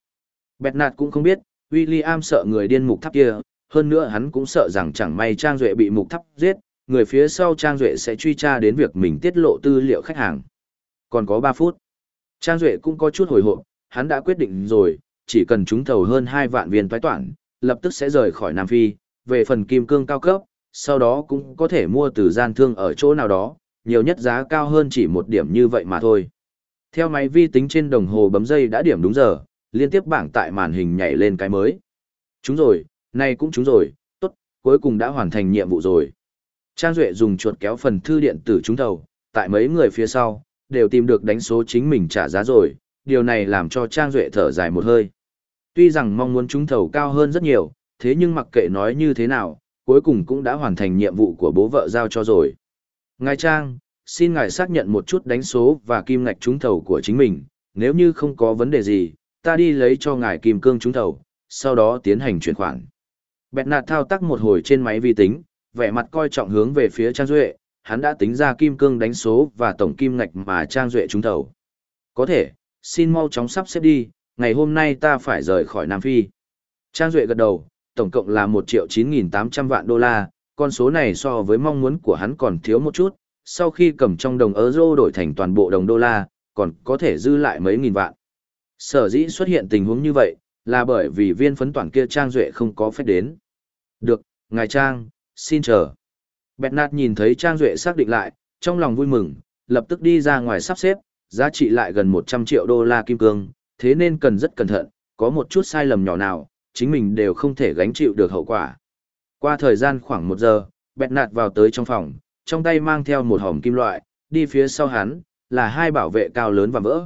Bernard cũng không biết, William sợ người điên mục thắp kia, hơn nữa hắn cũng sợ rằng chẳng may Trang Duệ bị mục thắp giết, người phía sau Trang Duệ sẽ truy tra đến việc mình tiết lộ tư liệu khách hàng. Còn có 3 phút. Trang Duệ cũng có chút hồi hộp, hắn đã quyết định rồi, chỉ cần trúng thầu hơn 2 vạn viên toái toản, lập tức sẽ rời khỏi Nam Phi, về phần kim cương cao cấp, sau đó cũng có thể mua từ gian thương ở chỗ nào đó, nhiều nhất giá cao hơn chỉ một điểm như vậy mà thôi. Theo máy vi tính trên đồng hồ bấm dây đã điểm đúng giờ, liên tiếp bảng tại màn hình nhảy lên cái mới. Chúng rồi, nay cũng chúng rồi, tốt, cuối cùng đã hoàn thành nhiệm vụ rồi. Trang Duệ dùng chuột kéo phần thư điện tử trúng thầu, tại mấy người phía sau, đều tìm được đánh số chính mình trả giá rồi, điều này làm cho Trang Duệ thở dài một hơi. Tuy rằng mong muốn trúng thầu cao hơn rất nhiều, thế nhưng mặc kệ nói như thế nào, cuối cùng cũng đã hoàn thành nhiệm vụ của bố vợ giao cho rồi. Ngài Trang, xin ngài xác nhận một chút đánh số và kim ngạch trúng thầu của chính mình, nếu như không có vấn đề gì, ta đi lấy cho ngài kim cương trúng thầu, sau đó tiến hành chuyển khoản. Bẹt nạt thao tác một hồi trên máy vi tính, vẻ mặt coi trọng hướng về phía Trang Duệ, hắn đã tính ra kim cương đánh số và tổng kim ngạch mà Trang Duệ trúng thầu. Có thể, xin mau chóng sắp xếp đi, ngày hôm nay ta phải rời khỏi Nam Phi. Trang Duệ gật đầu, tổng cộng là 1 triệu 9.800 vạn đô la, con số này so với mong muốn của hắn còn thiếu một chút, sau khi cầm trong đồng euro đổi thành toàn bộ đồng đô la, còn có thể dư lại mấy nghìn vạn. Sở dĩ xuất hiện tình huống như vậy, là bởi vì viên phấn toàn kia Trang Duệ không có phép đến. Được, ngài Trang, xin chờ. Bẹt nạt nhìn thấy Trang Duệ xác định lại, trong lòng vui mừng, lập tức đi ra ngoài sắp xếp, giá trị lại gần 100 triệu đô la kim cương, thế nên cần rất cẩn thận, có một chút sai lầm nhỏ nào, chính mình đều không thể gánh chịu được hậu quả. Qua thời gian khoảng một giờ, bẹt nạt vào tới trong phòng, trong tay mang theo một hòm kim loại, đi phía sau hắn, là hai bảo vệ cao lớn và vỡ.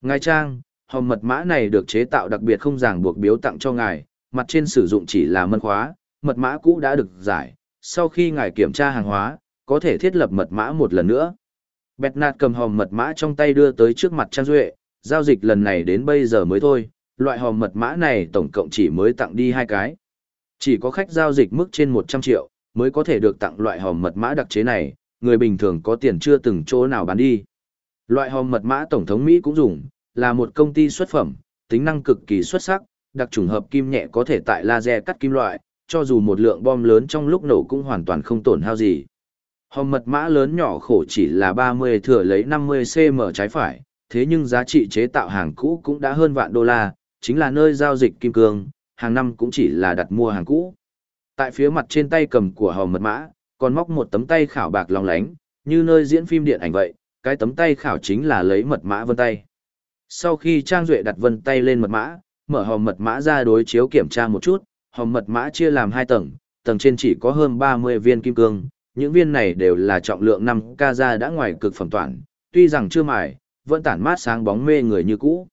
Ngài Trang, hòm mật mã này được chế tạo đặc biệt không ràng buộc biếu tặng cho ngài, mặt trên sử dụng chỉ là mật khóa, mật mã cũ đã được giải, sau khi ngài kiểm tra hàng hóa, có thể thiết lập mật mã một lần nữa. Bẹt nạt cầm hòm mật mã trong tay đưa tới trước mặt Trang Duệ, giao dịch lần này đến bây giờ mới thôi, loại hòm mật mã này tổng cộng chỉ mới tặng đi hai cái. Chỉ có khách giao dịch mức trên 100 triệu, mới có thể được tặng loại hòm mật mã đặc chế này, người bình thường có tiền chưa từng chỗ nào bán đi. Loại hòm mật mã Tổng thống Mỹ cũng dùng, là một công ty xuất phẩm, tính năng cực kỳ xuất sắc, đặc trùng hợp kim nhẹ có thể tại laser cắt kim loại, cho dù một lượng bom lớn trong lúc nổ cũng hoàn toàn không tổn hao gì. Hòm mật mã lớn nhỏ khổ chỉ là 30 thừa lấy 50 cm trái phải, thế nhưng giá trị chế tạo hàng cũ cũng đã hơn vạn đô la, chính là nơi giao dịch kim cương, hàng năm cũng chỉ là đặt mua hàng cũ. Tại phía mặt trên tay cầm của hòm mật mã, còn móc một tấm tay khảo bạc long lánh, như nơi diễn phim điện ảnh vậy, cái tấm tay khảo chính là lấy mật mã vân tay. Sau khi Trang Duệ đặt vân tay lên mật mã, mở hòm mật mã ra đối chiếu kiểm tra một chút, hòm mật mã chia làm hai tầng, tầng trên chỉ có hơn 30 viên kim cương, những viên này đều là trọng lượng 5 ca ra đã ngoài cực phẩm toàn, tuy rằng chưa mài, vẫn tản mát sáng bóng mê người như cũ.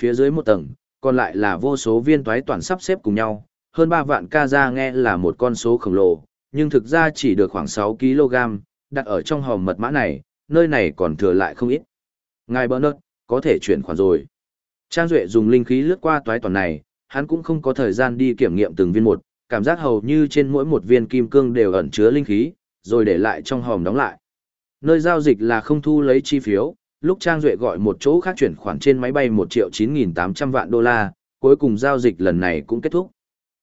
Phía dưới một tầng, còn lại là vô số viên toái toàn sắp xếp cùng nhau, hơn 3 vạn ca ra nghe là một con số khổng lồ, nhưng thực ra chỉ được khoảng 6 kg, đặt ở trong hòm mật mã này, nơi này còn thừa lại không ít. Ngài Bernard, có thể chuyển khoản rồi. Trang Duệ dùng linh khí lướt qua toái toàn này, hắn cũng không có thời gian đi kiểm nghiệm từng viên một, cảm giác hầu như trên mỗi một viên kim cương đều ẩn chứa linh khí, rồi để lại trong hòm đóng lại. Nơi giao dịch là không thu lấy chi phiếu, lúc Trang Duệ gọi một chỗ khác chuyển khoản trên máy bay 1 triệu 9.800 vạn đô la, cuối cùng giao dịch lần này cũng kết thúc.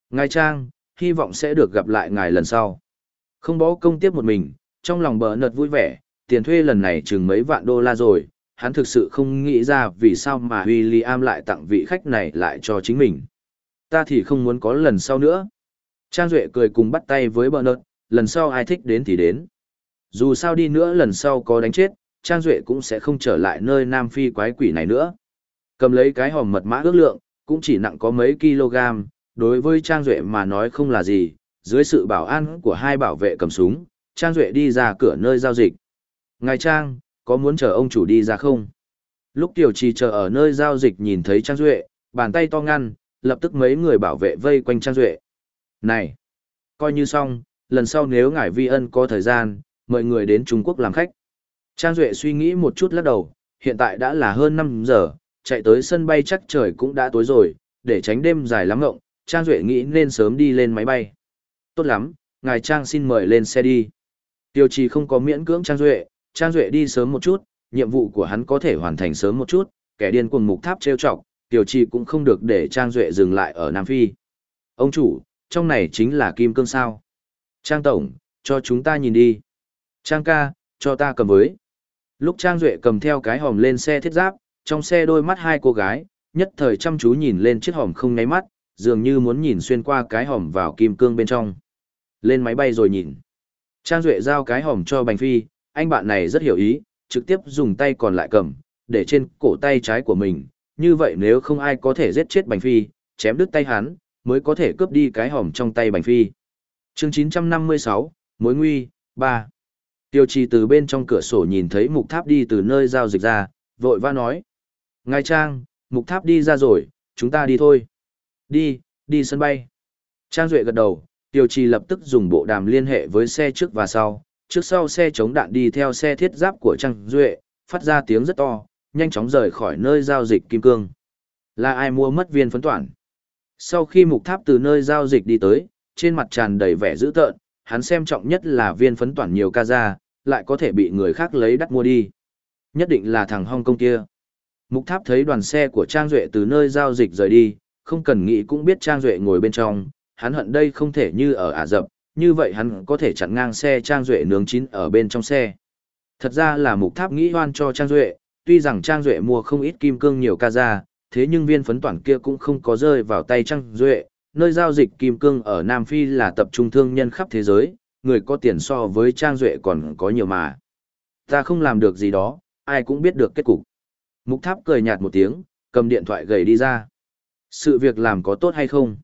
Ngài Trang, hy vọng sẽ được gặp lại ngài lần sau. Không bó công tiếp một mình, trong lòng bờ nợt vui vẻ, tiền thuê lần này chừng mấy vạn đô la rồi, hắn thực sự không nghĩ ra vì sao mà William lại tặng vị khách này lại cho chính mình. Ta thì không muốn có lần sau nữa. Trang Duệ cười cùng bắt tay với bờ nợt, lần sau ai thích đến thì đến. Dù sao đi nữa lần sau có đánh chết, Trang Duệ cũng sẽ không trở lại nơi Nam Phi quái quỷ này nữa. Cầm lấy cái hòm mật mã ước lượng, cũng chỉ nặng có mấy kg, đối với Trang Duệ mà nói không là gì, dưới sự bảo an của hai bảo vệ cầm súng, Trang Duệ đi ra cửa nơi giao dịch. Ngài Trang, có muốn chờ ông chủ đi ra không? Lúc Tiểu Trì chờ ở nơi giao dịch nhìn thấy Trang Duệ, bàn tay to ngăn, lập tức mấy người bảo vệ vây quanh Trang Duệ. Này! Coi như xong, lần sau nếu ngài vi ân có thời gian, mời người đến Trung Quốc làm khách. Trang Duệ suy nghĩ một chút lắc đầu, hiện tại đã là hơn 5 giờ, chạy tới sân bay chắc trời cũng đã tối rồi, để tránh đêm dài lắm ngộng, Trang Duệ nghĩ nên sớm đi lên máy bay. Tốt lắm, ngài Trang xin mời lên xe đi. Tiêu trì không có miễn cưỡng Trang Duệ, Trang Duệ đi sớm một chút, nhiệm vụ của hắn có thể hoàn thành sớm một chút, kẻ điên cuồng mục tháp trêu chọc, Tiểu trì cũng không được để Trang Duệ dừng lại ở Nam Phi. Ông chủ, trong này chính là kim cương sao. Trang Tổng, cho chúng ta nhìn đi. Trang ca, cho ta cầm với. Lúc Trang Duệ cầm theo cái hòm lên xe thiết giáp, trong xe đôi mắt hai cô gái, nhất thời chăm chú nhìn lên chiếc hòm không nháy mắt, dường như muốn nhìn xuyên qua cái hòm vào kim cương bên trong. Lên máy bay rồi nhìn. Trang Duệ giao cái hòm cho Bành Phi, anh bạn này rất hiểu ý, trực tiếp dùng tay còn lại cầm, để trên cổ tay trái của mình, như vậy nếu không ai có thể giết chết Bành Phi, chém đứt tay hắn, mới có thể cướp đi cái hòm trong tay Bành Phi. chương 956, Mối Nguy, 3. Tiêu trì từ bên trong cửa sổ nhìn thấy mục tháp đi từ nơi giao dịch ra, vội va nói. Ngài Trang, mục tháp đi ra rồi, chúng ta đi thôi. Đi, đi sân bay. Trang Duệ gật đầu, Tiêu trì lập tức dùng bộ đàm liên hệ với xe trước và sau, trước sau xe chống đạn đi theo xe thiết giáp của Trang Duệ, phát ra tiếng rất to, nhanh chóng rời khỏi nơi giao dịch Kim Cương. Là ai mua mất viên phấn toản? Sau khi mục tháp từ nơi giao dịch đi tới, trên mặt tràn đầy vẻ dữ tợn, hắn xem trọng nhất là viên phấn toản nhiều ca ra, lại có thể bị người khác lấy đắt mua đi. Nhất định là thằng Hong Kong kia. Mục tháp thấy đoàn xe của Trang Duệ từ nơi giao dịch rời đi, không cần nghĩ cũng biết Trang Duệ ngồi bên trong, hắn hận đây không thể như ở Ả Dập, như vậy hắn có thể chặn ngang xe Trang Duệ nướng chín ở bên trong xe. Thật ra là mục tháp nghĩ hoan cho Trang Duệ, tuy rằng Trang Duệ mua không ít kim cương nhiều ca ra, thế nhưng viên phấn toàn kia cũng không có rơi vào tay Trang Duệ, nơi giao dịch kim cương ở Nam Phi là tập trung thương nhân khắp thế giới, người có tiền so với Trang Duệ còn có nhiều mà. Ta không làm được gì đó, ai cũng biết được kết cục. Mục tháp cười nhạt một tiếng, cầm điện thoại gầy đi ra. Sự việc làm có tốt hay không?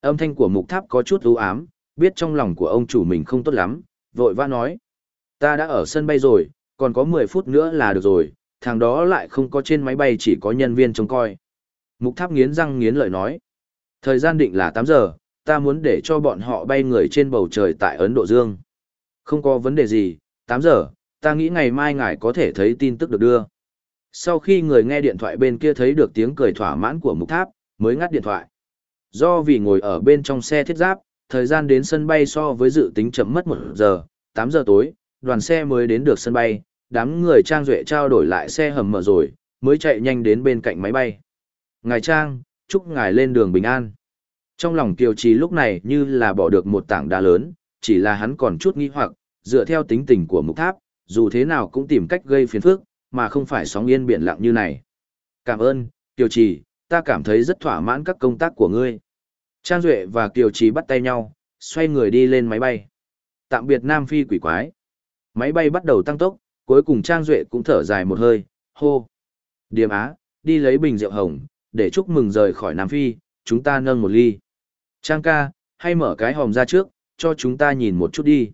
Âm thanh của mục tháp có chút ưu ám, biết trong lòng của ông chủ mình không tốt lắm, vội vã nói. Ta đã ở sân bay rồi, còn có 10 phút nữa là được rồi, thằng đó lại không có trên máy bay chỉ có nhân viên trông coi. Mục tháp nghiến răng nghiến lợi nói. Thời gian định là 8 giờ, ta muốn để cho bọn họ bay người trên bầu trời tại Ấn Độ Dương. Không có vấn đề gì, 8 giờ, ta nghĩ ngày mai ngài có thể thấy tin tức được đưa. Sau khi người nghe điện thoại bên kia thấy được tiếng cười thỏa mãn của mục tháp, mới ngắt điện thoại. Do vì ngồi ở bên trong xe thiết giáp, thời gian đến sân bay so với dự tính chậm mất 1 giờ, 8 giờ tối, đoàn xe mới đến được sân bay, đám người Trang Duệ trao đổi lại xe hầm mở rồi, mới chạy nhanh đến bên cạnh máy bay. Ngài Trang, chúc ngài lên đường bình an. Trong lòng Kiều Trì lúc này như là bỏ được một tảng đá lớn, chỉ là hắn còn chút nghi hoặc, dựa theo tính tình của mục tháp, dù thế nào cũng tìm cách gây phiền phức, mà không phải sóng yên biển lặng như này. Cảm ơn, Kiều Trì, ta cảm thấy rất thỏa mãn các công tác của ngươi. Trang Duệ và Kiều Trì bắt tay nhau, xoay người đi lên máy bay. Tạm biệt Nam Phi quỷ quái. Máy bay bắt đầu tăng tốc, cuối cùng Trang Duệ cũng thở dài một hơi, hô. Điềm Á, đi lấy bình rượu hồng, để chúc mừng rời khỏi Nam Phi, chúng ta nâng một ly. Trang ca, hay mở cái hòm ra trước, cho chúng ta nhìn một chút đi.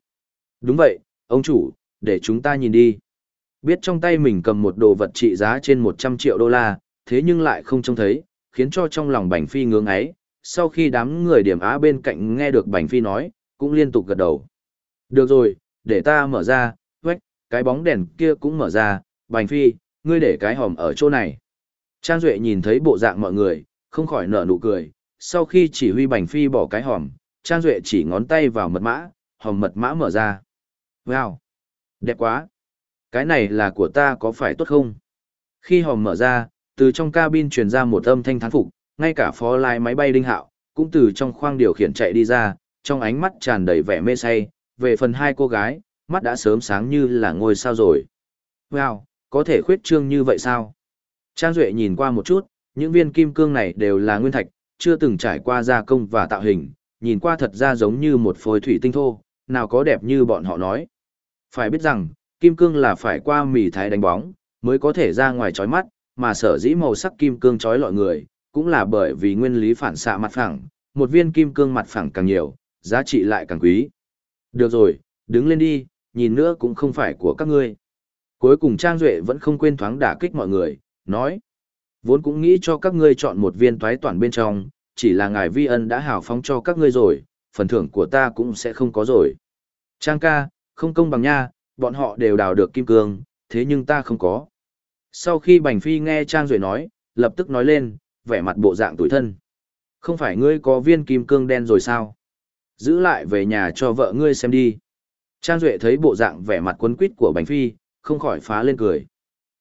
Đúng vậy, ông chủ, để chúng ta nhìn đi. Biết trong tay mình cầm một đồ vật trị giá trên 100 triệu đô la, thế nhưng lại không trông thấy, khiến cho trong lòng Bành Phi ngưỡng ấy. Sau khi đám người điểm á bên cạnh nghe được Bành Phi nói, cũng liên tục gật đầu. Được rồi, để ta mở ra, cái bóng đèn kia cũng mở ra, Bành Phi, ngươi để cái hòm ở chỗ này. Trang Duệ nhìn thấy bộ dạng mọi người, không khỏi nở nụ cười, sau khi chỉ huy Bành Phi bỏ cái hòm, Trang Duệ chỉ ngón tay vào mật mã, hòm mật mã mở ra. Wow! Đẹp quá! Cái này là của ta có phải tốt không? Khi hòm mở ra, từ trong cabin truyền ra một âm thanh thán phục, ngay cả phó lái máy bay đinh hạo, cũng từ trong khoang điều khiển chạy đi ra, trong ánh mắt tràn đầy vẻ mê say, về phần hai cô gái, mắt đã sớm sáng như là ngôi sao rồi. Wow, có thể khuyết trương như vậy sao? Trang Duệ nhìn qua một chút, những viên kim cương này đều là nguyên thạch, chưa từng trải qua gia công và tạo hình, nhìn qua thật ra giống như một phôi thủy tinh thô, nào có đẹp như bọn họ nói. Phải biết rằng, kim cương là phải qua mì thái đánh bóng, mới có thể ra ngoài chói mắt, mà sở dĩ màu sắc kim cương chói lọi người, cũng là bởi vì nguyên lý phản xạ mặt phẳng, một viên kim cương mặt phẳng càng nhiều, giá trị lại càng quý. Được rồi, đứng lên đi, nhìn nữa cũng không phải của các ngươi. Cuối cùng Trang Duệ vẫn không quên thoáng đả kích mọi người, nói. Vốn cũng nghĩ cho các ngươi chọn một viên toái toàn bên trong, chỉ là ngài vi ân đã hào phóng cho các ngươi rồi, phần thưởng của ta cũng sẽ không có rồi. Trang ca, không công bằng nha, bọn họ đều đào được kim cương, thế nhưng ta không có. Sau khi Bành Phi nghe Trang Duệ nói, lập tức nói lên, vẻ mặt bộ dạng tuổi thân. Không phải ngươi có viên kim cương đen rồi sao? Giữ lại về nhà cho vợ ngươi xem đi. Trang Duệ thấy bộ dạng vẻ mặt quấn quýt của Bành Phi, không khỏi phá lên cười.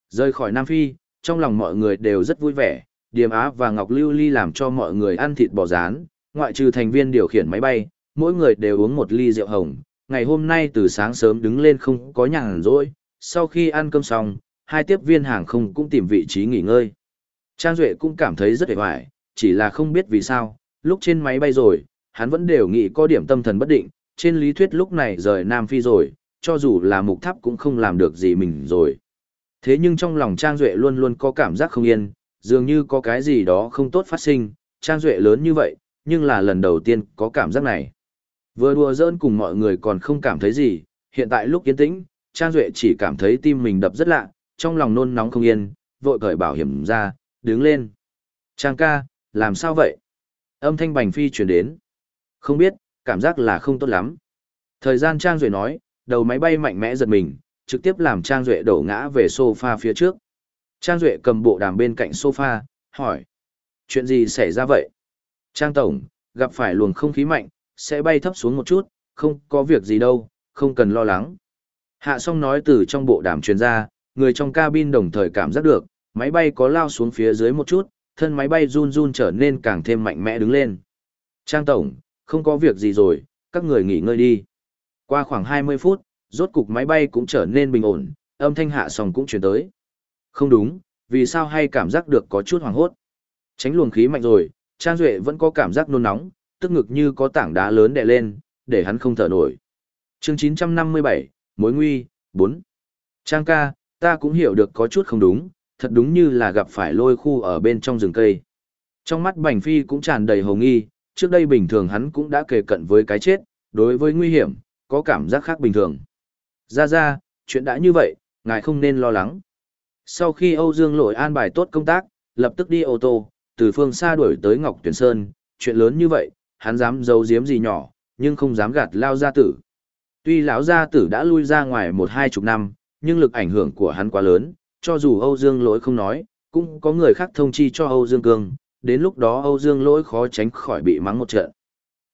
Rơi khỏi Nam Phi, trong lòng mọi người đều rất vui vẻ, Điềm Á và Ngọc Lưu Ly làm cho mọi người ăn thịt bò rán, ngoại trừ thành viên điều khiển máy bay, mỗi người đều uống một ly rượu hồng. Ngày hôm nay từ sáng sớm đứng lên không có nhàn rỗi, sau khi ăn cơm xong, hai tiếp viên hàng không cũng tìm vị trí nghỉ ngơi. Trang Duệ cũng cảm thấy rất hề hoài, chỉ là không biết vì sao, lúc trên máy bay rồi, hắn vẫn đều nghĩ có điểm tâm thần bất định, trên lý thuyết lúc này rời Nam Phi rồi, cho dù là mục tháp cũng không làm được gì mình rồi. Thế nhưng trong lòng Trang Duệ luôn luôn có cảm giác không yên, dường như có cái gì đó không tốt phát sinh, Trang Duệ lớn như vậy, nhưng là lần đầu tiên có cảm giác này. Vừa đùa giỡn cùng mọi người còn không cảm thấy gì, hiện tại lúc yên tĩnh, Trang Duệ chỉ cảm thấy tim mình đập rất lạ, trong lòng nôn nóng không yên, vội cởi bảo hiểm ra, đứng lên. Trang ca, làm sao vậy? Âm thanh bành phi chuyển đến. Không biết, cảm giác là không tốt lắm. Thời gian Trang Duệ nói, đầu máy bay mạnh mẽ giật mình, trực tiếp làm Trang Duệ đổ ngã về sofa phía trước. Trang Duệ cầm bộ đàm bên cạnh sofa, hỏi. Chuyện gì xảy ra vậy? Trang Tổng, gặp phải luồng không khí mạnh, sẽ bay thấp xuống một chút, không có việc gì đâu, không cần lo lắng. Hạ song nói từ trong bộ đàm truyền ra, người trong cabin đồng thời cảm giác được, máy bay có lao xuống phía dưới một chút, thân máy bay run run trở nên càng thêm mạnh mẽ đứng lên. Trang Tổng, không có việc gì rồi, các người nghỉ ngơi đi. Qua khoảng 20 phút, rốt cục máy bay cũng trở nên bình ổn, âm thanh hạ sòng cũng chuyển tới. Không đúng, vì sao hay cảm giác được có chút hoàng hốt. Tránh luồng khí mạnh rồi, Trang Duệ vẫn có cảm giác nôn nóng, tức ngực như có tảng đá lớn đè lên, để hắn không thở nổi. chương 957, Mối Nguy, 4. Trang ca, ta cũng hiểu được có chút không đúng, thật đúng như là gặp phải lôi khu ở bên trong rừng cây. Trong mắt Bành Phi cũng tràn đầy hồng nghi, trước đây bình thường hắn cũng đã kề cận với cái chết, đối với nguy hiểm, có cảm giác khác bình thường. Ra ra, chuyện đã như vậy, ngài không nên lo lắng. Sau khi Âu Dương lội an bài tốt công tác, lập tức đi ô tô, từ phương xa đuổi tới Ngọc Tuyển Sơn, chuyện lớn như vậy, hắn dám giấu giếm gì nhỏ, nhưng không dám gạt lao gia tử. Tuy lão gia tử đã lui ra ngoài một hai chục năm, nhưng lực ảnh hưởng của hắn quá lớn, cho dù Âu Dương lỗi không nói, cũng có người khác thông chi cho Âu Dương Cương, đến lúc đó Âu Dương lỗi khó tránh khỏi bị mắng một trận.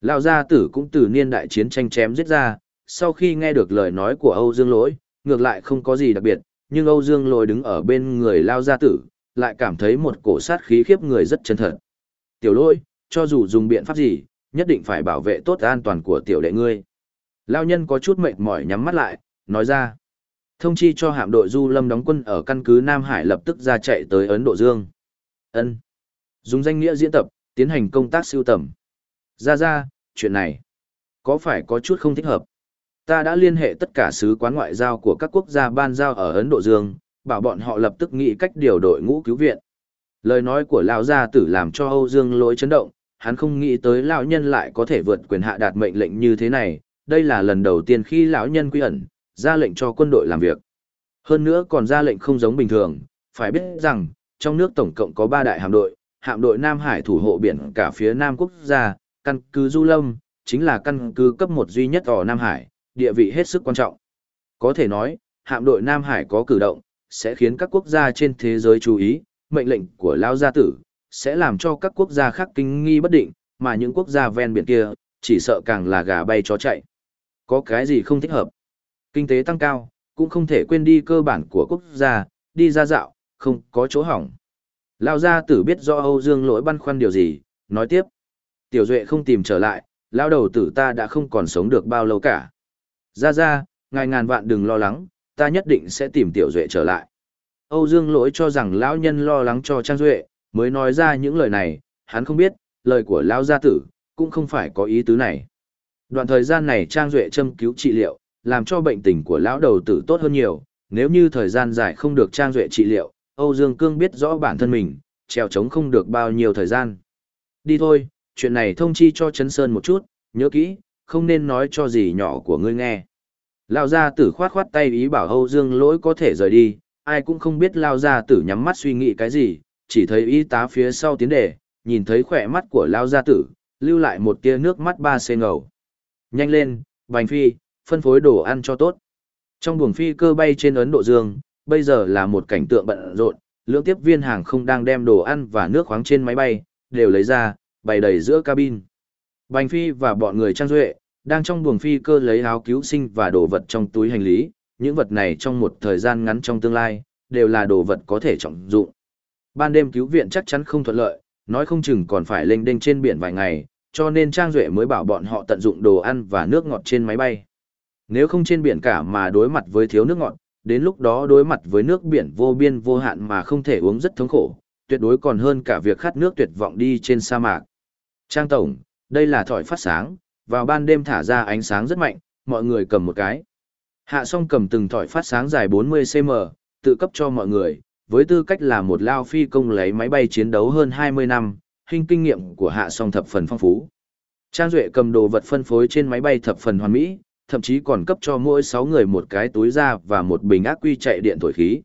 Lão gia tử cũng từ niên đại chiến tranh chém giết ra, sau khi nghe được lời nói của Âu Dương lỗi, ngược lại không có gì đặc biệt, nhưng Âu Dương lỗi đứng ở bên người Lao gia tử, lại cảm thấy một cổ sát khí khiếp người rất chân thật. Tiểu lỗi, cho dù dùng biện pháp gì, nhất định phải bảo vệ tốt an toàn của tiểu đệ ngươi. Lao nhân có chút mệt mỏi nhắm mắt lại, nói ra. Thông chi cho hạm đội Du Lâm đóng quân ở căn cứ Nam Hải lập tức ra chạy tới Ấn Độ Dương. Ân. Dùng danh nghĩa diễn tập, tiến hành công tác siêu tầm. Ra ra, chuyện này, có phải có chút không thích hợp? Ta đã liên hệ tất cả sứ quán ngoại giao của các quốc gia ban giao ở Ấn Độ Dương, bảo bọn họ lập tức nghĩ cách điều đội ngũ cứu viện. Lời nói của lão gia tử làm cho Âu Dương lỗi chấn động, hắn không nghĩ tới lão nhân lại có thể vượt quyền hạ đạt mệnh lệnh như thế này, đây là lần đầu tiên khi lão nhân quy ẩn, ra lệnh cho quân đội làm việc. Hơn nữa còn ra lệnh không giống bình thường, phải biết rằng, trong nước tổng cộng có 3 đại hạm đội, hạm đội Nam Hải thủ hộ biển cả phía Nam quốc gia, căn cứ Du Lâm, chính là căn cứ cấp 1 duy nhất ở Nam Hải, địa vị hết sức quan trọng. Có thể nói, hạm đội Nam Hải có cử động, sẽ khiến các quốc gia trên thế giới chú ý, mệnh lệnh của Lao Gia Tử, sẽ làm cho các quốc gia khác kinh nghi bất định, mà những quốc gia ven biển kia, chỉ sợ càng là gà bay chó chạy. Có cái gì không thích hợp? Kinh tế tăng cao, cũng không thể quên đi cơ bản của quốc gia, đi ra dạo, không có chỗ hỏng. Lao Gia Tử biết do Âu Dương lỗi băn khoăn điều gì, nói tiếp. Tiểu Duệ không tìm trở lại, Lao đầu tử ta đã không còn sống được bao lâu cả. Ra ra, ngài ngàn vạn đừng lo lắng, ta nhất định sẽ tìm Tiểu Duệ trở lại. Âu Dương lỗi cho rằng lão nhân lo lắng cho Trang Duệ, mới nói ra những lời này, hắn không biết, lời của lão gia tử, cũng không phải có ý tứ này. Đoạn thời gian này Trang Duệ châm cứu trị liệu, làm cho bệnh tình của lão đầu tử tốt hơn nhiều, nếu như thời gian dài không được Trang Duệ trị liệu, Âu Dương Cương biết rõ bản thân mình, trèo trống không được bao nhiêu thời gian. Đi thôi, chuyện này thông chi cho Trấn Sơn một chút, nhớ kỹ, không nên nói cho gì nhỏ của ngươi nghe. Lão gia tử khoát khoát tay ý bảo Âu Dương lỗi có thể rời đi, ai cũng không biết lao gia tử nhắm mắt suy nghĩ cái gì, chỉ thấy y tá phía sau tiến đề, nhìn thấy khỏe mắt của lao gia tử, lưu lại một tia nước mắt ba xê ngầu. Nhanh lên, Bành Phi, phân phối đồ ăn cho tốt. Trong buồng phi cơ bay trên Ấn Độ Dương, bây giờ là một cảnh tượng bận rộn, lưỡng tiếp viên hàng không đang đem đồ ăn và nước khoáng trên máy bay, đều lấy ra, bày đầy giữa cabin. Bành Phi và bọn người trang duệ, đang trong buồng phi cơ lấy áo cứu sinh và đồ vật trong túi hành lý, những vật này trong một thời gian ngắn trong tương lai, đều là đồ vật có thể trọng dụng. Ban đêm cứu viện chắc chắn không thuận lợi, nói không chừng còn phải lênh đênh trên biển vài ngày, cho nên Trang Duệ mới bảo bọn họ tận dụng đồ ăn và nước ngọt trên máy bay. Nếu không trên biển cả mà đối mặt với thiếu nước ngọt, đến lúc đó đối mặt với nước biển vô biên vô hạn mà không thể uống rất thống khổ, tuyệt đối còn hơn cả việc khát nước tuyệt vọng đi trên sa mạc. Trang Tổng, đây là thỏi phát sáng, vào ban đêm thả ra ánh sáng rất mạnh, mọi người cầm một cái. Hạ song cầm từng thỏi phát sáng dài 40cm, tự cấp cho mọi người, với tư cách là một lao phi công lấy máy bay chiến đấu hơn 20 năm, hình kinh nghiệm của hạ song thập phần phong phú. Trang Duệ cầm đồ vật phân phối trên máy bay thập phần hoàn mỹ, thậm chí còn cấp cho mỗi 6 người một cái túi da và một bình ác quy chạy điện thổi khí.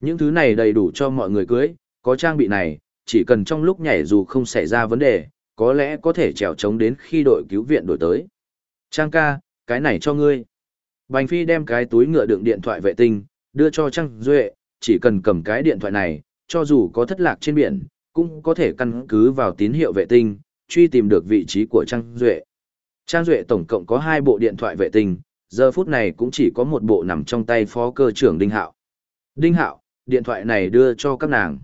Những thứ này đầy đủ cho mọi người cưới, có trang bị này, chỉ cần trong lúc nhảy dù không xảy ra vấn đề, có lẽ có thể trèo trống đến khi đội cứu viện đổi tới. Trang ca, cái này cho ngươi. Bành Phi đem cái túi ngựa đựng điện thoại vệ tinh, đưa cho Trang Duệ, chỉ cần cầm cái điện thoại này, cho dù có thất lạc trên biển, cũng có thể căn cứ vào tín hiệu vệ tinh, truy tìm được vị trí của Trang Duệ. Trang Duệ tổng cộng có hai bộ điện thoại vệ tinh, giờ phút này cũng chỉ có một bộ nằm trong tay phó cơ trưởng Đinh Hạo. Đinh Hạo, điện thoại này đưa cho các nàng.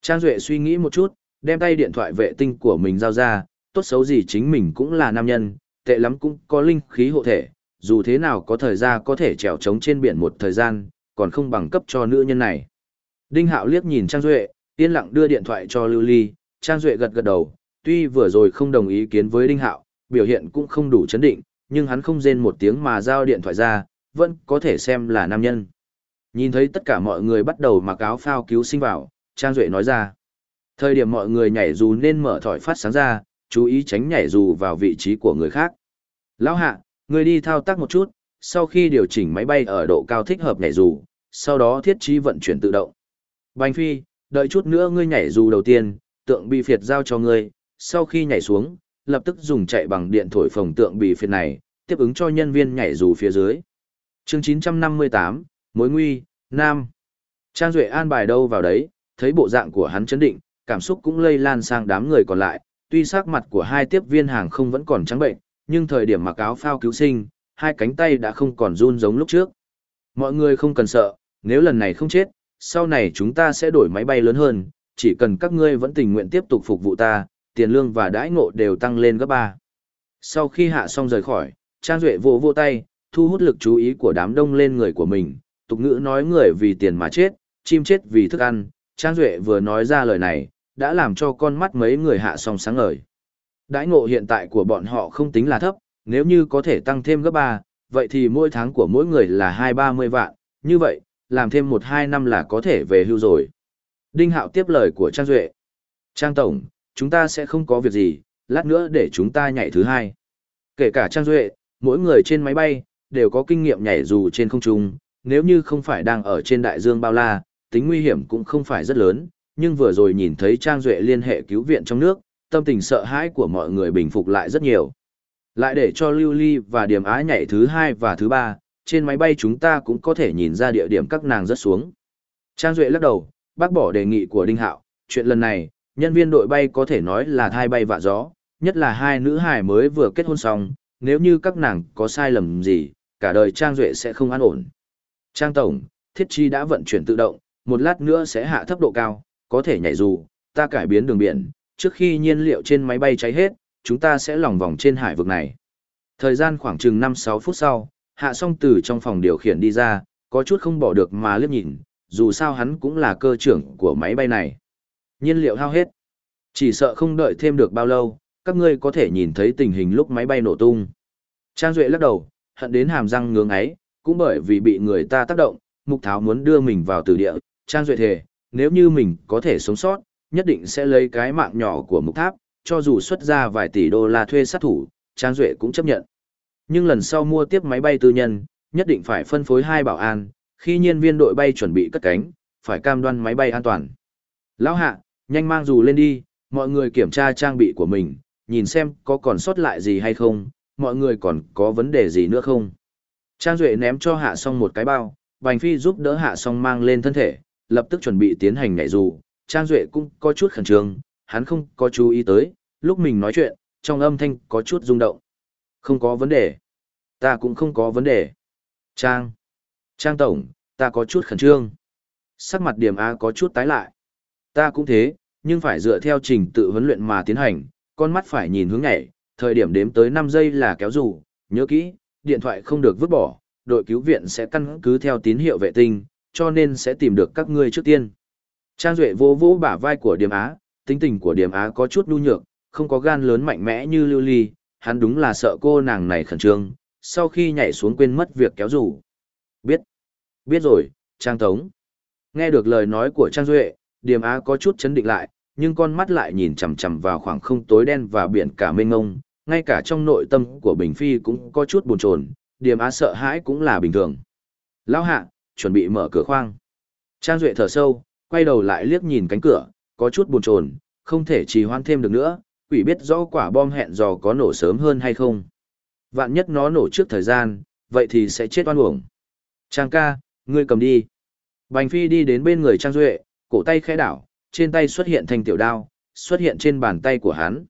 Trang Duệ suy nghĩ một chút, đem tay điện thoại vệ tinh của mình giao ra, tốt xấu gì chính mình cũng là nam nhân, tệ lắm cũng có linh khí hộ thể, dù thế nào có thời gian có thể trèo trống trên biển một thời gian, còn không bằng cấp cho nữ nhân này. Đinh Hạo liếc nhìn Trang Duệ, yên lặng đưa điện thoại cho Lưu Ly, Trang Duệ gật gật đầu, tuy vừa rồi không đồng ý kiến với Đinh Hạo, biểu hiện cũng không đủ chấn định, nhưng hắn không rên một tiếng mà giao điện thoại ra, vẫn có thể xem là nam nhân. Nhìn thấy tất cả mọi người bắt đầu mặc áo phao cứu sinh vào, Trang Duệ nói ra. Thời điểm mọi người nhảy dù nên mở thỏi phát sáng ra, chú ý tránh nhảy dù vào vị trí của người khác. Lão hạ, người đi thao tác một chút, sau khi điều chỉnh máy bay ở độ cao thích hợp nhảy dù, sau đó thiết trí vận chuyển tự động. Bành Phi, đợi chút nữa ngươi nhảy dù đầu tiên, tượng bị phiệt giao cho ngươi, sau khi nhảy xuống, lập tức dùng chạy bằng điện thổi phồng tượng bị phiệt này, tiếp ứng cho nhân viên nhảy dù phía dưới. Chương 958, Mối nguy, Nam. Trang Duệ an bài đâu vào đấy, thấy bộ dạng của hắn chấn định, cảm xúc cũng lây lan sang đám người còn lại, tuy sắc mặt của hai tiếp viên hàng không vẫn còn trắng bệnh, nhưng thời điểm mặc áo phao cứu sinh, hai cánh tay đã không còn run giống lúc trước. Mọi người không cần sợ, nếu lần này không chết, sau này chúng ta sẽ đổi máy bay lớn hơn, chỉ cần các ngươi vẫn tình nguyện tiếp tục phục vụ ta, tiền lương và đãi ngộ đều tăng lên gấp ba. Sau khi hạ xong rời khỏi, Trang Duệ vô vô tay, thu hút lực chú ý của đám đông lên người của mình, tục ngữ nói người vì tiền mà chết, chim chết vì thức ăn, Trang Duệ vừa nói ra lời này, đã làm cho con mắt mấy người hạ xong sáng ngời. Đãi ngộ hiện tại của bọn họ không tính là thấp, nếu như có thể tăng thêm gấp 3, vậy thì mỗi tháng của mỗi người là 2-30 vạn, như vậy, làm thêm 1-2 năm là có thể về hưu rồi. Đinh Hạo tiếp lời của Trang Duệ. Trang Tổng, chúng ta sẽ không có việc gì, lát nữa để chúng ta nhảy thứ hai. Kể cả Trang Duệ, mỗi người trên máy bay, đều có kinh nghiệm nhảy dù trên không trung, nếu như không phải đang ở trên đại dương bao la, tính nguy hiểm cũng không phải rất lớn, nhưng vừa rồi nhìn thấy Trang Duệ liên hệ cứu viện trong nước, tâm tình sợ hãi của mọi người bình phục lại rất nhiều. Lại để cho Lưu Ly và Điểm Á nhảy thứ hai và thứ ba, trên máy bay chúng ta cũng có thể nhìn ra địa điểm các nàng rất xuống. Trang Duệ lắc đầu, bác bỏ đề nghị của Đinh Hạo, chuyện lần này, nhân viên đội bay có thể nói là thai bay vạ gió, nhất là hai nữ hài mới vừa kết hôn xong, nếu như các nàng có sai lầm gì, cả đời Trang Duệ sẽ không an ổn. Trang Tổng, thiết chi đã vận chuyển tự động, một lát nữa sẽ hạ thấp độ cao, có thể nhảy dù, ta cải biến đường biển, trước khi nhiên liệu trên máy bay cháy hết, chúng ta sẽ lòng vòng trên hải vực này. Thời gian khoảng chừng 5-6 phút sau, hạ song từ trong phòng điều khiển đi ra, có chút không bỏ được mà liếc nhìn, dù sao hắn cũng là cơ trưởng của máy bay này. Nhiên liệu hao hết. Chỉ sợ không đợi thêm được bao lâu, các ngươi có thể nhìn thấy tình hình lúc máy bay nổ tung. Trang Duệ lắc đầu, hận đến hàm răng ngưỡng ấy, cũng bởi vì bị người ta tác động, Mục Tháo muốn đưa mình vào tử địa. Trang Duệ thề, nếu như mình có thể sống sót, nhất định sẽ lấy cái mạng nhỏ của Mục Tháp, cho dù xuất ra vài tỷ đô la thuê sát thủ, Trang Duệ cũng chấp nhận. Nhưng lần sau mua tiếp máy bay tư nhân, nhất định phải phân phối hai bảo an, khi nhân viên đội bay chuẩn bị cất cánh, phải cam đoan máy bay an toàn. Lão hạ, nhanh mang dù lên đi, mọi người kiểm tra trang bị của mình, nhìn xem có còn sót lại gì hay không, mọi người còn có vấn đề gì nữa không. Trang Duệ ném cho hạ xong một cái bao, Bành Phi giúp đỡ hạ xong mang lên thân thể, lập tức chuẩn bị tiến hành nhảy dù, Trang Duệ cũng có chút khẩn trương, hắn không có chú ý tới, lúc mình nói chuyện, trong âm thanh có chút rung động. Không có vấn đề. Ta cũng không có vấn đề. Trang. Trang Tổng, ta có chút khẩn trương. Sắc mặt điểm A có chút tái lại. Ta cũng thế, nhưng phải dựa theo trình tự huấn luyện mà tiến hành, con mắt phải nhìn hướng nhảy, thời điểm đếm tới 5 giây là kéo rủ, nhớ kỹ, điện thoại không được vứt bỏ, đội cứu viện sẽ căn cứ theo tín hiệu vệ tinh, cho nên sẽ tìm được các ngươi trước tiên. Trang Duệ vô vô bả vai của Điềm Á, tính tình của Điềm Á có chút nhu nhược, không có gan lớn mạnh mẽ như Lưu Ly, hắn đúng là sợ cô nàng này khẩn trương, sau khi nhảy xuống quên mất việc kéo rủ. Biết. Biết rồi, Trang Tống. Nghe được lời nói của Trang Duệ, Điềm Á có chút chấn định lại, nhưng con mắt lại nhìn chằm chằm vào khoảng không tối đen và biển cả mênh ngông, ngay cả trong nội tâm của Bình Phi cũng có chút buồn chồn, Điềm Á sợ hãi cũng là bình thường. Lão hạ, chuẩn bị mở cửa khoang. Trang Duệ thở sâu, quay đầu lại liếc nhìn cánh cửa, có chút buồn chồn, không thể trì hoãn thêm được nữa, quỷ biết rõ quả bom hẹn dò có nổ sớm hơn hay không. Vạn nhất nó nổ trước thời gian, vậy thì sẽ chết oan uổng. Trang ca, ngươi cầm đi. Bành Phi đi đến bên người Trang Duệ, cổ tay khẽ đảo, trên tay xuất hiện thanh tiểu đao, xuất hiện trên bàn tay của hắn.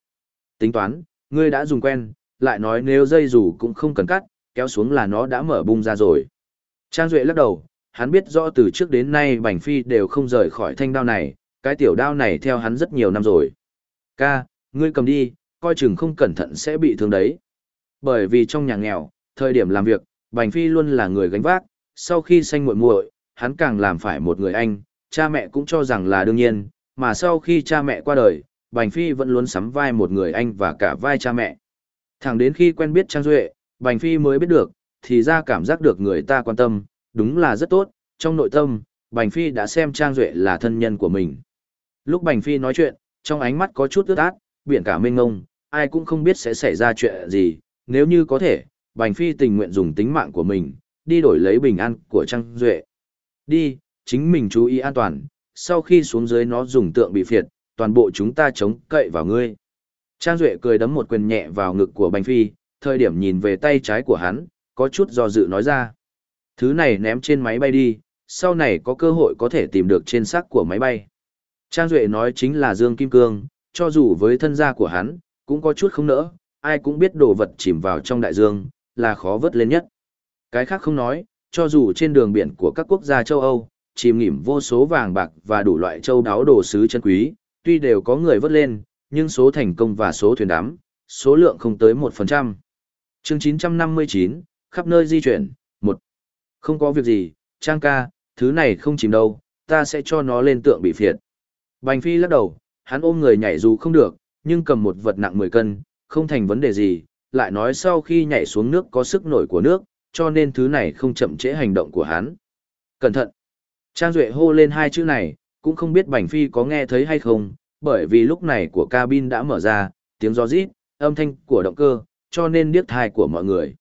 Tính toán, ngươi đã dùng quen, lại nói nếu dây dù cũng không cần cắt, kéo xuống là nó đã mở bung ra rồi. Trang Duệ lắc đầu, hắn biết rõ từ trước đến nay Bành Phi đều không rời khỏi thanh đao này, cái tiểu đao này theo hắn rất nhiều năm rồi. Ca, ngươi cầm đi, coi chừng không cẩn thận sẽ bị thương đấy. Bởi vì trong nhà nghèo, thời điểm làm việc, Bành Phi luôn là người gánh vác, sau khi sanh muội muội, hắn càng làm phải một người anh, cha mẹ cũng cho rằng là đương nhiên, mà sau khi cha mẹ qua đời, Bành Phi vẫn luôn sắm vai một người anh và cả vai cha mẹ. Thẳng đến khi quen biết Trang Duệ, Bành Phi mới biết được, thì ra cảm giác được người ta quan tâm, đúng là rất tốt, trong nội tâm, Bành Phi đã xem Trang Duệ là thân nhân của mình. Lúc Bành Phi nói chuyện, trong ánh mắt có chút ướt át, biển cả mênh ngông, ai cũng không biết sẽ xảy ra chuyện gì, nếu như có thể, Bành Phi tình nguyện dùng tính mạng của mình, đi đổi lấy bình an của Trang Duệ. Đi, chính mình chú ý an toàn, sau khi xuống dưới nó dùng tượng bị phiệt, toàn bộ chúng ta chống cậy vào ngươi. Trang Duệ cười đấm một quyền nhẹ vào ngực của Bành Phi, thời điểm nhìn về tay trái của hắn, có chút do dự nói ra. Thứ này ném trên máy bay đi, sau này có cơ hội có thể tìm được trên xác của máy bay. Trang Duệ nói chính là Dương Kim Cương, cho dù với thân gia của hắn, cũng có chút không nỡ, ai cũng biết đồ vật chìm vào trong đại dương, là khó vớt lên nhất. Cái khác không nói, cho dù trên đường biển của các quốc gia châu Âu, chìm nghỉm vô số vàng bạc và đủ loại châu đáo đồ sứ chân quý, tuy đều có người vớt lên, nhưng số thành công và số thuyền đám, số lượng không tới 1%. chương 959, khắp nơi di chuyển, một Không có việc gì, Trang ca, thứ này không chìm đâu, ta sẽ cho nó lên tượng bị phiệt. Bành Phi lắc đầu, hắn ôm người nhảy dù không được, nhưng cầm một vật nặng 10 cân, không thành vấn đề gì, lại nói sau khi nhảy xuống nước có sức nổi của nước, cho nên thứ này không chậm trễ hành động của hắn. Cẩn thận! Trang Duệ hô lên hai chữ này, cũng không biết Bành Phi có nghe thấy hay không, bởi vì lúc này của cabin đã mở ra, tiếng gió rít, âm thanh của động cơ, cho nên điếc thai của mọi người.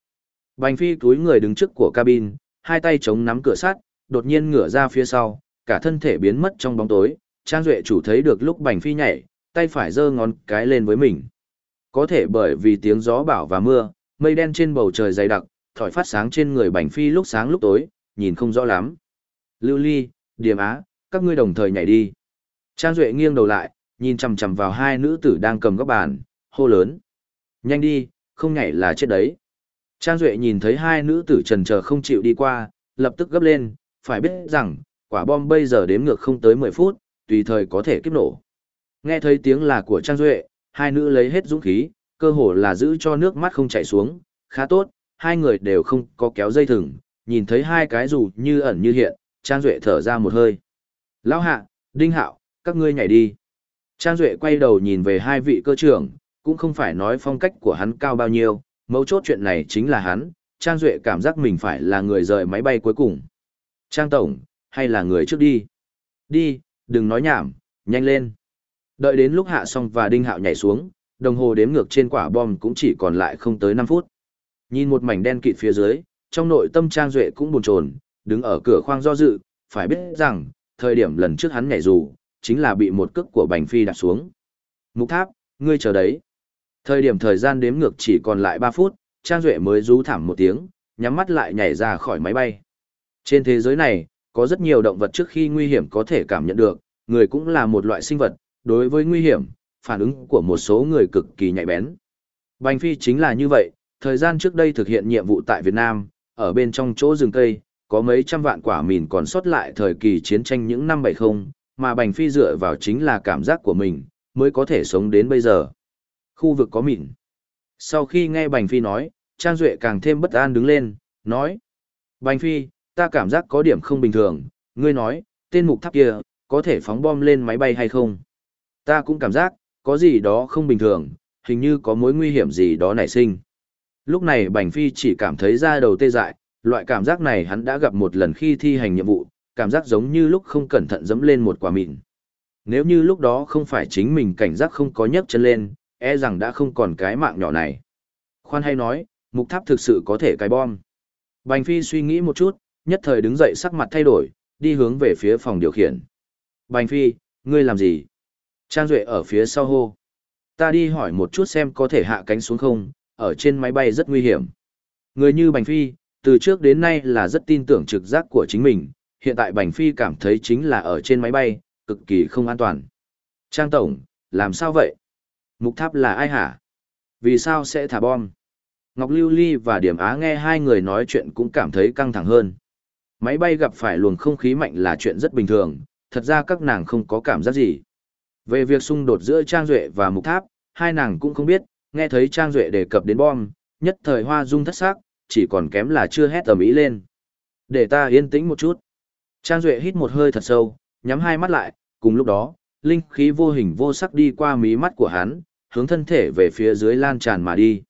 Bành Phi túi người đứng trước của cabin, hai tay chống nắm cửa sắt, đột nhiên ngửa ra phía sau, cả thân thể biến mất trong bóng tối. Trang Duệ chủ thấy được lúc Bành Phi nhảy, tay phải giơ ngón cái lên với mình. Có thể bởi vì tiếng gió bão và mưa, mây đen trên bầu trời dày đặc, thổi phát sáng trên người Bành Phi lúc sáng lúc tối, nhìn không rõ lắm. Lưu Ly, Điềm Á, các ngươi đồng thời nhảy đi. Trang Duệ nghiêng đầu lại, nhìn chằm chằm vào hai nữ tử đang cầm góc bàn, hô lớn. Nhanh đi, không nhảy là chết đấy. Trang Duệ nhìn thấy hai nữ tử trần chờ không chịu đi qua, lập tức gấp lên, phải biết rằng, quả bom bây giờ đếm ngược không tới 10 phút, tùy thời có thể kiếp nổ. Nghe thấy tiếng là của Trang Duệ, hai nữ lấy hết dũng khí, cơ hồ là giữ cho nước mắt không chảy xuống, khá tốt, hai người đều không có kéo dây thừng, nhìn thấy hai cái dù như ẩn như hiện, Trang Duệ thở ra một hơi. Lão hạ, Đinh Hạo, các ngươi nhảy đi. Trang Duệ quay đầu nhìn về hai vị cơ trưởng, cũng không phải nói phong cách của hắn cao bao nhiêu, mấu chốt chuyện này chính là hắn, Trang Duệ cảm giác mình phải là người rời máy bay cuối cùng. Trang Tổng, hay là người trước đi? Đi, đừng nói nhảm, nhanh lên. Đợi đến lúc hạ xong và Đinh Hạo nhảy xuống, đồng hồ đếm ngược trên quả bom cũng chỉ còn lại không tới 5 phút. Nhìn một mảnh đen kịt phía dưới, trong nội tâm Trang Duệ cũng buồn chồn, đứng ở cửa khoang do dự, phải biết rằng, thời điểm lần trước hắn nhảy dù, chính là bị một cước của Bành Phi đạp xuống. Mục tháp, ngươi chờ đấy. Thời điểm thời gian đếm ngược chỉ còn lại 3 phút, Trang Duệ mới rú thảm một tiếng, nhắm mắt lại nhảy ra khỏi máy bay. Trên thế giới này, có rất nhiều động vật trước khi nguy hiểm có thể cảm nhận được, người cũng là một loại sinh vật, đối với nguy hiểm, phản ứng của một số người cực kỳ nhạy bén. Bành Phi chính là như vậy, thời gian trước đây thực hiện nhiệm vụ tại Việt Nam, ở bên trong chỗ rừng cây, có mấy trăm vạn quả mìn còn sót lại thời kỳ chiến tranh những năm 70, mà Bành Phi dựa vào chính là cảm giác của mình, mới có thể sống đến bây giờ. Khu vực có mìn. Sau khi nghe Bành Phi nói, Trang Duệ càng thêm bất an đứng lên, nói. Bành Phi, ta cảm giác có điểm không bình thường, ngươi nói, tên mục tháp kia, có thể phóng bom lên máy bay hay không? Ta cũng cảm giác, có gì đó không bình thường, hình như có mối nguy hiểm gì đó nảy sinh. Lúc này Bành Phi chỉ cảm thấy da đầu tê dại, loại cảm giác này hắn đã gặp một lần khi thi hành nhiệm vụ, cảm giác giống như lúc không cẩn thận dẫm lên một quả mịn. Nếu như lúc đó không phải chính mình cảnh giác không có nhấc chân lên, e rằng đã không còn cái mạng nhỏ này. Khoan hay nói, mục tháp thực sự có thể cái bom. Bành Phi suy nghĩ một chút, nhất thời đứng dậy sắc mặt thay đổi, đi hướng về phía phòng điều khiển. Bành Phi, ngươi làm gì? Trang Duệ ở phía sau hô. Ta đi hỏi một chút xem có thể hạ cánh xuống không, ở trên máy bay rất nguy hiểm. Người như Bành Phi, từ trước đến nay là rất tin tưởng trực giác của chính mình, hiện tại Bành Phi cảm thấy chính là ở trên máy bay, cực kỳ không an toàn. Trang Tổng, làm sao vậy? Mục tháp là ai hả? Vì sao sẽ thả bom? Ngọc Lưu Ly và Điểm Á nghe hai người nói chuyện cũng cảm thấy căng thẳng hơn. Máy bay gặp phải luồng không khí mạnh là chuyện rất bình thường, thật ra các nàng không có cảm giác gì. Về việc xung đột giữa Trang Duệ và Mục Tháp, hai nàng cũng không biết, nghe thấy Trang Duệ đề cập đến bom, nhất thời hoa dung thất sắc, chỉ còn kém là chưa hét tầm ý lên. Để ta yên tĩnh một chút. Trang Duệ hít một hơi thật sâu, nhắm hai mắt lại, cùng lúc đó, linh khí vô hình vô sắc đi qua mí mắt của hắn, hướng thân thể về phía dưới lan tràn mà đi.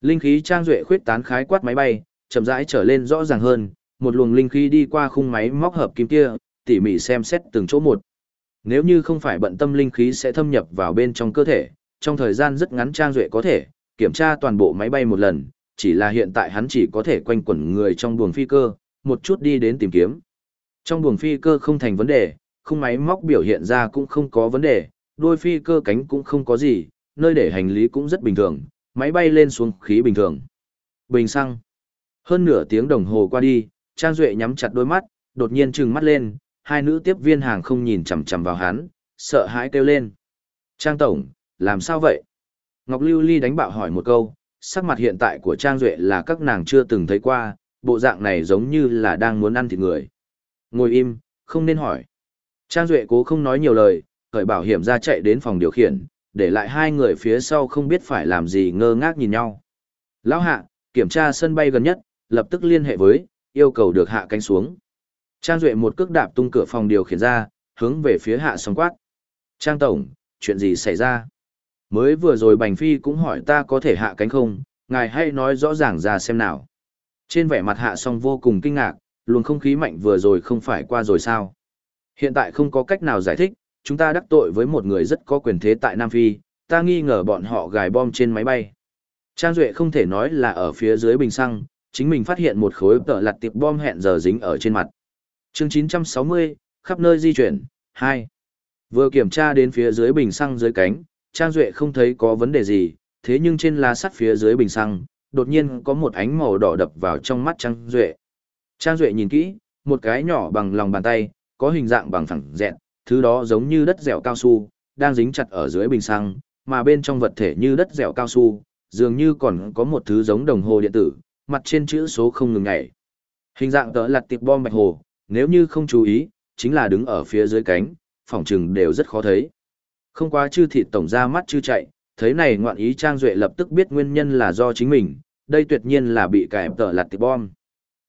Linh khí Trang Duệ khuyết tán khái quát máy bay, chậm rãi trở lên rõ ràng hơn, một luồng linh khí đi qua khung máy móc hợp kim kia, tỉ mỉ xem xét từng chỗ một. Nếu như không phải bận tâm linh khí sẽ thâm nhập vào bên trong cơ thể, trong thời gian rất ngắn Trang Duệ có thể kiểm tra toàn bộ máy bay một lần, chỉ là hiện tại hắn chỉ có thể quanh quẩn người trong buồng phi cơ, một chút đi đến tìm kiếm. Trong buồng phi cơ không thành vấn đề, khung máy móc biểu hiện ra cũng không có vấn đề, đôi phi cơ cánh cũng không có gì, nơi để hành lý cũng rất bình thường, máy bay lên xuống khí bình thường. Bình xăng. Hơn nửa tiếng đồng hồ qua đi, Trang Duệ nhắm chặt đôi mắt, đột nhiên trừng mắt lên, hai nữ tiếp viên hàng không nhìn chằm chằm vào hắn, sợ hãi kêu lên. Trang Tổng, làm sao vậy? Ngọc Lưu Ly đánh bạo hỏi một câu, sắc mặt hiện tại của Trang Duệ là các nàng chưa từng thấy qua, bộ dạng này giống như là đang muốn ăn thịt người. Ngồi im, không nên hỏi. Trang Duệ cố không nói nhiều lời, khởi bảo hiểm ra chạy đến phòng điều khiển, để lại hai người phía sau không biết phải làm gì ngơ ngác nhìn nhau. Lão hạ, kiểm tra sân bay gần nhất, lập tức liên hệ với, yêu cầu được hạ cánh xuống. Trang Duệ một cước đạp tung cửa phòng điều khiển ra, hướng về phía hạ sóng quát. Trang Tổng, chuyện gì xảy ra? Mới vừa rồi Bành Phi cũng hỏi ta có thể hạ cánh không, ngài hãy nói rõ ràng ra xem nào. Trên vẻ mặt hạ song vô cùng kinh ngạc, luồng không khí mạnh vừa rồi không phải qua rồi sao? Hiện tại không có cách nào giải thích, chúng ta đắc tội với một người rất có quyền thế tại Nam Phi, ta nghi ngờ bọn họ gài bom trên máy bay. Trang Duệ không thể nói là ở phía dưới bình xăng, chính mình phát hiện một khối tợ lặt tiệp bom hẹn giờ dính ở trên mặt. chương 960, khắp nơi di chuyển, 2. Vừa kiểm tra đến phía dưới bình xăng dưới cánh, Trang Duệ không thấy có vấn đề gì, thế nhưng trên lá sắt phía dưới bình xăng, đột nhiên có một ánh màu đỏ đập vào trong mắt Trang Duệ. Trang Duệ nhìn kỹ, một cái nhỏ bằng lòng bàn tay, có hình dạng bằng phẳng dẹn, thứ đó giống như đất dẻo cao su, đang dính chặt ở dưới bình xăng, mà bên trong vật thể như đất dẻo cao su, dường như còn có một thứ giống đồng hồ điện tử, mặt trên chữ số không ngừng nhảy. Hình dạng tớ lặt tiệp bom bạch hồ, nếu như không chú ý, chính là đứng ở phía dưới cánh, phòng trừng đều rất khó thấy. Không quá chư thịt tổng ra mắt chư chạy, thấy này ngoạn ý Trang Duệ lập tức biết nguyên nhân là do chính mình, đây tuyệt nhiên là bị cải tở lặt tịp bom.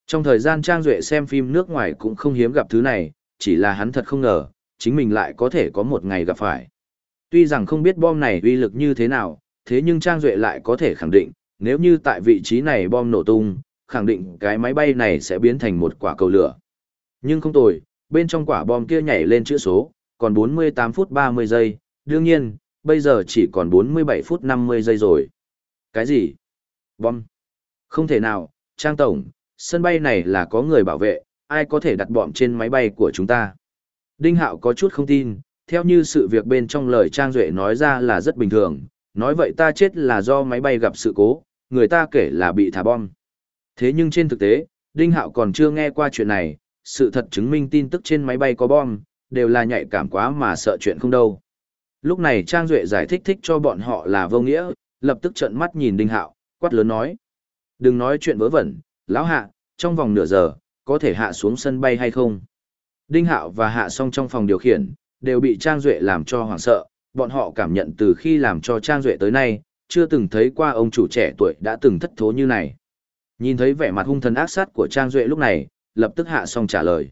Trong thời gian Trang Duệ xem phim nước ngoài cũng không hiếm gặp thứ này, chỉ là hắn thật không ngờ, chính mình lại có thể có một ngày gặp phải. Tuy rằng không biết bom này uy lực như thế nào, thế nhưng Trang Duệ lại có thể khẳng định, nếu như tại vị trí này bom nổ tung, khẳng định cái máy bay này sẽ biến thành một quả cầu lửa. Nhưng không tồi, bên trong quả bom kia nhảy lên chữ số, còn 48 phút 30 giây, đương nhiên, bây giờ chỉ còn 47 phút 50 giây rồi. Cái gì? Bom? Không thể nào, Trang Tổng, sân bay này là có người bảo vệ, ai có thể đặt bom trên máy bay của chúng ta? Đinh Hạo có chút không tin, theo như sự việc bên trong lời Trang Duệ nói ra là rất bình thường, nói vậy ta chết là do máy bay gặp sự cố, người ta kể là bị thả bom. Thế nhưng trên thực tế, Đinh Hạo còn chưa nghe qua chuyện này, sự thật chứng minh tin tức trên máy bay có bom, đều là nhạy cảm quá mà sợ chuyện không đâu. Lúc này Trang Duệ giải thích thích cho bọn họ là vô nghĩa, lập tức trợn mắt nhìn Đinh Hạo, quát lớn nói. Đừng nói chuyện vớ vẩn, lão hạ, trong vòng nửa giờ, có thể hạ xuống sân bay hay không? Đinh Hạo và hạ Song trong phòng điều khiển, đều bị Trang Duệ làm cho hoảng sợ, bọn họ cảm nhận từ khi làm cho Trang Duệ tới nay, chưa từng thấy qua ông chủ trẻ tuổi đã từng thất thố như này. Nhìn thấy vẻ mặt hung thần ác sát của Trang Duệ lúc này, lập tức hạ Song trả lời.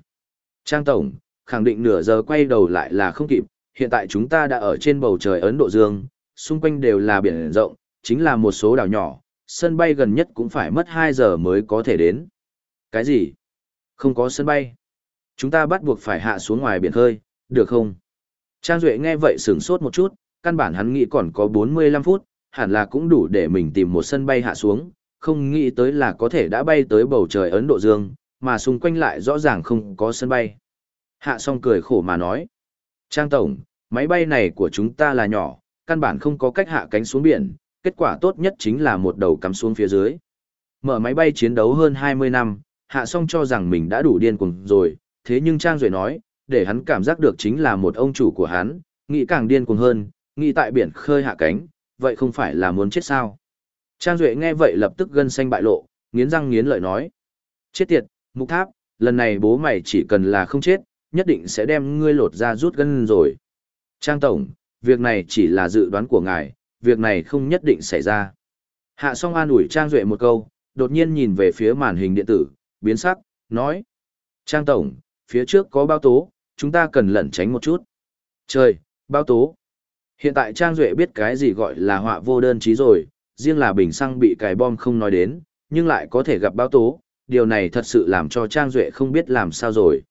Trang Tổng, khẳng định nửa giờ quay đầu lại là không kịp, hiện tại chúng ta đã ở trên bầu trời Ấn Độ Dương, xung quanh đều là biển rộng, chính là một số đảo nhỏ, sân bay gần nhất cũng phải mất 2 giờ mới có thể đến. Cái gì? Không có sân bay. Chúng ta bắt buộc phải hạ xuống ngoài biển khơi, được không? Trang Duệ nghe vậy sửng sốt một chút, căn bản hắn nghĩ còn có 45 phút, hẳn là cũng đủ để mình tìm một sân bay hạ xuống, không nghĩ tới là có thể đã bay tới bầu trời Ấn Độ Dương, mà xung quanh lại rõ ràng không có sân bay. Hạ xong cười khổ mà nói. Trang Tổng, máy bay này của chúng ta là nhỏ, căn bản không có cách hạ cánh xuống biển, kết quả tốt nhất chính là một đầu cắm xuống phía dưới. Mở máy bay chiến đấu hơn 20 năm, hạ xong cho rằng mình đã đủ điên cuồng rồi, thế nhưng Trang Duệ nói, để hắn cảm giác được chính là một ông chủ của hắn, nghĩ càng điên cuồng hơn, nghĩ tại biển khơi hạ cánh, vậy không phải là muốn chết sao. Trang Duệ nghe vậy lập tức gân xanh bại lộ, nghiến răng nghiến lợi nói. Chết tiệt, mục tháp, lần này bố mày chỉ cần là không chết, nhất định sẽ đem ngươi lột ra rút gân rồi. Trang Tổng, việc này chỉ là dự đoán của ngài, việc này không nhất định xảy ra. Hạ song an ủi Trang Duệ một câu, đột nhiên nhìn về phía màn hình điện tử, biến sắc, nói. Trang Tổng, phía trước có bao tố, chúng ta cần lẩn tránh một chút. Trời, bao tố. Hiện tại Trang Duệ biết cái gì gọi là họa vô đơn chí rồi, riêng là bình xăng bị cài bom không nói đến, nhưng lại có thể gặp bao tố, điều này thật sự làm cho Trang Duệ không biết làm sao rồi.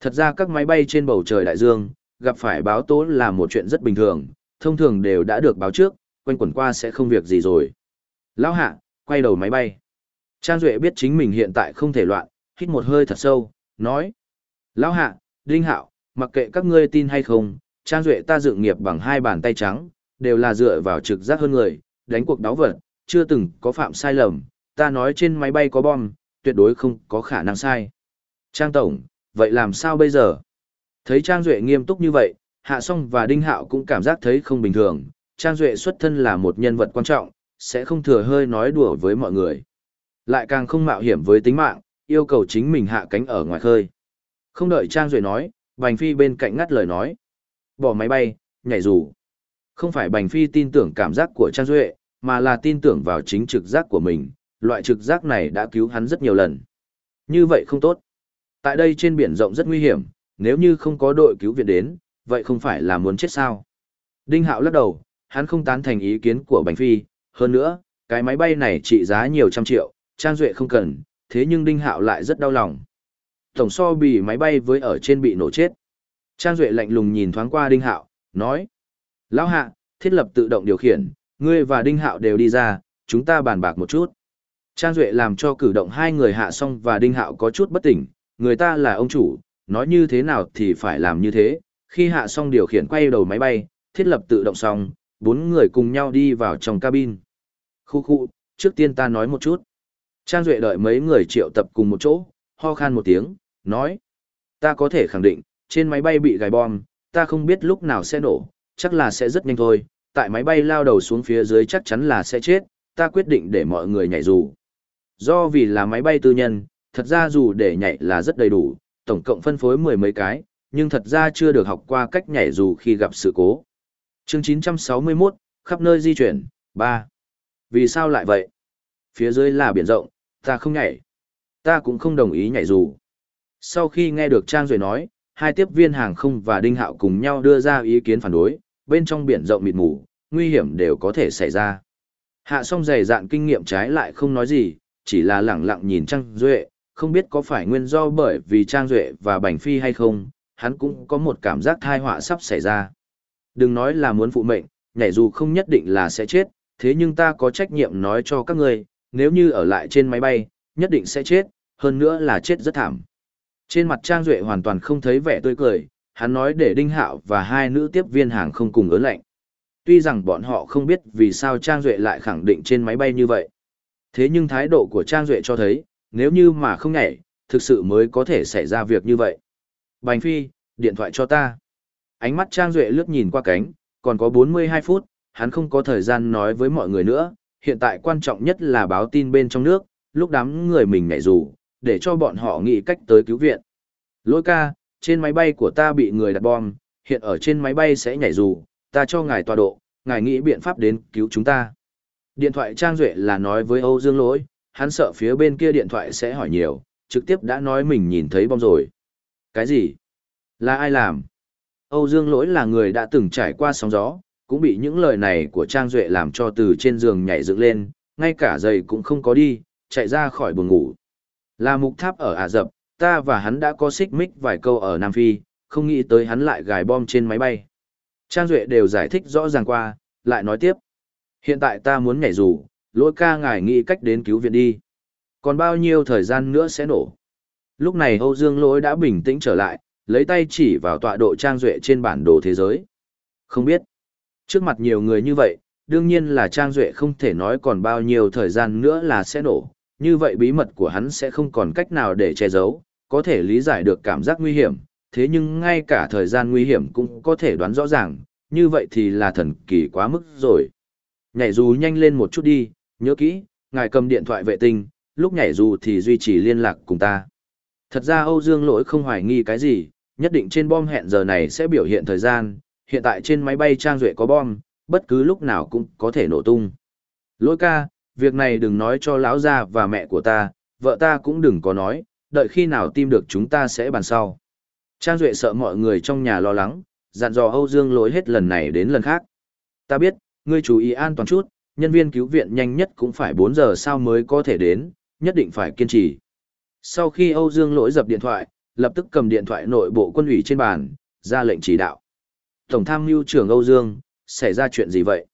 Thật ra các máy bay trên bầu trời đại dương, gặp phải báo tố là một chuyện rất bình thường, thông thường đều đã được báo trước, quanh quẩn qua sẽ không việc gì rồi. Lão hạ, quay đầu máy bay. Trang Duệ biết chính mình hiện tại không thể loạn, hít một hơi thật sâu, nói. Lão hạ, Đinh Hạo, mặc kệ các ngươi tin hay không, Trang Duệ ta dựng nghiệp bằng hai bàn tay trắng, đều là dựa vào trực giác hơn người, đánh cuộc đáo vật, chưa từng có phạm sai lầm, ta nói trên máy bay có bom, tuyệt đối không có khả năng sai. Trang Tổng, vậy làm sao bây giờ? Thấy Trang Duệ nghiêm túc như vậy, Hạ Song và Đinh Hạo cũng cảm giác thấy không bình thường, Trang Duệ xuất thân là một nhân vật quan trọng, sẽ không thừa hơi nói đùa với mọi người. Lại càng không mạo hiểm với tính mạng, yêu cầu chính mình hạ cánh ở ngoài khơi. Không đợi Trang Duệ nói, Bành Phi bên cạnh ngắt lời nói. Bỏ máy bay, nhảy dù. Không phải Bành Phi tin tưởng cảm giác của Trang Duệ, mà là tin tưởng vào chính trực giác của mình. Loại trực giác này đã cứu hắn rất nhiều lần. Như vậy không tốt. Tại đây trên biển rộng rất nguy hiểm, nếu như không có đội cứu viện đến, vậy không phải là muốn chết sao. Đinh Hạo lắc đầu, hắn không tán thành ý kiến của Bành Phi, hơn nữa, cái máy bay này trị giá nhiều trăm triệu, Trang Duệ không cần, thế nhưng Đinh Hạo lại rất đau lòng. Tổng so bị máy bay với ở trên bị nổ chết. Trang Duệ lạnh lùng nhìn thoáng qua Đinh Hạo, nói. Lão hạ, thiết lập tự động điều khiển, ngươi và Đinh Hạo đều đi ra, chúng ta bàn bạc một chút. Trang Duệ làm cho cử động hai người hạ xong và Đinh Hạo có chút bất tỉnh, người ta là ông chủ, nói như thế nào thì phải làm như thế. Khi hạ xong điều khiển quay đầu máy bay, thiết lập tự động xong, bốn người cùng nhau đi vào trong cabin. Khu khu, trước tiên ta nói một chút. Trang Duệ đợi mấy người triệu tập cùng một chỗ, ho khan một tiếng, nói. Ta có thể khẳng định, trên máy bay bị gài bom, ta không biết lúc nào sẽ nổ, chắc là sẽ rất nhanh thôi. Tại máy bay lao đầu xuống phía dưới chắc chắn là sẽ chết, ta quyết định để mọi người nhảy dù. Do vì là máy bay tư nhân, thật ra dù để nhảy là rất đầy đủ, tổng cộng phân phối mười mấy cái, nhưng thật ra chưa được học qua cách nhảy dù khi gặp sự cố. Chương 961, khắp nơi di chuyển, 3. Vì sao lại vậy? Phía dưới là biển rộng, ta không nhảy. Ta cũng không đồng ý nhảy dù. Sau khi nghe được Trang Duệ nói, hai tiếp viên hàng không và Đinh Hạo cùng nhau đưa ra ý kiến phản đối, bên trong biển rộng mịt mù, nguy hiểm đều có thể xảy ra. Hạ song dày dạn kinh nghiệm trái lại không nói gì, chỉ là lẳng lặng nhìn Trang Duệ, không biết có phải nguyên do bởi vì Trang Duệ và Bành Phi hay không, hắn cũng có một cảm giác thai họa sắp xảy ra. Đừng nói là muốn phụ mệnh, nhảy dù không nhất định là sẽ chết, thế nhưng ta có trách nhiệm nói cho các người, nếu như ở lại trên máy bay, nhất định sẽ chết, hơn nữa là chết rất thảm. Trên mặt Trang Duệ hoàn toàn không thấy vẻ tươi cười, hắn nói để Đinh Hạo và hai nữ tiếp viên hàng không cùng ớn lạnh. Tuy rằng bọn họ không biết vì sao Trang Duệ lại khẳng định trên máy bay như vậy. Thế nhưng thái độ của Trang Duệ cho thấy, nếu như mà không nhảy, thực sự mới có thể xảy ra việc như vậy. Bành Phi, điện thoại cho ta. Ánh mắt Trang Duệ lướt nhìn qua cánh, còn có 42 phút, hắn không có thời gian nói với mọi người nữa, hiện tại quan trọng nhất là báo tin bên trong nước, lúc đám người mình nhảy dù, để cho bọn họ nghĩ cách tới cứu viện. Lỗi ca, trên máy bay của ta bị người đặt bom, hiện ở trên máy bay sẽ nhảy dù, ta cho ngài tọa độ, ngài nghĩ biện pháp đến cứu chúng ta. Điện thoại Trang Duệ là nói với Âu Dương Lỗi, hắn sợ phía bên kia điện thoại sẽ hỏi nhiều, trực tiếp đã nói mình nhìn thấy bom rồi. Cái gì? Là ai làm? Âu Dương Lỗi là người đã từng trải qua sóng gió, cũng bị những lời này của Trang Duệ làm cho từ trên giường nhảy dựng lên, ngay cả giày cũng không có đi, chạy ra khỏi buồng ngủ. Là mục tháp ở Ả Dập, ta và hắn đã có xích mích vài câu ở Nam Phi, không nghĩ tới hắn lại gài bom trên máy bay. Trang Duệ đều giải thích rõ ràng qua, lại nói tiếp. Hiện tại ta muốn nhảy dù, lỗi ca ngài nghĩ cách đến cứu viện đi. Còn bao nhiêu thời gian nữa sẽ nổ? Lúc này Âu Dương lỗi đã bình tĩnh trở lại, lấy tay chỉ vào tọa độ Trang Duệ trên bản đồ thế giới. Không biết. Trước mặt nhiều người như vậy, đương nhiên là Trang Duệ không thể nói còn bao nhiêu thời gian nữa là sẽ nổ, như vậy bí mật của hắn sẽ không còn cách nào để che giấu, có thể lý giải được cảm giác nguy hiểm, thế nhưng ngay cả thời gian nguy hiểm cũng có thể đoán rõ ràng, như vậy thì là thần kỳ quá mức rồi. Nhảy dù nhanh lên một chút đi, nhớ kỹ, ngài cầm điện thoại vệ tinh, lúc nhảy dù thì duy trì liên lạc cùng ta. Thật ra Âu Dương lỗi không hoài nghi cái gì, nhất định trên bom hẹn giờ này sẽ biểu hiện thời gian, hiện tại trên máy bay trang duệ có bom, bất cứ lúc nào cũng có thể nổ tung. Lỗi ca, việc này đừng nói cho lão gia và mẹ của ta, vợ ta cũng đừng có nói, đợi khi nào tìm được chúng ta sẽ bàn sau. Trang Duệ sợ mọi người trong nhà lo lắng, dặn dò Âu Dương lỗi hết lần này đến lần khác. Ta biết, ngươi chú ý an toàn chút, nhân viên cứu viện nhanh nhất cũng phải 4 giờ sau mới có thể đến, nhất định phải kiên trì. Sau khi Âu Dương lỗi dập điện thoại, lập tức cầm điện thoại nội bộ quân ủy trên bàn, ra lệnh chỉ đạo. Tổng tham mưu trưởng Âu Dương, xảy ra chuyện gì vậy?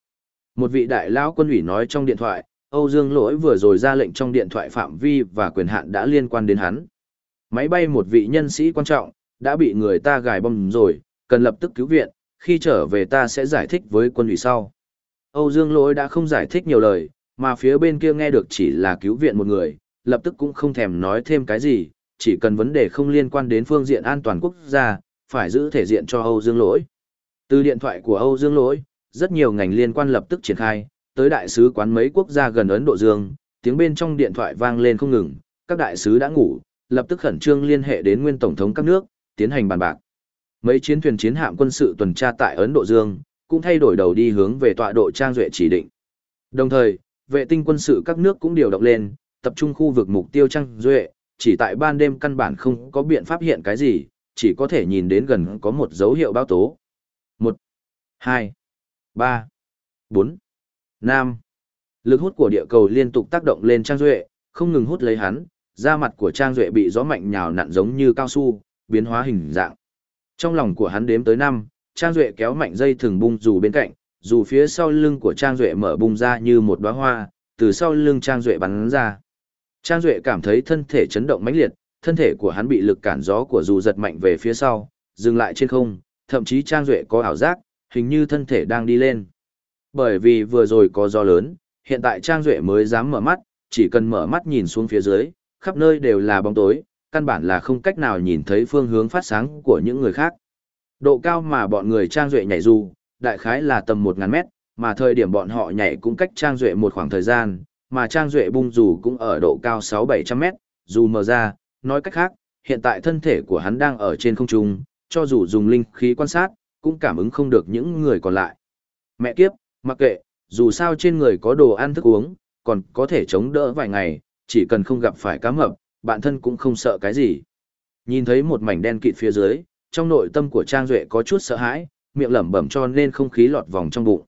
Một vị đại lão quân ủy nói trong điện thoại, Âu Dương lỗi vừa rồi ra lệnh trong điện thoại phạm vi và quyền hạn đã liên quan đến hắn. Máy bay một vị nhân sĩ quan trọng, đã bị người ta gài bom rồi, cần lập tức cứu viện, khi trở về ta sẽ giải thích với quân ủy sau. Âu Dương lỗi đã không giải thích nhiều lời, mà phía bên kia nghe được chỉ là cứu viện một người, lập tức cũng không thèm nói thêm cái gì, chỉ cần vấn đề không liên quan đến phương diện an toàn quốc gia, phải giữ thể diện cho Âu Dương lỗi. Từ điện thoại của Âu Dương lỗi, rất nhiều ngành liên quan lập tức triển khai, tới đại sứ quán mấy quốc gia gần Ấn Độ Dương, tiếng bên trong điện thoại vang lên không ngừng, các đại sứ đã ngủ, lập tức khẩn trương liên hệ đến nguyên tổng thống các nước, tiến hành bàn bạc. Mấy chiến thuyền chiến hạm quân sự tuần tra tại Ấn Độ Dương, cũng thay đổi đầu đi hướng về tọa độ trang duệ chỉ định. Đồng thời, vệ tinh quân sự các nước cũng điều động lên, tập trung khu vực mục tiêu trang duệ, chỉ tại ban đêm căn bản không có biện pháp hiện cái gì, chỉ có thể nhìn đến gần có một dấu hiệu báo tố. 1, 2, 3, 4, 5. Lực hút của địa cầu liên tục tác động lên Trang Duệ, không ngừng hút lấy hắn, da mặt của Trang Duệ bị gió mạnh nhào nặn giống như cao su, biến hóa hình dạng. Trong lòng của hắn đếm tới 5, Trang Duệ kéo mạnh dây thừng bung dù bên cạnh, dù phía sau lưng của Trang Duệ mở bung ra như một đóa hoa, từ sau lưng Trang Duệ bắn ra. Trang Duệ cảm thấy thân thể chấn động mãnh liệt, thân thể của hắn bị lực cản gió của dù giật mạnh về phía sau, dừng lại trên không, thậm chí Trang Duệ có ảo giác, hình như thân thể đang đi lên. Bởi vì vừa rồi có gió lớn, hiện tại Trang Duệ mới dám mở mắt, chỉ cần mở mắt nhìn xuống phía dưới, khắp nơi đều là bóng tối, căn bản là không cách nào nhìn thấy phương hướng phát sáng của những người khác. Độ cao mà bọn người Trang Duệ nhảy dù, đại khái là tầm 1.000 mét, mà thời điểm bọn họ nhảy cũng cách Trang Duệ một khoảng thời gian, mà Trang Duệ bung dù cũng ở độ cao 6-700 mét, dù mở ra, nói cách khác, hiện tại thân thể của hắn đang ở trên không trung, cho dù dùng linh khí quan sát, cũng cảm ứng không được những người còn lại. Mẹ kiếp, mặc kệ, dù sao trên người có đồ ăn thức uống, còn có thể chống đỡ vài ngày, chỉ cần không gặp phải cá mập, bản thân cũng không sợ cái gì. Nhìn thấy một mảnh đen kịt phía dưới, trong nội tâm của Trang Duệ có chút sợ hãi, miệng lẩm bẩm cho nên không khí lọt vòng trong bụng.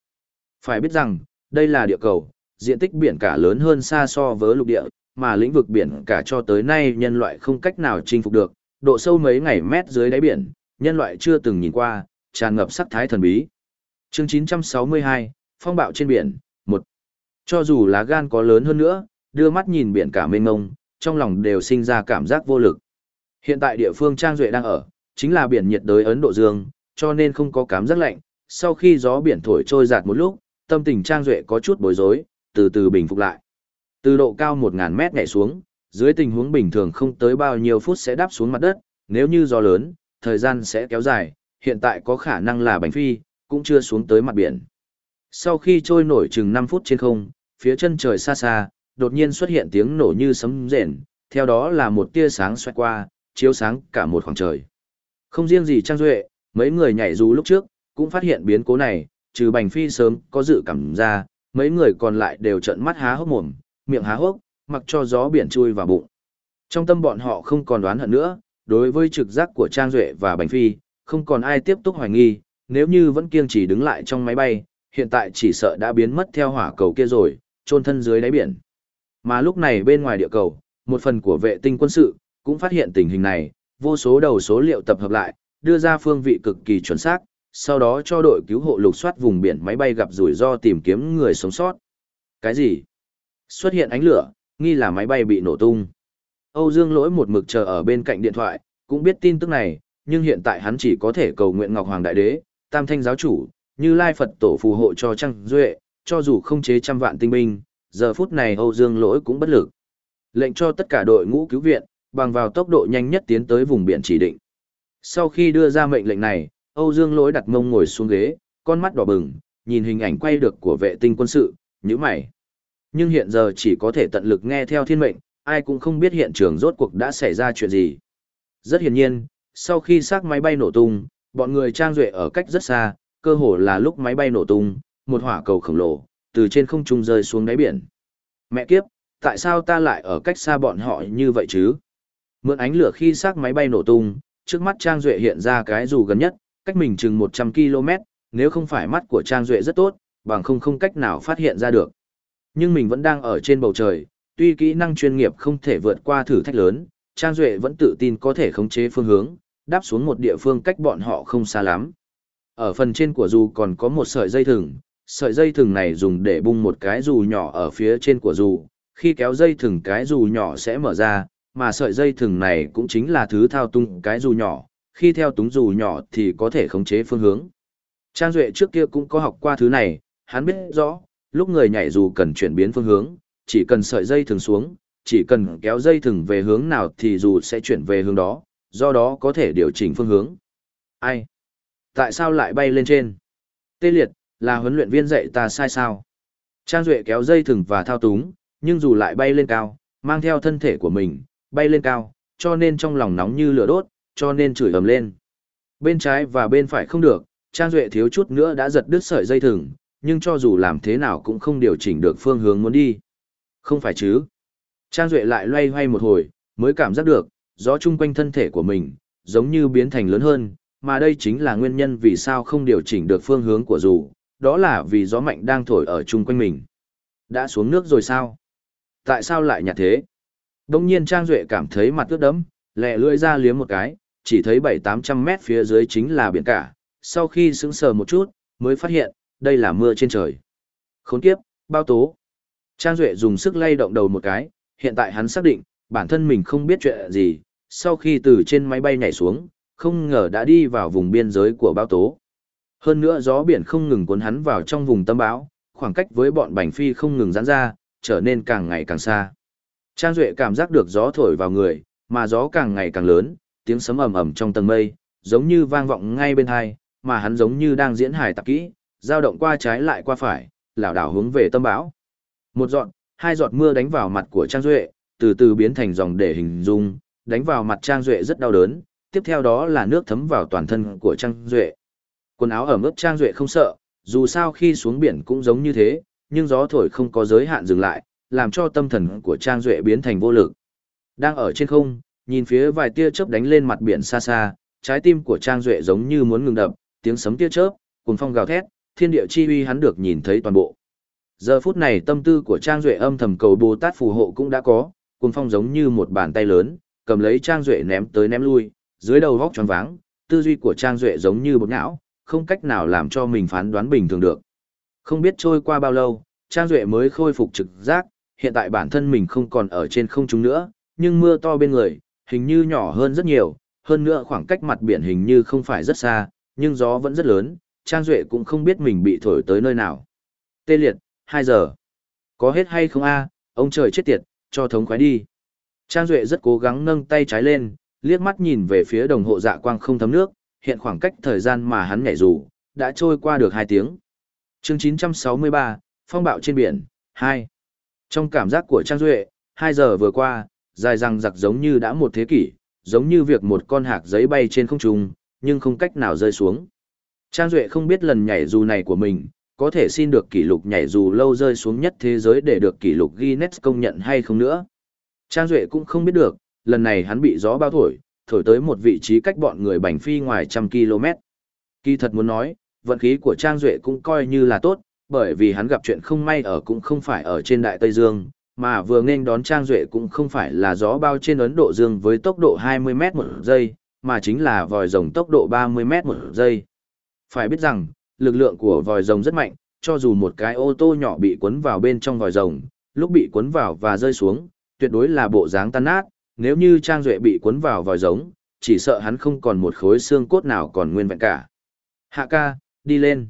Phải biết rằng, đây là địa cầu, diện tích biển cả lớn hơn xa so với lục địa, mà lĩnh vực biển cả cho tới nay nhân loại không cách nào chinh phục được, độ sâu mấy ngày mét dưới đáy biển, nhân loại chưa từng nhìn qua, tràn ngập sắc thái thần bí. Chương 962, Phong bạo trên biển, một Cho dù lá gan có lớn hơn nữa, đưa mắt nhìn biển cả mênh mông, trong lòng đều sinh ra cảm giác vô lực. Hiện tại địa phương Trang Duệ đang ở, chính là biển nhiệt đới Ấn Độ Dương, cho nên không có cảm giác lạnh. Sau khi gió biển thổi trôi giạt một lúc, tâm tình Trang Duệ có chút bối rối, từ từ bình phục lại. Từ độ cao 1.000 mét nhảy xuống, Dưới tình huống bình thường không tới bao nhiêu phút sẽ đáp xuống mặt đất, nếu như gió lớn, thời gian sẽ kéo dài, hiện tại có khả năng là bánh phi, cũng chưa xuống tới mặt biển. Sau khi trôi nổi chừng 5 phút trên không, phía chân trời xa xa, đột nhiên xuất hiện tiếng nổ như sấm rền, theo đó là một tia sáng xoẹt qua, chiếu sáng cả một khoảng trời. Không riêng gì Trang Duệ, mấy người nhảy dù lúc trước, cũng phát hiện biến cố này, trừ Bành Phi sớm có dự cảm ra, mấy người còn lại đều trợn mắt há hốc mồm, miệng há hốc, mặc cho gió biển chui vào bụng. Trong tâm bọn họ không còn đoán hận nữa, đối với trực giác của Trang Duệ và Bành Phi, không còn ai tiếp tục hoài nghi, nếu như vẫn kiêng chỉ đứng lại trong máy bay, hiện tại chỉ sợ đã biến mất theo hỏa cầu kia rồi, trôn thân dưới đáy biển. Mà lúc này bên ngoài địa cầu, một phần của vệ tinh quân sự, cũng phát hiện tình hình này, vô số đầu số liệu tập hợp lại, đưa ra phương vị cực kỳ chuẩn xác, sau đó cho đội cứu hộ lục soát vùng biển máy bay gặp rủi ro tìm kiếm người sống sót. Cái gì? Xuất hiện ánh lửa, nghi là máy bay bị nổ tung. Âu Dương lỗi một mực chờ ở bên cạnh điện thoại, cũng biết tin tức này, nhưng hiện tại hắn chỉ có thể cầu nguyện Ngọc Hoàng Đại Đế, Tam Thanh Giáo Chủ, như Lai Phật Tổ phù hộ cho Trăng Duệ, cho dù không chế trăm vạn tinh binh, giờ phút này Âu Dương lỗi cũng bất lực. Lệnh cho tất cả đội ngũ cứu viện, bằng vào tốc độ nhanh nhất tiến tới vùng biển chỉ định. Sau khi đưa ra mệnh lệnh này, Âu Dương lỗi đặt mông ngồi xuống ghế, con mắt đỏ bừng, nhìn hình ảnh quay được của vệ tinh quân sự, như mày. Nhưng hiện giờ chỉ có thể tận lực nghe theo thiên mệnh, ai cũng không biết hiện trường rốt cuộc đã xảy ra chuyện gì. Rất hiển nhiên, sau khi xác máy bay nổ tung, bọn người trang duệ ở cách rất xa, cơ hồ là lúc máy bay nổ tung, một hỏa cầu khổng lồ, từ trên không trung rơi xuống đáy biển. Mẹ kiếp, tại sao ta lại ở cách xa bọn họ như vậy chứ? Mượn ánh lửa khi xác máy bay nổ tung, trước mắt Trang Duệ hiện ra cái dù gần nhất, cách mình chừng 100 km, nếu không phải mắt của Trang Duệ rất tốt, bằng không không cách nào phát hiện ra được. Nhưng mình vẫn đang ở trên bầu trời, tuy kỹ năng chuyên nghiệp không thể vượt qua thử thách lớn, Trang Duệ vẫn tự tin có thể khống chế phương hướng, đáp xuống một địa phương cách bọn họ không xa lắm. Ở phần trên của dù còn có một sợi dây thừng, sợi dây thừng này dùng để bung một cái dù nhỏ ở phía trên của dù, khi kéo dây thừng cái dù nhỏ sẽ mở ra, mà sợi dây thừng này cũng chính là thứ thao tung cái dù nhỏ, khi theo túng dù nhỏ thì có thể khống chế phương hướng. Trang Duệ trước kia cũng có học qua thứ này, hắn biết rõ, lúc người nhảy dù cần chuyển biến phương hướng, chỉ cần sợi dây thừng xuống, chỉ cần kéo dây thừng về hướng nào thì dù sẽ chuyển về hướng đó, do đó có thể điều chỉnh phương hướng. Ai? Tại sao lại bay lên trên? Tê liệt, là huấn luyện viên dạy ta sai sao? Trang Duệ kéo dây thừng và thao túng, nhưng dù lại bay lên cao, mang theo thân thể của mình, bay lên cao, cho nên trong lòng nóng như lửa đốt, cho nên chửi ầm lên. Bên trái và bên phải không được, Trang Duệ thiếu chút nữa đã giật đứt sợi dây thừng, nhưng cho dù làm thế nào cũng không điều chỉnh được phương hướng muốn đi. Không phải chứ? Trang Duệ lại loay hoay một hồi, mới cảm giác được, gió chung quanh thân thể của mình, giống như biến thành lớn hơn, mà đây chính là nguyên nhân vì sao không điều chỉnh được phương hướng của dù, đó là vì gió mạnh đang thổi ở chung quanh mình. Đã xuống nước rồi sao? Tại sao lại nhạt thế? Đông nhiên Trang Duệ cảm thấy mặt ướt đấm, lẹ lưỡi ra liếm một cái, chỉ thấy 7-800 mét phía dưới chính là biển cả. Sau khi sững sờ một chút, mới phát hiện, đây là mưa trên trời. Khốn kiếp, bao tố. Trang Duệ dùng sức lay động đầu một cái, hiện tại hắn xác định, bản thân mình không biết chuyện gì, sau khi từ trên máy bay nhảy xuống, không ngờ đã đi vào vùng biên giới của bao tố. Hơn nữa gió biển không ngừng cuốn hắn vào trong vùng tâm bão, khoảng cách với bọn bành phi không ngừng giãn ra, trở nên càng ngày càng xa. Trang Duệ cảm giác được gió thổi vào người, mà gió càng ngày càng lớn, tiếng sấm ầm ầm trong tầng mây, giống như vang vọng ngay bên hai, mà hắn giống như đang diễn hài tạp kỹ, dao động qua trái lại qua phải, lảo đảo hướng về tâm bão. Một giọt, hai giọt mưa đánh vào mặt của Trang Duệ, từ từ biến thành dòng để hình dung, đánh vào mặt Trang Duệ rất đau đớn, tiếp theo đó là nước thấm vào toàn thân của Trang Duệ. Quần áo ẩm ướt Trang Duệ không sợ, dù sao khi xuống biển cũng giống như thế, nhưng gió thổi không có giới hạn dừng lại, làm cho tâm thần của Trang Duệ biến thành vô lực. Đang ở trên không, nhìn phía vài tia chớp đánh lên mặt biển xa xa, trái tim của Trang Duệ giống như muốn ngừng đập, tiếng sấm tia chớp, cùng phong gào thét, thiên địa chi uy hắn được nhìn thấy toàn bộ. Giờ phút này tâm tư của Trang Duệ âm thầm cầu Bồ Tát phù hộ cũng đã có, cùng phong giống như một bàn tay lớn, cầm lấy Trang Duệ ném tới ném lui, dưới đầu vóc tròn váng, tư duy của Trang Duệ giống như bột não, không cách nào làm cho mình phán đoán bình thường được. Không biết trôi qua bao lâu, Trang Duệ mới khôi phục trực giác, hiện tại bản thân mình không còn ở trên không trung nữa, nhưng mưa to bên người, hình như nhỏ hơn rất nhiều, hơn nữa khoảng cách mặt biển hình như không phải rất xa, nhưng gió vẫn rất lớn, Trang Duệ cũng không biết mình bị thổi tới nơi nào. Tê liệt, 2 giờ. Có hết hay không a ông trời chết tiệt, cho thống khoái đi. Trang Duệ rất cố gắng nâng tay trái lên, liếc mắt nhìn về phía đồng hộ dạ quang không thấm nước, hiện khoảng cách thời gian mà hắn nhảy dù, đã trôi qua được 2 tiếng. chương 963, Phong bạo trên biển, 2. Trong cảm giác của Trang Duệ, 2 giờ vừa qua, dài răng giặc giống như đã một thế kỷ, giống như việc một con hạc giấy bay trên không trung, nhưng không cách nào rơi xuống. Trang Duệ không biết lần nhảy dù này của mình, có thể xin được kỷ lục nhảy dù lâu rơi xuống nhất thế giới để được kỷ lục Guinness công nhận hay không nữa. Trang Duệ cũng không biết được, lần này hắn bị gió bao thổi, thổi tới một vị trí cách bọn người bành phi ngoài trăm km. Kỳ thật muốn nói, vận khí của Trang Duệ cũng coi như là tốt, bởi vì hắn gặp chuyện không may ở cũng không phải ở trên Đại Tây Dương, mà vừa nên đón Trang Duệ cũng không phải là gió bao trên Ấn Độ Dương với tốc độ 20 m một giây, mà chính là vòi rồng tốc độ 30 m một giây. Phải biết rằng, lực lượng của vòi rồng rất mạnh, cho dù một cái ô tô nhỏ bị cuốn vào bên trong vòi rồng, lúc bị cuốn vào và rơi xuống, tuyệt đối là bộ dáng tan nát, nếu như Trang Duệ bị cuốn vào vòi rồng, chỉ sợ hắn không còn một khối xương cốt nào còn nguyên vẹn cả. Hạ ca, đi lên.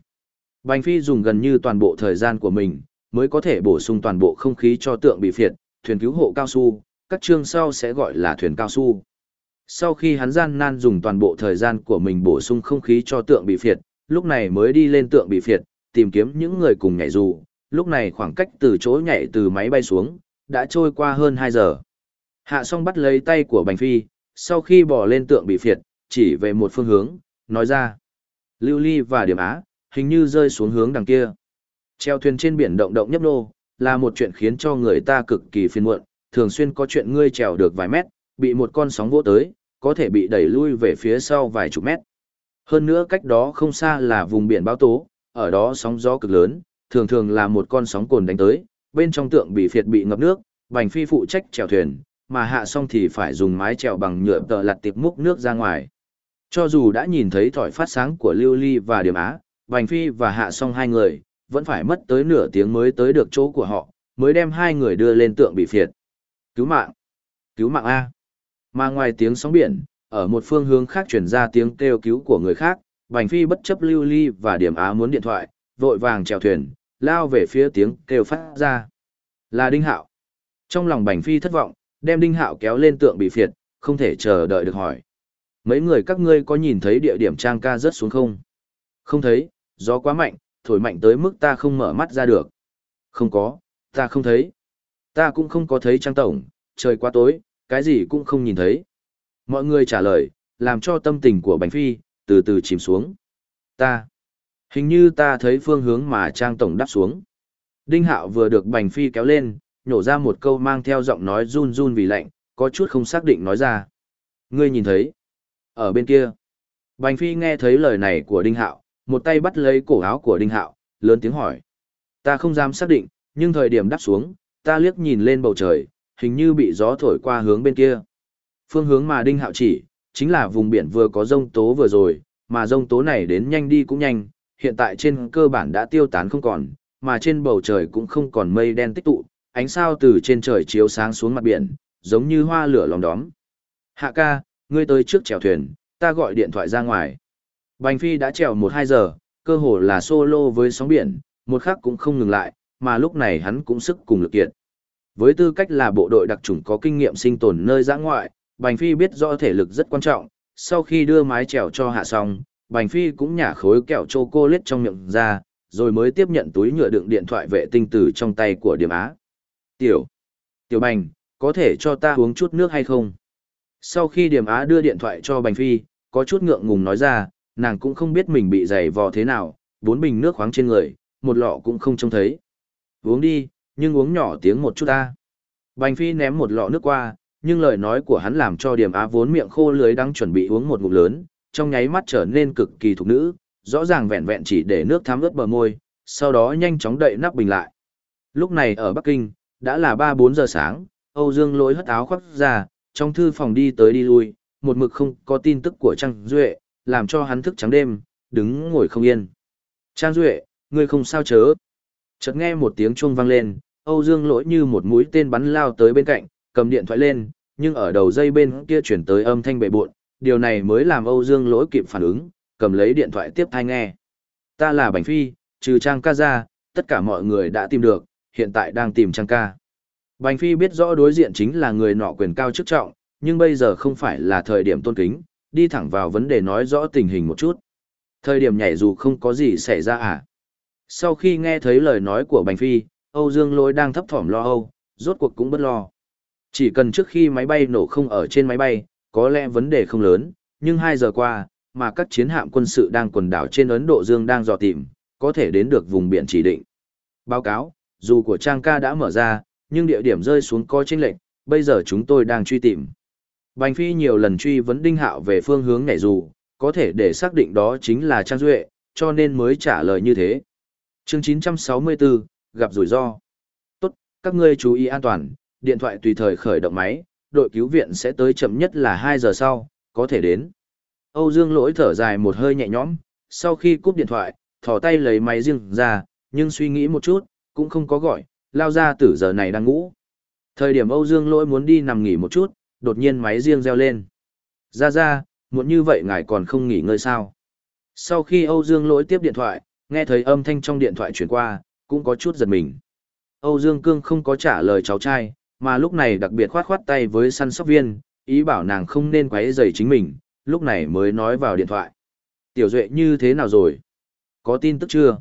Bành Phi dùng gần như toàn bộ thời gian của mình, mới có thể bổ sung toàn bộ không khí cho tượng bị phiệt, thuyền cứu hộ cao su, các chương sau sẽ gọi là thuyền cao su. Sau khi hắn gian nan dùng toàn bộ thời gian của mình bổ sung không khí cho tượng bị phiệt, lúc này mới đi lên tượng bị phiệt, tìm kiếm những người cùng nhảy dù, lúc này khoảng cách từ chỗ nhảy từ máy bay xuống, đã trôi qua hơn 2 giờ. Hạ Song bắt lấy tay của Bành Phi, sau khi bỏ lên tượng bị phiệt, chỉ về một phương hướng, nói ra. Lưu Ly và Điểm Á, hình như rơi xuống hướng đằng kia. Treo thuyền trên biển động động nhấp nô, là một chuyện khiến cho người ta cực kỳ phiền muộn, thường xuyên có chuyện ngươi trèo được vài mét, bị một con sóng vỗ tới, có thể bị đẩy lui về phía sau vài chục mét. Hơn nữa cách đó không xa là vùng biển báo tố, ở đó sóng gió cực lớn, thường thường là một con sóng cồn đánh tới, bên trong tượng bị phiệt bị ngập nước, Bành Phi phụ trách chèo thuyền, mà hạ xong thì phải dùng mái chèo bằng nhựa tợ lặt tiệp múc nước ra ngoài. Cho dù đã nhìn thấy thỏi phát sáng của Lưu Ly và Điểm Á, Bành Phi và hạ Song hai người, vẫn phải mất tới nửa tiếng mới tới được chỗ của họ, mới đem hai người đưa lên tượng bị phiệt. Cứu mạng! Cứu mạng A! Mà ngoài tiếng sóng biển, ở một phương hướng khác chuyển ra tiếng kêu cứu của người khác, Bành Phi bất chấp lưu ly và điểm á muốn điện thoại, vội vàng chèo thuyền, lao về phía tiếng kêu phát ra. Là Đinh Hạo. Trong lòng Bành Phi thất vọng, đem Đinh Hạo kéo lên tượng bị phiệt, không thể chờ đợi được hỏi. Mấy người các ngươi có nhìn thấy địa điểm trang ca rớt xuống không? Không thấy, gió quá mạnh, thổi mạnh tới mức ta không mở mắt ra được. Không có, ta không thấy. Ta cũng không có thấy trang tổng, trời quá tối, cái gì cũng không nhìn thấy. Mọi người trả lời, làm cho tâm tình của Bành Phi, từ từ chìm xuống. Ta, hình như ta thấy phương hướng mà trang tổng đáp xuống. Đinh Hạo vừa được Bành Phi kéo lên, nhổ ra một câu mang theo giọng nói run run vì lạnh, có chút không xác định nói ra. Ngươi nhìn thấy, ở bên kia. Bành Phi nghe thấy lời này của Đinh Hạo, một tay bắt lấy cổ áo của Đinh Hạo, lớn tiếng hỏi. Ta không dám xác định, nhưng thời điểm đáp xuống, ta liếc nhìn lên bầu trời, hình như bị gió thổi qua hướng bên kia. Phương hướng mà Đinh Hạo chỉ, chính là vùng biển vừa có rông tố vừa rồi, mà rông tố này đến nhanh đi cũng nhanh, hiện tại trên cơ bản đã tiêu tán không còn, mà trên bầu trời cũng không còn mây đen tích tụ, ánh sao từ trên trời chiếu sáng xuống mặt biển, giống như hoa lửa lòng đóm. Hạ ca, ngươi tới trước chèo thuyền, ta gọi điện thoại ra ngoài. Bành Phi đã trèo 1-2 giờ, cơ hồ là solo với sóng biển, một khắc cũng không ngừng lại, mà lúc này hắn cũng sức cùng lực kiện. Với tư cách là bộ đội đặc chủng có kinh nghiệm sinh tồn nơi giã ngoại, Bành Phi biết rõ thể lực rất quan trọng, sau khi đưa mái trèo cho hạ xong, Bành Phi cũng nhả khối kẹo chocolate trong miệng ra, rồi mới tiếp nhận túi nhựa đựng điện thoại vệ tinh từ trong tay của Điểm Á. Tiểu, Tiểu Bành, có thể cho ta uống chút nước hay không? Sau khi Điểm Á đưa điện thoại cho Bành Phi, có chút ngượng ngùng nói ra, nàng cũng không biết mình bị dày vò thế nào, bốn bình nước khoáng trên người, một lọ cũng không trông thấy. Uống đi, nhưng uống nhỏ tiếng một chút ta. Bành Phi ném một lọ nước qua, nhưng lời nói của hắn làm cho điểm á vốn miệng khô lưới đang chuẩn bị uống một ngụm lớn, trong nháy mắt trở nên cực kỳ thục nữ, rõ ràng vẹn vẹn chỉ để nước thám ướt bờ môi, sau đó nhanh chóng đậy nắp bình lại. Lúc này ở Bắc Kinh, đã là 3-4 giờ sáng, Âu Dương lối hất áo khoác ra, trong thư phòng đi tới đi lui, một mực không có tin tức của Trang Duệ, làm cho hắn thức trắng đêm, đứng ngồi không yên. Trang Duệ, ngươi không sao chớ. Chợt nghe một tiếng chuông vang lên, Âu Dương lỗi như một mũi tên bắn lao tới bên cạnh, cầm điện thoại lên, nhưng ở đầu dây bên kia chuyển tới âm thanh bệ buộn, điều này mới làm Âu Dương lỗi kịp phản ứng, cầm lấy điện thoại tiếp thai nghe. Ta là Bành Phi, trừ Trang ca ra, tất cả mọi người đã tìm được, hiện tại đang tìm Trang ca. Bành Phi biết rõ đối diện chính là người nọ quyền cao chức trọng, nhưng bây giờ không phải là thời điểm tôn kính, đi thẳng vào vấn đề nói rõ tình hình một chút. Thời điểm nhảy dù không có gì xảy ra à. Sau khi nghe thấy lời nói của Bành Phi, Âu Dương Lỗi đang thấp thỏm lo âu, rốt cuộc cũng bất lo. Chỉ cần trước khi máy bay nổ không ở trên máy bay, có lẽ vấn đề không lớn, nhưng 2 giờ qua, mà các chiến hạm quân sự đang quần đảo trên Ấn Độ Dương đang dò tìm, có thể đến được vùng biển chỉ định. Báo cáo, dù của Trang ca đã mở ra, nhưng địa điểm rơi xuống có chênh lệnh, bây giờ chúng tôi đang truy tìm. Bành Phi nhiều lần truy vấn Đinh Hạo về phương hướng nhảy dù, có thể để xác định đó chính là Trang Duệ, cho nên mới trả lời như thế. Chương 964, gặp rủi ro. Tốt, các ngươi chú ý an toàn, điện thoại tùy thời khởi động máy, đội cứu viện sẽ tới chậm nhất là 2 giờ sau, có thể đến. Âu Dương lỗi thở dài một hơi nhẹ nhõm, sau khi cúp điện thoại, thò tay lấy máy riêng ra, nhưng suy nghĩ một chút, cũng không có gọi, lao ra từ giờ này đang ngủ. Thời điểm Âu Dương lỗi muốn đi nằm nghỉ một chút, đột nhiên máy riêng reo lên. Ra ra, muốn như vậy ngài còn không nghỉ ngơi sao? Sau khi Âu Dương lỗi tiếp điện thoại, nghe thấy âm thanh trong điện thoại chuyển qua, cũng có chút giật mình. Âu Dương Cương không có trả lời cháu trai, mà lúc này đặc biệt khoát khoát tay với săn sóc viên, ý bảo nàng không nên quấy rầy chính mình, lúc này mới nói vào điện thoại. Tiểu Duệ như thế nào rồi? Có tin tức chưa?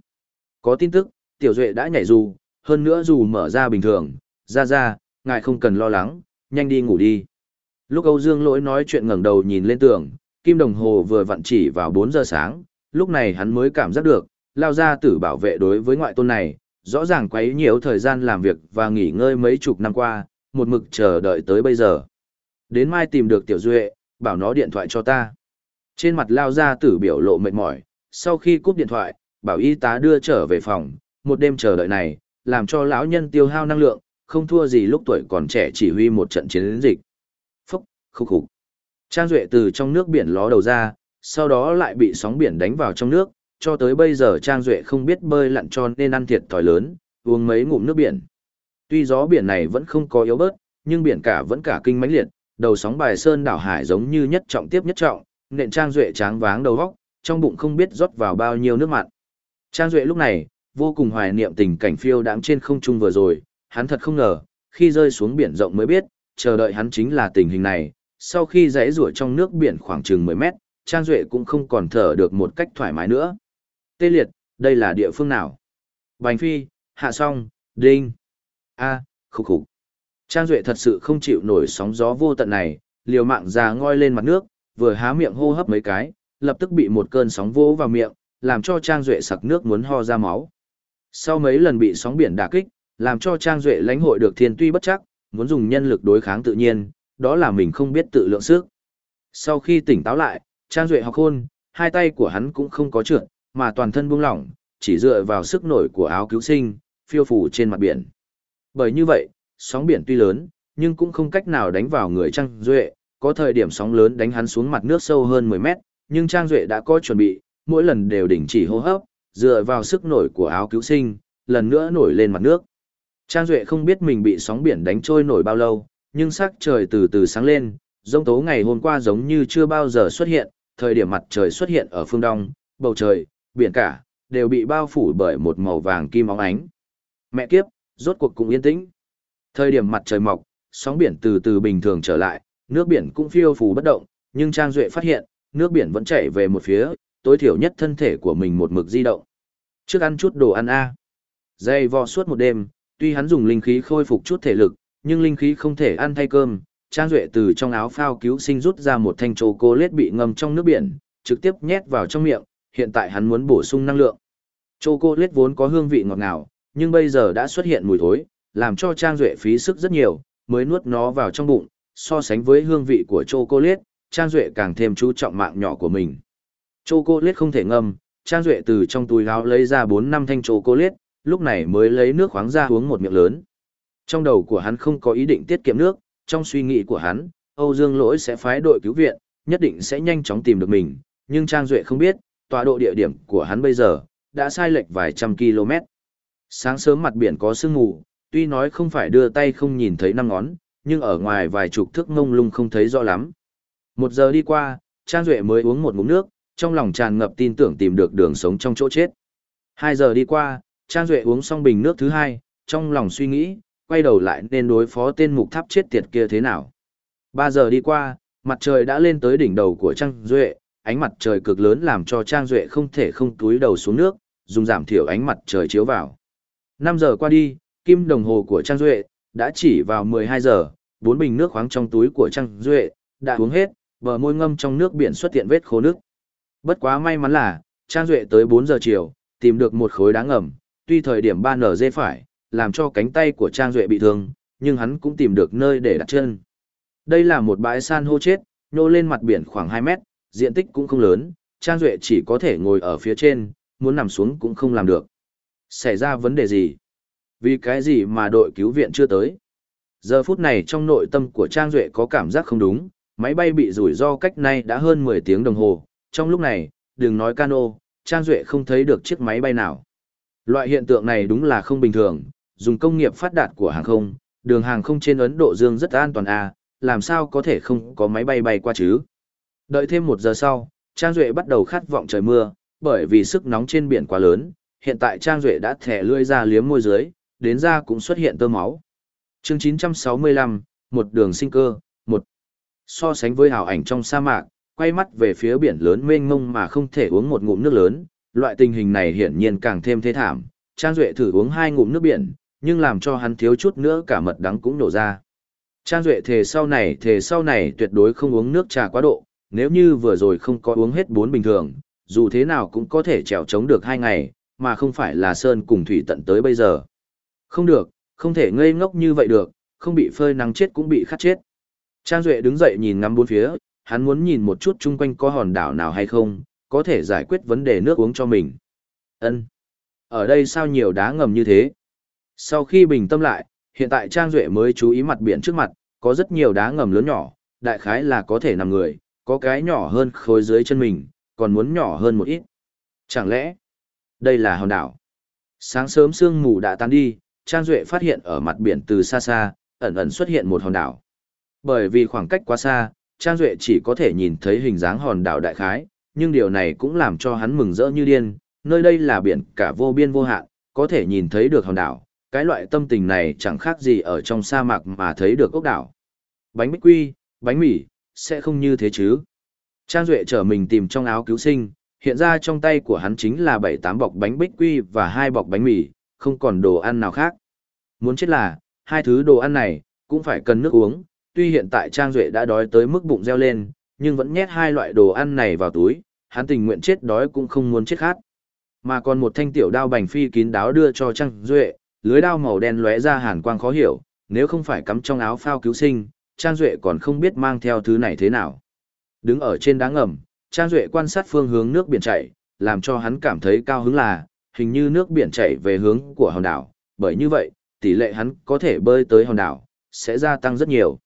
Có tin tức, Tiểu Duệ đã nhảy dù, hơn nữa dù mở ra bình thường, ra ra, ngài không cần lo lắng, nhanh đi ngủ đi. Lúc Âu Dương lỗi nói chuyện ngẩng đầu nhìn lên tường, kim đồng hồ vừa vặn chỉ vào 4 giờ sáng, lúc này hắn mới cảm giác được, lao ra tử bảo vệ đối với ngoại tôn này, rõ ràng quấy nhiều thời gian làm việc và nghỉ ngơi mấy chục năm qua, một mực chờ đợi tới bây giờ. Đến mai tìm được Tiểu Duệ, bảo nó điện thoại cho ta. Trên mặt lao ra tử biểu lộ mệt mỏi, sau khi cúp điện thoại, bảo y tá đưa trở về phòng, một đêm chờ đợi này, làm cho lão nhân tiêu hao năng lượng, không thua gì lúc tuổi còn trẻ chỉ huy một trận chiến dịch. Khúc khục. Trang Duệ từ trong nước biển ló đầu ra, sau đó lại bị sóng biển đánh vào trong nước, cho tới bây giờ Trang Duệ không biết bơi lặn tròn nên ăn thiệt thòi lớn, uống mấy ngụm nước biển. Tuy gió biển này vẫn không có yếu bớt, nhưng biển cả vẫn cả kinh mãnh liệt, đầu sóng bài sơn đảo hải giống như nhất trọng tiếp nhất trọng, nện Trang Duệ tráng váng đầu góc, trong bụng không biết rót vào bao nhiêu nước mặn. Trang Duệ lúc này, vô cùng hoài niệm tình cảnh phiêu đáng trên không trung vừa rồi, hắn thật không ngờ, khi rơi xuống biển rộng mới biết, chờ đợi hắn chính là tình hình này, sau khi rẽ rủa trong nước biển khoảng chừng 10 mét, Trang Duệ cũng không còn thở được một cách thoải mái nữa. Tê liệt, đây là địa phương nào? Bành Phi, Hạ Song, Đinh. A, à, khúc khục. Trang Duệ thật sự không chịu nổi sóng gió vô tận này, liều mạng ra ngoi lên mặt nước, vừa há miệng hô hấp mấy cái, lập tức bị một cơn sóng vô vào miệng, làm cho Trang Duệ sặc nước muốn ho ra máu. Sau mấy lần bị sóng biển đả kích, làm cho Trang Duệ lãnh hội được thiên tuy bất chắc, muốn dùng nhân lực đối kháng tự nhiên, đó là mình không biết tự lượng sức. Sau khi tỉnh táo lại, Trang Duệ học hôn, hai tay của hắn cũng không có trượt, mà toàn thân buông lỏng, chỉ dựa vào sức nổi của áo cứu sinh, phiêu phù trên mặt biển. Bởi như vậy, sóng biển tuy lớn, nhưng cũng không cách nào đánh vào người Trang Duệ, có thời điểm sóng lớn đánh hắn xuống mặt nước sâu hơn 10 mét, nhưng Trang Duệ đã có chuẩn bị, mỗi lần đều đình chỉ hô hấp, dựa vào sức nổi của áo cứu sinh, lần nữa nổi lên mặt nước. Trang Duệ không biết mình bị sóng biển đánh trôi nổi bao lâu, nhưng sắc trời từ từ sáng lên, rông tố ngày hôm qua giống như chưa bao giờ xuất hiện, thời điểm mặt trời xuất hiện ở phương đông, bầu trời, biển cả, đều bị bao phủ bởi một màu vàng kim óng ánh. Mẹ kiếp, rốt cuộc cũng yên tĩnh. Thời điểm mặt trời mọc, sóng biển từ từ bình thường trở lại, nước biển cũng phiêu phù bất động, nhưng Trang Duệ phát hiện, nước biển vẫn chảy về một phía, tối thiểu nhất thân thể của mình một mực di động. Trước ăn chút đồ ăn a. Dây vò suốt một đêm, tuy hắn dùng linh khí khôi phục chút thể lực, nhưng linh khí không thể ăn thay cơm. Trang Duệ từ trong áo phao cứu sinh rút ra một thanh chô cô lết bị ngâm trong nước biển, trực tiếp nhét vào trong miệng, hiện tại hắn muốn bổ sung năng lượng. Chô cô lết vốn có hương vị ngọt ngào, nhưng bây giờ đã xuất hiện mùi thối, làm cho Trang Duệ phí sức rất nhiều, mới nuốt nó vào trong bụng, so sánh với hương vị của chô cô lết, Trang Duệ càng thêm chú trọng mạng nhỏ của mình. Chô cô lết không thể ngâm, Trang Duệ từ trong túi áo lấy ra 4 năm thanh chô cô lết, lúc này mới lấy nước khoáng ra uống một miệng lớn. Trong đầu của hắn không có ý định tiết kiệm nước, trong suy nghĩ của hắn, Âu Dương Lỗi sẽ phái đội cứu viện, nhất định sẽ nhanh chóng tìm được mình, nhưng Trang Duệ không biết, tọa độ địa điểm của hắn bây giờ, đã sai lệch vài trăm km. Sáng sớm mặt biển có sương mù, tuy nói không phải đưa tay không nhìn thấy năm ngón, nhưng ở ngoài vài chục thước ngông lung không thấy rõ lắm. Một giờ đi qua, Trang Duệ mới uống một ngụm nước, trong lòng tràn ngập tin tưởng tìm được đường sống trong chỗ chết. Hai giờ đi qua, Trang Duệ uống xong bình nước thứ hai, trong lòng suy nghĩ, quay đầu lại nên đối phó tên mục tháp chết tiệt kia thế nào. Ba giờ đi qua, mặt trời đã lên tới đỉnh đầu của Trang Duệ, ánh mặt trời cực lớn làm cho Trang Duệ không thể không túi đầu xuống nước, dùng giảm thiểu ánh mặt trời chiếu vào. 5 giờ qua đi, kim đồng hồ của Trang Duệ đã chỉ vào 12 giờ, bốn bình nước khoáng trong túi của Trang Duệ đã uống hết, bờ môi ngâm trong nước biển xuất hiện vết khô nước. Bất quá may mắn là, Trang Duệ tới 4 giờ chiều, tìm được một khối đá ngầm, tuy thời điểm 3NG phải, làm cho cánh tay của Trang Duệ bị thương, nhưng hắn cũng tìm được nơi để đặt chân. Đây là một bãi san hô chết, nhô lên mặt biển khoảng 2 mét, diện tích cũng không lớn, Trang Duệ chỉ có thể ngồi ở phía trên, muốn nằm xuống cũng không làm được. Xảy ra vấn đề gì? Vì cái gì mà đội cứu viện chưa tới? Giờ phút này trong nội tâm của Trang Duệ có cảm giác không đúng, máy bay bị rủi ro cách nay đã hơn 10 tiếng đồng hồ. Trong lúc này, đừng nói cano, Trang Duệ không thấy được chiếc máy bay nào. Loại hiện tượng này đúng là không bình thường, dùng công nghiệp phát đạt của hàng không, đường hàng không trên Ấn Độ Dương rất an toàn à, làm sao có thể không có máy bay bay qua chứ? Đợi thêm một giờ sau, Trang Duệ bắt đầu khát vọng trời mưa, bởi vì sức nóng trên biển quá lớn, hiện tại Trang Duệ đã thẻ lươi ra liếm môi dưới, đến ra cũng xuất hiện tơ máu. chương 965, một đường sinh cơ, một. So sánh với hào ảnh trong sa mạc, quay mắt về phía biển lớn mênh mông mà không thể uống một ngụm nước lớn, loại tình hình này hiển nhiên càng thêm thế thảm. Trang Duệ thử uống hai ngụm nước biển, nhưng làm cho hắn thiếu chút nữa cả mật đắng cũng nổ ra. Trang Duệ thề sau này thề sau này tuyệt đối không uống nước trà quá độ, nếu như vừa rồi không có uống hết bốn bình thường, dù thế nào cũng có thể trèo chống được hai ngày, mà không phải là Sơn cùng Thủy tận tới bây giờ. Không được, không thể ngây ngốc như vậy được, không bị phơi nắng chết cũng bị khát chết. Trang Duệ đứng dậy nhìn ngắm bốn phía, hắn muốn nhìn một chút chung quanh có hòn đảo nào hay không, có thể giải quyết vấn đề nước uống cho mình. ân Ở đây sao nhiều đá ngầm như thế? Sau khi bình tâm lại, hiện tại Trang Duệ mới chú ý mặt biển trước mặt, có rất nhiều đá ngầm lớn nhỏ, đại khái là có thể nằm người, có cái nhỏ hơn khối dưới chân mình, còn muốn nhỏ hơn một ít. Chẳng lẽ, đây là hòn đảo? Sáng sớm sương mù đã tan đi, Trang Duệ phát hiện ở mặt biển từ xa xa, ẩn ẩn xuất hiện một hòn đảo. Bởi vì khoảng cách quá xa, Trang Duệ chỉ có thể nhìn thấy hình dáng hòn đảo đại khái, nhưng điều này cũng làm cho hắn mừng rỡ như điên, nơi đây là biển cả vô biên vô hạn, có thể nhìn thấy được hòn đảo, cái loại tâm tình này chẳng khác gì ở trong sa mạc mà thấy được ốc đảo. Bánh bích quy, bánh mì, sẽ không như thế chứ. Trang Duệ trở mình tìm trong áo cứu sinh, hiện ra trong tay của hắn chính là 7-8 bọc bánh bích quy và hai bọc bánh mì, không còn đồ ăn nào khác. Muốn chết là, hai thứ đồ ăn này, cũng phải cần nước uống, tuy hiện tại Trang Duệ đã đói tới mức bụng reo lên, nhưng vẫn nhét hai loại đồ ăn này vào túi, hắn tình nguyện chết đói cũng không muốn chết khát. Mà còn một thanh tiểu đao bành phi kín đáo đưa cho Trang Duệ, lưới đao màu đen lóe ra hàn quang khó hiểu, nếu không phải cắm trong áo phao cứu sinh, Trang Duệ còn không biết mang theo thứ này thế nào. Đứng ở trên đá ngầm, Trang Duệ quan sát phương hướng nước biển chảy, làm cho hắn cảm thấy cao hứng là, hình như nước biển chảy về hướng của hòn đảo, bởi như vậy, tỷ lệ hắn có thể bơi tới hòn đảo, sẽ gia tăng rất nhiều.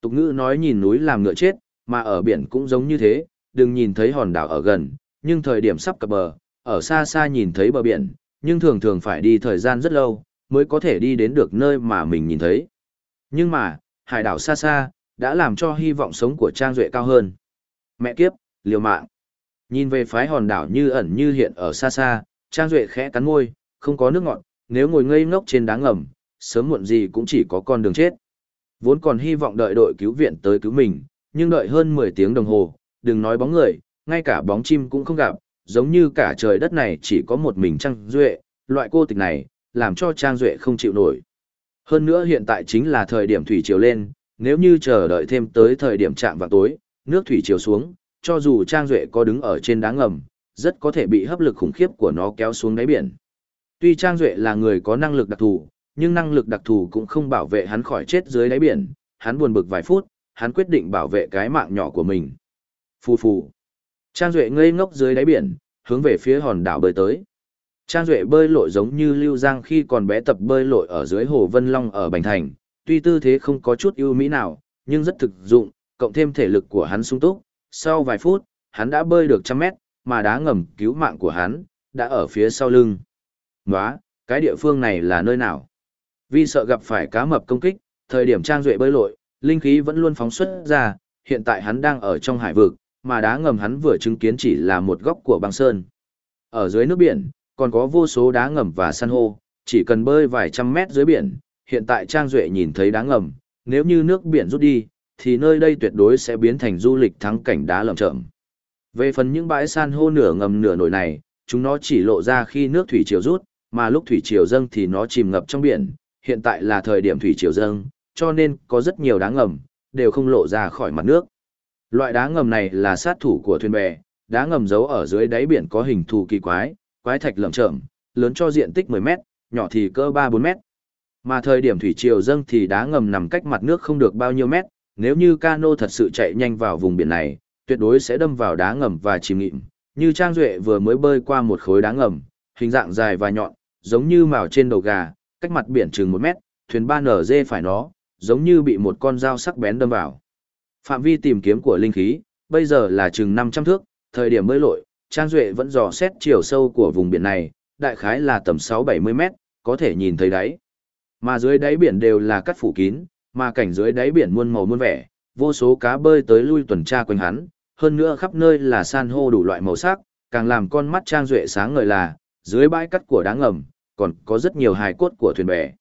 Tục ngữ nói nhìn núi làm ngựa chết, mà ở biển cũng giống như thế, đừng nhìn thấy hòn đảo ở gần, nhưng thời điểm sắp cập bờ, ở xa xa nhìn thấy bờ biển, nhưng thường thường phải đi thời gian rất lâu, mới có thể đi đến được nơi mà mình nhìn thấy. Nhưng mà, hải đảo xa xa, đã làm cho hy vọng sống của Trang Duệ cao hơn. Mẹ kiếp, liều mạng. Nhìn về phái hòn đảo như ẩn như hiện ở xa xa, Trang Duệ khẽ cắn môi, không có nước ngọt, nếu ngồi ngây ngốc trên đá ngầm, sớm muộn gì cũng chỉ có con đường chết. Vốn còn hy vọng đợi đội cứu viện tới cứu mình, nhưng đợi hơn 10 tiếng đồng hồ, đừng nói bóng người, ngay cả bóng chim cũng không gặp, giống như cả trời đất này chỉ có một mình Trang Duệ, loại cô tịch này, làm cho Trang Duệ không chịu nổi. Hơn nữa hiện tại chính là thời điểm thủy chiều lên, nếu như chờ đợi thêm tới thời điểm chạm vào tối, nước thủy chiều xuống, cho dù Trang Duệ có đứng ở trên đá ngầm, rất có thể bị hấp lực khủng khiếp của nó kéo xuống đáy biển. Tuy Trang Duệ là người có năng lực đặc thù, nhưng năng lực đặc thù cũng không bảo vệ hắn khỏi chết dưới đáy biển, hắn buồn bực vài phút, hắn quyết định bảo vệ cái mạng nhỏ của mình. Phù phù. Trang Duệ ngây ngốc dưới đáy biển, hướng về phía hòn đảo bơi tới. Trang Duệ bơi lội giống như Lưu Giang khi còn bé tập bơi lội ở dưới hồ Vân Long ở Bành Thành, tuy tư thế không có chút ưu mỹ nào, nhưng rất thực dụng, cộng thêm thể lực của hắn sung túc. Sau vài phút, hắn đã bơi được trăm mét, mà đá ngầm cứu mạng của hắn, đã ở phía sau lưng. Nóa, cái địa phương này là nơi nào? Vì sợ gặp phải cá mập công kích, thời điểm Trang Duệ bơi lội, linh khí vẫn luôn phóng xuất ra, hiện tại hắn đang ở trong hải vực, mà đá ngầm hắn vừa chứng kiến chỉ là một góc của băng sơn. Ở dưới nước biển, còn có vô số đá ngầm và san hô, chỉ cần bơi vài trăm mét dưới biển, hiện tại Trang Duệ nhìn thấy đá ngầm, nếu như nước biển rút đi, thì nơi đây tuyệt đối sẽ biến thành du lịch thắng cảnh đá lởm chởm. Về phần những bãi san hô nửa ngầm nửa nổi này, chúng nó chỉ lộ ra khi nước thủy triều rút, mà lúc thủy triều dâng thì nó chìm ngập trong biển, hiện tại là thời điểm thủy triều dâng, cho nên có rất nhiều đá ngầm, đều không lộ ra khỏi mặt nước. Loại đá ngầm này là sát thủ của thuyền bè, đá ngầm giấu ở dưới đáy biển có hình thù kỳ quái, quái thạch lởm chởm, lớn cho diện tích 10 mét, nhỏ thì cỡ 3-4 mét. Mà thời điểm thủy triều dâng thì đá ngầm nằm cách mặt nước không được bao nhiêu mét, nếu như cano thật sự chạy nhanh vào vùng biển này, tuyệt đối sẽ đâm vào đá ngầm và chìm ngịm. Như Trang Duệ vừa mới bơi qua một khối đá ngầm, hình dạng dài và nhọn, giống như màu trên đầu gà, cách mặt biển chừng 1 mét, thuyền 3NZ phải nó, giống như bị một con dao sắc bén đâm vào. Phạm vi tìm kiếm của linh khí, bây giờ là chừng 500 thước, thời điểm bơi lội, Trang Duệ vẫn dò xét chiều sâu của vùng biển này, đại khái là tầm 6-70 mét, có thể nhìn thấy đáy. Mà dưới đáy biển đều là cắt phủ kín, mà cảnh dưới đáy biển muôn màu muôn vẻ, vô số cá bơi tới lui tuần tra quanh hắn, hơn nữa khắp nơi là san hô đủ loại màu sắc, càng làm con mắt Trang Duệ sáng ngời là, dưới bãi cắt của đá ngầm, còn có rất nhiều hài cốt của thuyền bè.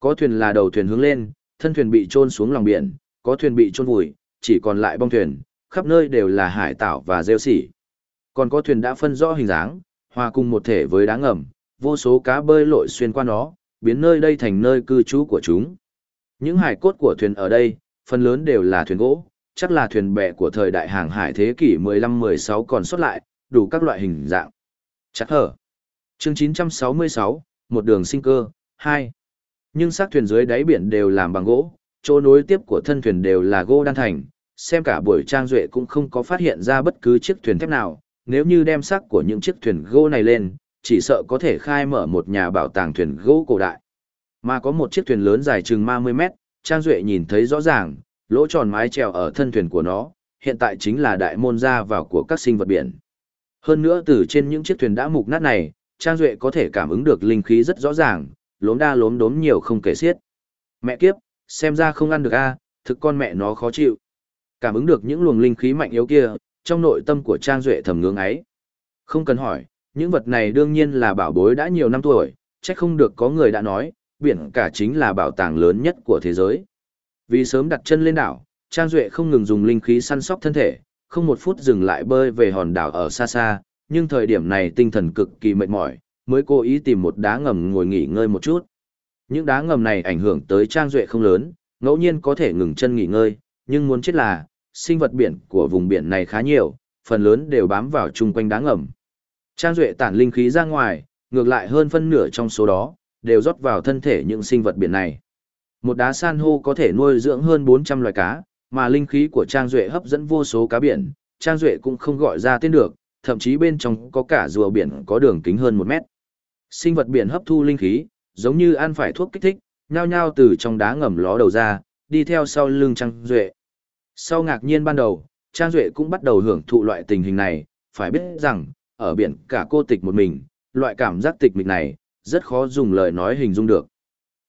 Có thuyền là đầu thuyền hướng lên, thân thuyền bị chôn xuống lòng biển, có thuyền bị chôn vùi, chỉ còn lại bong thuyền, khắp nơi đều là hải tảo và rêu xỉ. Còn có thuyền đã phân rõ hình dáng, hòa cùng một thể với đá ngầm, vô số cá bơi lội xuyên qua nó, biến nơi đây thành nơi cư trú của chúng. Những hải cốt của thuyền ở đây, phần lớn đều là thuyền gỗ, chắc là thuyền bè của thời đại hàng hải thế kỷ 15-16 còn xuất lại, đủ các loại hình dạng. Chắc hở. Chương 966, một đường sinh cơ, 2. Nhưng xác thuyền dưới đáy biển đều làm bằng gỗ, chỗ nối tiếp của thân thuyền đều là gỗ đan thành, xem cả buổi trang duệ cũng không có phát hiện ra bất cứ chiếc thuyền thép nào, nếu như đem xác của những chiếc thuyền gỗ này lên, chỉ sợ có thể khai mở một nhà bảo tàng thuyền gỗ cổ đại. Mà có một chiếc thuyền lớn dài chừng 30 mét, Trang Duệ nhìn thấy rõ ràng, lỗ tròn mái chèo ở thân thuyền của nó, hiện tại chính là đại môn ra vào của các sinh vật biển. Hơn nữa từ trên những chiếc thuyền đã mục nát này, Trang Duệ có thể cảm ứng được linh khí rất rõ ràng, lốm đa lốm đốm nhiều không kể xiết. Mẹ kiếp, xem ra không ăn được a thực con mẹ nó khó chịu. Cảm ứng được những luồng linh khí mạnh yếu kia, trong nội tâm của Trang Duệ thầm ngưỡng ấy. Không cần hỏi, những vật này đương nhiên là bảo bối đã nhiều năm tuổi, chắc không được có người đã nói, biển cả chính là bảo tàng lớn nhất của thế giới. Vì sớm đặt chân lên đảo, Trang Duệ không ngừng dùng linh khí săn sóc thân thể, không một phút dừng lại bơi về hòn đảo ở xa xa, nhưng thời điểm này tinh thần cực kỳ mệt mỏi, mới cố ý tìm một đá ngầm ngồi nghỉ ngơi một chút. Những đá ngầm này ảnh hưởng tới Trang Duệ không lớn, ngẫu nhiên có thể ngừng chân nghỉ ngơi, nhưng muốn chết là, sinh vật biển của vùng biển này khá nhiều, phần lớn đều bám vào chung quanh đá ngầm. Trang Duệ tản linh khí ra ngoài, ngược lại hơn phân nửa trong số đó, đều rót vào thân thể những sinh vật biển này. Một đá san hô có thể nuôi dưỡng hơn 400 loài cá, mà linh khí của Trang Duệ hấp dẫn vô số cá biển, Trang Duệ cũng không gọi ra tên được, thậm chí bên trong có cả rùa biển có đường kính hơn 1 mét. Sinh vật biển hấp thu linh khí, giống như ăn phải thuốc kích thích, nhao nhao từ trong đá ngầm ló đầu ra, đi theo sau lưng Trang Duệ. Sau ngạc nhiên ban đầu, Trang Duệ cũng bắt đầu hưởng thụ loại tình hình này, phải biết rằng, ở biển cả cô tịch một mình, loại cảm giác tịch mịch này, rất khó dùng lời nói hình dung được.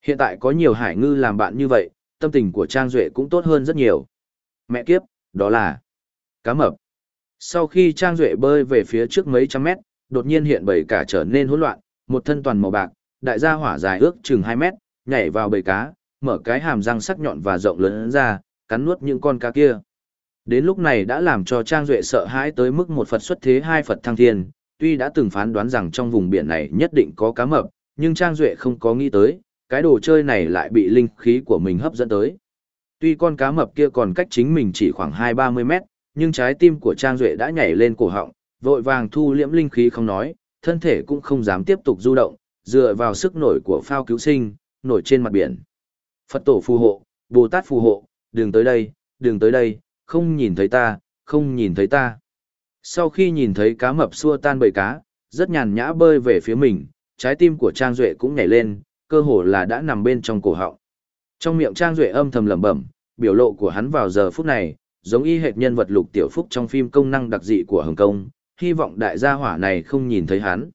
Hiện tại có nhiều hải ngư làm bạn như vậy, tâm tình của Trang Duệ cũng tốt hơn rất nhiều. Mẹ kiếp, đó là cá mập. Sau khi Trang Duệ bơi về phía trước mấy trăm mét, đột nhiên hiện bầy cả trở nên hỗn loạn, một thân toàn màu bạc, đại gia hỏa dài ước chừng 2 mét, nhảy vào bầy cá, mở cái hàm răng sắc nhọn và rộng lớn ra, cắn nuốt những con cá kia. Đến lúc này đã làm cho Trang Duệ sợ hãi tới mức một Phật xuất thế hai Phật thăng thiên, tuy đã từng phán đoán rằng trong vùng biển này nhất định có cá mập, nhưng Trang Duệ không có nghĩ tới, cái đồ chơi này lại bị linh khí của mình hấp dẫn tới. Tuy con cá mập kia còn cách chính mình chỉ khoảng 2-30 mét, nhưng trái tim của Trang Duệ đã nhảy lên cổ họng, vội vàng thu liễm linh khí không nói, thân thể cũng không dám tiếp tục du động, dựa vào sức nổi của phao cứu sinh, nổi trên mặt biển. Phật tổ phù hộ, Bồ Tát phù hộ, đừng tới đây, đừng tới đây, không nhìn thấy ta, không nhìn thấy ta. Sau khi nhìn thấy cá mập xua tan bầy cá, rất nhàn nhã bơi về phía mình, trái tim của Trang Duệ cũng nhảy lên, cơ hồ là đã nằm bên trong cổ họng. Trong miệng Trang Duệ âm thầm lẩm bẩm, biểu lộ của hắn vào giờ phút này, giống y hệt nhân vật lục tiểu phúc trong phim công năng đặc dị của Hồng Kông, hy vọng đại gia hỏa này không nhìn thấy hắn.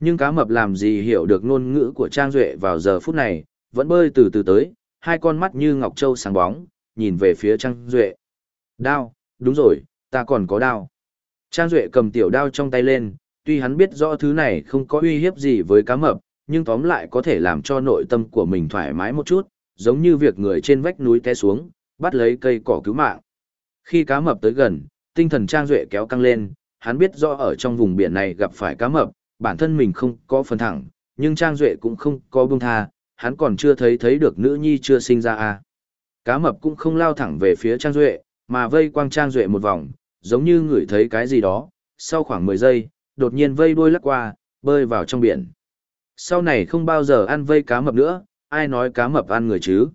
Nhưng cá mập làm gì hiểu được ngôn ngữ của Trang Duệ vào giờ phút này, vẫn bơi từ từ tới, hai con mắt như ngọc châu sáng bóng, nhìn về phía Trang Duệ. Đao, đúng rồi, ta còn có đao. Trang Duệ cầm tiểu đao trong tay lên, tuy hắn biết rõ thứ này không có uy hiếp gì với cá mập, nhưng tóm lại có thể làm cho nội tâm của mình thoải mái một chút, giống như việc người trên vách núi té xuống, bắt lấy cây cỏ cứu mạng. Khi cá mập tới gần, tinh thần Trang Duệ kéo căng lên, hắn biết rõ ở trong vùng biển này gặp phải cá mập, bản thân mình không có phần thẳng, nhưng Trang Duệ cũng không có buông tha, hắn còn chưa thấy thấy được nữ nhi chưa sinh ra à. Cá mập cũng không lao thẳng về phía Trang Duệ, mà vây quang Trang Duệ một vòng, giống như ngửi thấy cái gì đó, sau khoảng 10 giây, đột nhiên vây đuôi lắc qua, bơi vào trong biển. Sau này không bao giờ ăn vây cá mập nữa, ai nói cá mập ăn người chứ.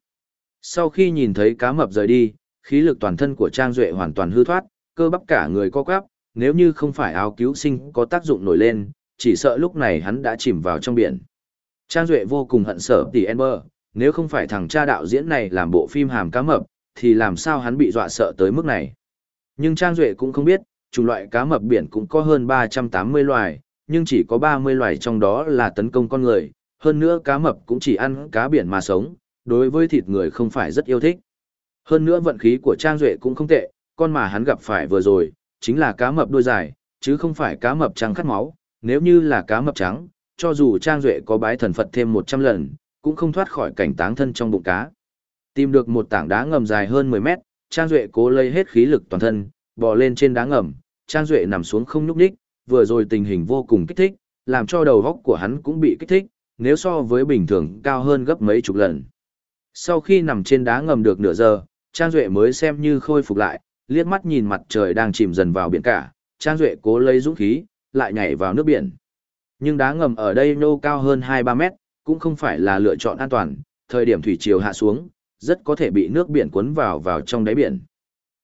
Sau khi nhìn thấy cá mập rời đi, khí lực toàn thân của Trang Duệ hoàn toàn hư thoát, cơ bắp cả người co quắp, nếu như không phải áo cứu sinh có tác dụng nổi lên, chỉ sợ lúc này hắn đã chìm vào trong biển. Trang Duệ vô cùng hận sở tỷ Ember, nếu không phải thằng cha đạo diễn này làm bộ phim hàm cá mập, thì làm sao hắn bị dọa sợ tới mức này. Nhưng Trang Duệ cũng không biết, chủng loại cá mập biển cũng có hơn 380 loài, nhưng chỉ có 30 loài trong đó là tấn công con người, hơn nữa cá mập cũng chỉ ăn cá biển mà sống, đối với thịt người không phải rất yêu thích. Hơn nữa vận khí của Trang Duệ cũng không tệ, con mà hắn gặp phải vừa rồi, chính là cá mập đuôi dài, chứ không phải cá mập trắng khát máu, nếu như là cá mập trắng, cho dù Trang Duệ có bái thần Phật thêm 100 lần, cũng không thoát khỏi cảnh táng thân trong bụng cá. Tìm được một tảng đá ngầm dài hơn 10 mét, Trang Duệ cố lấy hết khí lực toàn thân, bò lên trên đá ngầm, Trang Duệ nằm xuống không nhúc đích, vừa rồi tình hình vô cùng kích thích, làm cho đầu góc của hắn cũng bị kích thích, nếu so với bình thường cao hơn gấp mấy chục lần. Sau khi nằm trên đá ngầm được nửa giờ, Trang Duệ mới xem như khôi phục lại, liếc mắt nhìn mặt trời đang chìm dần vào biển cả, Trang Duệ cố lấy dũng khí, lại nhảy vào nước biển. Nhưng đá ngầm ở đây nô cao hơn 2-3 mét, cũng không phải là lựa chọn an toàn, thời điểm thủy triều hạ xuống, rất có thể bị nước biển cuốn vào vào trong đáy biển.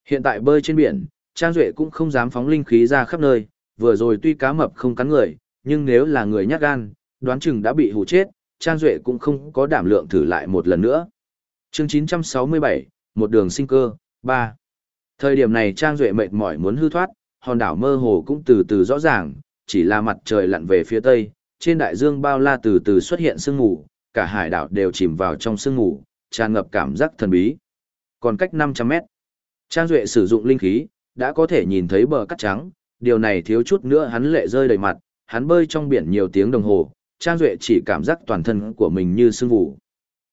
Hiện tại bơi trên biển, Trang Duệ cũng không dám phóng linh khí ra khắp nơi, vừa rồi tuy cá mập không cắn người, nhưng nếu là người nhát gan, đoán chừng đã bị hù chết, Trang Duệ cũng không có đảm lượng thử lại một lần nữa. chương 967, một đường sinh cơ, 3. Thời điểm này Trang Duệ mệt mỏi muốn hư thoát, hòn đảo mơ hồ cũng từ từ rõ ràng, chỉ là mặt trời lặn về phía tây, trên đại dương bao la từ từ xuất hiện sương mù, cả hải đảo đều chìm vào trong sương mù, tràn ngập cảm giác thần bí. Còn cách 500 mét, Trang Duệ sử dụng linh khí, đã có thể nhìn thấy bờ cắt trắng, điều này thiếu chút nữa hắn lệ rơi đầy mặt, hắn bơi trong biển nhiều tiếng đồng hồ, Trang Duệ chỉ cảm giác toàn thân của mình như sương vụ.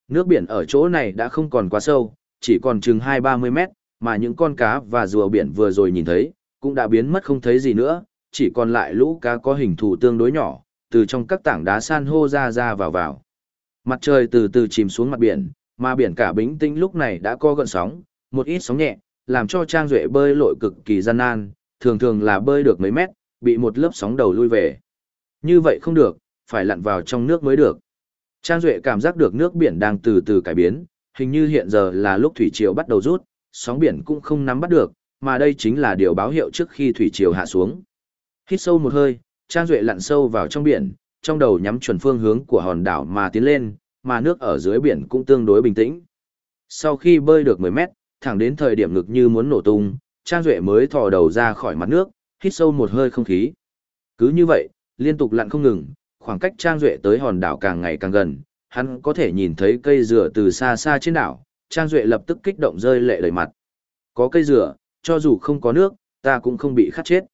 Nước biển ở chỗ này đã không còn quá sâu, chỉ còn chừng 2-30 mét, mà những con cá và rùa biển vừa rồi nhìn thấy, cũng đã biến mất không thấy gì nữa, chỉ còn lại lũ cá có hình thù tương đối nhỏ, từ trong các tảng đá san hô ra ra vào vào. Mặt trời từ từ chìm xuống mặt biển, mà biển cả bình tĩnh lúc này đã có gợn sóng, một ít sóng nhẹ, làm cho Trang Duệ bơi lội cực kỳ gian nan, thường thường là bơi được mấy mét, bị một lớp sóng đầu lui về. Như vậy không được, phải lặn vào trong nước mới được. Trang Duệ cảm giác được nước biển đang từ từ cải biến, hình như hiện giờ là lúc thủy triều bắt đầu rút, sóng biển cũng không nắm bắt được, mà đây chính là điều báo hiệu trước khi thủy triều hạ xuống. Hít sâu một hơi, Trang Duệ lặn sâu vào trong biển, trong đầu nhắm chuẩn phương hướng của hòn đảo mà tiến lên, mà nước ở dưới biển cũng tương đối bình tĩnh. Sau khi bơi được 10 mét, thẳng đến thời điểm ngực như muốn nổ tung, Trang Duệ mới thò đầu ra khỏi mặt nước, hít sâu một hơi không khí. Cứ như vậy, liên tục lặn không ngừng, khoảng cách Trang Duệ tới hòn đảo càng ngày càng gần, hắn có thể nhìn thấy cây dừa từ xa xa trên đảo, Trang Duệ lập tức kích động rơi lệ đầy mặt. Có cây dừa, cho dù không có nước, ta cũng không bị khát chết.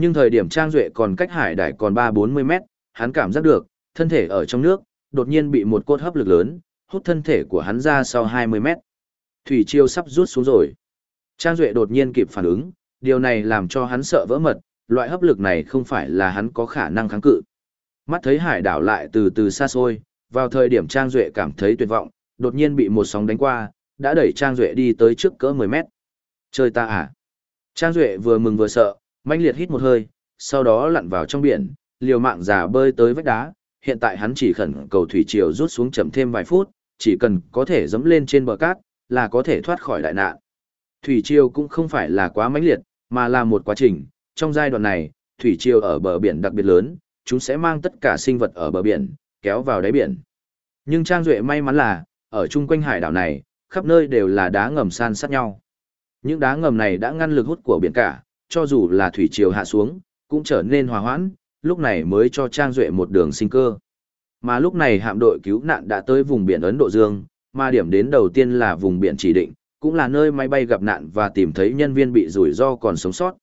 Nhưng thời điểm Trang Duệ còn cách hải Đài còn 3-40 mét, hắn cảm giác được, thân thể ở trong nước, đột nhiên bị một cốt hấp lực lớn, hút thân thể của hắn ra sau 20 mét. Thủy chiêu sắp rút xuống rồi. Trang Duệ đột nhiên kịp phản ứng, điều này làm cho hắn sợ vỡ mật, loại hấp lực này không phải là hắn có khả năng kháng cự. Mắt thấy hải đảo lại từ từ xa xôi, vào thời điểm Trang Duệ cảm thấy tuyệt vọng, đột nhiên bị một sóng đánh qua, đã đẩy Trang Duệ đi tới trước cỡ 10 mét. Chơi ta à? Trang Duệ vừa mừng vừa sợ, manh liệt hít một hơi, sau đó lặn vào trong biển, liều mạng giả bơi tới vách đá, hiện tại hắn chỉ khẩn cầu thủy triều rút xuống chậm thêm vài phút, chỉ cần có thể dẫm lên trên bờ cát, là có thể thoát khỏi đại nạn. Thủy triều cũng không phải là quá mãnh liệt, mà là một quá trình, trong giai đoạn này, thủy triều ở bờ biển đặc biệt lớn, chúng sẽ mang tất cả sinh vật ở bờ biển, kéo vào đáy biển. Nhưng Trang Duệ may mắn là, ở chung quanh hải đảo này, khắp nơi đều là đá ngầm san sát nhau. Những đá ngầm này đã ngăn lực hút của biển cả, cho dù là thủy triều hạ xuống, cũng trở nên hòa hoãn, lúc này mới cho Trang Duệ một đường sinh cơ. Mà lúc này hạm đội cứu nạn đã tới vùng biển Ấn Độ Dương, mà điểm đến đầu tiên là vùng biển chỉ định, cũng là nơi máy bay gặp nạn và tìm thấy nhân viên bị rủi ro còn sống sót.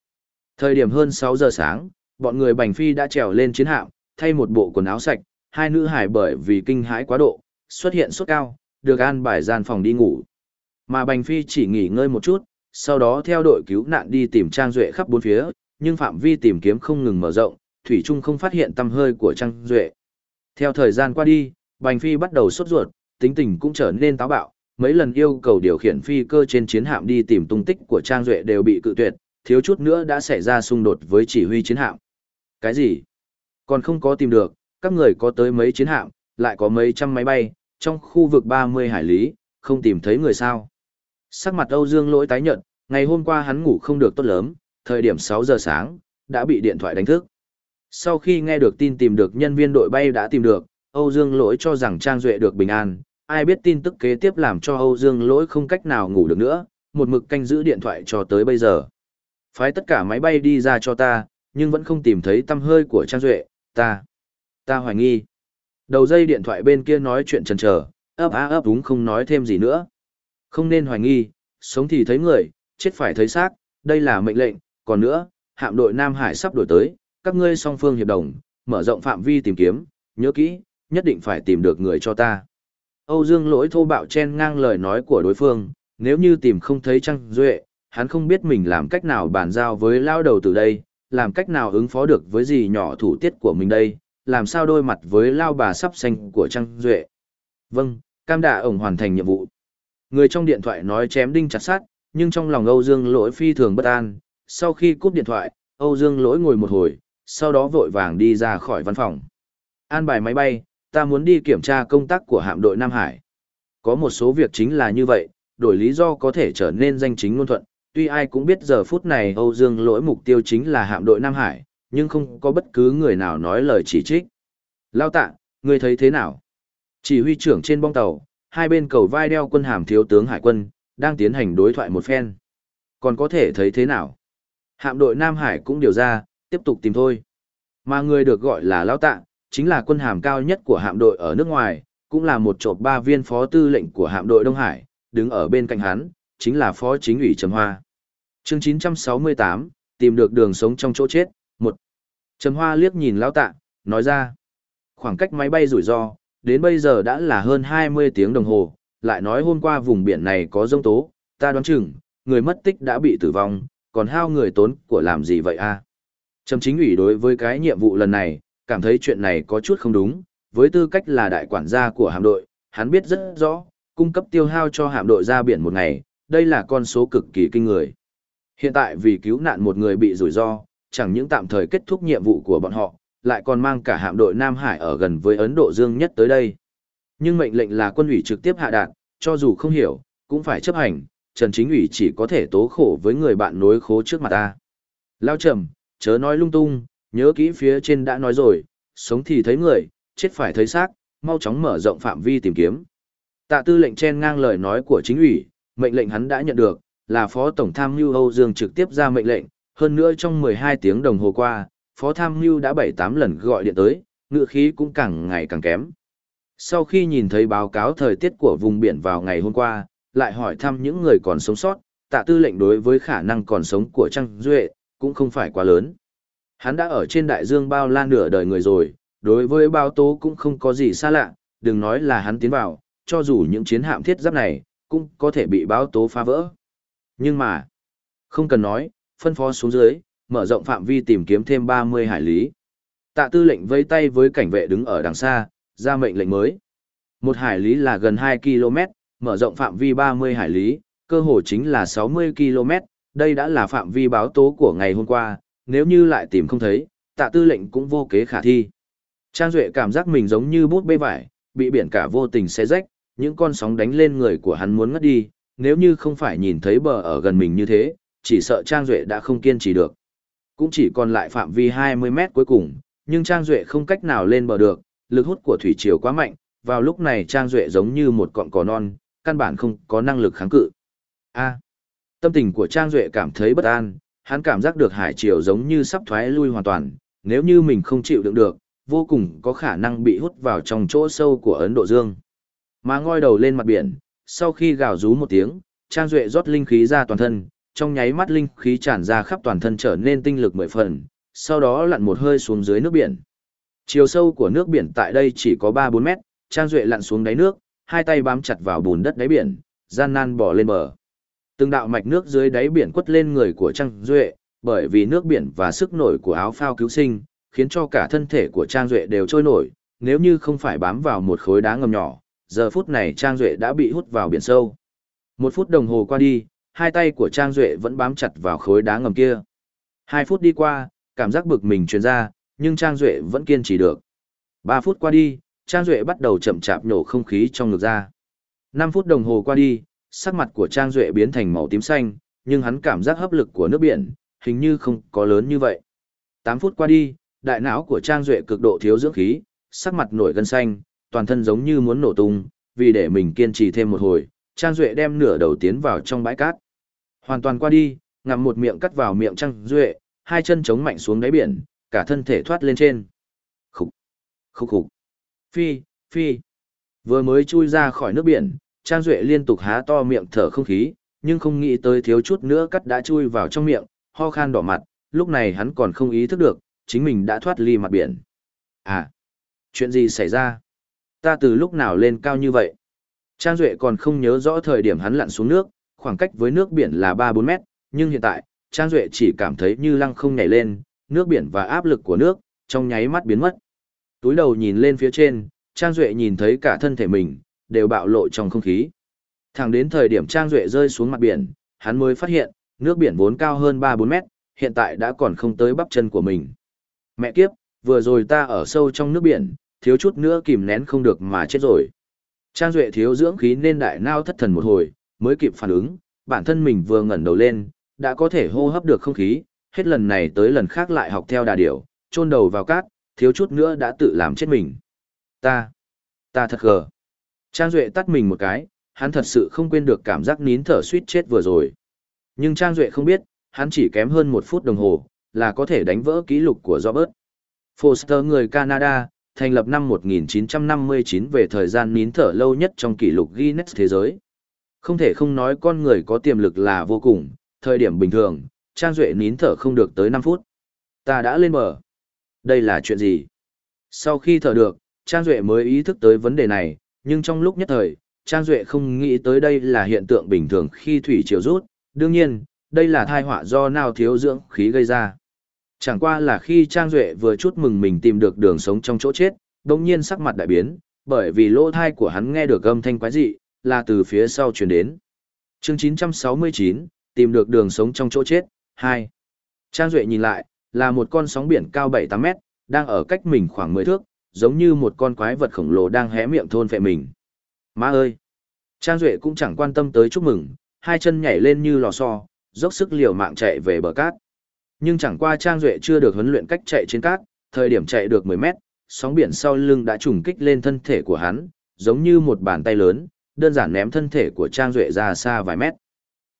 Thời điểm hơn 6 giờ sáng, bọn người Bành Phi đã trèo lên chiến hạm, thay một bộ quần áo sạch, hai nữ hải bởi vì kinh hãi quá độ, xuất hiện sốt cao, được an bài gian phòng đi ngủ. Mà Bành Phi chỉ nghỉ ngơi một chút, sau đó theo đội cứu nạn đi tìm Trang Duệ khắp bốn phía, nhưng phạm vi tìm kiếm không ngừng mở rộng, Thủy Trung không phát hiện tâm hơi của Trang Duệ. Theo thời gian qua đi, Bành Phi bắt đầu sốt ruột, tính tình cũng trở nên táo bạo, mấy lần yêu cầu điều khiển phi cơ trên chiến hạm đi tìm tung tích của Trang Duệ đều bị cự tuyệt, thiếu chút nữa đã xảy ra xung đột với chỉ huy chiến hạm. Cái gì? Còn không có tìm được, các người có tới mấy chiến hạm, lại có mấy trăm máy bay, trong khu vực 30 hải lý, không tìm thấy người sao. Sắc mặt Âu Dương lỗi tái nhận, ngày hôm qua hắn ngủ không được tốt lắm, thời điểm 6 giờ sáng, đã bị điện thoại đánh thức. Sau khi nghe được tin tìm được nhân viên đội bay đã tìm được, Âu Dương lỗi cho rằng Trang Duệ được bình an, ai biết tin tức kế tiếp làm cho Âu Dương lỗi không cách nào ngủ được nữa, một mực canh giữ điện thoại cho tới bây giờ. Phái tất cả máy bay đi ra cho ta, nhưng vẫn không tìm thấy tâm hơi của Trang Duệ, ta, ta hoài nghi. Đầu dây điện thoại bên kia nói chuyện chần chờ, ấp á ấp đúng không nói thêm gì nữa. Không nên hoài nghi, sống thì thấy người, chết phải thấy xác, đây là mệnh lệnh, còn nữa, hạm đội Nam Hải sắp đổi tới, các ngươi song phương hiệp đồng, mở rộng phạm vi tìm kiếm, nhớ kỹ, nhất định phải tìm được người cho ta. Âu Dương lỗi thô bạo chen ngang lời nói của đối phương, nếu như tìm không thấy Trang Duệ, hắn không biết mình làm cách nào bàn giao với lao đầu từ đây, làm cách nào ứng phó được với gì nhỏ thủ tiết của mình đây, làm sao đôi mặt với lao bà sắp xanh của Trang Duệ. Vâng, cam đạ ổng hoàn thành nhiệm vụ. Người trong điện thoại nói chém đinh chặt sát, nhưng trong lòng Âu Dương lỗi phi thường bất an. Sau khi cúp điện thoại, Âu Dương lỗi ngồi một hồi, sau đó vội vàng đi ra khỏi văn phòng. An bài máy bay, ta muốn đi kiểm tra công tác của hạm đội Nam Hải. Có một số việc chính là như vậy, đổi lý do có thể trở nên danh chính ngôn thuận. Tuy ai cũng biết giờ phút này Âu Dương lỗi mục tiêu chính là hạm đội Nam Hải, nhưng không có bất cứ người nào nói lời chỉ trích. Lao tạ, người thấy thế nào? Chỉ huy trưởng trên bong tàu, hai bên cầu vai đeo quân hàm thiếu tướng hải quân, đang tiến hành đối thoại một phen. Còn có thể thấy thế nào? Hạm đội Nam Hải cũng điều ra, tiếp tục tìm thôi. Mà người được gọi là Lao Tạ, chính là quân hàm cao nhất của hạm đội ở nước ngoài, cũng là một trộm ba viên phó tư lệnh của hạm đội Đông Hải, đứng ở bên cạnh hắn, chính là phó chính ủy Trầm Hoa. Chương 968, tìm được đường sống trong chỗ chết, một Trầm Hoa liếc nhìn Lão Tạ, nói ra, khoảng cách máy bay rủi ro, đến bây giờ đã là hơn 20 tiếng đồng hồ, lại nói hôm qua vùng biển này có rông tố, ta đoán chừng, người mất tích đã bị tử vong, còn hao người tốn của làm gì vậy a? Trầm chính ủy đối với cái nhiệm vụ lần này, cảm thấy chuyện này có chút không đúng, với tư cách là đại quản gia của hạm đội, hắn biết rất rõ, cung cấp tiêu hao cho hạm đội ra biển một ngày, đây là con số cực kỳ kinh người. Hiện tại vì cứu nạn một người bị rủi ro, chẳng những tạm thời kết thúc nhiệm vụ của bọn họ, lại còn mang cả hạm đội Nam Hải ở gần với Ấn Độ Dương nhất tới đây. Nhưng mệnh lệnh là quân ủy trực tiếp hạ đạt, cho dù không hiểu, cũng phải chấp hành, Trần Chính ủy chỉ có thể tố khổ với người bạn nối khố trước mặt ta. Lao trầm, chớ nói lung tung, nhớ kỹ phía trên đã nói rồi, sống thì thấy người, chết phải thấy xác, mau chóng mở rộng phạm vi tìm kiếm. Tạ tư lệnh chen ngang lời nói của chính ủy, mệnh lệnh hắn đã nhận được, là Phó Tổng Tham mưu Âu Dương trực tiếp ra mệnh lệnh, hơn nữa trong 12 tiếng đồng hồ qua, Phó Tham mưu đã 7-8 lần gọi điện tới, ngựa khí cũng càng ngày càng kém. Sau khi nhìn thấy báo cáo thời tiết của vùng biển vào ngày hôm qua, lại hỏi thăm những người còn sống sót, tạ tư lệnh đối với khả năng còn sống của Trăng Duệ, cũng không phải quá lớn. Hắn đã ở trên đại dương bao la nửa đời người rồi, đối với bao tố cũng không có gì xa lạ, đừng nói là hắn tiến vào, cho dù những chiến hạm thiết giáp này, cũng có thể bị báo tố phá vỡ. Nhưng mà, không cần nói, phân phó xuống dưới, mở rộng phạm vi tìm kiếm thêm 30 hải lý. Tạ tư lệnh vây tay với cảnh vệ đứng ở đằng xa, ra mệnh lệnh mới. Một hải lý là gần 2 km, mở rộng phạm vi 30 hải lý, cơ hồ chính là 60 km, đây đã là phạm vi báo tố của ngày hôm qua, nếu như lại tìm không thấy, tạ tư lệnh cũng vô kế khả thi. Trang Duệ cảm giác mình giống như bút bê vải, bị biển cả vô tình xé rách, những con sóng đánh lên người của hắn muốn ngất đi, nếu như không phải nhìn thấy bờ ở gần mình như thế, chỉ sợ Trang Duệ đã không kiên trì được. Cũng chỉ còn lại phạm vi 20 mét cuối cùng, nhưng Trang Duệ không cách nào lên bờ được, lực hút của thủy triều quá mạnh, vào lúc này Trang Duệ giống như một cọng cỏ non, căn bản không có năng lực kháng cự. A. tâm tình của Trang Duệ cảm thấy bất an, hắn cảm giác được hải triều giống như sắp thoái lui hoàn toàn, nếu như mình không chịu đựng được, vô cùng có khả năng bị hút vào trong chỗ sâu của Ấn Độ Dương. Mà ngoi đầu lên mặt biển, sau khi gào rú một tiếng, Trang Duệ rót linh khí ra toàn thân, trong nháy mắt linh khí tràn ra khắp toàn thân trở nên tinh lực mười phần, sau đó lặn một hơi xuống dưới nước biển. Chiều sâu của nước biển tại đây chỉ có 3-4 mét, Trang Duệ lặn xuống đáy nước, hai tay bám chặt vào bùn đất đáy biển, gian nan bỏ lên bờ. Từng đạo mạch nước dưới đáy biển quất lên người của Trang Duệ, bởi vì nước biển và sức nổi của áo phao cứu sinh, khiến cho cả thân thể của Trang Duệ đều trôi nổi, nếu như không phải bám vào một khối đá ngầm nhỏ, giờ phút này Trang Duệ đã bị hút vào biển sâu. Một phút đồng hồ qua đi, hai tay của Trang Duệ vẫn bám chặt vào khối đá ngầm kia. Hai phút đi qua, cảm giác bực mình truyền ra, nhưng Trang Duệ vẫn kiên trì được. Ba phút qua đi, Trang Duệ bắt đầu chậm chạp nhổ không khí trong ngực ra. Năm phút đồng hồ qua đi, sắc mặt của Trang Duệ biến thành màu tím xanh, nhưng hắn cảm giác hấp lực của nước biển, hình như không có lớn như vậy. Tám phút qua đi, đại não của Trang Duệ cực độ thiếu dưỡng khí, sắc mặt nổi gân xanh, toàn thân giống như muốn nổ tung, vì để mình kiên trì thêm một hồi, Trang Duệ đem nửa đầu tiến vào trong bãi cát. Hoàn toàn qua đi, ngậm một miệng cắt vào miệng Trang Duệ, hai chân chống mạnh xuống đáy biển, cả thân thể thoát lên trên. Khúc, khúc khúc, phi, phi. Vừa mới chui ra khỏi nước biển, Trang Duệ liên tục há to miệng thở không khí, nhưng không nghĩ tới thiếu chút nữa cắt đã chui vào trong miệng, ho khan đỏ mặt, lúc này hắn còn không ý thức được, chính mình đã thoát ly mặt biển. À, chuyện gì xảy ra? Ta từ lúc nào lên cao như vậy? Trang Duệ còn không nhớ rõ thời điểm hắn lặn xuống nước, khoảng cách với nước biển là 3-4 mét, nhưng hiện tại, Trang Duệ chỉ cảm thấy như lăng không nhảy lên, nước biển và áp lực của nước, trong nháy mắt biến mất. Túi đầu nhìn lên phía trên, Trang Duệ nhìn thấy cả thân thể mình, đều bạo lộ trong không khí. Thẳng đến thời điểm Trang Duệ rơi xuống mặt biển, hắn mới phát hiện, nước biển vốn cao hơn 3-4 mét, hiện tại đã còn không tới bắp chân của mình. Mẹ kiếp, vừa rồi ta ở sâu trong nước biển, thiếu chút nữa kìm nén không được mà chết rồi. Trang Duệ thiếu dưỡng khí nên đại nao thất thần một hồi, mới kịp phản ứng, bản thân mình vừa ngẩn đầu lên, đã có thể hô hấp được không khí, hết lần này tới lần khác lại học theo đà điểu, chôn đầu vào cát, thiếu chút nữa đã tự làm chết mình. Ta, ta thật gờ. Trang Duệ tắt mình một cái, hắn thật sự không quên được cảm giác nín thở suýt chết vừa rồi. Nhưng Trang Duệ không biết, hắn chỉ kém hơn một phút đồng hồ, là có thể đánh vỡ kỷ lục của Robert. Foster người Canada, thành lập năm 1959 về thời gian nín thở lâu nhất trong kỷ lục Guinness thế giới. Không thể không nói con người có tiềm lực là vô cùng, thời điểm bình thường, Trang Duệ nín thở không được tới 5 phút. Ta đã lên bờ. Đây là chuyện gì? Sau khi thở được, Trang Duệ mới ý thức tới vấn đề này, nhưng trong lúc nhất thời, Trang Duệ không nghĩ tới đây là hiện tượng bình thường khi thủy triều rút. Đương nhiên, đây là thai họa do nào thiếu dưỡng khí gây ra. Chẳng qua là khi Trang Duệ vừa chút mừng mình tìm được đường sống trong chỗ chết, đồng nhiên sắc mặt đại biến, bởi vì lỗ thai của hắn nghe được âm thanh quái dị, là từ phía sau truyền đến. chương 969, tìm được đường sống trong chỗ chết, 2. Trang Duệ nhìn lại, là một con sóng biển cao 7-8 mét, đang ở cách mình khoảng 10 thước, giống như một con quái vật khổng lồ đang hé miệng thôn phệ mình. Má ơi! Trang Duệ cũng chẳng quan tâm tới chúc mừng, hai chân nhảy lên như lò xo, dốc sức liều mạng chạy về bờ cát. Nhưng chẳng qua Trang Duệ chưa được huấn luyện cách chạy trên cát, thời điểm chạy được 10 mét, sóng biển sau lưng đã trùng kích lên thân thể của hắn, giống như một bàn tay lớn, đơn giản ném thân thể của Trang Duệ ra xa vài mét.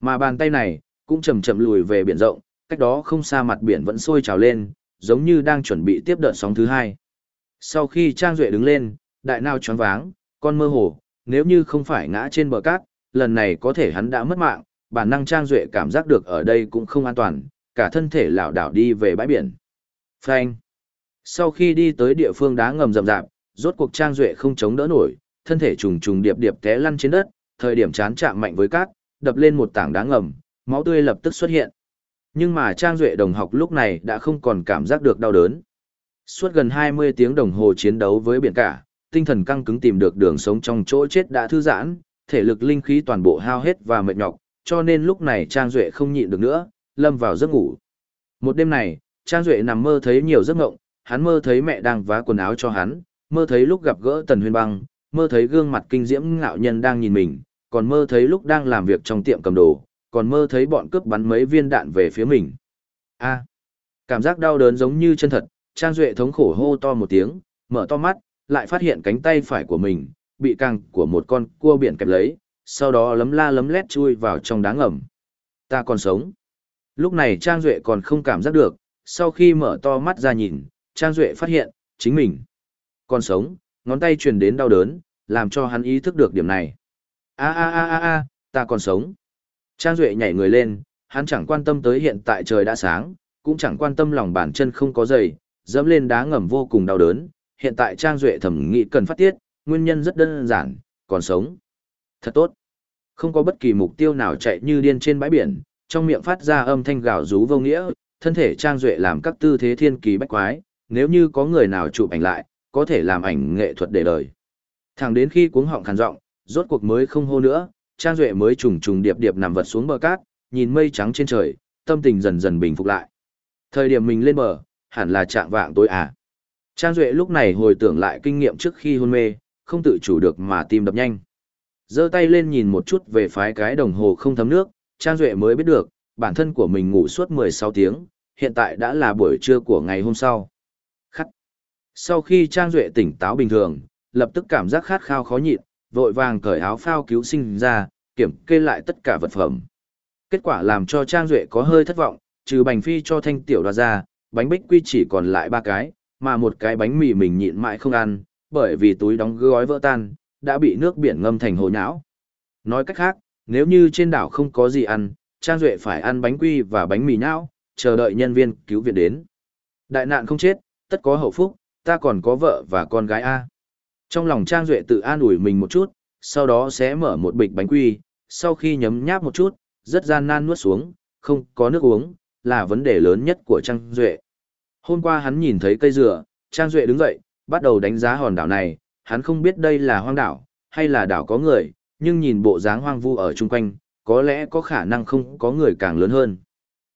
Mà bàn tay này, cũng chậm chậm lùi về biển rộng, cách đó không xa mặt biển vẫn sôi trào lên, giống như đang chuẩn bị tiếp đợt sóng thứ hai. Sau khi Trang Duệ đứng lên, đại nào choáng váng, con mơ hồ, nếu như không phải ngã trên bờ cát, lần này có thể hắn đã mất mạng, bản năng Trang Duệ cảm giác được ở đây cũng không an toàn, cả thân thể lảo đảo đi về bãi biển. Phanh. Sau khi đi tới địa phương đá ngầm rậm rạp, rốt cuộc Trang Duệ không chống đỡ nổi, thân thể trùng trùng điệp điệp té lăn trên đất, thời điểm chán chạm mạnh với cát, đập lên một tảng đá ngầm, máu tươi lập tức xuất hiện. Nhưng mà Trang Duệ đồng học lúc này đã không còn cảm giác được đau đớn. Suốt gần 20 tiếng đồng hồ chiến đấu với biển cả, tinh thần căng cứng tìm được đường sống trong chỗ chết đã thư giãn, thể lực linh khí toàn bộ hao hết và mệt nhọc, cho nên lúc này Trang Duệ không nhịn được nữa, lâm vào giấc ngủ. Một đêm này, Trang Duệ nằm mơ thấy nhiều giấc ngộng, hắn mơ thấy mẹ đang vá quần áo cho hắn, mơ thấy lúc gặp gỡ Tần Huyền Băng, mơ thấy gương mặt kinh diễm ngạo nhân đang nhìn mình, còn mơ thấy lúc đang làm việc trong tiệm cầm đồ, còn mơ thấy bọn cướp bắn mấy viên đạn về phía mình. A, cảm giác đau đớn giống như chân thật, Trang Duệ thống khổ hô to một tiếng, mở to mắt, lại phát hiện cánh tay phải của mình, bị càng của một con cua biển kẹp lấy, sau đó lấm la lấm lét chui vào trong đá ngầm. Ta còn sống. Lúc này Trang Duệ còn không cảm giác được, sau khi mở to mắt ra nhìn, Trang Duệ phát hiện, chính mình còn sống, ngón tay truyền đến đau đớn, làm cho hắn ý thức được điểm này. A a a a a, ta còn sống. Trang Duệ nhảy người lên, hắn chẳng quan tâm tới hiện tại trời đã sáng, cũng chẳng quan tâm lòng bàn chân không có giày, dẫm lên đá ngầm vô cùng đau đớn, hiện tại Trang Duệ thẩm nghị cần phát tiết, nguyên nhân rất đơn giản, còn sống. Thật tốt. Không có bất kỳ mục tiêu nào chạy như điên trên bãi biển, trong miệng phát ra âm thanh gào rú vô nghĩa, thân thể Trang Duệ làm các tư thế thiên kỳ bách quái, nếu như có người nào chụp ảnh lại, có thể làm ảnh nghệ thuật để đời. Thẳng đến khi cuống họng khàn giọng, rốt cuộc mới không hô nữa, Trang Duệ mới trùng trùng điệp điệp nằm vật xuống bờ cát, nhìn mây trắng trên trời, tâm tình dần dần bình phục lại. Thời điểm mình lên bờ, hẳn là trạng vạng tối à. Trang Duệ lúc này hồi tưởng lại kinh nghiệm trước khi hôn mê, không tự chủ được mà tim đập nhanh. giơ tay lên nhìn một chút về phái cái đồng hồ không thấm nước, Trang Duệ mới biết được, bản thân của mình ngủ suốt 16 tiếng, hiện tại đã là buổi trưa của ngày hôm sau. Khắc. Sau khi Trang Duệ tỉnh táo bình thường, lập tức cảm giác khát khao khó nhịn, vội vàng cởi áo phao cứu sinh ra, kiểm kê lại tất cả vật phẩm. Kết quả làm cho Trang Duệ có hơi thất vọng, trừ bánh phi cho thanh tiểu đoạt ra, bánh bích quy chỉ còn lại ba cái, mà một cái bánh mì mình nhịn mãi không ăn, bởi vì túi đóng gói vỡ tan, đã bị nước biển ngâm thành hồ nhão. Nói cách khác, nếu như trên đảo không có gì ăn, Trang Duệ phải ăn bánh quy và bánh mì nhão, chờ đợi nhân viên cứu viện đến. Đại nạn không chết, tất có hậu phúc, ta còn có vợ và con gái A. Trong lòng Trang Duệ tự an ủi mình một chút, sau đó sẽ mở một bịch bánh quy, sau khi nhấm nháp một chút, rất gian nan nuốt xuống, không có nước uống, là vấn đề lớn nhất của Trang Duệ. Hôm qua hắn nhìn thấy cây dừa, Trang Duệ đứng dậy, bắt đầu đánh giá hòn đảo này, hắn không biết đây là hoang đảo, hay là đảo có người, nhưng nhìn bộ dáng hoang vu ở chung quanh, có lẽ có khả năng không có người càng lớn hơn.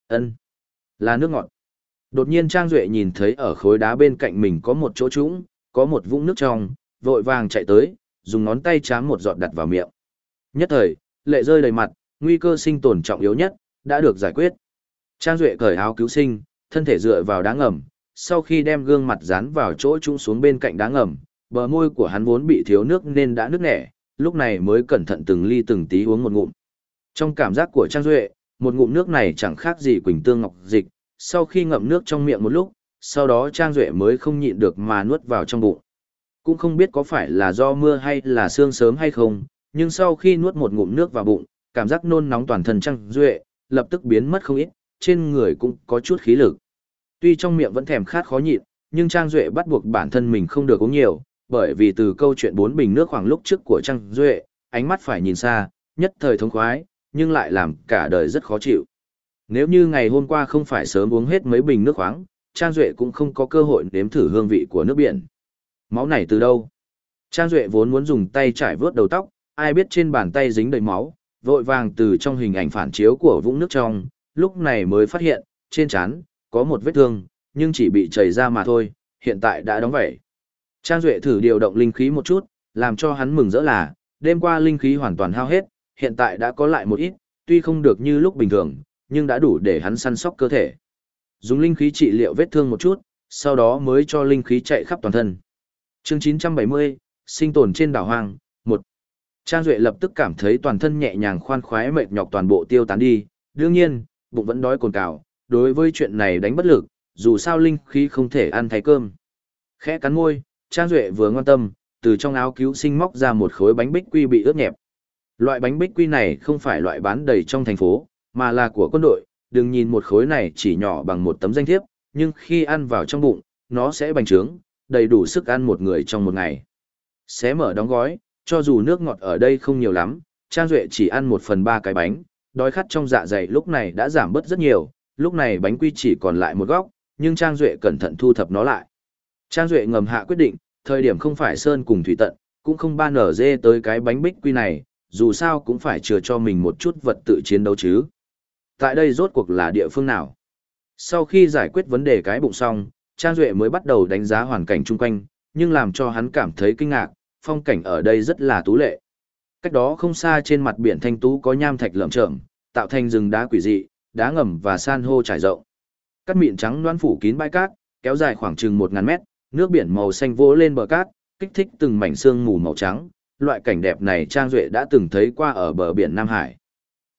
ân là nước ngọt. Đột nhiên Trang Duệ nhìn thấy ở khối đá bên cạnh mình có một chỗ trũng, có một vũng nước trong, vội vàng chạy tới, dùng ngón tay chám một giọt đặt vào miệng. Nhất thời, lệ rơi đầy mặt, nguy cơ sinh tồn trọng yếu nhất, đã được giải quyết. Trang Duệ cởi áo cứu sinh, thân thể dựa vào đá ngầm, sau khi đem gương mặt dán vào chỗ trũng xuống bên cạnh đá ngầm, bờ môi của hắn vốn bị thiếu nước nên đã nứt nẻ, lúc này mới cẩn thận từng ly từng tí uống một ngụm. Trong cảm giác của Trang Duệ, một ngụm nước này chẳng khác gì quỳnh tương ngọc dịch, sau khi ngậm nước trong miệng một lúc, sau đó Trang Duệ mới không nhịn được mà nuốt vào trong bụng. Cũng không biết có phải là do mưa hay là sương sớm hay không, nhưng sau khi nuốt một ngụm nước vào bụng, cảm giác nôn nóng toàn thân Trang Duệ, lập tức biến mất không ít, trên người cũng có chút khí lực. Tuy trong miệng vẫn thèm khát khó nhịn, nhưng Trang Duệ bắt buộc bản thân mình không được uống nhiều, bởi vì từ câu chuyện bốn bình nước khoảng lúc trước của Trang Duệ, ánh mắt phải nhìn xa, nhất thời thống khoái, nhưng lại làm cả đời rất khó chịu. Nếu như ngày hôm qua không phải sớm uống hết mấy bình nước khoáng, Trang Duệ cũng không có cơ hội nếm thử hương vị của nước biển. Máu này từ đâu? Trang Duệ vốn muốn dùng tay trải vớt đầu tóc, ai biết trên bàn tay dính đầy máu, vội vàng từ trong hình ảnh phản chiếu của vũng nước trong, lúc này mới phát hiện, trên trán có một vết thương, nhưng chỉ bị chảy ra mà thôi, hiện tại đã đóng vẩy. Trang Duệ thử điều động linh khí một chút, làm cho hắn mừng rỡ là, đêm qua linh khí hoàn toàn hao hết, hiện tại đã có lại một ít, tuy không được như lúc bình thường, nhưng đã đủ để hắn săn sóc cơ thể. Dùng linh khí trị liệu vết thương một chút, sau đó mới cho linh khí chạy khắp toàn thân. Chương 970, sinh tồn trên đảo hoang, 1. Trang Duệ lập tức cảm thấy toàn thân nhẹ nhàng khoan khoái mệt nhọc toàn bộ tiêu tán đi, đương nhiên, bụng vẫn đói cồn cào, đối với chuyện này đánh bất lực, dù sao linh khí không thể ăn thay cơm. Khẽ cắn môi, Trang Duệ vừa ngoan tâm, từ trong áo cứu sinh móc ra một khối bánh bích quy bị ướt nhẹp. Loại bánh bích quy này không phải loại bán đầy trong thành phố, mà là của quân đội, đừng nhìn một khối này chỉ nhỏ bằng một tấm danh thiếp, nhưng khi ăn vào trong bụng, nó sẽ bành trướng, đầy đủ sức ăn một người trong một ngày. Xé mở đóng gói, cho dù nước ngọt ở đây không nhiều lắm, Trang Duệ chỉ ăn một phần ba cái bánh, đói khát trong dạ dày lúc này đã giảm bớt rất nhiều, lúc này bánh quy chỉ còn lại một góc, nhưng Trang Duệ cẩn thận thu thập nó lại. Trang Duệ ngầm hạ quyết định, thời điểm không phải Sơn cùng Thủy Tận, cũng không ban nở dê tới cái bánh bích quy này, dù sao cũng phải chừa cho mình một chút vật tự chiến đấu chứ. Tại đây rốt cuộc là địa phương nào? Sau khi giải quyết vấn đề cái bụng xong, Trang Duệ mới bắt đầu đánh giá hoàn cảnh chung quanh, nhưng làm cho hắn cảm thấy kinh ngạc, phong cảnh ở đây rất là tú lệ. Cách đó không xa trên mặt biển thanh tú có nham thạch lởm chởm, tạo thành rừng đá quỷ dị, đá ngầm và san hô trải rộng. Cát mịn trắng loan phủ kín bãi cát, kéo dài khoảng chừng 1000 mét, nước biển màu xanh vỗ lên bờ cát, kích thích từng mảnh sương mù màu trắng. Loại cảnh đẹp này Trang Duệ đã từng thấy qua ở bờ biển Nam Hải.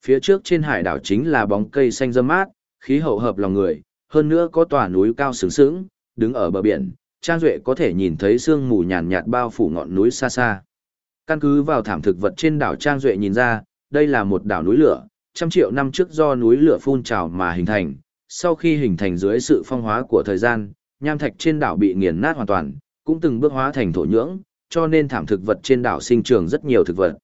Phía trước trên hải đảo chính là bóng cây xanh râm mát, khí hậu hợp lòng người, hơn nữa có tòa núi cao sướng sướng, đứng ở bờ biển, Trang Duệ có thể nhìn thấy sương mù nhàn nhạt bao phủ ngọn núi xa xa. Căn cứ vào thảm thực vật trên đảo Trang Duệ nhìn ra, đây là một đảo núi lửa, trăm triệu năm trước do núi lửa phun trào mà hình thành. Sau khi hình thành dưới sự phong hóa của thời gian, nham thạch trên đảo bị nghiền nát hoàn toàn, cũng từng bước hóa thành thổ nhưỡng, cho nên thảm thực vật trên đảo sinh trưởng rất nhiều thực vật.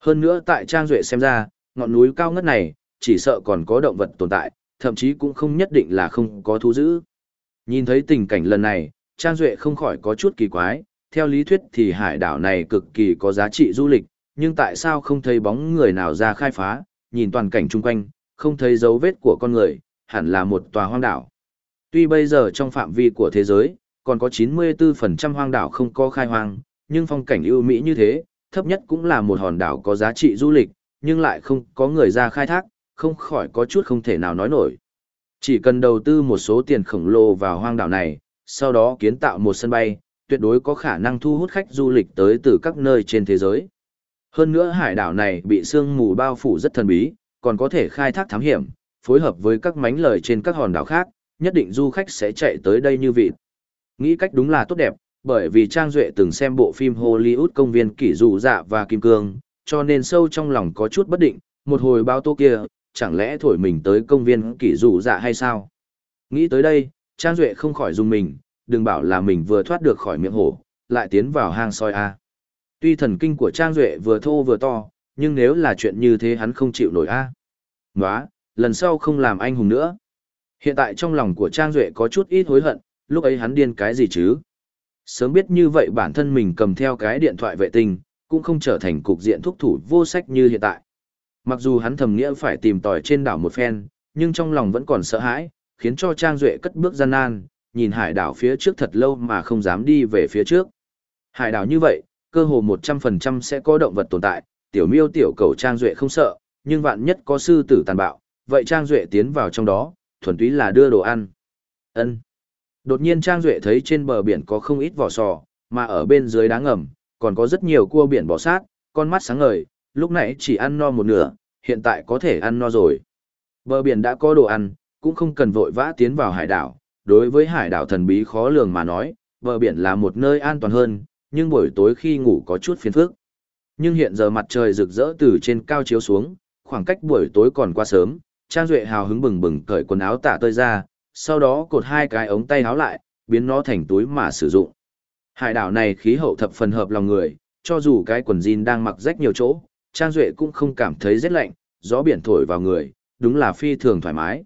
Hơn nữa tại Trang Duệ xem ra, ngọn núi cao ngất này, chỉ sợ còn có động vật tồn tại, thậm chí cũng không nhất định là không có thú dữ. Nhìn thấy tình cảnh lần này, Trang Duệ không khỏi có chút kỳ quái, theo lý thuyết thì hải đảo này cực kỳ có giá trị du lịch, nhưng tại sao không thấy bóng người nào ra khai phá, nhìn toàn cảnh chung quanh, không thấy dấu vết của con người, hẳn là một tòa hoang đảo. Tuy bây giờ trong phạm vi của thế giới, còn có 94% hoang đảo không có khai hoang, nhưng phong cảnh ưu mỹ như thế, thấp nhất cũng là một hòn đảo có giá trị du lịch, nhưng lại không có người ra khai thác, không khỏi có chút không thể nào nói nổi. Chỉ cần đầu tư một số tiền khổng lồ vào hoang đảo này, sau đó kiến tạo một sân bay, tuyệt đối có khả năng thu hút khách du lịch tới từ các nơi trên thế giới. Hơn nữa hải đảo này bị sương mù bao phủ rất thần bí, còn có thể khai thác thám hiểm, phối hợp với các mánh lời trên các hòn đảo khác, nhất định du khách sẽ chạy tới đây như vịt. Nghĩ cách đúng là tốt đẹp, bởi vì Trang Duệ từng xem bộ phim Hollywood công viên kỷ dụ dạ và kim cương, cho nên sâu trong lòng có chút bất định, một hồi bao tô kia, chẳng lẽ thổi mình tới công viên kỷ dụ dạ hay sao? Nghĩ tới đây, Trang Duệ không khỏi dùng mình, đừng bảo là mình vừa thoát được khỏi miệng hổ, lại tiến vào hang soi A. Tuy thần kinh của Trang Duệ vừa thô vừa to, nhưng nếu là chuyện như thế hắn không chịu nổi A. Nóa, lần sau không làm anh hùng nữa. Hiện tại trong lòng của Trang Duệ có chút ít hối hận, lúc ấy hắn điên cái gì chứ? Sớm biết như vậy bản thân mình cầm theo cái điện thoại vệ tinh, cũng không trở thành cục diện thúc thủ vô sách như hiện tại. Mặc dù hắn thầm nghĩa phải tìm tòi trên đảo một phen, nhưng trong lòng vẫn còn sợ hãi, khiến cho Trang Duệ cất bước gian nan, nhìn hải đảo phía trước thật lâu mà không dám đi về phía trước. Hải đảo như vậy, cơ hồ 100% sẽ có động vật tồn tại, tiểu miêu tiểu cầu Trang Duệ không sợ, nhưng vạn nhất có sư tử tàn bạo, vậy Trang Duệ tiến vào trong đó, thuần túy là đưa đồ ăn. ân Đột nhiên Trang Duệ thấy trên bờ biển có không ít vỏ sò, mà ở bên dưới đá ngầm, còn có rất nhiều cua biển bò sát, con mắt sáng ngời, lúc nãy chỉ ăn no một nửa, hiện tại có thể ăn no rồi. Bờ biển đã có đồ ăn, cũng không cần vội vã tiến vào hải đảo. Đối với hải đảo thần bí khó lường mà nói, bờ biển là một nơi an toàn hơn, nhưng buổi tối khi ngủ có chút phiền phức. Nhưng hiện giờ mặt trời rực rỡ từ trên cao chiếu xuống, khoảng cách buổi tối còn quá sớm, Trang Duệ hào hứng bừng bừng cởi quần áo tả tơi ra, sau đó cột hai cái ống tay áo lại, biến nó thành túi mà sử dụng. Hải đảo này khí hậu thập phần hợp lòng người, cho dù cái quần jean đang mặc rách nhiều chỗ, Trang Duệ cũng không cảm thấy rét lạnh, gió biển thổi vào người, đúng là phi thường thoải mái.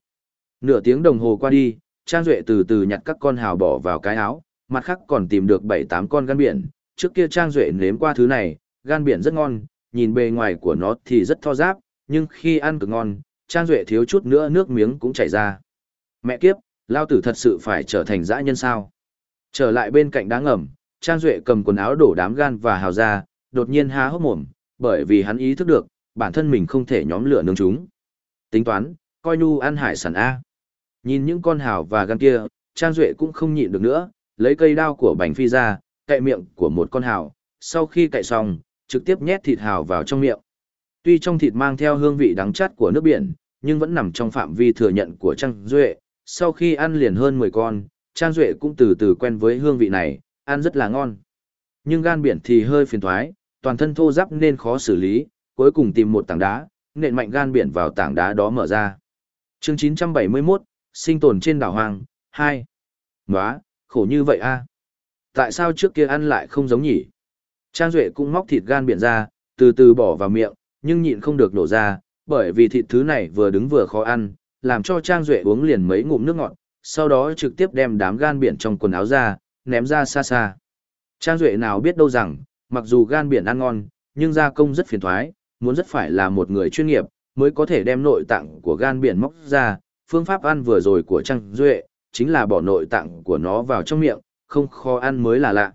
Nửa tiếng đồng hồ qua đi, Trang Duệ từ từ nhặt các con hào bỏ vào cái áo, mặt khác còn tìm được 7-8 con gan biển. Trước kia Trang Duệ nếm qua thứ này, gan biển rất ngon, nhìn bề ngoài của nó thì rất thô giáp, nhưng khi ăn cực ngon, Trang Duệ thiếu chút nữa nước miếng cũng chảy ra. Mẹ kiếp, lao tử thật sự phải trở thành dã nhân sao. Trở lại bên cạnh đá ngầm, Trang Duệ cầm quần áo đổ đám gan và hào ra, đột nhiên há hốc mồm, bởi vì hắn ý thức được, bản thân mình không thể nhóm lửa nướng chúng. Tính toán, coi nu ăn hải sản A. Nhìn những con hào và gan kia, Trang Duệ cũng không nhịn được nữa, lấy cây đao của bánh phi ra, cậy miệng của một con hào, sau khi cậy xong, trực tiếp nhét thịt hào vào trong miệng. Tuy trong thịt mang theo hương vị đắng chát của nước biển, nhưng vẫn nằm trong phạm vi thừa nhận của Trang Duệ. Sau khi ăn liền hơn 10 con, Trang Duệ cũng từ từ quen với hương vị này, ăn rất là ngon. Nhưng gan biển thì hơi phiền thoái, toàn thân thô ráp nên khó xử lý, cuối cùng tìm một tảng đá, nện mạnh gan biển vào tảng đá đó mở ra. chương 971, sinh tồn trên đảo hoang, 2. Nóa, khổ như vậy a Tại sao trước kia ăn lại không giống nhỉ? Trang Duệ cũng móc thịt gan biển ra, từ từ bỏ vào miệng, nhưng nhịn không được nổ ra, bởi vì thịt thứ này vừa đứng vừa khó ăn, làm cho Trang Duệ uống liền mấy ngụm nước ngọt, sau đó trực tiếp đem đám gan biển trong quần áo ra, ném ra xa xa. Trang Duệ nào biết đâu rằng, mặc dù gan biển ăn ngon, nhưng gia công rất phiền thoái, muốn rất phải là một người chuyên nghiệp, mới có thể đem nội tạng của gan biển móc ra, phương pháp ăn vừa rồi của Trang Duệ, chính là bỏ nội tạng của nó vào trong miệng, không khó ăn mới là lạ.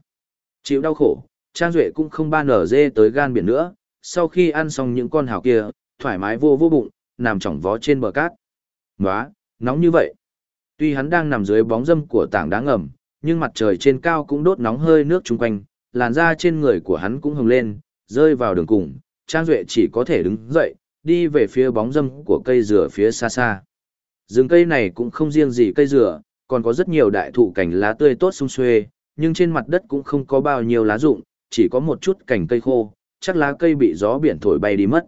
Chịu đau khổ, Trang Duệ cũng không ba nở dê tới gan biển nữa, sau khi ăn xong những con hào kia, thoải mái vô vô bụng, nằm trỏng vó trên bờ cát. Nóa, nóng như vậy. Tuy hắn đang nằm dưới bóng dâm của tảng đá ngầm, nhưng mặt trời trên cao cũng đốt nóng hơi nước chung quanh, làn da trên người của hắn cũng hồng lên, rơi vào đường cùng, Trang Duệ chỉ có thể đứng dậy, đi về phía bóng dâm của cây dừa phía xa xa. Rừng cây này cũng không riêng gì cây dừa, còn có rất nhiều đại thụ cảnh lá tươi tốt sung xuê, nhưng trên mặt đất cũng không có bao nhiêu lá rụng, chỉ có một chút cành cây khô, chắc lá cây bị gió biển thổi bay đi mất.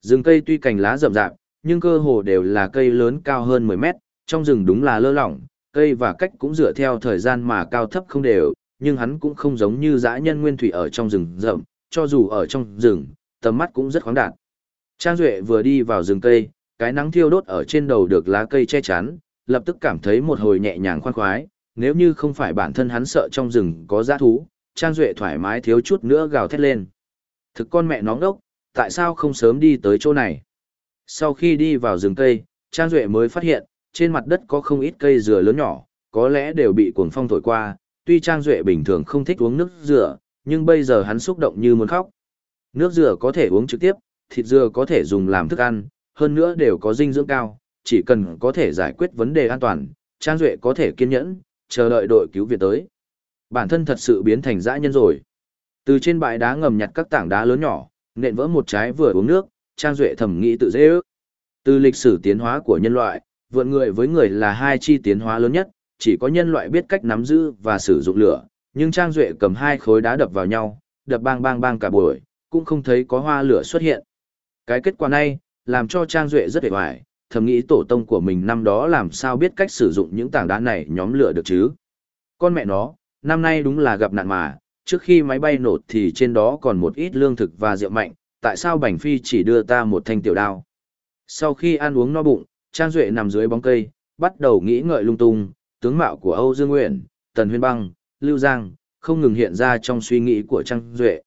Rừng cây tuy cành lá rậm rạp, nhưng cơ hồ đều là cây lớn cao hơn 10 mét, trong rừng đúng là lơ lỏng, cây và cách cũng dựa theo thời gian mà cao thấp không đều, nhưng hắn cũng không giống như dã nhân nguyên thủy ở trong rừng rậm, cho dù ở trong rừng, tầm mắt cũng rất khoáng đạt. Trang Duệ vừa đi vào rừng cây, cái nắng thiêu đốt ở trên đầu được lá cây che chắn, lập tức cảm thấy một hồi nhẹ nhàng khoan khoái, nếu như không phải bản thân hắn sợ trong rừng có giã thú, Trang Duệ thoải mái thiếu chút nữa gào thét lên. Thực con mẹ nóng đốc, tại sao không sớm đi tới chỗ này? Sau khi đi vào rừng cây, Trang Duệ mới phát hiện, trên mặt đất có không ít cây dừa lớn nhỏ, có lẽ đều bị cuồng phong thổi qua, tuy Trang Duệ bình thường không thích uống nước dừa, nhưng bây giờ hắn xúc động như muốn khóc. Nước dừa có thể uống trực tiếp, thịt dừa có thể dùng làm thức ăn, hơn nữa đều có dinh dưỡng cao, chỉ cần có thể giải quyết vấn đề an toàn, Trang Duệ có thể kiên nhẫn, chờ đợi đội cứu viện tới. Bản thân thật sự biến thành dã nhân rồi. Từ trên bãi đá ngầm nhặt các tảng đá lớn nhỏ, nện vỡ một trái vừa uống nước, Trang Duệ thầm nghĩ tự dễ ước. Từ lịch sử tiến hóa của nhân loại, vượn người với người là hai chi tiến hóa lớn nhất, chỉ có nhân loại biết cách nắm giữ và sử dụng lửa, nhưng Trang Duệ cầm hai khối đá đập vào nhau, đập bang bang bang cả buổi, cũng không thấy có hoa lửa xuất hiện. Cái kết quả này, làm cho Trang Duệ rất hề hoài, thầm nghĩ tổ tông của mình năm đó làm sao biết cách sử dụng những tảng đá này nhóm lửa được chứ. Con mẹ nó, năm nay đúng là gặp nạn mà, trước khi máy bay nổ thì trên đó còn một ít lương thực và rượu mạnh, tại sao Bành Phi chỉ đưa ta một thanh tiểu đao. Sau khi ăn uống no bụng, Trang Duệ nằm dưới bóng cây, bắt đầu nghĩ ngợi lung tung, tướng mạo của Âu Dương Nguyện, Tần Huyên Băng, Lưu Giang, không ngừng hiện ra trong suy nghĩ của Trang Duệ.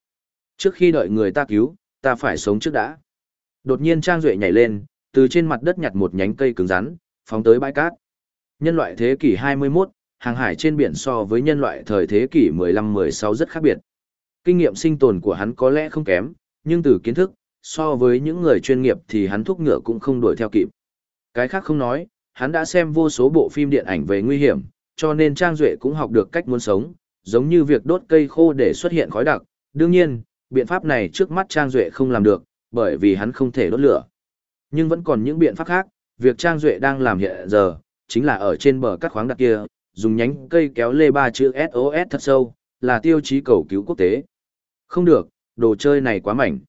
Trước khi đợi người ta cứu, ta phải sống trước đã. Đột nhiên Trang Duệ nhảy lên, từ trên mặt đất nhặt một nhánh cây cứng rắn, phóng tới bãi cát. Nhân loại thế kỷ 21, hàng hải trên biển so với nhân loại thời thế kỷ 15-16 rất khác biệt. Kinh nghiệm sinh tồn của hắn có lẽ không kém, nhưng từ kiến thức, so với những người chuyên nghiệp thì hắn thúc ngựa cũng không đuổi theo kịp. Cái khác không nói, hắn đã xem vô số bộ phim điện ảnh về nguy hiểm, cho nên Trang Duệ cũng học được cách muốn sống, giống như việc đốt cây khô để xuất hiện khói đặc. Đương nhiên, biện pháp này trước mắt Trang Duệ không làm được, bởi vì hắn không thể đốt lửa. Nhưng vẫn còn những biện pháp khác, việc Trang Duệ đang làm hiện giờ, chính là ở trên bờ cắt khoáng đặc kia, dùng nhánh cây kéo lê ba chữ SOS thật sâu, là tiêu chí cầu cứu quốc tế. Không được, đồ chơi này quá mảnh.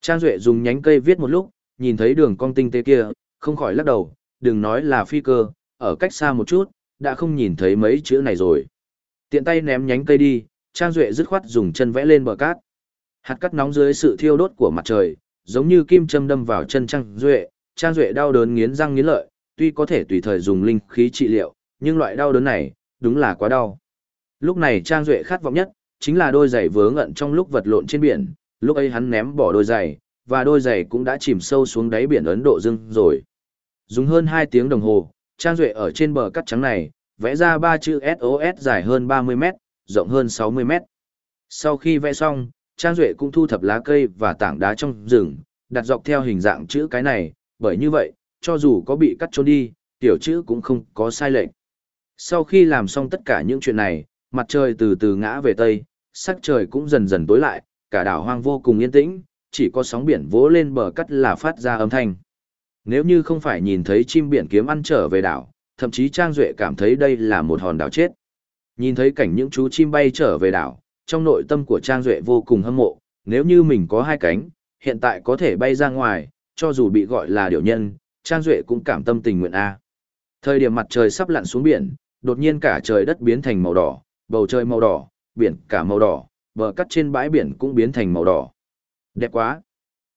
Trang Duệ dùng nhánh cây viết một lúc, nhìn thấy đường cong tinh tế kia, không khỏi lắc đầu, đừng nói là phi cơ, ở cách xa một chút, đã không nhìn thấy mấy chữ này rồi. Tiện tay ném nhánh cây đi, Trang Duệ dứt khoát dùng chân vẽ lên bờ cát. Hạt cắt nóng dưới sự thiêu đốt của mặt trời, giống như kim châm đâm vào chân Trang Duệ, Trang Duệ đau đớn nghiến răng nghiến lợi, tuy có thể tùy thời dùng linh khí trị liệu, nhưng loại đau đớn này, đúng là quá đau. Lúc này Trang Duệ khát vọng nhất, chính là đôi giày vớ ngận trong lúc vật lộn trên biển, lúc ấy hắn ném bỏ đôi giày, và đôi giày cũng đã chìm sâu xuống đáy biển Ấn Độ Dương rồi. Dùng hơn 2 tiếng đồng hồ, Trang Duệ ở trên bờ cắt trắng này, vẽ ra ba chữ SOS dài hơn 30 mét, rộng hơn 60 mét. Sau khi vẽ xong, Trang Duệ cũng thu thập lá cây và tảng đá trong rừng, đặt dọc theo hình dạng chữ cái này, bởi như vậy, cho dù có bị cắt trốn đi, tiểu chữ cũng không có sai lệch. Sau khi làm xong tất cả những chuyện này, mặt trời từ từ ngã về tây, sắc trời cũng dần dần tối lại, cả đảo hoang vô cùng yên tĩnh, chỉ có sóng biển vỗ lên bờ cắt là phát ra âm thanh. Nếu như không phải nhìn thấy chim biển kiếm ăn trở về đảo, thậm chí Trang Duệ cảm thấy đây là một hòn đảo chết. Nhìn thấy cảnh những chú chim bay trở về đảo, trong nội tâm của Trang Duệ vô cùng hâm mộ, nếu như mình có hai cánh, hiện tại có thể bay ra ngoài, cho dù bị gọi là điểu nhân, Trang Duệ cũng cảm tâm tình nguyện A. Thời điểm mặt trời sắp lặn xuống biển, đột nhiên cả trời đất biến thành màu đỏ, bầu trời màu đỏ, biển cả màu đỏ, bờ cắt trên bãi biển cũng biến thành màu đỏ. Đẹp quá!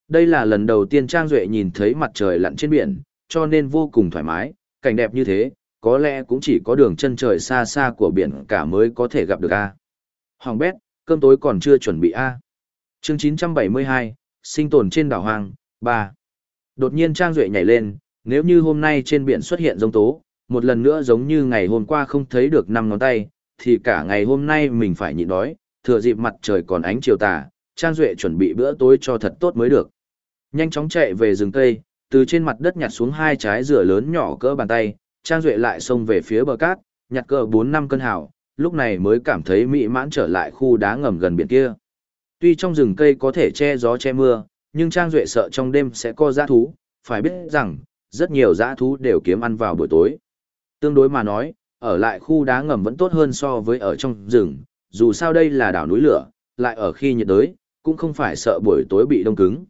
Đây là lần đầu tiên Trang Duệ nhìn thấy mặt trời lặn trên biển, cho nên vô cùng thoải mái, cảnh đẹp như thế, có lẽ cũng chỉ có đường chân trời xa xa của biển cả mới có thể gặp được A. Hoàng bét, cơm tối còn chưa chuẩn bị A. chương 972, sinh tồn trên đảo hoang, 3. Đột nhiên Trang Duệ nhảy lên, nếu như hôm nay trên biển xuất hiện giống tố, một lần nữa giống như ngày hôm qua không thấy được năm ngón tay, thì cả ngày hôm nay mình phải nhịn đói, thừa dịp mặt trời còn ánh chiều tà, Trang Duệ chuẩn bị bữa tối cho thật tốt mới được. Nhanh chóng chạy về rừng cây, từ trên mặt đất nhặt xuống hai trái dừa lớn nhỏ cỡ bàn tay, Trang Duệ lại xông về phía bờ cát, nhặt cỡ 4 năm cân hào, lúc này mới cảm thấy mỹ mãn trở lại khu đá ngầm gần biển kia. Tuy trong rừng cây có thể che gió che mưa, nhưng Trang Duệ sợ trong đêm sẽ có giã thú, phải biết rằng, rất nhiều giã thú đều kiếm ăn vào buổi tối. Tương đối mà nói, ở lại khu đá ngầm vẫn tốt hơn so với ở trong rừng, dù sao đây là đảo núi lửa, lại ở khi nhiệt đới, cũng không phải sợ buổi tối bị đông cứng.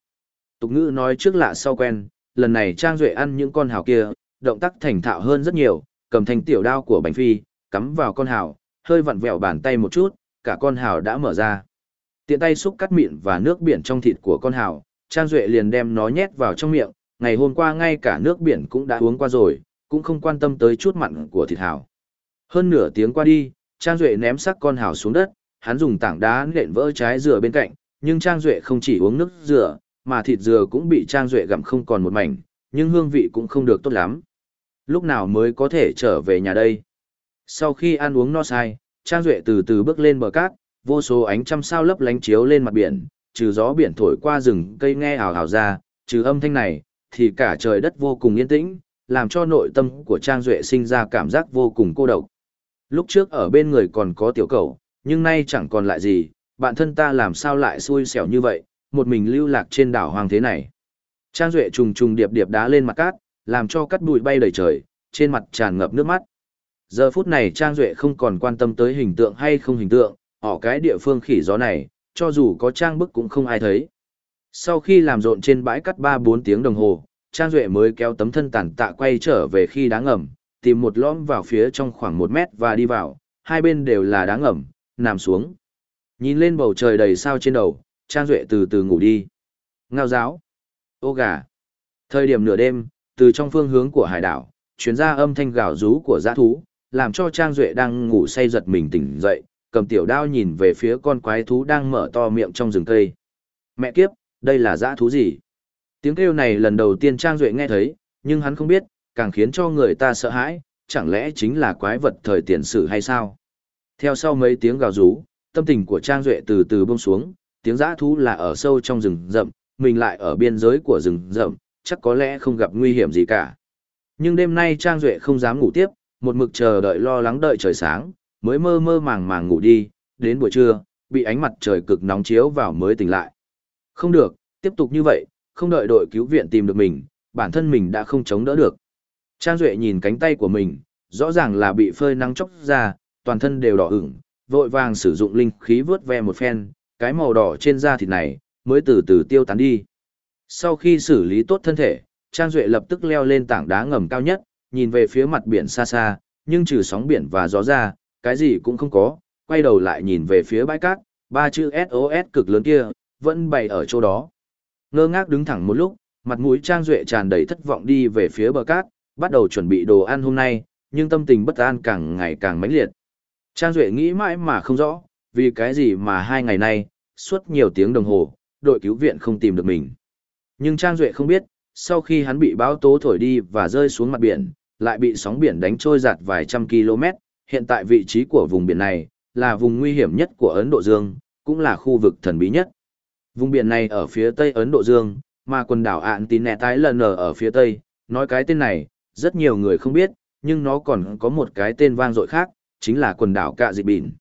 Tục ngữ nói trước lạ sau quen, lần này Trang Duệ ăn những con hào kia, động tác thành thạo hơn rất nhiều, cầm thành tiểu đao của Bành Phi, cắm vào con hào, hơi vặn vẹo bàn tay một chút, cả con hào đã mở ra. Tiện tay xúc cắt mịn và nước biển trong thịt của con hào, Trang Duệ liền đem nó nhét vào trong miệng, ngày hôm qua ngay cả nước biển cũng đã uống qua rồi, cũng không quan tâm tới chút mặn của thịt hào. Hơn nửa tiếng qua đi, Trang Duệ ném sắc con hào xuống đất, hắn dùng tảng đá nện vỡ trái dừa bên cạnh, nhưng Trang Duệ không chỉ uống nước dừa, mà thịt dừa cũng bị Trang Duệ gặm không còn một mảnh, nhưng hương vị cũng không được tốt lắm. Lúc nào mới có thể trở về nhà đây? Sau khi ăn uống no sai, Trang Duệ từ từ bước lên bờ cát, vô số ánh trăm sao lấp lánh chiếu lên mặt biển, trừ gió biển thổi qua rừng cây nghe ảo ảo ra, trừ âm thanh này, thì cả trời đất vô cùng yên tĩnh, làm cho nội tâm của Trang Duệ sinh ra cảm giác vô cùng cô độc. Lúc trước ở bên người còn có tiểu cầu, nhưng nay chẳng còn lại gì, bạn thân ta làm sao lại xui xẻo như vậy, một mình lưu lạc trên đảo hoàng thế này. Trang Duệ trùng trùng điệp điệp đá lên mặt cát, làm cho cát bụi bay đầy trời, trên mặt tràn ngập nước mắt. Giờ phút này Trang Duệ không còn quan tâm tới hình tượng hay không hình tượng, ở cái địa phương khỉ gió này, cho dù có trang bức cũng không ai thấy. Sau khi làm rộn trên bãi cắt 3-4 tiếng đồng hồ, Trang Duệ mới kéo tấm thân tàn tạ quay trở về khi đá ngầm, tìm một lõm vào phía trong khoảng 1 mét và đi vào, hai bên đều là đá ngầm, nằm xuống. Nhìn lên bầu trời đầy sao trên đầu, Trang Duệ từ từ ngủ đi. Ngao giáo. Ô gà. Thời điểm nửa đêm, từ trong phương hướng của hải đảo, chuyến ra âm thanh gào rú của giã thú, làm cho Trang Duệ đang ngủ say giật mình tỉnh dậy, cầm tiểu đao nhìn về phía con quái thú đang mở to miệng trong rừng cây. Mẹ kiếp, đây là giã thú gì? Tiếng kêu này lần đầu tiên Trang Duệ nghe thấy, nhưng hắn không biết, càng khiến cho người ta sợ hãi, chẳng lẽ chính là quái vật thời tiền sử hay sao? Theo sau mấy tiếng gào rú, tâm tình của Trang Duệ từ từ buông xuống, tiếng giã thú là ở sâu trong rừng rậm, mình lại ở biên giới của rừng rậm, chắc có lẽ không gặp nguy hiểm gì cả. Nhưng đêm nay Trang Duệ không dám ngủ tiếp, một mực chờ đợi lo lắng đợi trời sáng, mới mơ mơ màng màng ngủ đi, đến buổi trưa, bị ánh mặt trời cực nóng chiếu vào mới tỉnh lại. Không được, tiếp tục như vậy, không đợi đội cứu viện tìm được mình, bản thân mình đã không chống đỡ được. Trang Duệ nhìn cánh tay của mình, rõ ràng là bị phơi nắng chóc ra, toàn thân đều đỏ ửng, vội vàng sử dụng linh khí vướt ve một phen, cái màu đỏ trên da thịt này, mới từ từ tiêu tán đi. Sau khi xử lý tốt thân thể, Trang Duệ lập tức leo lên tảng đá ngầm cao nhất, nhìn về phía mặt biển xa xa, nhưng trừ sóng biển và gió ra, cái gì cũng không có, quay đầu lại nhìn về phía bãi cát, ba chữ SOS cực lớn kia, vẫn bày ở chỗ đó. Ngơ ngác đứng thẳng một lúc, mặt mũi Trang Duệ tràn đầy thất vọng đi về phía bờ cát, bắt đầu chuẩn bị đồ ăn hôm nay, nhưng tâm tình bất an càng ngày càng mãnh liệt. Trang Duệ nghĩ mãi mà không rõ, vì cái gì mà hai ngày nay, suốt nhiều tiếng đồng hồ, đội cứu viện không tìm được mình. Nhưng Trang Duệ không biết, sau khi hắn bị báo tố thổi đi và rơi xuống mặt biển, lại bị sóng biển đánh trôi giạt vài trăm km, hiện tại vị trí của vùng biển này, là vùng nguy hiểm nhất của Ấn Độ Dương, cũng là khu vực thần bí nhất. Vùng biển này ở phía tây Ấn Độ Dương, mà quần đảo Ạn Tín Nẹ Tái Lần ở phía tây, nói cái tên này, rất nhiều người không biết, nhưng nó còn có một cái tên vang dội khác, chính là quần đảo Cạ Dị Bỉn.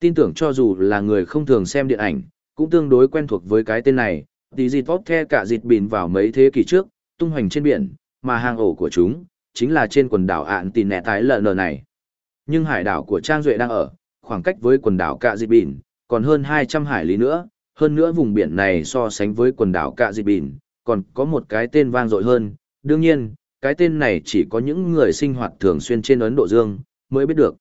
Tin tưởng cho dù là người không thường xem điện ảnh, cũng tương đối quen thuộc với cái tên này, tí dịt Vót the cả Dịt bìn vào mấy thế kỷ trước, tung hoành trên biển, mà hang ổ của chúng, chính là trên quần đảo Ạn tì Nẹ Tái Lần này. Nhưng hải đảo của Trang Duệ đang ở, khoảng cách với quần đảo Cạ dịt bìn, còn hơn 200 hải lý nữa, hơn nữa vùng biển này so sánh với quần đảo Cạ dịt bìn, còn có một cái tên vang dội hơn, đương nhiên, cái tên này chỉ có những người sinh hoạt thường xuyên trên Ấn Độ Dương, mới biết được.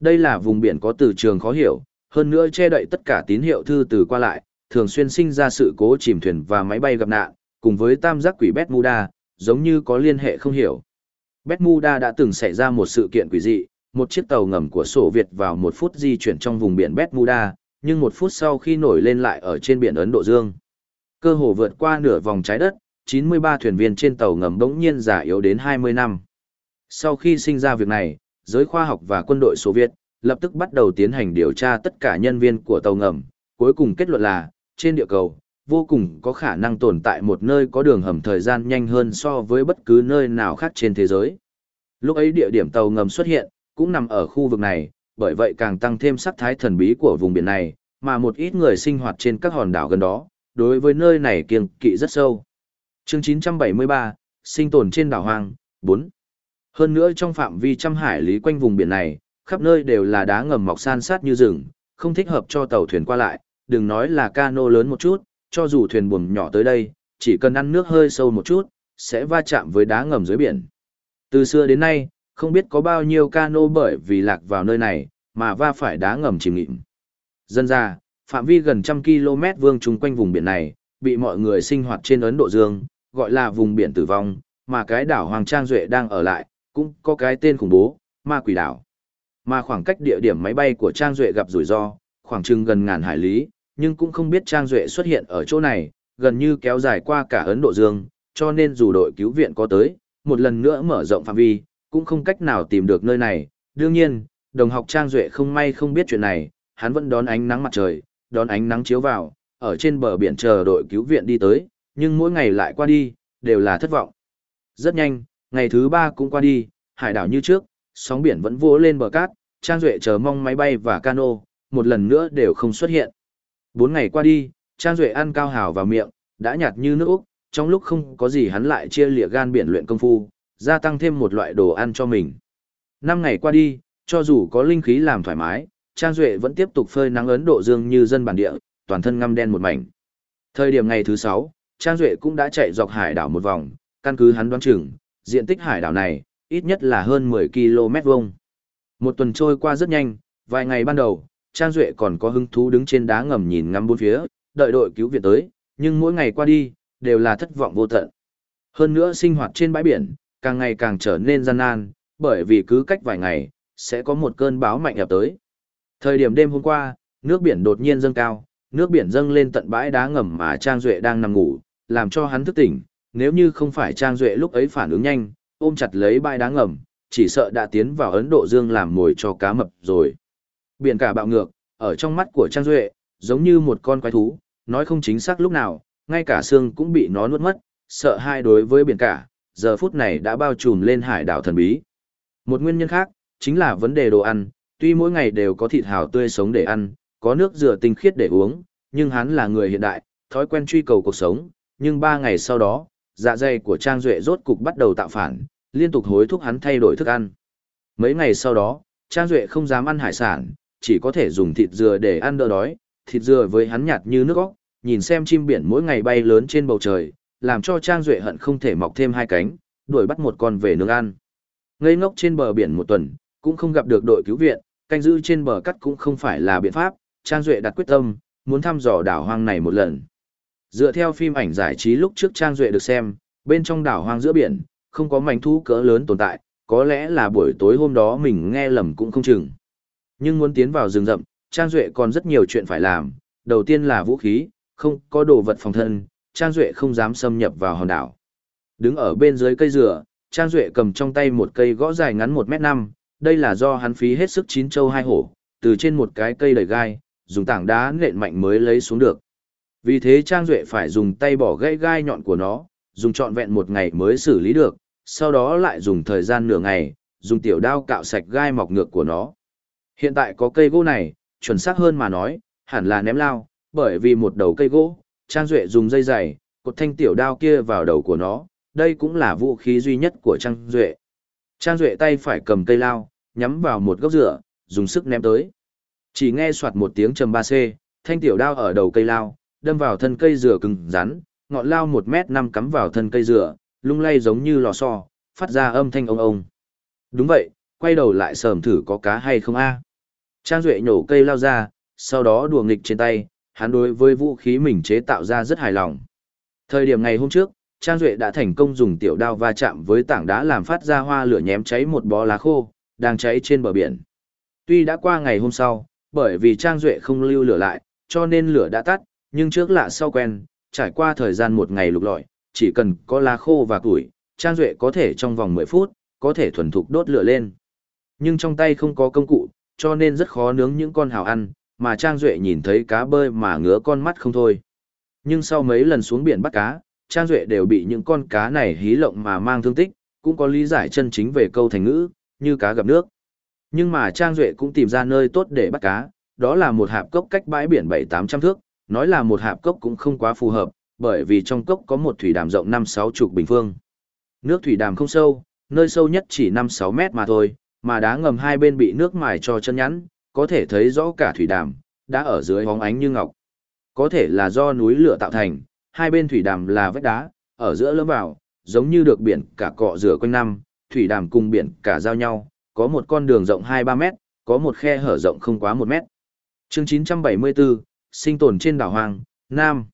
Đây là vùng biển có từ trường khó hiểu, hơn nữa che đậy tất cả tín hiệu thư từ qua lại, thường xuyên sinh ra sự cố chìm thuyền và máy bay gặp nạn, cùng với tam giác quỷ Bermuda, giống như có liên hệ không hiểu. Bermuda đã từng xảy ra một sự kiện quỷ dị, một chiếc tàu ngầm của sổ Việt vào một phút di chuyển trong vùng biển Bermuda, nhưng một phút sau khi nổi lên lại ở trên biển Ấn Độ Dương. Cơ hồ vượt qua nửa vòng trái đất, 93 thuyền viên trên tàu ngầm bỗng nhiên già yếu đến 20 năm. Sau khi sinh ra việc này, giới khoa học và quân đội Xô Viết lập tức bắt đầu tiến hành điều tra tất cả nhân viên của tàu ngầm, cuối cùng kết luận là, trên địa cầu, vô cùng có khả năng tồn tại một nơi có đường hầm thời gian nhanh hơn so với bất cứ nơi nào khác trên thế giới. Lúc ấy địa điểm tàu ngầm xuất hiện, cũng nằm ở khu vực này, bởi vậy càng tăng thêm sắc thái thần bí của vùng biển này, mà một ít người sinh hoạt trên các hòn đảo gần đó, đối với nơi này kiêng kỵ rất sâu. Chương 973, sinh tồn trên đảo hoang, 4. Hơn nữa trong phạm vi trăm hải lý quanh vùng biển này, khắp nơi đều là đá ngầm mọc san sát như rừng, không thích hợp cho tàu thuyền qua lại, đừng nói là cano lớn một chút, cho dù thuyền buồm nhỏ tới đây, chỉ cần ăn nước hơi sâu một chút, sẽ va chạm với đá ngầm dưới biển. Từ xưa đến nay, không biết có bao nhiêu cano bởi vì lạc vào nơi này, mà va phải đá ngầm chìm nghịm. Dân ra, phạm vi gần trăm km vương chung quanh vùng biển này, bị mọi người sinh hoạt trên Ấn Độ Dương, gọi là vùng biển tử vong, mà cái đảo Hoàng Trang Duệ đang ở lại, cũng có cái tên khủng bố, ma quỷ đảo. Mà khoảng cách địa điểm máy bay của Trang Duệ gặp rủi ro, khoảng chừng gần ngàn hải lý, nhưng cũng không biết Trang Duệ xuất hiện ở chỗ này, gần như kéo dài qua cả Ấn Độ Dương, cho nên dù đội cứu viện có tới, một lần nữa mở rộng phạm vi, cũng không cách nào tìm được nơi này. Đương nhiên, đồng học Trang Duệ không may không biết chuyện này, hắn vẫn đón ánh nắng mặt trời, đón ánh nắng chiếu vào, ở trên bờ biển chờ đội cứu viện đi tới, nhưng mỗi ngày lại qua đi, đều là thất vọng. Rất nhanh, ngày thứ ba cũng qua đi, hải đảo như trước, sóng biển vẫn vỗ lên bờ cát, Trang Duệ chờ mong máy bay và cano, một lần nữa đều không xuất hiện. Bốn ngày qua đi, Trang Duệ ăn cao hào vào miệng, đã nhạt như nước Úc, trong lúc không có gì hắn lại chia lịa gan biển luyện công phu, gia tăng thêm một loại đồ ăn cho mình. Năm ngày qua đi, cho dù có linh khí làm thoải mái, Trang Duệ vẫn tiếp tục phơi nắng Ấn Độ Dương như dân bản địa, toàn thân ngăm đen một mảnh. Thời điểm ngày thứ 6, Trang Duệ cũng đã chạy dọc hải đảo một vòng, căn cứ hắn đoán chừng, diện tích hải đảo này, ít nhất là hơn 10 km vuông. Một tuần trôi qua rất nhanh, vài ngày ban đầu, Trang Duệ còn có hứng thú đứng trên đá ngầm nhìn ngắm bốn phía, đợi đội cứu viện tới, nhưng mỗi ngày qua đi, đều là thất vọng vô tận. Hơn nữa sinh hoạt trên bãi biển, càng ngày càng trở nên gian nan, bởi vì cứ cách vài ngày, sẽ có một cơn báo mạnh ập tới. Thời điểm đêm hôm qua, nước biển đột nhiên dâng cao, nước biển dâng lên tận bãi đá ngầm mà Trang Duệ đang nằm ngủ, làm cho hắn thức tỉnh, nếu như không phải Trang Duệ lúc ấy phản ứng nhanh, ôm chặt lấy bãi đá ngầm, chỉ sợ đã tiến vào Ấn Độ Dương làm mồi cho cá mập rồi. Biển cả bạo ngược, ở trong mắt của Trang Duệ, giống như một con quái thú, nói không chính xác lúc nào, ngay cả xương cũng bị nó nuốt mất, sợ hai đối với biển cả, giờ phút này đã bao trùm lên hải đảo thần bí. Một nguyên nhân khác, chính là vấn đề đồ ăn, tuy mỗi ngày đều có thịt hào tươi sống để ăn, có nước rửa tinh khiết để uống, nhưng hắn là người hiện đại, thói quen truy cầu cuộc sống, nhưng ba ngày sau đó, dạ dày của Trang Duệ rốt cục bắt đầu tạo phản, liên tục hối thúc hắn thay đổi thức ăn. Mấy ngày sau đó, Trang Duệ không dám ăn hải sản, chỉ có thể dùng thịt dừa để ăn đỡ đói, thịt dừa với hắn nhạt như nước óc, nhìn xem chim biển mỗi ngày bay lớn trên bầu trời, làm cho Trang Duệ hận không thể mọc thêm hai cánh, đuổi bắt một con về nướng ăn. Ngây ngốc trên bờ biển một tuần, cũng không gặp được đội cứu viện, canh giữ trên bờ cắt cũng không phải là biện pháp, Trang Duệ đặt quyết tâm, muốn thăm dò đảo hoang này một lần. Dựa theo phim ảnh giải trí lúc trước Trang Duệ được xem, bên trong đảo hoang giữa biển, không có mảnh thú cỡ lớn tồn tại, có lẽ là buổi tối hôm đó mình nghe lầm cũng không chừng. Nhưng muốn tiến vào rừng rậm, Trang Duệ còn rất nhiều chuyện phải làm, đầu tiên là vũ khí, không có đồ vật phòng thân, Trang Duệ không dám xâm nhập vào hòn đảo. Đứng ở bên dưới cây dừa, Trang Duệ cầm trong tay một cây gõ dài ngắn 1m5, đây là do hắn phí hết sức chín châu hai hổ, từ trên một cái cây đầy gai, dùng tảng đá nện mạnh mới lấy xuống được. Vì thế Trang Duệ phải dùng tay bỏ gãy gai nhọn của nó, dùng trọn vẹn một ngày mới xử lý được, sau đó lại dùng thời gian nửa ngày, dùng tiểu đao cạo sạch gai mọc ngược của nó. Hiện tại có cây gỗ này, chuẩn xác hơn mà nói, hẳn là ném lao, bởi vì một đầu cây gỗ, Trang Duệ dùng dây dày, cột thanh tiểu đao kia vào đầu của nó, đây cũng là vũ khí duy nhất của Trang Duệ. Trang Duệ tay phải cầm cây lao, nhắm vào một gốc rửa, dùng sức ném tới. Chỉ nghe soạt một tiếng trầm 3C, thanh tiểu đao ở đầu cây lao, đâm vào thân cây dừa cứng rắn, ngọn lao 1 mét 5 cắm vào thân cây dừa, lung lay giống như lò xo, phát ra âm thanh ông ông. Đúng vậy, quay đầu lại sờm thử có cá hay không a Trang Duệ nhổ cây lao ra, sau đó đùa nghịch trên tay, hắn đối với vũ khí mình chế tạo ra rất hài lòng. Thời điểm ngày hôm trước, Trang Duệ đã thành công dùng tiểu đao va chạm với tảng đá làm phát ra hoa lửa nhém cháy một bó lá khô, đang cháy trên bờ biển. Tuy đã qua ngày hôm sau, bởi vì Trang Duệ không lưu lửa lại, cho nên lửa đã tắt, nhưng trước lạ sau quen, trải qua thời gian một ngày lục lọi, chỉ cần có lá khô và củi, Trang Duệ có thể trong vòng 10 phút, có thể thuần thục đốt lửa lên. Nhưng trong tay không có công cụ, cho nên rất khó nướng những con hào ăn, mà Trang Duệ nhìn thấy cá bơi mà ngứa con mắt không thôi. Nhưng sau mấy lần xuống biển bắt cá, Trang Duệ đều bị những con cá này hí lộng mà mang thương tích, cũng có lý giải chân chính về câu thành ngữ, như cá gặp nước. Nhưng mà Trang Duệ cũng tìm ra nơi tốt để bắt cá, đó là một hạp cốc cách bãi biển 7-800 thước, nói là một hạp cốc cũng không quá phù hợp, bởi vì trong cốc có một thủy đàm rộng 5-6 chục bình phương. Nước thủy đàm không sâu, nơi sâu nhất chỉ 5-6 mét mà thôi, mà đá ngầm hai bên bị nước mài cho chân nhắn, có thể thấy rõ cả thủy đàm, đã ở dưới bóng ánh như ngọc. Có thể là do núi lửa tạo thành, hai bên thủy đàm là vách đá, ở giữa lưỡng vào, giống như được biển cả cọ rửa quanh năm, thủy đàm cùng biển cả giao nhau, có một con đường rộng 2-3 mét, có một khe hở rộng không quá 1 mét. Chương 974, sinh tồn trên đảo hoang, Nam.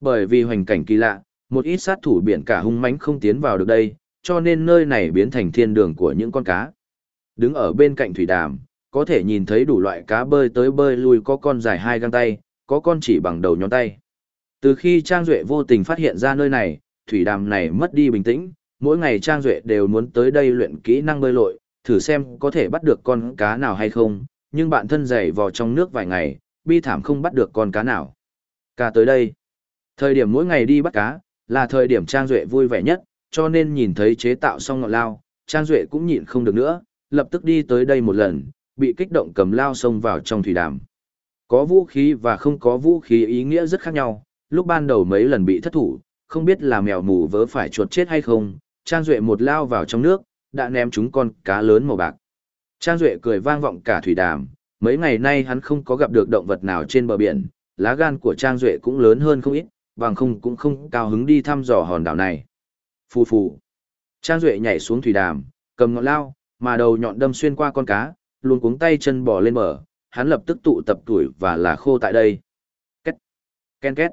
Bởi vì hoành cảnh kỳ lạ, một ít sát thủ biển cả hung mãnh không tiến vào được đây, cho nên nơi này biến thành thiên đường của những con cá. Đứng ở bên cạnh thủy đàm, có thể nhìn thấy đủ loại cá bơi tới bơi lui có con dài hai găng tay, có con chỉ bằng đầu nhón tay. Từ khi Trang Duệ vô tình phát hiện ra nơi này, thủy đàm này mất đi bình tĩnh, mỗi ngày Trang Duệ đều muốn tới đây luyện kỹ năng bơi lội, thử xem có thể bắt được con cá nào hay không, nhưng bạn thân dày vào trong nước vài ngày, bi thảm không bắt được con cá nào. Cá tới đây. Thời điểm mỗi ngày đi bắt cá, là thời điểm Trang Duệ vui vẻ nhất, cho nên nhìn thấy chế tạo xong ngọn lao, Trang Duệ cũng nhịn không được nữa, lập tức đi tới đây một lần, bị kích động cầm lao xông vào trong thủy đàm. Có vũ khí và không có vũ khí ý nghĩa rất khác nhau, lúc ban đầu mấy lần bị thất thủ, không biết là mèo mù vớ phải chuột chết hay không, Trang Duệ một lao vào trong nước, đã ném chúng con cá lớn màu bạc. Trang Duệ cười vang vọng cả thủy đàm, mấy ngày nay hắn không có gặp được động vật nào trên bờ biển, lá gan của Trang Duệ cũng lớn hơn không ít, bằng không cũng không cao hứng đi thăm dò hòn đảo này. Phù phù. Trang Duệ nhảy xuống thủy đàm, cầm ngọn lao, mà đầu nhọn đâm xuyên qua con cá, luôn cuống tay chân bò lên bờ, hắn lập tức tụ tập tuổi và là khô tại đây. Két. Ken két.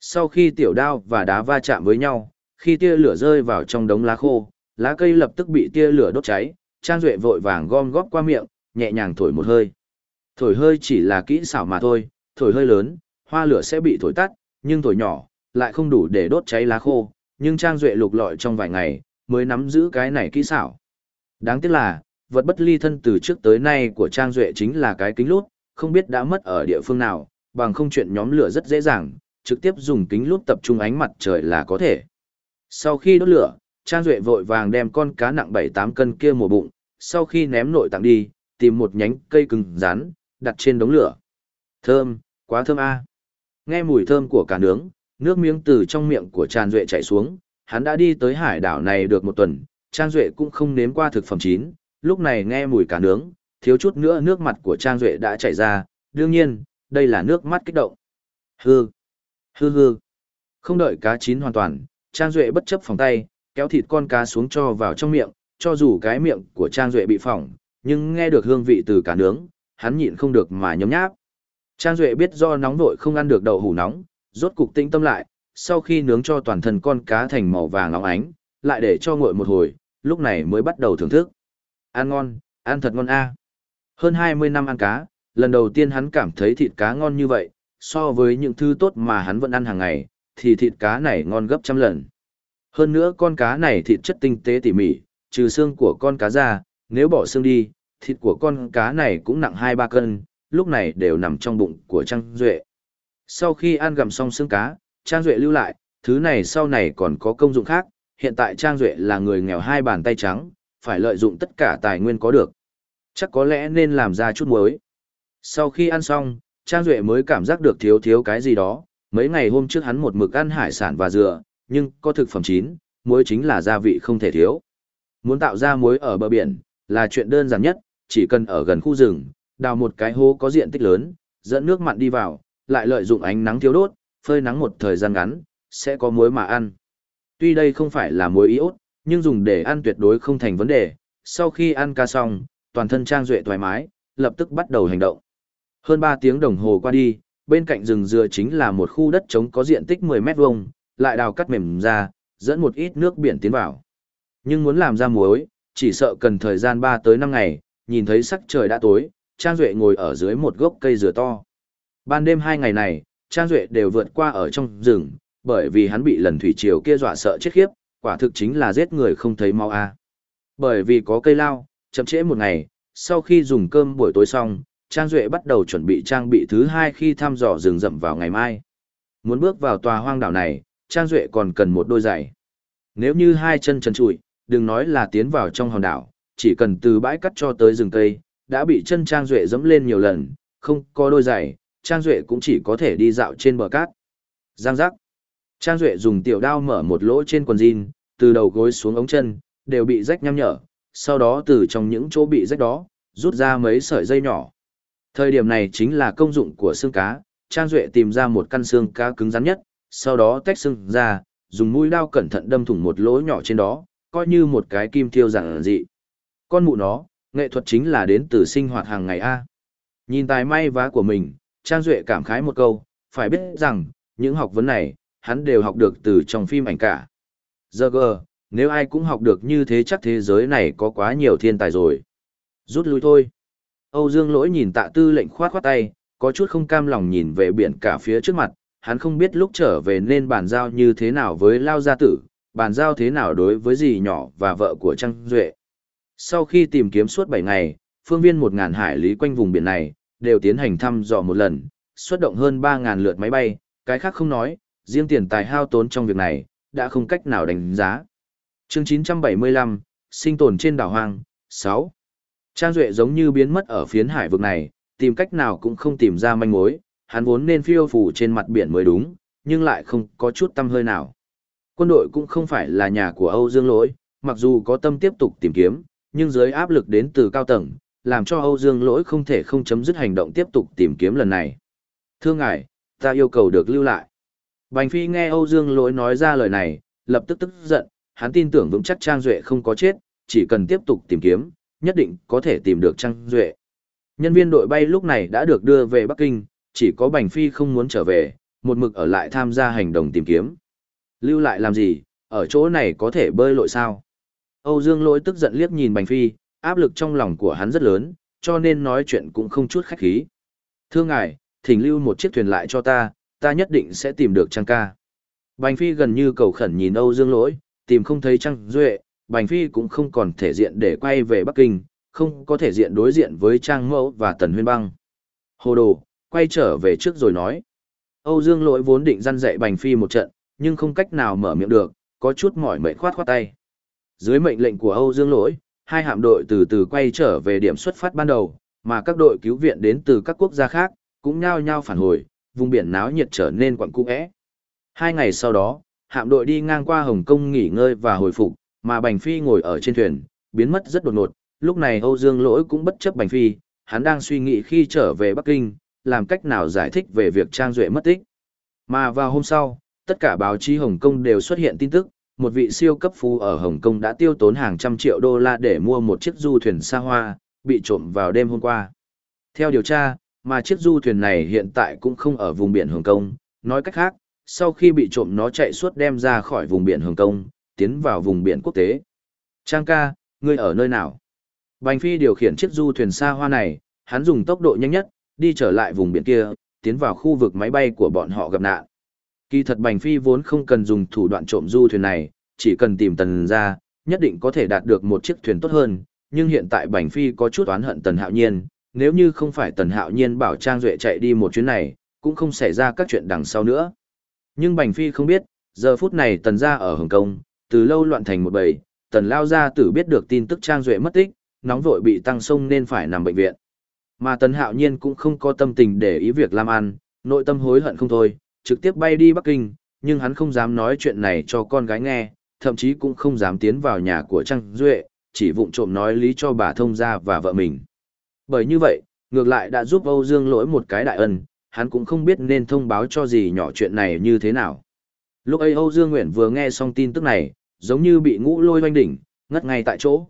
Sau khi tiểu đao và đá va chạm với nhau, khi tia lửa rơi vào trong đống lá khô, lá cây lập tức bị tia lửa đốt cháy, Trang Duệ vội vàng gom góp qua miệng, nhẹ nhàng thổi một hơi. Thổi hơi chỉ là kỹ xảo mà thôi, thổi hơi lớn, hoa lửa sẽ bị thổi tắt, nhưng thổi nhỏ, lại không đủ để đốt cháy lá khô, nhưng Trang Duệ lục lọi trong vài ngày, mới nắm giữ cái này kỹ xảo. Đáng tiếc là, vật bất ly thân từ trước tới nay của Trang Duệ chính là cái kính lút, không biết đã mất ở địa phương nào, bằng không chuyện nhóm lửa rất dễ dàng, trực tiếp dùng kính lút tập trung ánh mặt trời là có thể. Sau khi đốt lửa, Trang Duệ vội vàng đem con cá nặng 7-8 cân kia mổ bụng, sau khi ném nội tặng đi, tìm một nhánh cây cứng rắn, đặt trên đống lửa. Thơm, quá thơm a Nghe mùi thơm của cá nướng, nước miếng từ trong miệng của Trang Duệ chảy xuống, hắn đã đi tới hải đảo này được một tuần, Trang Duệ cũng không nếm qua thực phẩm chín, lúc này nghe mùi cá nướng, thiếu chút nữa nước mặt của Trang Duệ đã chảy ra, đương nhiên, đây là nước mắt kích động. Hư, hư hư. Không đợi cá chín hoàn toàn, Trang Duệ bất chấp phòng tay, kéo thịt con cá xuống cho vào trong miệng, cho dù cái miệng của Trang Duệ bị phỏng, nhưng nghe được hương vị từ cá nướng, hắn nhịn không được mà nhấm nháp. Trang Duệ biết do nóng vội không ăn được đậu hủ nóng, rốt cục tĩnh tâm lại, sau khi nướng cho toàn thân con cá thành màu vàng óng ánh, lại để cho nguội một hồi, lúc này mới bắt đầu thưởng thức. Ăn ngon, ăn thật ngon a. Hơn 20 năm ăn cá, lần đầu tiên hắn cảm thấy thịt cá ngon như vậy, so với những thứ tốt mà hắn vẫn ăn hàng ngày, thì thịt cá này ngon gấp trăm lần. Hơn nữa con cá này thịt chất tinh tế tỉ mỉ, trừ xương của con cá ra, nếu bỏ xương đi, thịt của con cá này cũng nặng 2-3 cân, lúc này đều nằm trong bụng của Trang Duệ. Sau khi ăn gặm xong xương cá, Trang Duệ lưu lại, thứ này sau này còn có công dụng khác, hiện tại Trang Duệ là người nghèo hai bàn tay trắng, phải lợi dụng tất cả tài nguyên có được. Chắc có lẽ nên làm ra chút muối. Sau khi ăn xong, Trang Duệ mới cảm giác được thiếu thiếu cái gì đó, mấy ngày hôm trước hắn một mực ăn hải sản và dừa, nhưng có thực phẩm chín, muối chính là gia vị không thể thiếu. Muốn tạo ra muối ở bờ biển, là chuyện đơn giản nhất, chỉ cần ở gần khu rừng, đào một cái hố có diện tích lớn, dẫn nước mặn đi vào, lại lợi dụng ánh nắng thiếu đốt, phơi nắng một thời gian ngắn, sẽ có muối mà ăn. Tuy đây không phải là muối iốt, nhưng dùng để ăn tuyệt đối không thành vấn đề. Sau khi ăn ca xong, toàn thân Trang Duệ thoải mái, lập tức bắt đầu hành động. Hơn 3 tiếng đồng hồ qua đi, bên cạnh rừng dừa chính là một khu đất trống có diện tích 10 mét vuông, lại đào cắt mềm ra, dẫn một ít nước biển tiến vào. Nhưng muốn làm ra muối, chỉ sợ cần thời gian 3 tới 5 ngày, nhìn thấy sắc trời đã tối, Trang Duệ ngồi ở dưới một gốc cây dừa to. Ban đêm hai ngày này, Trang Duệ đều vượt qua ở trong rừng, bởi vì hắn bị lần thủy triều kia dọa sợ chết khiếp, quả thực chính là giết người không thấy mau a. Bởi vì có cây lao, chậm trễ một ngày, sau khi dùng cơm buổi tối xong, Trang Duệ bắt đầu chuẩn bị trang bị thứ hai khi thăm dò rừng rậm vào ngày mai. Muốn bước vào tòa hoang đảo này, Trang Duệ còn cần một đôi giày. Nếu như hai chân trần trụi, đừng nói là tiến vào trong hòn đảo, chỉ cần từ bãi cắt cho tới rừng cây, đã bị chân Trang Duệ dẫm lên nhiều lần, không có đôi giày, Trang Duệ cũng chỉ có thể đi dạo trên bờ cát. Giang giác. Trang Duệ dùng tiểu đao mở một lỗ trên quần jean, từ đầu gối xuống ống chân, đều bị rách nhăm nhở, sau đó từ trong những chỗ bị rách đó, rút ra mấy sợi dây nhỏ. Thời điểm này chính là công dụng của xương cá, Trang Duệ tìm ra một căn xương cá cứng rắn nhất, sau đó tách xương ra, dùng mũi đao cẩn thận đâm thủng một lỗ nhỏ trên đó, coi như một cái kim thiêu dạng dị. Con mụ nó, nghệ thuật chính là đến từ sinh hoạt hàng ngày A. Nhìn tài may vá của mình, Trang Duệ cảm khái một câu, phải biết rằng, những học vấn này, hắn đều học được từ trong phim ảnh cả. Giờ gờ, nếu ai cũng học được như thế chắc thế giới này có quá nhiều thiên tài rồi. Rút lui thôi. Âu Dương lỗi nhìn tạ tư lệnh khoát khoát tay, có chút không cam lòng nhìn về biển cả phía trước mặt, hắn không biết lúc trở về nên bàn giao như thế nào với Lao Gia Tử, bàn giao thế nào đối với dì nhỏ và vợ của Trang Duệ. Sau khi tìm kiếm suốt 7 ngày, phương viên 1.000 hải lý quanh vùng biển này, đều tiến hành thăm dò một lần, xuất động hơn 3.000 lượt máy bay, cái khác không nói, riêng tiền tài hao tốn trong việc này, đã không cách nào đánh giá. chương 975, sinh tồn trên đảo hoang, 6. Trang Duệ giống như biến mất ở phiến hải vực này, tìm cách nào cũng không tìm ra manh mối, hắn vốn nên phiêu phù trên mặt biển mới đúng, nhưng lại không có chút tâm hơi nào. Quân đội cũng không phải là nhà của Âu Dương Lỗi, mặc dù có tâm tiếp tục tìm kiếm, nhưng dưới áp lực đến từ cao tầng, làm cho Âu Dương Lỗi không thể không chấm dứt hành động tiếp tục tìm kiếm lần này. Thưa ngài, ta yêu cầu được lưu lại. Bành Phi nghe Âu Dương Lỗi nói ra lời này, lập tức tức giận, hắn tin tưởng vững chắc Trang Duệ không có chết, chỉ cần tiếp tục tìm kiếm, nhất định có thể tìm được Trang Duệ. Nhân viên đội bay lúc này đã được đưa về Bắc Kinh, chỉ có Bành Phi không muốn trở về, một mực ở lại tham gia hành động tìm kiếm. Lưu lại làm gì, ở chỗ này có thể bơi lội sao? Âu Dương Lỗi tức giận liếc nhìn Bành Phi, áp lực trong lòng của hắn rất lớn, cho nên nói chuyện cũng không chút khách khí. Thưa ngài, thỉnh lưu một chiếc thuyền lại cho ta, ta nhất định sẽ tìm được Trang ca. Bành Phi gần như cầu khẩn nhìn Âu Dương Lỗi, tìm không thấy Trang Duệ, Bành Phi cũng không còn thể diện để quay về Bắc Kinh, không có thể diện đối diện với Trang Mẫu và Tần Huyên Băng. Hồ đồ, quay trở về trước rồi nói. Âu Dương Lỗi vốn định răn dạy Bành Phi một trận, nhưng không cách nào mở miệng được, có chút mỏi mệt khoát khoát tay. Dưới mệnh lệnh của Âu Dương Lỗi, hai hạm đội từ từ quay trở về điểm xuất phát ban đầu, mà các đội cứu viện đến từ các quốc gia khác, cũng nhao nhao phản hồi, vùng biển náo nhiệt trở nên quặn cung ẽ. Hai ngày sau đó, hạm đội đi ngang qua Hồng Kông nghỉ ngơi và hồi phục, mà Bành Phi ngồi ở trên thuyền, biến mất rất đột ngột. Lúc này Âu Dương Lỗi cũng bất chấp Bành Phi, hắn đang suy nghĩ khi trở về Bắc Kinh, làm cách nào giải thích về việc Trang Duệ mất tích. Mà vào hôm sau, tất cả báo chí Hồng Kông đều xuất hiện tin tức, một vị siêu cấp phú ở Hồng Kông đã tiêu tốn hàng trăm triệu đô la để mua một chiếc du thuyền xa hoa, bị trộm vào đêm hôm qua. Theo điều tra, mà chiếc du thuyền này hiện tại cũng không ở vùng biển Hồng Kông, nói cách khác, sau khi bị trộm nó chạy suốt đem ra khỏi vùng biển Hồng Kông, tiến vào vùng biển quốc tế. Trang ca, ngươi ở nơi nào? Bành Phi điều khiển chiếc du thuyền xa hoa này, hắn dùng tốc độ nhanh nhất, đi trở lại vùng biển kia, tiến vào khu vực máy bay của bọn họ gặp nạn. Kỳ thật Bành Phi vốn không cần dùng thủ đoạn trộm du thuyền này, chỉ cần tìm tần ra, nhất định có thể đạt được một chiếc thuyền tốt hơn, nhưng hiện tại Bành Phi có chút oán hận tần hạo nhiên, nếu như không phải tần hạo nhiên bảo Trang Duệ chạy đi một chuyến này, cũng không xảy ra các chuyện đằng sau nữa. Nhưng Bành Phi không biết, giờ phút này tần ra ở Hồng Kông, từ lâu loạn thành một bầy, tần lao ra tử biết được tin tức Trang Duệ mất tích, nóng vội bị tăng sông nên phải nằm bệnh viện. Mà tần hạo nhiên cũng không có tâm tình để ý việc làm ăn, nội tâm hối hận không thôi, trực tiếp bay đi Bắc Kinh, nhưng hắn không dám nói chuyện này cho con gái nghe, thậm chí cũng không dám tiến vào nhà của Trang Duệ, chỉ vụng trộm nói lý cho bà thông gia và vợ mình. Bởi như vậy, ngược lại đã giúp Âu Dương lỗi một cái đại ân, hắn cũng không biết nên thông báo cho gì nhỏ chuyện này như thế nào. Lúc ấy Âu Dương Nguyện vừa nghe xong tin tức này, giống như bị ngũ lôi doanh đỉnh, ngất ngay tại chỗ.